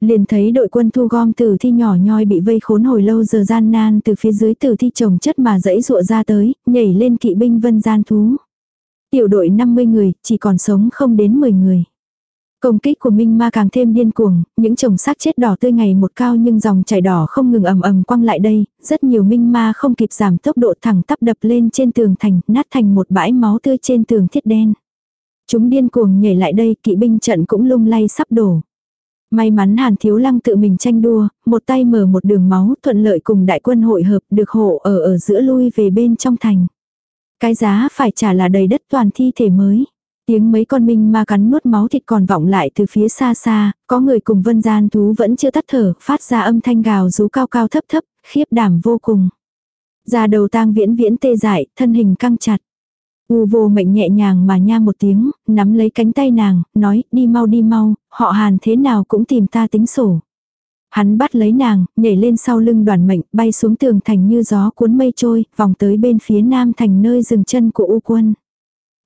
Liền thấy đội quân thu gom tử thi nhỏ nhoi bị vây khốn hồi lâu giờ gian nan từ phía dưới tử thi trồng chất mà dẫy dụa ra tới, nhảy lên kỵ binh vân gian thú. Tiểu đội 50 người, chỉ còn sống không đến 10 người. Công kích của Minh Ma càng thêm điên cuồng, những chồng xác chết đỏ tươi ngày một cao nhưng dòng chảy đỏ không ngừng ầm ầm quăng lại đây, rất nhiều Minh Ma không kịp giảm tốc độ thẳng tắp đập lên trên tường thành, nát thành một bãi máu tươi trên tường thiết đen. Chúng điên cuồng nhảy lại đây, kỵ binh trận cũng lung lay sắp đổ. May mắn Hàn Thiếu Lăng tự mình tranh đua, một tay mở một đường máu thuận lợi cùng đại quân hội hợp được hộ ở ở giữa lui về bên trong thành. Cái giá phải trả là đầy đất toàn thi thể mới. Tiếng mấy con minh ma cắn nuốt máu thịt còn vọng lại từ phía xa xa, có người cùng vân gian thú vẫn chưa tắt thở, phát ra âm thanh gào rú cao cao thấp thấp, khiếp đảm vô cùng. Ra đầu tang viễn viễn tê dại, thân hình căng chặt. U vô mệnh nhẹ nhàng mà nha một tiếng, nắm lấy cánh tay nàng, nói đi mau đi mau, họ hàn thế nào cũng tìm ta tính sổ. Hắn bắt lấy nàng, nhảy lên sau lưng đoàn mệnh, bay xuống tường thành như gió cuốn mây trôi, vòng tới bên phía nam thành nơi dừng chân của U quân.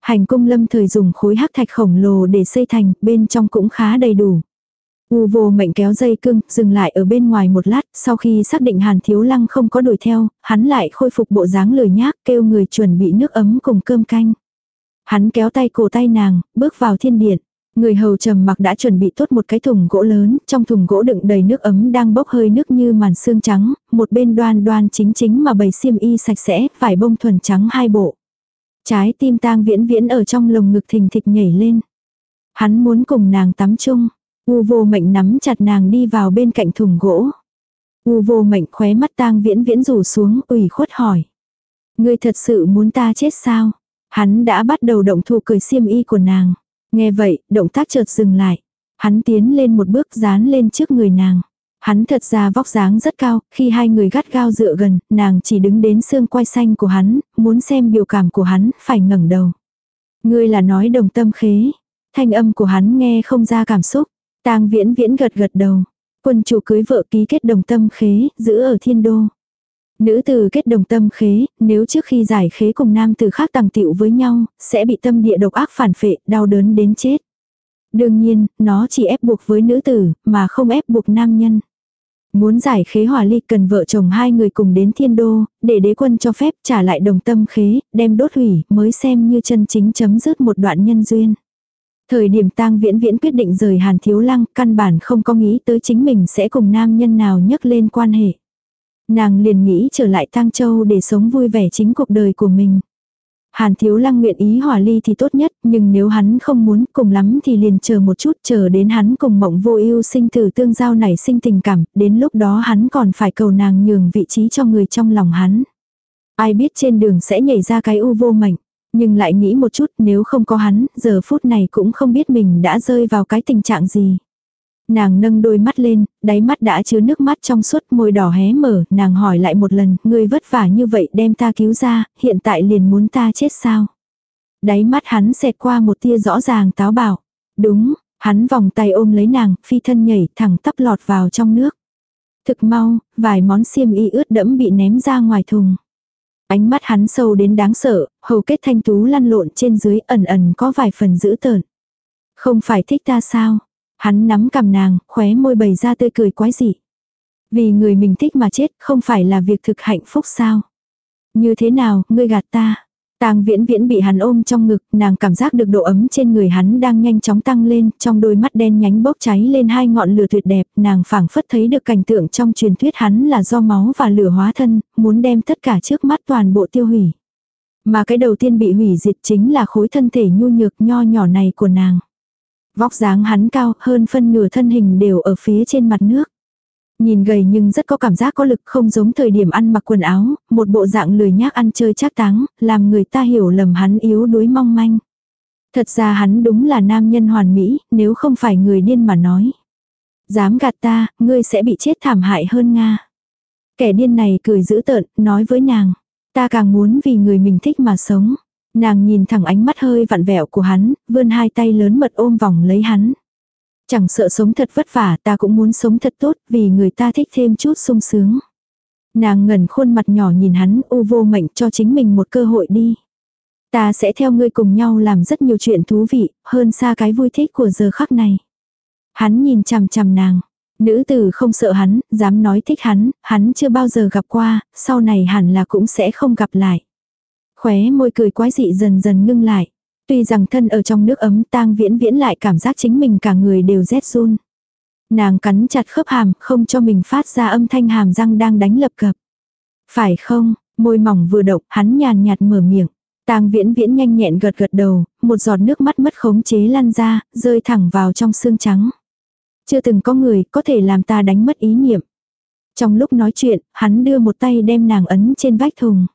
Hành cung lâm thời dùng khối hắc thạch khổng lồ để xây thành, bên trong cũng khá đầy đủ. U vô mệnh kéo dây cưng, dừng lại ở bên ngoài một lát, sau khi xác định Hàn Thiếu Lăng không có đuổi theo, hắn lại khôi phục bộ dáng lười nhác, kêu người chuẩn bị nước ấm cùng cơm canh. Hắn kéo tay cổ tay nàng, bước vào thiên điện. Người hầu trầm mặc đã chuẩn bị tốt một cái thùng gỗ lớn, trong thùng gỗ đựng đầy nước ấm đang bốc hơi nước như màn xương trắng, một bên đoan đoan chính chính mà bày xiêm y sạch sẽ, vải bông thuần trắng hai bộ. Trái tim tang viễn viễn ở trong lồng ngực thình thịch nhảy lên. Hắn muốn cùng nàng tắm chung. U vô mệnh nắm chặt nàng đi vào bên cạnh thùng gỗ. U vô mệnh khóe mắt tang viễn viễn rủ xuống ủy khuất hỏi. Ngươi thật sự muốn ta chết sao? Hắn đã bắt đầu động thủ cười xiêm y của nàng. Nghe vậy, động tác chợt dừng lại. Hắn tiến lên một bước dán lên trước người nàng. Hắn thật ra vóc dáng rất cao, khi hai người gắt gao dựa gần, nàng chỉ đứng đến xương quai xanh của hắn, muốn xem biểu cảm của hắn, phải ngẩng đầu. Ngươi là nói đồng tâm khế. Thanh âm của hắn nghe không ra cảm xúc tang viễn viễn gật gật đầu. Quân chủ cưới vợ ký kết đồng tâm khế, giữ ở thiên đô. Nữ tử kết đồng tâm khế, nếu trước khi giải khế cùng nam tử khác tàng tiệu với nhau, sẽ bị tâm địa độc ác phản phệ, đau đớn đến chết. Đương nhiên, nó chỉ ép buộc với nữ tử, mà không ép buộc nam nhân. Muốn giải khế hòa ly cần vợ chồng hai người cùng đến thiên đô, để đế quân cho phép trả lại đồng tâm khế, đem đốt hủy, mới xem như chân chính chấm dứt một đoạn nhân duyên. Thời điểm tang viễn viễn quyết định rời hàn thiếu lăng, căn bản không có nghĩ tới chính mình sẽ cùng nam nhân nào nhắc lên quan hệ. Nàng liền nghĩ trở lại tang châu để sống vui vẻ chính cuộc đời của mình. Hàn thiếu lăng nguyện ý hòa ly thì tốt nhất, nhưng nếu hắn không muốn cùng lắm thì liền chờ một chút chờ đến hắn cùng mộng vô ưu sinh tử tương giao nảy sinh tình cảm, đến lúc đó hắn còn phải cầu nàng nhường vị trí cho người trong lòng hắn. Ai biết trên đường sẽ nhảy ra cái u vô mệnh, nhưng lại nghĩ một chút nếu không có hắn, giờ phút này cũng không biết mình đã rơi vào cái tình trạng gì. Nàng nâng đôi mắt lên, đáy mắt đã chứa nước mắt trong suốt môi đỏ hé mở, nàng hỏi lại một lần, ngươi vất vả như vậy đem ta cứu ra, hiện tại liền muốn ta chết sao? Đáy mắt hắn xẹt qua một tia rõ ràng táo bảo. Đúng, hắn vòng tay ôm lấy nàng, phi thân nhảy thẳng tắp lọt vào trong nước. Thực mau, vài món xiêm y ướt đẫm bị ném ra ngoài thùng. Ánh mắt hắn sâu đến đáng sợ, hầu kết thanh tú lăn lộn trên dưới ẩn ẩn có vài phần dữ tợn. Không phải thích ta sao? Hắn nắm cầm nàng, khóe môi bày ra tươi cười quái dị. Vì người mình thích mà chết không phải là việc thực hạnh phúc sao? Như thế nào, ngươi gạt ta? Tang viễn viễn bị hắn ôm trong ngực, nàng cảm giác được độ ấm trên người hắn đang nhanh chóng tăng lên, trong đôi mắt đen nhánh bốc cháy lên hai ngọn lửa tuyệt đẹp, nàng phảng phất thấy được cảnh tượng trong truyền thuyết hắn là do máu và lửa hóa thân, muốn đem tất cả trước mắt toàn bộ tiêu hủy. Mà cái đầu tiên bị hủy diệt chính là khối thân thể nhu nhược nho nhỏ này của nàng. Vóc dáng hắn cao hơn phân nửa thân hình đều ở phía trên mặt nước. Nhìn gầy nhưng rất có cảm giác có lực không giống thời điểm ăn mặc quần áo, một bộ dạng lười nhác ăn chơi chắc táng, làm người ta hiểu lầm hắn yếu đuối mong manh. Thật ra hắn đúng là nam nhân hoàn mỹ, nếu không phải người điên mà nói. Dám gạt ta, ngươi sẽ bị chết thảm hại hơn Nga. Kẻ điên này cười dữ tợn, nói với nàng. Ta càng muốn vì người mình thích mà sống. Nàng nhìn thẳng ánh mắt hơi vặn vẹo của hắn, vươn hai tay lớn mật ôm vòng lấy hắn. Chẳng sợ sống thật vất vả ta cũng muốn sống thật tốt vì người ta thích thêm chút sung sướng. Nàng ngẩn khuôn mặt nhỏ nhìn hắn u vô mệnh cho chính mình một cơ hội đi. Ta sẽ theo ngươi cùng nhau làm rất nhiều chuyện thú vị, hơn xa cái vui thích của giờ khắc này. Hắn nhìn chằm chằm nàng. Nữ tử không sợ hắn, dám nói thích hắn, hắn chưa bao giờ gặp qua, sau này hẳn là cũng sẽ không gặp lại. Khóe môi cười quái dị dần dần ngưng lại. Tuy rằng thân ở trong nước ấm tang viễn viễn lại cảm giác chính mình cả người đều rét run. Nàng cắn chặt khớp hàm, không cho mình phát ra âm thanh hàm răng đang đánh lập cập. Phải không, môi mỏng vừa động, hắn nhàn nhạt mở miệng. Tang viễn viễn nhanh nhẹn gật gật đầu, một giọt nước mắt mất khống chế lăn ra, rơi thẳng vào trong xương trắng. Chưa từng có người có thể làm ta đánh mất ý niệm. Trong lúc nói chuyện, hắn đưa một tay đem nàng ấn trên vách thùng.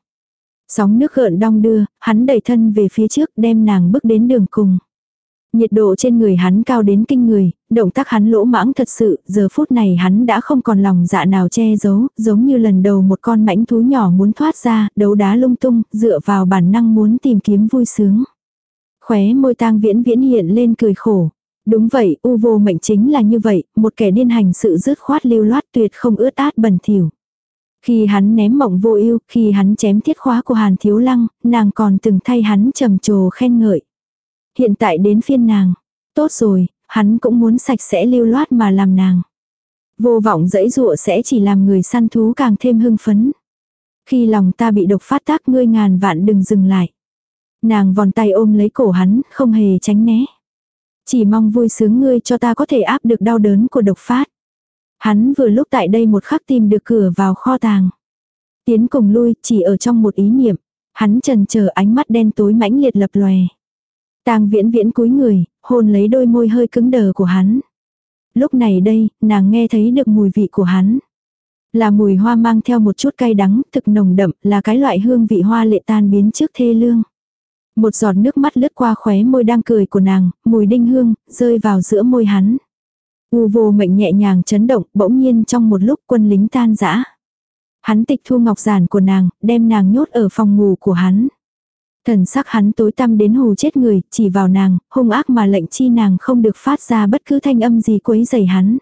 Sóng nước gợn đong đưa, hắn đẩy thân về phía trước đem nàng bước đến đường cùng. Nhiệt độ trên người hắn cao đến kinh người, động tác hắn lỗ mãng thật sự, giờ phút này hắn đã không còn lòng dạ nào che giấu, giống như lần đầu một con mãnh thú nhỏ muốn thoát ra, đấu đá lung tung, dựa vào bản năng muốn tìm kiếm vui sướng. Khóe môi tang viễn viễn hiện lên cười khổ. Đúng vậy, u vô mệnh chính là như vậy, một kẻ điên hành sự dứt khoát lưu loát tuyệt không ướt át bẩn thỉu. Khi hắn ném mộng vô ưu, khi hắn chém thiết khóa của Hàn Thiếu Lăng, nàng còn từng thay hắn trầm trồ khen ngợi. Hiện tại đến phiên nàng. Tốt rồi, hắn cũng muốn sạch sẽ lưu loát mà làm nàng. Vô vọng dẫy dụa sẽ chỉ làm người săn thú càng thêm hưng phấn. Khi lòng ta bị độc phát tác ngươi ngàn vạn đừng dừng lại. Nàng vòn tay ôm lấy cổ hắn, không hề tránh né. Chỉ mong vui sướng ngươi cho ta có thể áp được đau đớn của độc phát. Hắn vừa lúc tại đây một khắc tìm được cửa vào kho tàng. Tiến cùng lui chỉ ở trong một ý niệm. Hắn trần chờ ánh mắt đen tối mãnh liệt lập lòe. Tang viễn viễn cúi người, hôn lấy đôi môi hơi cứng đờ của hắn. Lúc này đây, nàng nghe thấy được mùi vị của hắn. Là mùi hoa mang theo một chút cay đắng, thực nồng đậm, là cái loại hương vị hoa lệ tan biến trước thê lương. Một giọt nước mắt lướt qua khóe môi đang cười của nàng, mùi đinh hương, rơi vào giữa môi hắn. U vô mệnh nhẹ nhàng chấn động, bỗng nhiên trong một lúc quân lính tan rã. Hắn tịch thu ngọc giản của nàng, đem nàng nhốt ở phòng ngủ của hắn. Thần sắc hắn tối tăm đến hù chết người, chỉ vào nàng, hung ác mà lệnh chi nàng không được phát ra bất cứ thanh âm gì quấy rầy hắn.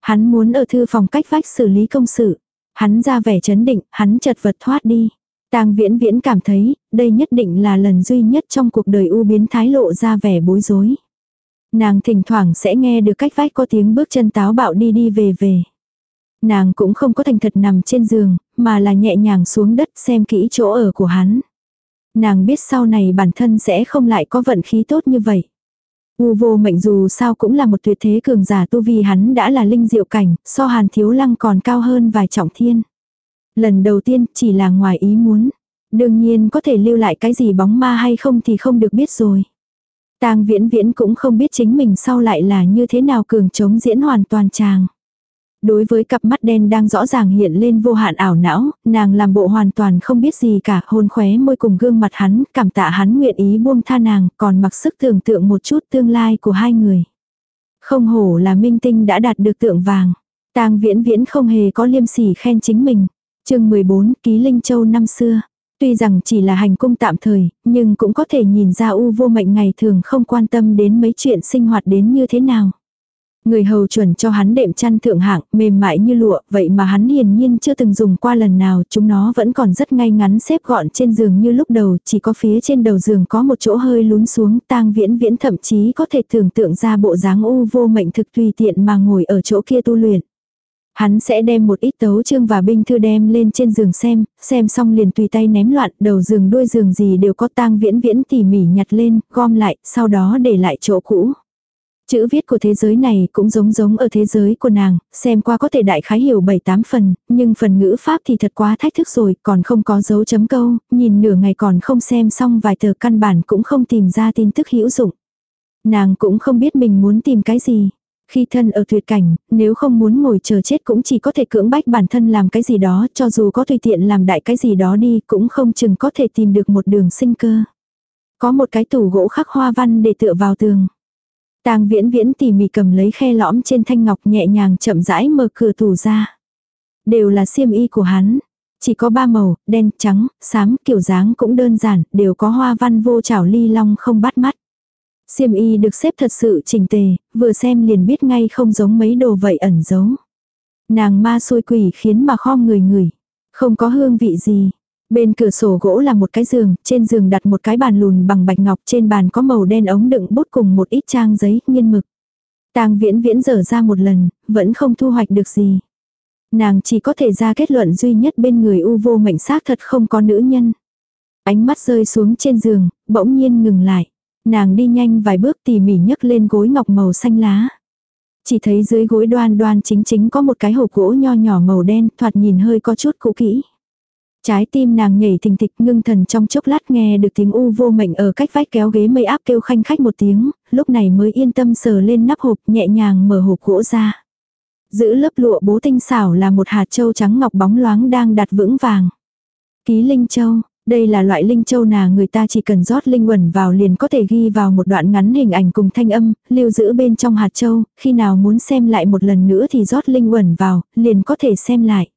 Hắn muốn ở thư phòng cách vách xử lý công sự. Hắn ra vẻ chấn định, hắn chật vật thoát đi. Tang viễn viễn cảm thấy, đây nhất định là lần duy nhất trong cuộc đời u biến thái lộ ra vẻ bối rối. Nàng thỉnh thoảng sẽ nghe được cách vách có tiếng bước chân táo bạo đi đi về về. Nàng cũng không có thành thật nằm trên giường, mà là nhẹ nhàng xuống đất xem kỹ chỗ ở của hắn. Nàng biết sau này bản thân sẽ không lại có vận khí tốt như vậy. U vô mệnh dù sao cũng là một tuyệt thế cường giả tu vì hắn đã là linh diệu cảnh, so hàn thiếu lăng còn cao hơn vài trọng thiên. Lần đầu tiên chỉ là ngoài ý muốn. Đương nhiên có thể lưu lại cái gì bóng ma hay không thì không được biết rồi. Tang viễn viễn cũng không biết chính mình sau lại là như thế nào cường chống diễn hoàn toàn chàng. Đối với cặp mắt đen đang rõ ràng hiện lên vô hạn ảo não, nàng làm bộ hoàn toàn không biết gì cả, hôn khóe môi cùng gương mặt hắn, cảm tạ hắn nguyện ý buông tha nàng, còn mặc sức tưởng tượng một chút tương lai của hai người. Không hổ là minh tinh đã đạt được tượng vàng. Tang viễn viễn không hề có liêm sỉ khen chính mình. chương 14 ký Linh Châu năm xưa. Tuy rằng chỉ là hành cung tạm thời, nhưng cũng có thể nhìn ra u vô mệnh ngày thường không quan tâm đến mấy chuyện sinh hoạt đến như thế nào. Người hầu chuẩn cho hắn đệm chăn thượng hạng, mềm mại như lụa, vậy mà hắn hiển nhiên chưa từng dùng qua lần nào, chúng nó vẫn còn rất ngay ngắn xếp gọn trên giường như lúc đầu, chỉ có phía trên đầu giường có một chỗ hơi lún xuống, tang viễn viễn thậm chí có thể tưởng tượng ra bộ dáng u vô mệnh thực tùy tiện mà ngồi ở chỗ kia tu luyện. Hắn sẽ đem một ít tấu chương và binh thư đem lên trên giường xem, xem xong liền tùy tay ném loạn, đầu giường đuôi giường gì đều có tang viễn viễn tỉ mỉ nhặt lên, gom lại, sau đó để lại chỗ cũ. Chữ viết của thế giới này cũng giống giống ở thế giới của nàng, xem qua có thể đại khái hiểu 7-8 phần, nhưng phần ngữ pháp thì thật quá thách thức rồi, còn không có dấu chấm câu, nhìn nửa ngày còn không xem xong vài tờ căn bản cũng không tìm ra tin tức hữu dụng. Nàng cũng không biết mình muốn tìm cái gì. Khi thân ở tuyệt cảnh, nếu không muốn ngồi chờ chết cũng chỉ có thể cưỡng bách bản thân làm cái gì đó, cho dù có tùy tiện làm đại cái gì đó đi, cũng không chừng có thể tìm được một đường sinh cơ. Có một cái tủ gỗ khắc hoa văn để tựa vào tường. Tang viễn viễn tỉ mỉ cầm lấy khe lõm trên thanh ngọc nhẹ nhàng chậm rãi mở cửa tủ ra. Đều là xiêm y của hắn. Chỉ có ba màu, đen, trắng, xám, kiểu dáng cũng đơn giản, đều có hoa văn vô chảo ly long không bắt mắt. Xiêm y được xếp thật sự chỉnh tề, vừa xem liền biết ngay không giống mấy đồ vậy ẩn giấu. Nàng ma xôi quỷ khiến mà khom người người. Không có hương vị gì, Bên cửa sổ gỗ là một cái giường, trên giường đặt một cái bàn lùn bằng bạch ngọc, trên bàn có màu đen ống đựng bút cùng một ít trang giấy, nghiên mực. Tang viễn viễn dở ra một lần, vẫn không thu hoạch được gì. Nàng chỉ có thể ra kết luận duy nhất bên người u vô mệnh xác thật không có nữ nhân. Ánh mắt rơi xuống trên giường, bỗng nhiên ngừng lại. Nàng đi nhanh vài bước tỉ mỉ nhấc lên gối ngọc màu xanh lá. Chỉ thấy dưới gối đoan đoan chính chính có một cái hộp gỗ nho nhỏ màu đen thoạt nhìn hơi có chút cũ kỹ. Trái tim nàng nhảy thình thịch ngưng thần trong chốc lát nghe được tiếng u vô mệnh ở cách vách kéo ghế mây áp kêu khanh khách một tiếng, lúc này mới yên tâm sờ lên nắp hộp nhẹ nhàng mở hộp gỗ ra. Giữ lớp lụa bố tinh xảo là một hạt châu trắng ngọc bóng loáng đang đặt vững vàng. Ký linh châu, đây là loại linh châu nà người ta chỉ cần rót linh quẩn vào liền có thể ghi vào một đoạn ngắn hình ảnh cùng thanh âm, lưu giữ bên trong hạt châu, khi nào muốn xem lại một lần nữa thì rót linh quẩn vào, liền có thể xem lại.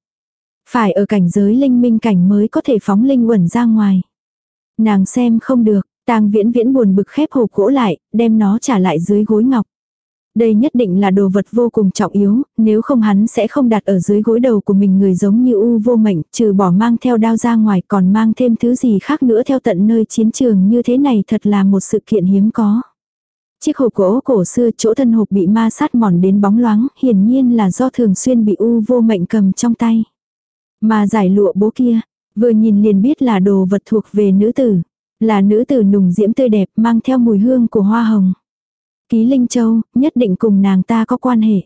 Phải ở cảnh giới linh minh cảnh mới có thể phóng linh quẩn ra ngoài. Nàng xem không được, tang viễn viễn buồn bực khép hộp gỗ lại, đem nó trả lại dưới gối ngọc. Đây nhất định là đồ vật vô cùng trọng yếu, nếu không hắn sẽ không đặt ở dưới gối đầu của mình người giống như u vô mệnh, trừ bỏ mang theo đao ra ngoài còn mang thêm thứ gì khác nữa theo tận nơi chiến trường như thế này thật là một sự kiện hiếm có. Chiếc hộp gỗ cổ xưa chỗ thân hộp bị ma sát mòn đến bóng loáng, hiển nhiên là do thường xuyên bị u vô mệnh cầm trong tay. Mà giải lụa bố kia, vừa nhìn liền biết là đồ vật thuộc về nữ tử. Là nữ tử nùng diễm tươi đẹp mang theo mùi hương của hoa hồng. Ký Linh Châu, nhất định cùng nàng ta có quan hệ.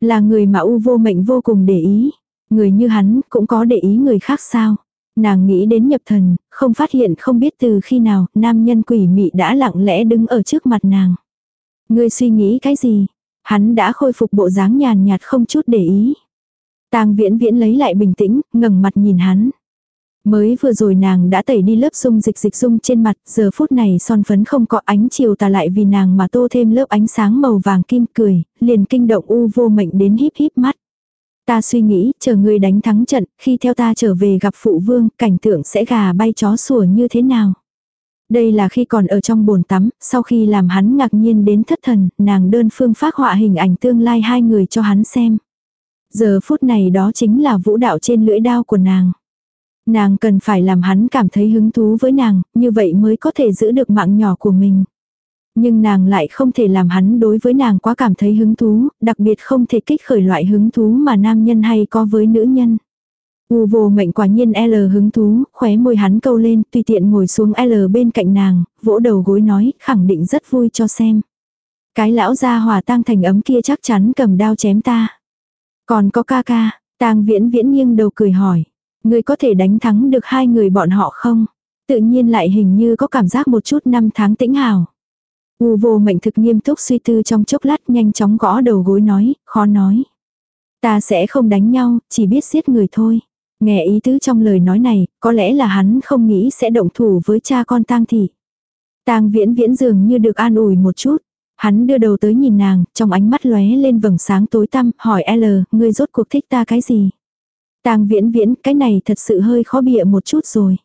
Là người mà U vô mệnh vô cùng để ý. Người như hắn cũng có để ý người khác sao. Nàng nghĩ đến nhập thần, không phát hiện không biết từ khi nào nam nhân quỷ mị đã lặng lẽ đứng ở trước mặt nàng. Ngươi suy nghĩ cái gì? Hắn đã khôi phục bộ dáng nhàn nhạt không chút để ý. Tang viễn viễn lấy lại bình tĩnh, ngẩng mặt nhìn hắn. Mới vừa rồi nàng đã tẩy đi lớp dung dịch dịch dung trên mặt, giờ phút này son phấn không có ánh chiều tà lại vì nàng mà tô thêm lớp ánh sáng màu vàng kim cười, liền kinh động u vô mệnh đến híp híp mắt. Ta suy nghĩ, chờ ngươi đánh thắng trận, khi theo ta trở về gặp phụ vương, cảnh tượng sẽ gà bay chó sủa như thế nào. Đây là khi còn ở trong bồn tắm, sau khi làm hắn ngạc nhiên đến thất thần, nàng đơn phương phát họa hình ảnh tương lai hai người cho hắn xem. Giờ phút này đó chính là vũ đạo trên lưỡi đao của nàng. Nàng cần phải làm hắn cảm thấy hứng thú với nàng, như vậy mới có thể giữ được mạng nhỏ của mình. Nhưng nàng lại không thể làm hắn đối với nàng quá cảm thấy hứng thú, đặc biệt không thể kích khởi loại hứng thú mà nam nhân hay có với nữ nhân. U vô mệnh quả nhiên L hứng thú, khóe môi hắn câu lên, tùy tiện ngồi xuống L bên cạnh nàng, vỗ đầu gối nói, khẳng định rất vui cho xem. Cái lão gia hòa tang thành ấm kia chắc chắn cầm đao chém ta. Còn có ca ca, tang viễn viễn nghiêng đầu cười hỏi. Người có thể đánh thắng được hai người bọn họ không? Tự nhiên lại hình như có cảm giác một chút năm tháng tĩnh hào. U vô mệnh thực nghiêm túc suy tư trong chốc lát nhanh chóng gõ đầu gối nói, khó nói. Ta sẽ không đánh nhau, chỉ biết giết người thôi. Nghe ý tứ trong lời nói này, có lẽ là hắn không nghĩ sẽ động thủ với cha con tang thị. Tang viễn viễn dường như được an ủi một chút. Hắn đưa đầu tới nhìn nàng, trong ánh mắt lóe lên vầng sáng tối tăm, hỏi L, ngươi rốt cuộc thích ta cái gì? Tang viễn viễn, cái này thật sự hơi khó bịa một chút rồi.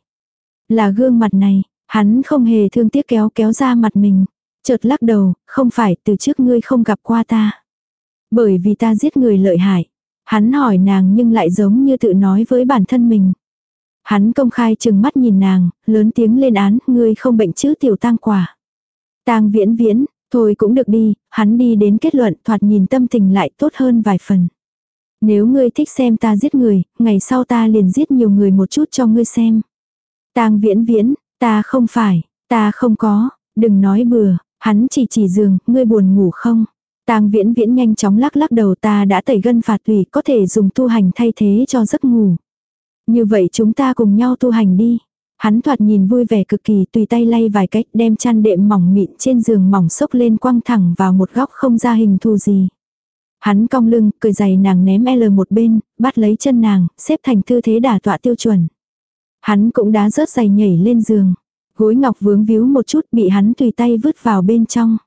Là gương mặt này, hắn không hề thương tiếc kéo kéo ra mặt mình. Chợt lắc đầu, không phải từ trước ngươi không gặp qua ta. Bởi vì ta giết người lợi hại. Hắn hỏi nàng nhưng lại giống như tự nói với bản thân mình. Hắn công khai chừng mắt nhìn nàng, lớn tiếng lên án, ngươi không bệnh chứ tiểu tang quả. Tang viễn viễn, thôi cũng được đi, hắn đi đến kết luận thoạt nhìn tâm tình lại tốt hơn vài phần. Nếu ngươi thích xem ta giết người, ngày sau ta liền giết nhiều người một chút cho ngươi xem. Tang viễn viễn, ta không phải, ta không có, đừng nói bừa, hắn chỉ chỉ giường, ngươi buồn ngủ không? Tang viễn viễn nhanh chóng lắc lắc đầu ta đã tẩy gân phạt tùy có thể dùng tu hành thay thế cho giấc ngủ. Như vậy chúng ta cùng nhau tu hành đi. Hắn thoạt nhìn vui vẻ cực kỳ tùy tay lay vài cách đem chăn đệm mỏng mịn trên giường mỏng sốc lên quăng thẳng vào một góc không ra hình thù gì. Hắn cong lưng, cười giày nàng ném L một bên, bắt lấy chân nàng, xếp thành tư thế đả tọa tiêu chuẩn. Hắn cũng đá rớt giày nhảy lên giường. Gối ngọc vướng víu một chút bị hắn tùy tay vứt vào bên trong.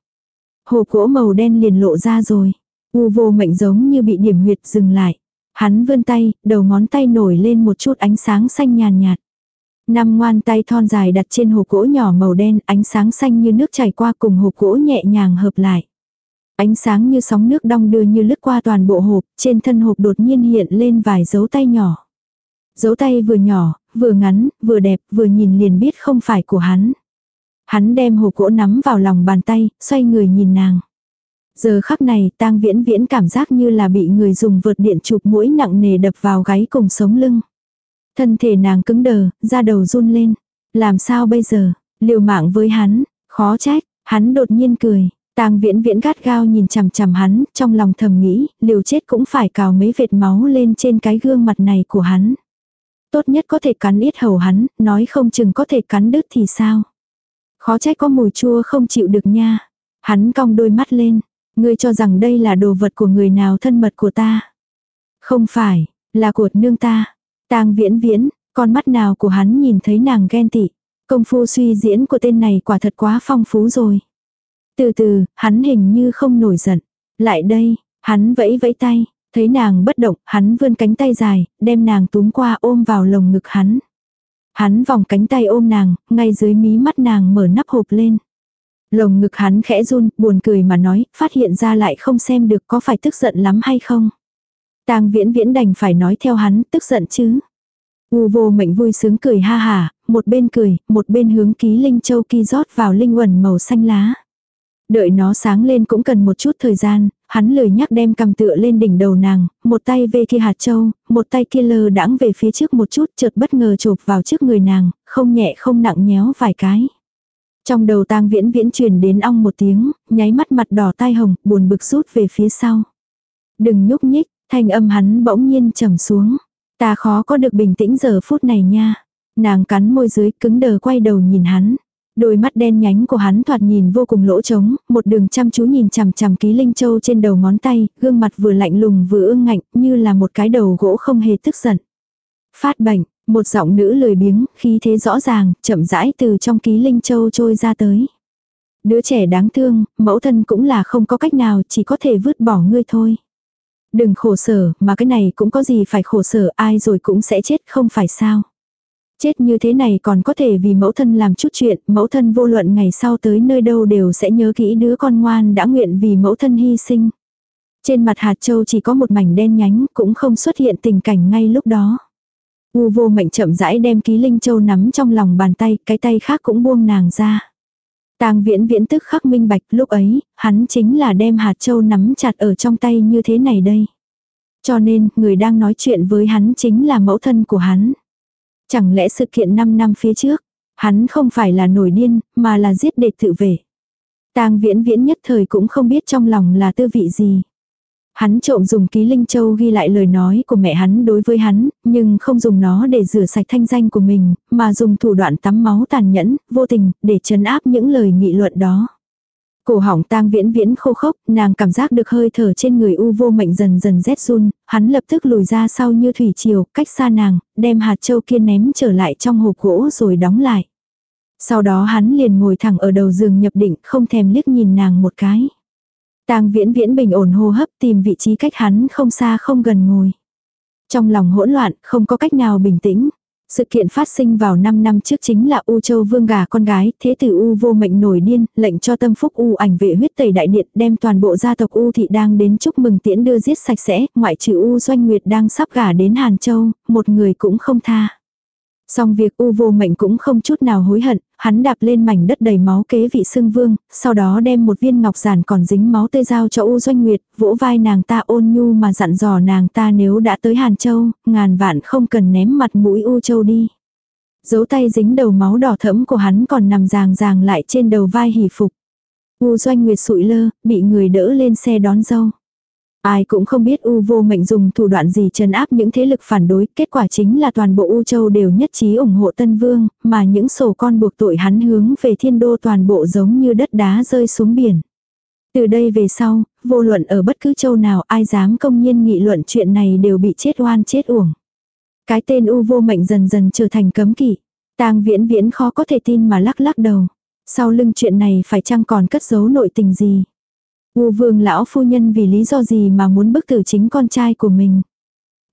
Hồ gỗ màu đen liền lộ ra rồi. U vô mệnh giống như bị điểm huyệt dừng lại. Hắn vươn tay, đầu ngón tay nổi lên một chút ánh sáng xanh nhàn nhạt. Năm ngoan tay thon dài đặt trên hồ gỗ nhỏ màu đen, ánh sáng xanh như nước chảy qua cùng hồ gỗ nhẹ nhàng hợp lại. Ánh sáng như sóng nước đong đưa như lướt qua toàn bộ hộp, trên thân hộp đột nhiên hiện lên vài dấu tay nhỏ. Dấu tay vừa nhỏ, vừa ngắn, vừa đẹp, vừa nhìn liền biết không phải của hắn. Hắn đem hộp gỗ nắm vào lòng bàn tay, xoay người nhìn nàng. Giờ khắc này tang viễn viễn cảm giác như là bị người dùng vượt điện chụp mũi nặng nề đập vào gáy cùng sống lưng. Thân thể nàng cứng đờ, da đầu run lên. Làm sao bây giờ, liều mạng với hắn, khó trách, hắn đột nhiên cười. Tang viễn viễn gắt gao nhìn chằm chằm hắn, trong lòng thầm nghĩ, liều chết cũng phải cào mấy vệt máu lên trên cái gương mặt này của hắn. Tốt nhất có thể cắn ít hầu hắn, nói không chừng có thể cắn đứt thì sao. Khó trách có mùi chua không chịu được nha. Hắn cong đôi mắt lên. Ngươi cho rằng đây là đồ vật của người nào thân mật của ta. Không phải, là của nương ta. Tang viễn viễn, con mắt nào của hắn nhìn thấy nàng ghen tị. Công phu suy diễn của tên này quả thật quá phong phú rồi. Từ từ, hắn hình như không nổi giận. Lại đây, hắn vẫy vẫy tay, thấy nàng bất động, hắn vươn cánh tay dài, đem nàng túm qua ôm vào lồng ngực hắn. Hắn vòng cánh tay ôm nàng, ngay dưới mí mắt nàng mở nắp hộp lên. Lồng ngực hắn khẽ run, buồn cười mà nói, phát hiện ra lại không xem được có phải tức giận lắm hay không. Tang viễn viễn đành phải nói theo hắn, tức giận chứ. U vô mệnh vui sướng cười ha hà, một bên cười, một bên hướng ký linh châu kỳ rót vào linh quần màu xanh lá. Đợi nó sáng lên cũng cần một chút thời gian, hắn lười nhắc đem cầm tựa lên đỉnh đầu nàng, một tay về kia hạt châu, một tay kia lơ đãng về phía trước một chút chợt bất ngờ chộp vào trước người nàng, không nhẹ không nặng nhéo vài cái. Trong đầu tang viễn viễn truyền đến ong một tiếng, nháy mắt mặt đỏ tai hồng, buồn bực rút về phía sau. Đừng nhúc nhích, thanh âm hắn bỗng nhiên trầm xuống. Ta khó có được bình tĩnh giờ phút này nha. Nàng cắn môi dưới cứng đờ quay đầu nhìn hắn. Đôi mắt đen nhánh của hắn thoạt nhìn vô cùng lỗ trống, một đường chăm chú nhìn chằm chằm ký linh châu trên đầu ngón tay, gương mặt vừa lạnh lùng vừa ương ngạnh, như là một cái đầu gỗ không hề tức giận. Phát bệnh, một giọng nữ lười biếng, khí thế rõ ràng, chậm rãi từ trong ký linh châu trôi ra tới. Đứa trẻ đáng thương, mẫu thân cũng là không có cách nào, chỉ có thể vứt bỏ ngươi thôi. Đừng khổ sở, mà cái này cũng có gì phải khổ sở, ai rồi cũng sẽ chết, không phải sao. Chết như thế này còn có thể vì mẫu thân làm chút chuyện, mẫu thân vô luận ngày sau tới nơi đâu đều sẽ nhớ kỹ đứa con ngoan đã nguyện vì mẫu thân hy sinh. Trên mặt hạt châu chỉ có một mảnh đen nhánh, cũng không xuất hiện tình cảnh ngay lúc đó. U vô mệnh chậm rãi đem ký linh châu nắm trong lòng bàn tay, cái tay khác cũng buông nàng ra. Tang viễn viễn tức khắc minh bạch lúc ấy, hắn chính là đem hạt châu nắm chặt ở trong tay như thế này đây. Cho nên, người đang nói chuyện với hắn chính là mẫu thân của hắn. Chẳng lẽ sự kiện 5 năm phía trước, hắn không phải là nổi điên, mà là giết để tự vệ. Tang viễn viễn nhất thời cũng không biết trong lòng là tư vị gì. Hắn trộm dùng ký linh châu ghi lại lời nói của mẹ hắn đối với hắn, nhưng không dùng nó để rửa sạch thanh danh của mình, mà dùng thủ đoạn tắm máu tàn nhẫn, vô tình, để chấn áp những lời nghị luận đó. Cổ họng tang viễn viễn khô khốc, nàng cảm giác được hơi thở trên người u vô mệnh dần dần rét run, hắn lập tức lùi ra sau như thủy triều, cách xa nàng, đem hạt châu kia ném trở lại trong hộp gỗ rồi đóng lại. Sau đó hắn liền ngồi thẳng ở đầu giường nhập định, không thèm liếc nhìn nàng một cái. Tang viễn viễn bình ổn hô hấp tìm vị trí cách hắn không xa không gần ngồi. Trong lòng hỗn loạn, không có cách nào bình tĩnh. Sự kiện phát sinh vào 5 năm trước chính là U Châu Vương gà con gái, thế tử U vô mệnh nổi điên, lệnh cho tâm phúc U ảnh vệ huyết tẩy đại điện, đem toàn bộ gia tộc U thị đang đến chúc mừng tiễn đưa giết sạch sẽ, ngoại trừ U doanh nguyệt đang sắp gả đến Hàn Châu, một người cũng không tha. Song việc u vô mệnh cũng không chút nào hối hận, hắn đạp lên mảnh đất đầy máu kế vị xương vương, sau đó đem một viên ngọc giản còn dính máu tươi giao cho u doanh nguyệt, vỗ vai nàng ta ôn nhu mà dặn dò nàng ta nếu đã tới Hàn Châu, ngàn vạn không cần ném mặt mũi u châu đi. Dấu tay dính đầu máu đỏ thẫm của hắn còn nằm ràng ràng lại trên đầu vai hỉ phục. U doanh nguyệt sụi lơ, bị người đỡ lên xe đón dâu. Ai cũng không biết U vô mệnh dùng thủ đoạn gì trấn áp những thế lực phản đối, kết quả chính là toàn bộ U châu đều nhất trí ủng hộ Tân Vương, mà những sổ con buộc tội hắn hướng về thiên đô toàn bộ giống như đất đá rơi xuống biển. Từ đây về sau, vô luận ở bất cứ châu nào ai dám công nhiên nghị luận chuyện này đều bị chết oan chết uổng. Cái tên U vô mệnh dần dần trở thành cấm kỵ. tang viễn viễn khó có thể tin mà lắc lắc đầu. Sau lưng chuyện này phải chăng còn cất giấu nội tình gì? U vương lão phu nhân vì lý do gì mà muốn bức tử chính con trai của mình.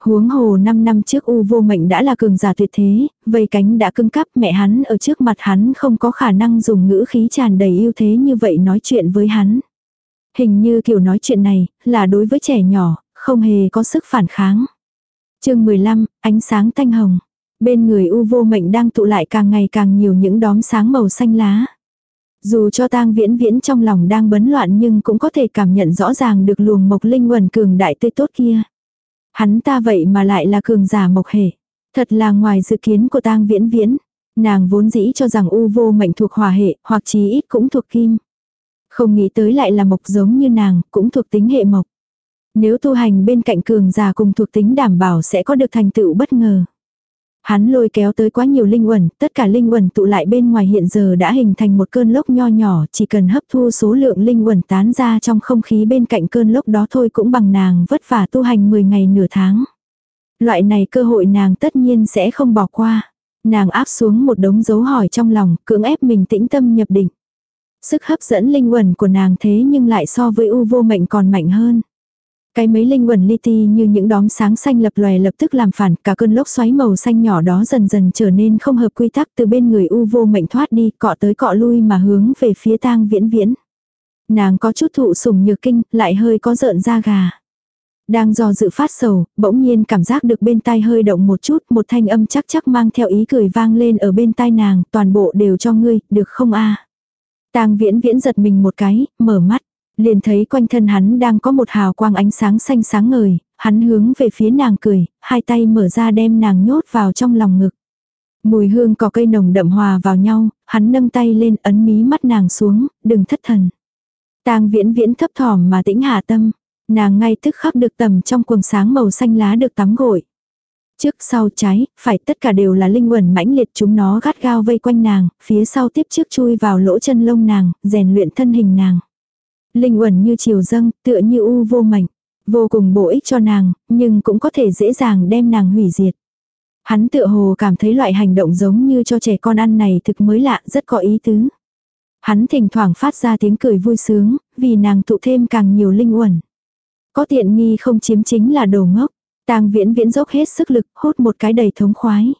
Huống hồ 5 năm trước U vô mệnh đã là cường giả tuyệt thế, vây cánh đã cưng cắp mẹ hắn ở trước mặt hắn không có khả năng dùng ngữ khí tràn đầy yêu thế như vậy nói chuyện với hắn. Hình như kiểu nói chuyện này, là đối với trẻ nhỏ, không hề có sức phản kháng. chương 15, ánh sáng thanh hồng. Bên người U vô mệnh đang tụ lại càng ngày càng nhiều những đóm sáng màu xanh lá. Dù cho tang viễn viễn trong lòng đang bấn loạn nhưng cũng có thể cảm nhận rõ ràng được luồng mộc linh quần cường đại tươi tốt kia. Hắn ta vậy mà lại là cường giả mộc hệ. Thật là ngoài dự kiến của tang viễn viễn. Nàng vốn dĩ cho rằng u vô mệnh thuộc hỏa hệ, hoặc chí ít cũng thuộc kim. Không nghĩ tới lại là mộc giống như nàng, cũng thuộc tính hệ mộc. Nếu tu hành bên cạnh cường giả cùng thuộc tính đảm bảo sẽ có được thành tựu bất ngờ. Hắn lôi kéo tới quá nhiều linh uẩn, tất cả linh uẩn tụ lại bên ngoài hiện giờ đã hình thành một cơn lốc nho nhỏ, chỉ cần hấp thu số lượng linh uẩn tán ra trong không khí bên cạnh cơn lốc đó thôi cũng bằng nàng vất vả tu hành 10 ngày nửa tháng. Loại này cơ hội nàng tất nhiên sẽ không bỏ qua. Nàng áp xuống một đống dấu hỏi trong lòng, cưỡng ép mình tĩnh tâm nhập định. Sức hấp dẫn linh quẩn của nàng thế nhưng lại so với u vô mệnh còn mạnh hơn. Cái mấy linh quẩn li ti như những đóm sáng xanh lập lòe lập tức làm phản, cả cơn lốc xoáy màu xanh nhỏ đó dần dần trở nên không hợp quy tắc từ bên người u vô mệnh thoát đi, cọ tới cọ lui mà hướng về phía tang viễn viễn. Nàng có chút thụ sủng nhược kinh, lại hơi có rợn da gà. Đang do dự phát sầu, bỗng nhiên cảm giác được bên tai hơi động một chút, một thanh âm chắc chắc mang theo ý cười vang lên ở bên tai nàng, toàn bộ đều cho ngươi, được không a Tang viễn viễn giật mình một cái, mở mắt, liền thấy quanh thân hắn đang có một hào quang ánh sáng xanh sáng ngời, hắn hướng về phía nàng cười, hai tay mở ra đem nàng nhốt vào trong lòng ngực. Mùi hương có cây nồng đậm hòa vào nhau, hắn nâng tay lên ấn mí mắt nàng xuống, đừng thất thần. Tang viễn viễn thấp thỏm mà tĩnh hạ tâm, Nàng ngay tức khắc được tầm trong quần sáng màu xanh lá được tắm gội. Trước sau trái, phải tất cả đều là linh quẩn mãnh liệt chúng nó gắt gao vây quanh nàng, phía sau tiếp trước chui vào lỗ chân lông nàng, rèn luyện thân hình nàng. Linh quẩn như chiều dâng, tựa như u vô mảnh, vô cùng bổ ích cho nàng, nhưng cũng có thể dễ dàng đem nàng hủy diệt. Hắn tựa hồ cảm thấy loại hành động giống như cho trẻ con ăn này thực mới lạ, rất có ý tứ. Hắn thỉnh thoảng phát ra tiếng cười vui sướng, vì nàng tụ thêm càng nhiều linh uẩn. Có tiện nghi không chiếm chính là đồ ngốc. Tang viễn viễn dốc hết sức lực, hút một cái đầy thống khoái.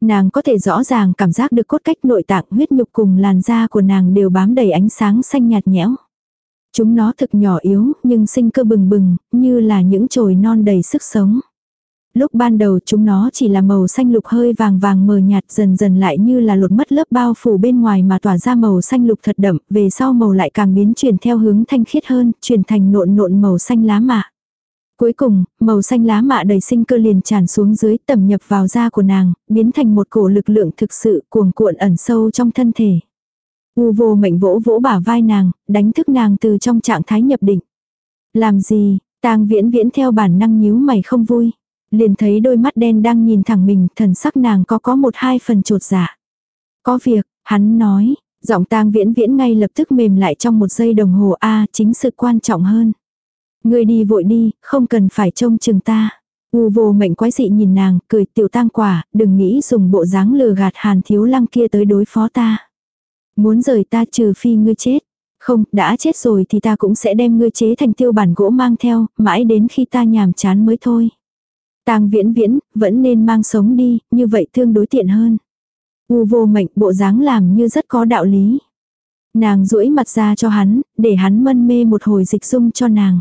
Nàng có thể rõ ràng cảm giác được cốt cách nội tạng huyết nhục cùng làn da của nàng đều bám đầy ánh sáng xanh nhạt nhẽo. Chúng nó thực nhỏ yếu, nhưng sinh cơ bừng bừng, như là những chồi non đầy sức sống. Lúc ban đầu chúng nó chỉ là màu xanh lục hơi vàng vàng mờ nhạt dần dần lại như là lột mất lớp bao phủ bên ngoài mà tỏa ra màu xanh lục thật đậm, về sau màu lại càng biến chuyển theo hướng thanh khiết hơn, chuyển thành nộn nộn màu xanh lá mạ. Cuối cùng, màu xanh lá mạ đầy sinh cơ liền tràn xuống dưới tầm nhập vào da của nàng, biến thành một cổ lực lượng thực sự cuồng cuộn ẩn sâu trong thân thể. U vô mệnh vỗ vỗ bả vai nàng, đánh thức nàng từ trong trạng thái nhập định. Làm gì, tang viễn viễn theo bản năng nhíu mày không vui. Liền thấy đôi mắt đen đang nhìn thẳng mình, thần sắc nàng có có một hai phần trột dạ. Có việc, hắn nói, giọng tang viễn viễn ngay lập tức mềm lại trong một giây đồng hồ A chính sự quan trọng hơn. Người đi vội đi, không cần phải trông chừng ta. U vô mệnh quái dị nhìn nàng, cười tiểu tang quả, đừng nghĩ dùng bộ dáng lừa gạt hàn thiếu lăng kia tới đối phó ta. Muốn rời ta trừ phi ngươi chết. Không, đã chết rồi thì ta cũng sẽ đem ngươi chế thành tiêu bản gỗ mang theo, mãi đến khi ta nhàm chán mới thôi. Tang viễn viễn, vẫn nên mang sống đi, như vậy tương đối tiện hơn. U vô mệnh bộ dáng làm như rất có đạo lý. Nàng duỗi mặt ra cho hắn, để hắn mân mê một hồi dịch dung cho nàng.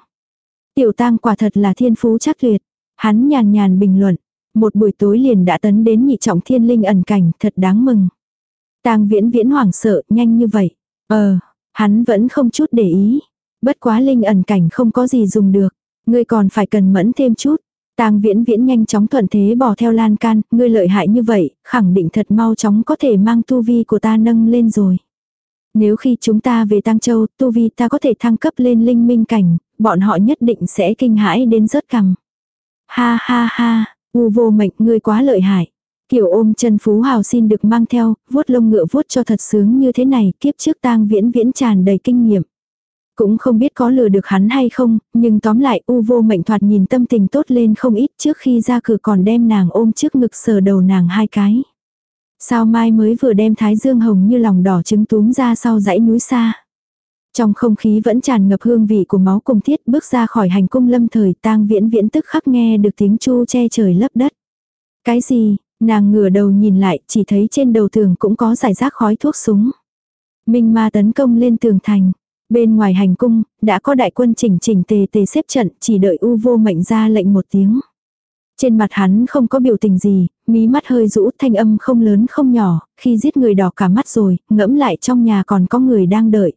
Tiểu tang quả thật là thiên phú chắc tuyệt. Hắn nhàn nhàn bình luận. Một buổi tối liền đã tấn đến nhị trọng thiên linh ẩn cảnh, thật đáng mừng. Tang viễn viễn hoảng sợ, nhanh như vậy. Ờ, hắn vẫn không chút để ý. Bất quá linh ẩn cảnh không có gì dùng được. Ngươi còn phải cần mẫn thêm chút. Tang viễn viễn nhanh chóng thuận thế bỏ theo lan can, ngươi lợi hại như vậy, khẳng định thật mau chóng có thể mang tu vi của ta nâng lên rồi. Nếu khi chúng ta về Tang Châu, tu vi ta có thể thăng cấp lên linh minh cảnh, bọn họ nhất định sẽ kinh hãi đến rớt cằm. Ha ha ha, u vô mệnh ngươi quá lợi hại. Kiểu ôm chân phú hào xin được mang theo, vuốt lông ngựa vuốt cho thật sướng như thế này, kiếp trước tang viễn viễn tràn đầy kinh nghiệm. Cũng không biết có lừa được hắn hay không, nhưng tóm lại u vô mệnh thoạt nhìn tâm tình tốt lên không ít trước khi ra cửa còn đem nàng ôm trước ngực sờ đầu nàng hai cái. Sao mai mới vừa đem thái dương hồng như lòng đỏ trứng túm ra sau dãy núi xa. Trong không khí vẫn tràn ngập hương vị của máu cùng thiết bước ra khỏi hành cung lâm thời tang viễn viễn tức khắc nghe được tiếng chu che trời lấp đất. Cái gì, nàng ngửa đầu nhìn lại chỉ thấy trên đầu tường cũng có giải rác khói thuốc súng. Minh ma tấn công lên tường thành. Bên ngoài hành cung, đã có đại quân chỉnh chỉnh tề tề xếp trận, chỉ đợi u vô mệnh ra lệnh một tiếng. Trên mặt hắn không có biểu tình gì, Mí mắt hơi rũ thanh âm không lớn không nhỏ, khi giết người đỏ cả mắt rồi, ngẫm lại trong nhà còn có người đang đợi.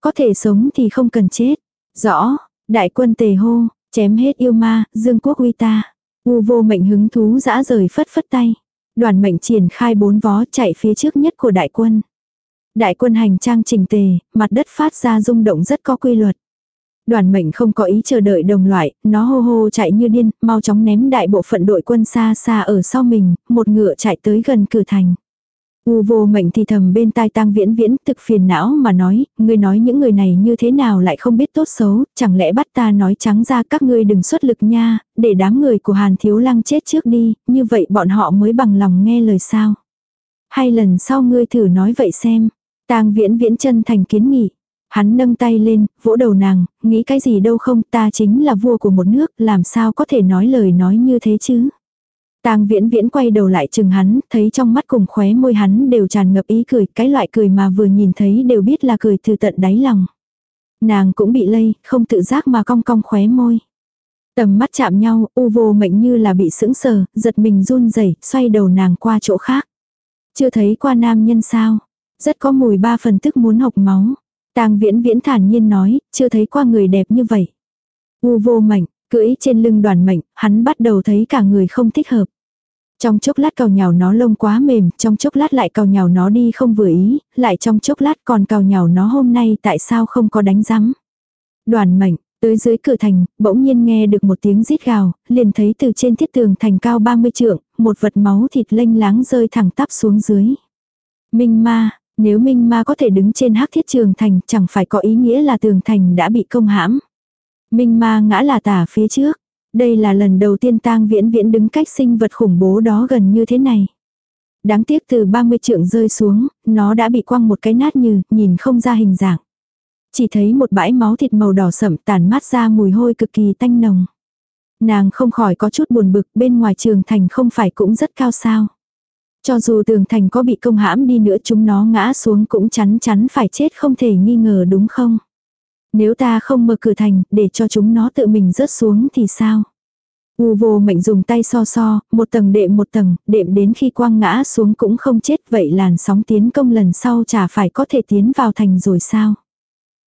Có thể sống thì không cần chết. Rõ, đại quân tề hô, chém hết yêu ma, dương quốc uy ta. U vô mệnh hứng thú dã rời phất phất tay. Đoàn mệnh triển khai bốn vó chạy phía trước nhất của đại quân. Đại quân hành trang chỉnh tề, mặt đất phát ra rung động rất có quy luật. Đoàn mệnh không có ý chờ đợi đồng loại, nó hô hô chạy như điên, mau chóng ném đại bộ phận đội quân xa xa ở sau mình, một ngựa chạy tới gần cửa thành. U vô mệnh thì thầm bên tai tang viễn viễn thực phiền não mà nói, ngươi nói những người này như thế nào lại không biết tốt xấu, chẳng lẽ bắt ta nói trắng ra các ngươi đừng xuất lực nha, để đám người của Hàn Thiếu Lăng chết trước đi, như vậy bọn họ mới bằng lòng nghe lời sao. hai lần sau ngươi thử nói vậy xem, tang viễn viễn chân thành kiến nghị. Hắn nâng tay lên, vỗ đầu nàng, nghĩ cái gì đâu không, ta chính là vua của một nước, làm sao có thể nói lời nói như thế chứ. Tang viễn viễn quay đầu lại chừng hắn, thấy trong mắt cùng khóe môi hắn đều tràn ngập ý cười, cái loại cười mà vừa nhìn thấy đều biết là cười từ tận đáy lòng. Nàng cũng bị lây, không tự giác mà cong cong khóe môi. Tầm mắt chạm nhau, u vô mệnh như là bị sững sờ, giật mình run rẩy xoay đầu nàng qua chỗ khác. Chưa thấy qua nam nhân sao? Rất có mùi ba phần tức muốn hộc máu. Tang viễn viễn thản nhiên nói, chưa thấy qua người đẹp như vậy. U vô mệnh, cưỡi trên lưng đoàn mệnh, hắn bắt đầu thấy cả người không thích hợp. Trong chốc lát cào nhào nó lông quá mềm, trong chốc lát lại cào nhào nó đi không vừa ý, lại trong chốc lát còn cào nhào nó hôm nay tại sao không có đánh rắm. Đoàn mệnh, tới dưới cửa thành, bỗng nhiên nghe được một tiếng rít gào, liền thấy từ trên thiết tường thành cao 30 trượng, một vật máu thịt lênh láng rơi thẳng tắp xuống dưới. Minh ma, nếu Minh Ma có thể đứng trên hắc thiết trường thành chẳng phải có ý nghĩa là tường thành đã bị công hãm. Minh Ma ngã là tả phía trước. Đây là lần đầu tiên tang viễn viễn đứng cách sinh vật khủng bố đó gần như thế này. Đáng tiếc từ 30 trượng rơi xuống, nó đã bị quăng một cái nát như, nhìn không ra hình dạng. Chỉ thấy một bãi máu thịt màu đỏ sậm tàn mát ra mùi hôi cực kỳ tanh nồng. Nàng không khỏi có chút buồn bực bên ngoài trường thành không phải cũng rất cao sao. Cho dù tường thành có bị công hãm đi nữa chúng nó ngã xuống cũng chắn chắn phải chết không thể nghi ngờ đúng không? Nếu ta không mở cửa thành để cho chúng nó tự mình rớt xuống thì sao? U vô mệnh dùng tay so so, một tầng đệm một tầng, đệm đến khi quang ngã xuống cũng không chết vậy làn sóng tiến công lần sau chả phải có thể tiến vào thành rồi sao?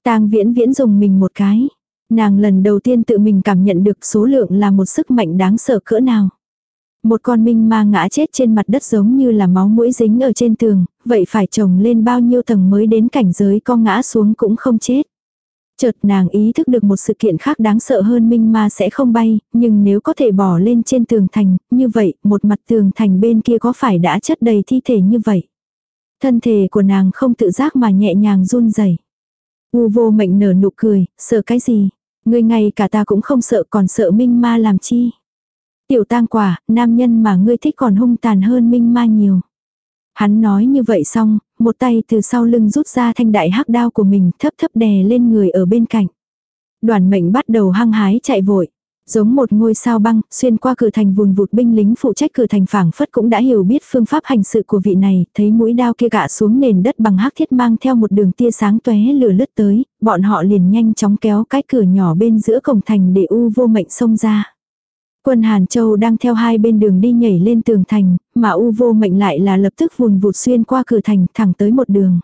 tang viễn viễn dùng mình một cái. Nàng lần đầu tiên tự mình cảm nhận được số lượng là một sức mạnh đáng sợ cỡ nào. Một con minh ma ngã chết trên mặt đất giống như là máu mũi dính ở trên tường, vậy phải trồng lên bao nhiêu tầng mới đến cảnh giới con ngã xuống cũng không chết. Chợt nàng ý thức được một sự kiện khác đáng sợ hơn minh ma sẽ không bay, nhưng nếu có thể bỏ lên trên tường thành, như vậy, một mặt tường thành bên kia có phải đã chất đầy thi thể như vậy. Thân thể của nàng không tự giác mà nhẹ nhàng run rẩy. U vô mệnh nở nụ cười, sợ cái gì? Người ngay cả ta cũng không sợ còn sợ minh ma làm chi? Tiểu tang quả, nam nhân mà ngươi thích còn hung tàn hơn minh ma nhiều. Hắn nói như vậy xong, một tay từ sau lưng rút ra thanh đại hắc đao của mình thấp thấp đè lên người ở bên cạnh. Đoàn mệnh bắt đầu hăng hái chạy vội. Giống một ngôi sao băng, xuyên qua cửa thành vùn vụt binh lính phụ trách cửa thành phảng phất cũng đã hiểu biết phương pháp hành sự của vị này, thấy mũi đao kia gạ xuống nền đất bằng hắc thiết mang theo một đường tia sáng tóe lửa lướt tới, bọn họ liền nhanh chóng kéo cái cửa nhỏ bên giữa cổng thành để u vô mệnh xông ra. Quân Hàn Châu đang theo hai bên đường đi nhảy lên tường thành, mà U vô mệnh lại là lập tức vùn vụt xuyên qua cửa thành thẳng tới một đường.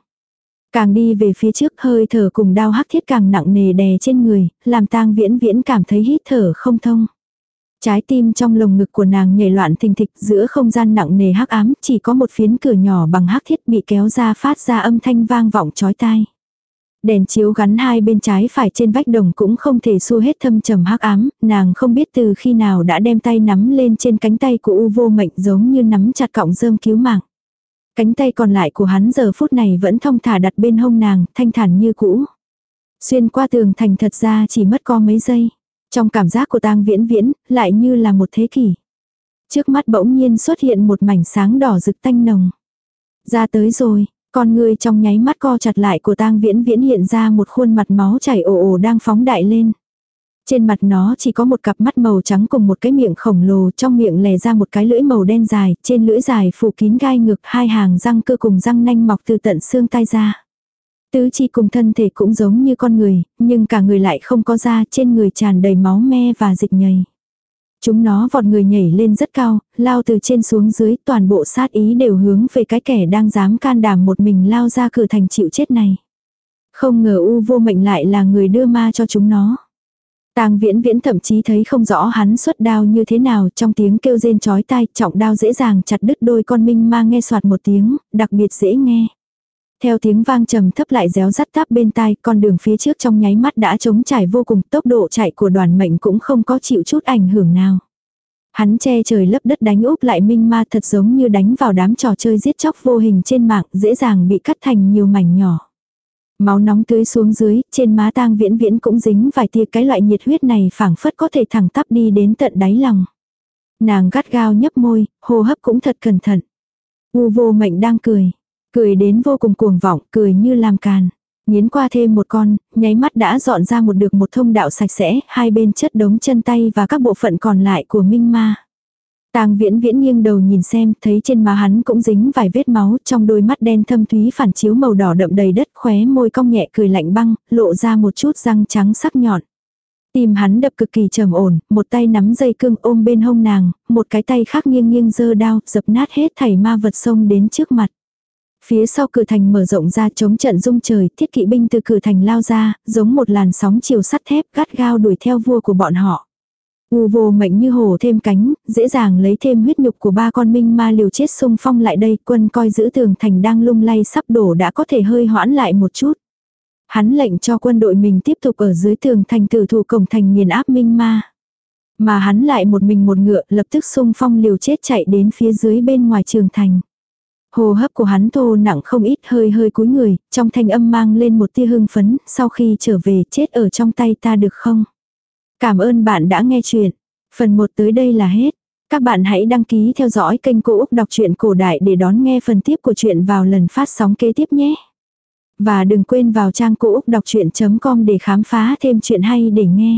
Càng đi về phía trước hơi thở cùng đao hắc thiết càng nặng nề đè trên người, làm tang viễn viễn cảm thấy hít thở không thông. Trái tim trong lồng ngực của nàng nhảy loạn thình thịch giữa không gian nặng nề hắc ám, chỉ có một phiến cửa nhỏ bằng hắc thiết bị kéo ra phát ra âm thanh vang vọng chói tai. Đèn chiếu gắn hai bên trái phải trên vách đồng cũng không thể xua hết thâm trầm hắc ám, nàng không biết từ khi nào đã đem tay nắm lên trên cánh tay của U vô mệnh giống như nắm chặt cọng rơm cứu mạng. Cánh tay còn lại của hắn giờ phút này vẫn thông thả đặt bên hông nàng, thanh thản như cũ. Xuyên qua tường thành thật ra chỉ mất có mấy giây. Trong cảm giác của tang viễn viễn, lại như là một thế kỷ. Trước mắt bỗng nhiên xuất hiện một mảnh sáng đỏ rực tanh nồng. Ra tới rồi, con người trong nháy mắt co chặt lại của tang viễn viễn hiện ra một khuôn mặt máu chảy ồ ồ đang phóng đại lên. Trên mặt nó chỉ có một cặp mắt màu trắng cùng một cái miệng khổng lồ trong miệng lè ra một cái lưỡi màu đen dài, trên lưỡi dài phủ kín gai ngực hai hàng răng cơ cùng răng nanh mọc từ tận xương tai ra. Tứ chi cùng thân thể cũng giống như con người, nhưng cả người lại không có da, trên người tràn đầy máu me và dịch nhầy. Chúng nó vọt người nhảy lên rất cao, lao từ trên xuống dưới, toàn bộ sát ý đều hướng về cái kẻ đang dám can đảm một mình lao ra cửa thành chịu chết này. Không ngờ u vô mệnh lại là người đưa ma cho chúng nó. Tang viễn viễn thậm chí thấy không rõ hắn xuất đao như thế nào trong tiếng kêu rên chói tai, trọng đao dễ dàng chặt đứt đôi con minh ma nghe soạt một tiếng, đặc biệt dễ nghe. Theo tiếng vang trầm thấp lại réo rắt táp bên tai, con đường phía trước trong nháy mắt đã trống trải vô cùng, tốc độ chạy của đoàn mệnh cũng không có chịu chút ảnh hưởng nào. Hắn che trời lấp đất đánh úp lại minh ma thật giống như đánh vào đám trò chơi giết chóc vô hình trên mạng, dễ dàng bị cắt thành nhiều mảnh nhỏ. Máu nóng tưới xuống dưới, trên má tang viễn viễn cũng dính vài tia cái loại nhiệt huyết này phảng phất có thể thẳng tắp đi đến tận đáy lòng. Nàng gắt gao nhấp môi, hô hấp cũng thật cẩn thận. U vô mệnh đang cười. Cười đến vô cùng cuồng vọng, cười như làm càn. Nghiến qua thêm một con, nháy mắt đã dọn ra một được một thông đạo sạch sẽ, hai bên chất đống chân tay và các bộ phận còn lại của Minh Ma. Tang viễn viễn nghiêng đầu nhìn xem, thấy trên má hắn cũng dính vài vết máu, trong đôi mắt đen thâm thúy phản chiếu màu đỏ đậm đầy đất, khóe môi cong nhẹ cười lạnh băng, lộ ra một chút răng trắng sắc nhọn. Tim hắn đập cực kỳ trầm ổn, một tay nắm dây cương ôm bên hông nàng, một cái tay khác nghiêng nghiêng giơ đao, dập nát hết thảy ma vật sông đến trước mặt. Phía sau cửa thành mở rộng ra chống trận dung trời, thiết kỵ binh từ cửa thành lao ra, giống một làn sóng chiều sắt thép gắt gao đuổi theo vua của bọn họ. U vô mệnh như hổ thêm cánh, dễ dàng lấy thêm huyết nhục của ba con minh ma liều chết xung phong lại đây, quân coi giữ tường thành đang lung lay sắp đổ đã có thể hơi hoãn lại một chút. Hắn lệnh cho quân đội mình tiếp tục ở dưới tường thành tử thủ cổng thành nghiền áp minh ma. Mà hắn lại một mình một ngựa lập tức xung phong liều chết chạy đến phía dưới bên ngoài trường thành. Hồ hấp của hắn thô nặng không ít hơi hơi cúi người, trong thanh âm mang lên một tia hưng phấn, sau khi trở về chết ở trong tay ta được không? Cảm ơn bạn đã nghe chuyện. Phần 1 tới đây là hết. Các bạn hãy đăng ký theo dõi kênh Cô Úc Đọc truyện Cổ Đại để đón nghe phần tiếp của chuyện vào lần phát sóng kế tiếp nhé. Và đừng quên vào trang Cô Úc Đọc Chuyện.com để khám phá thêm chuyện hay để nghe.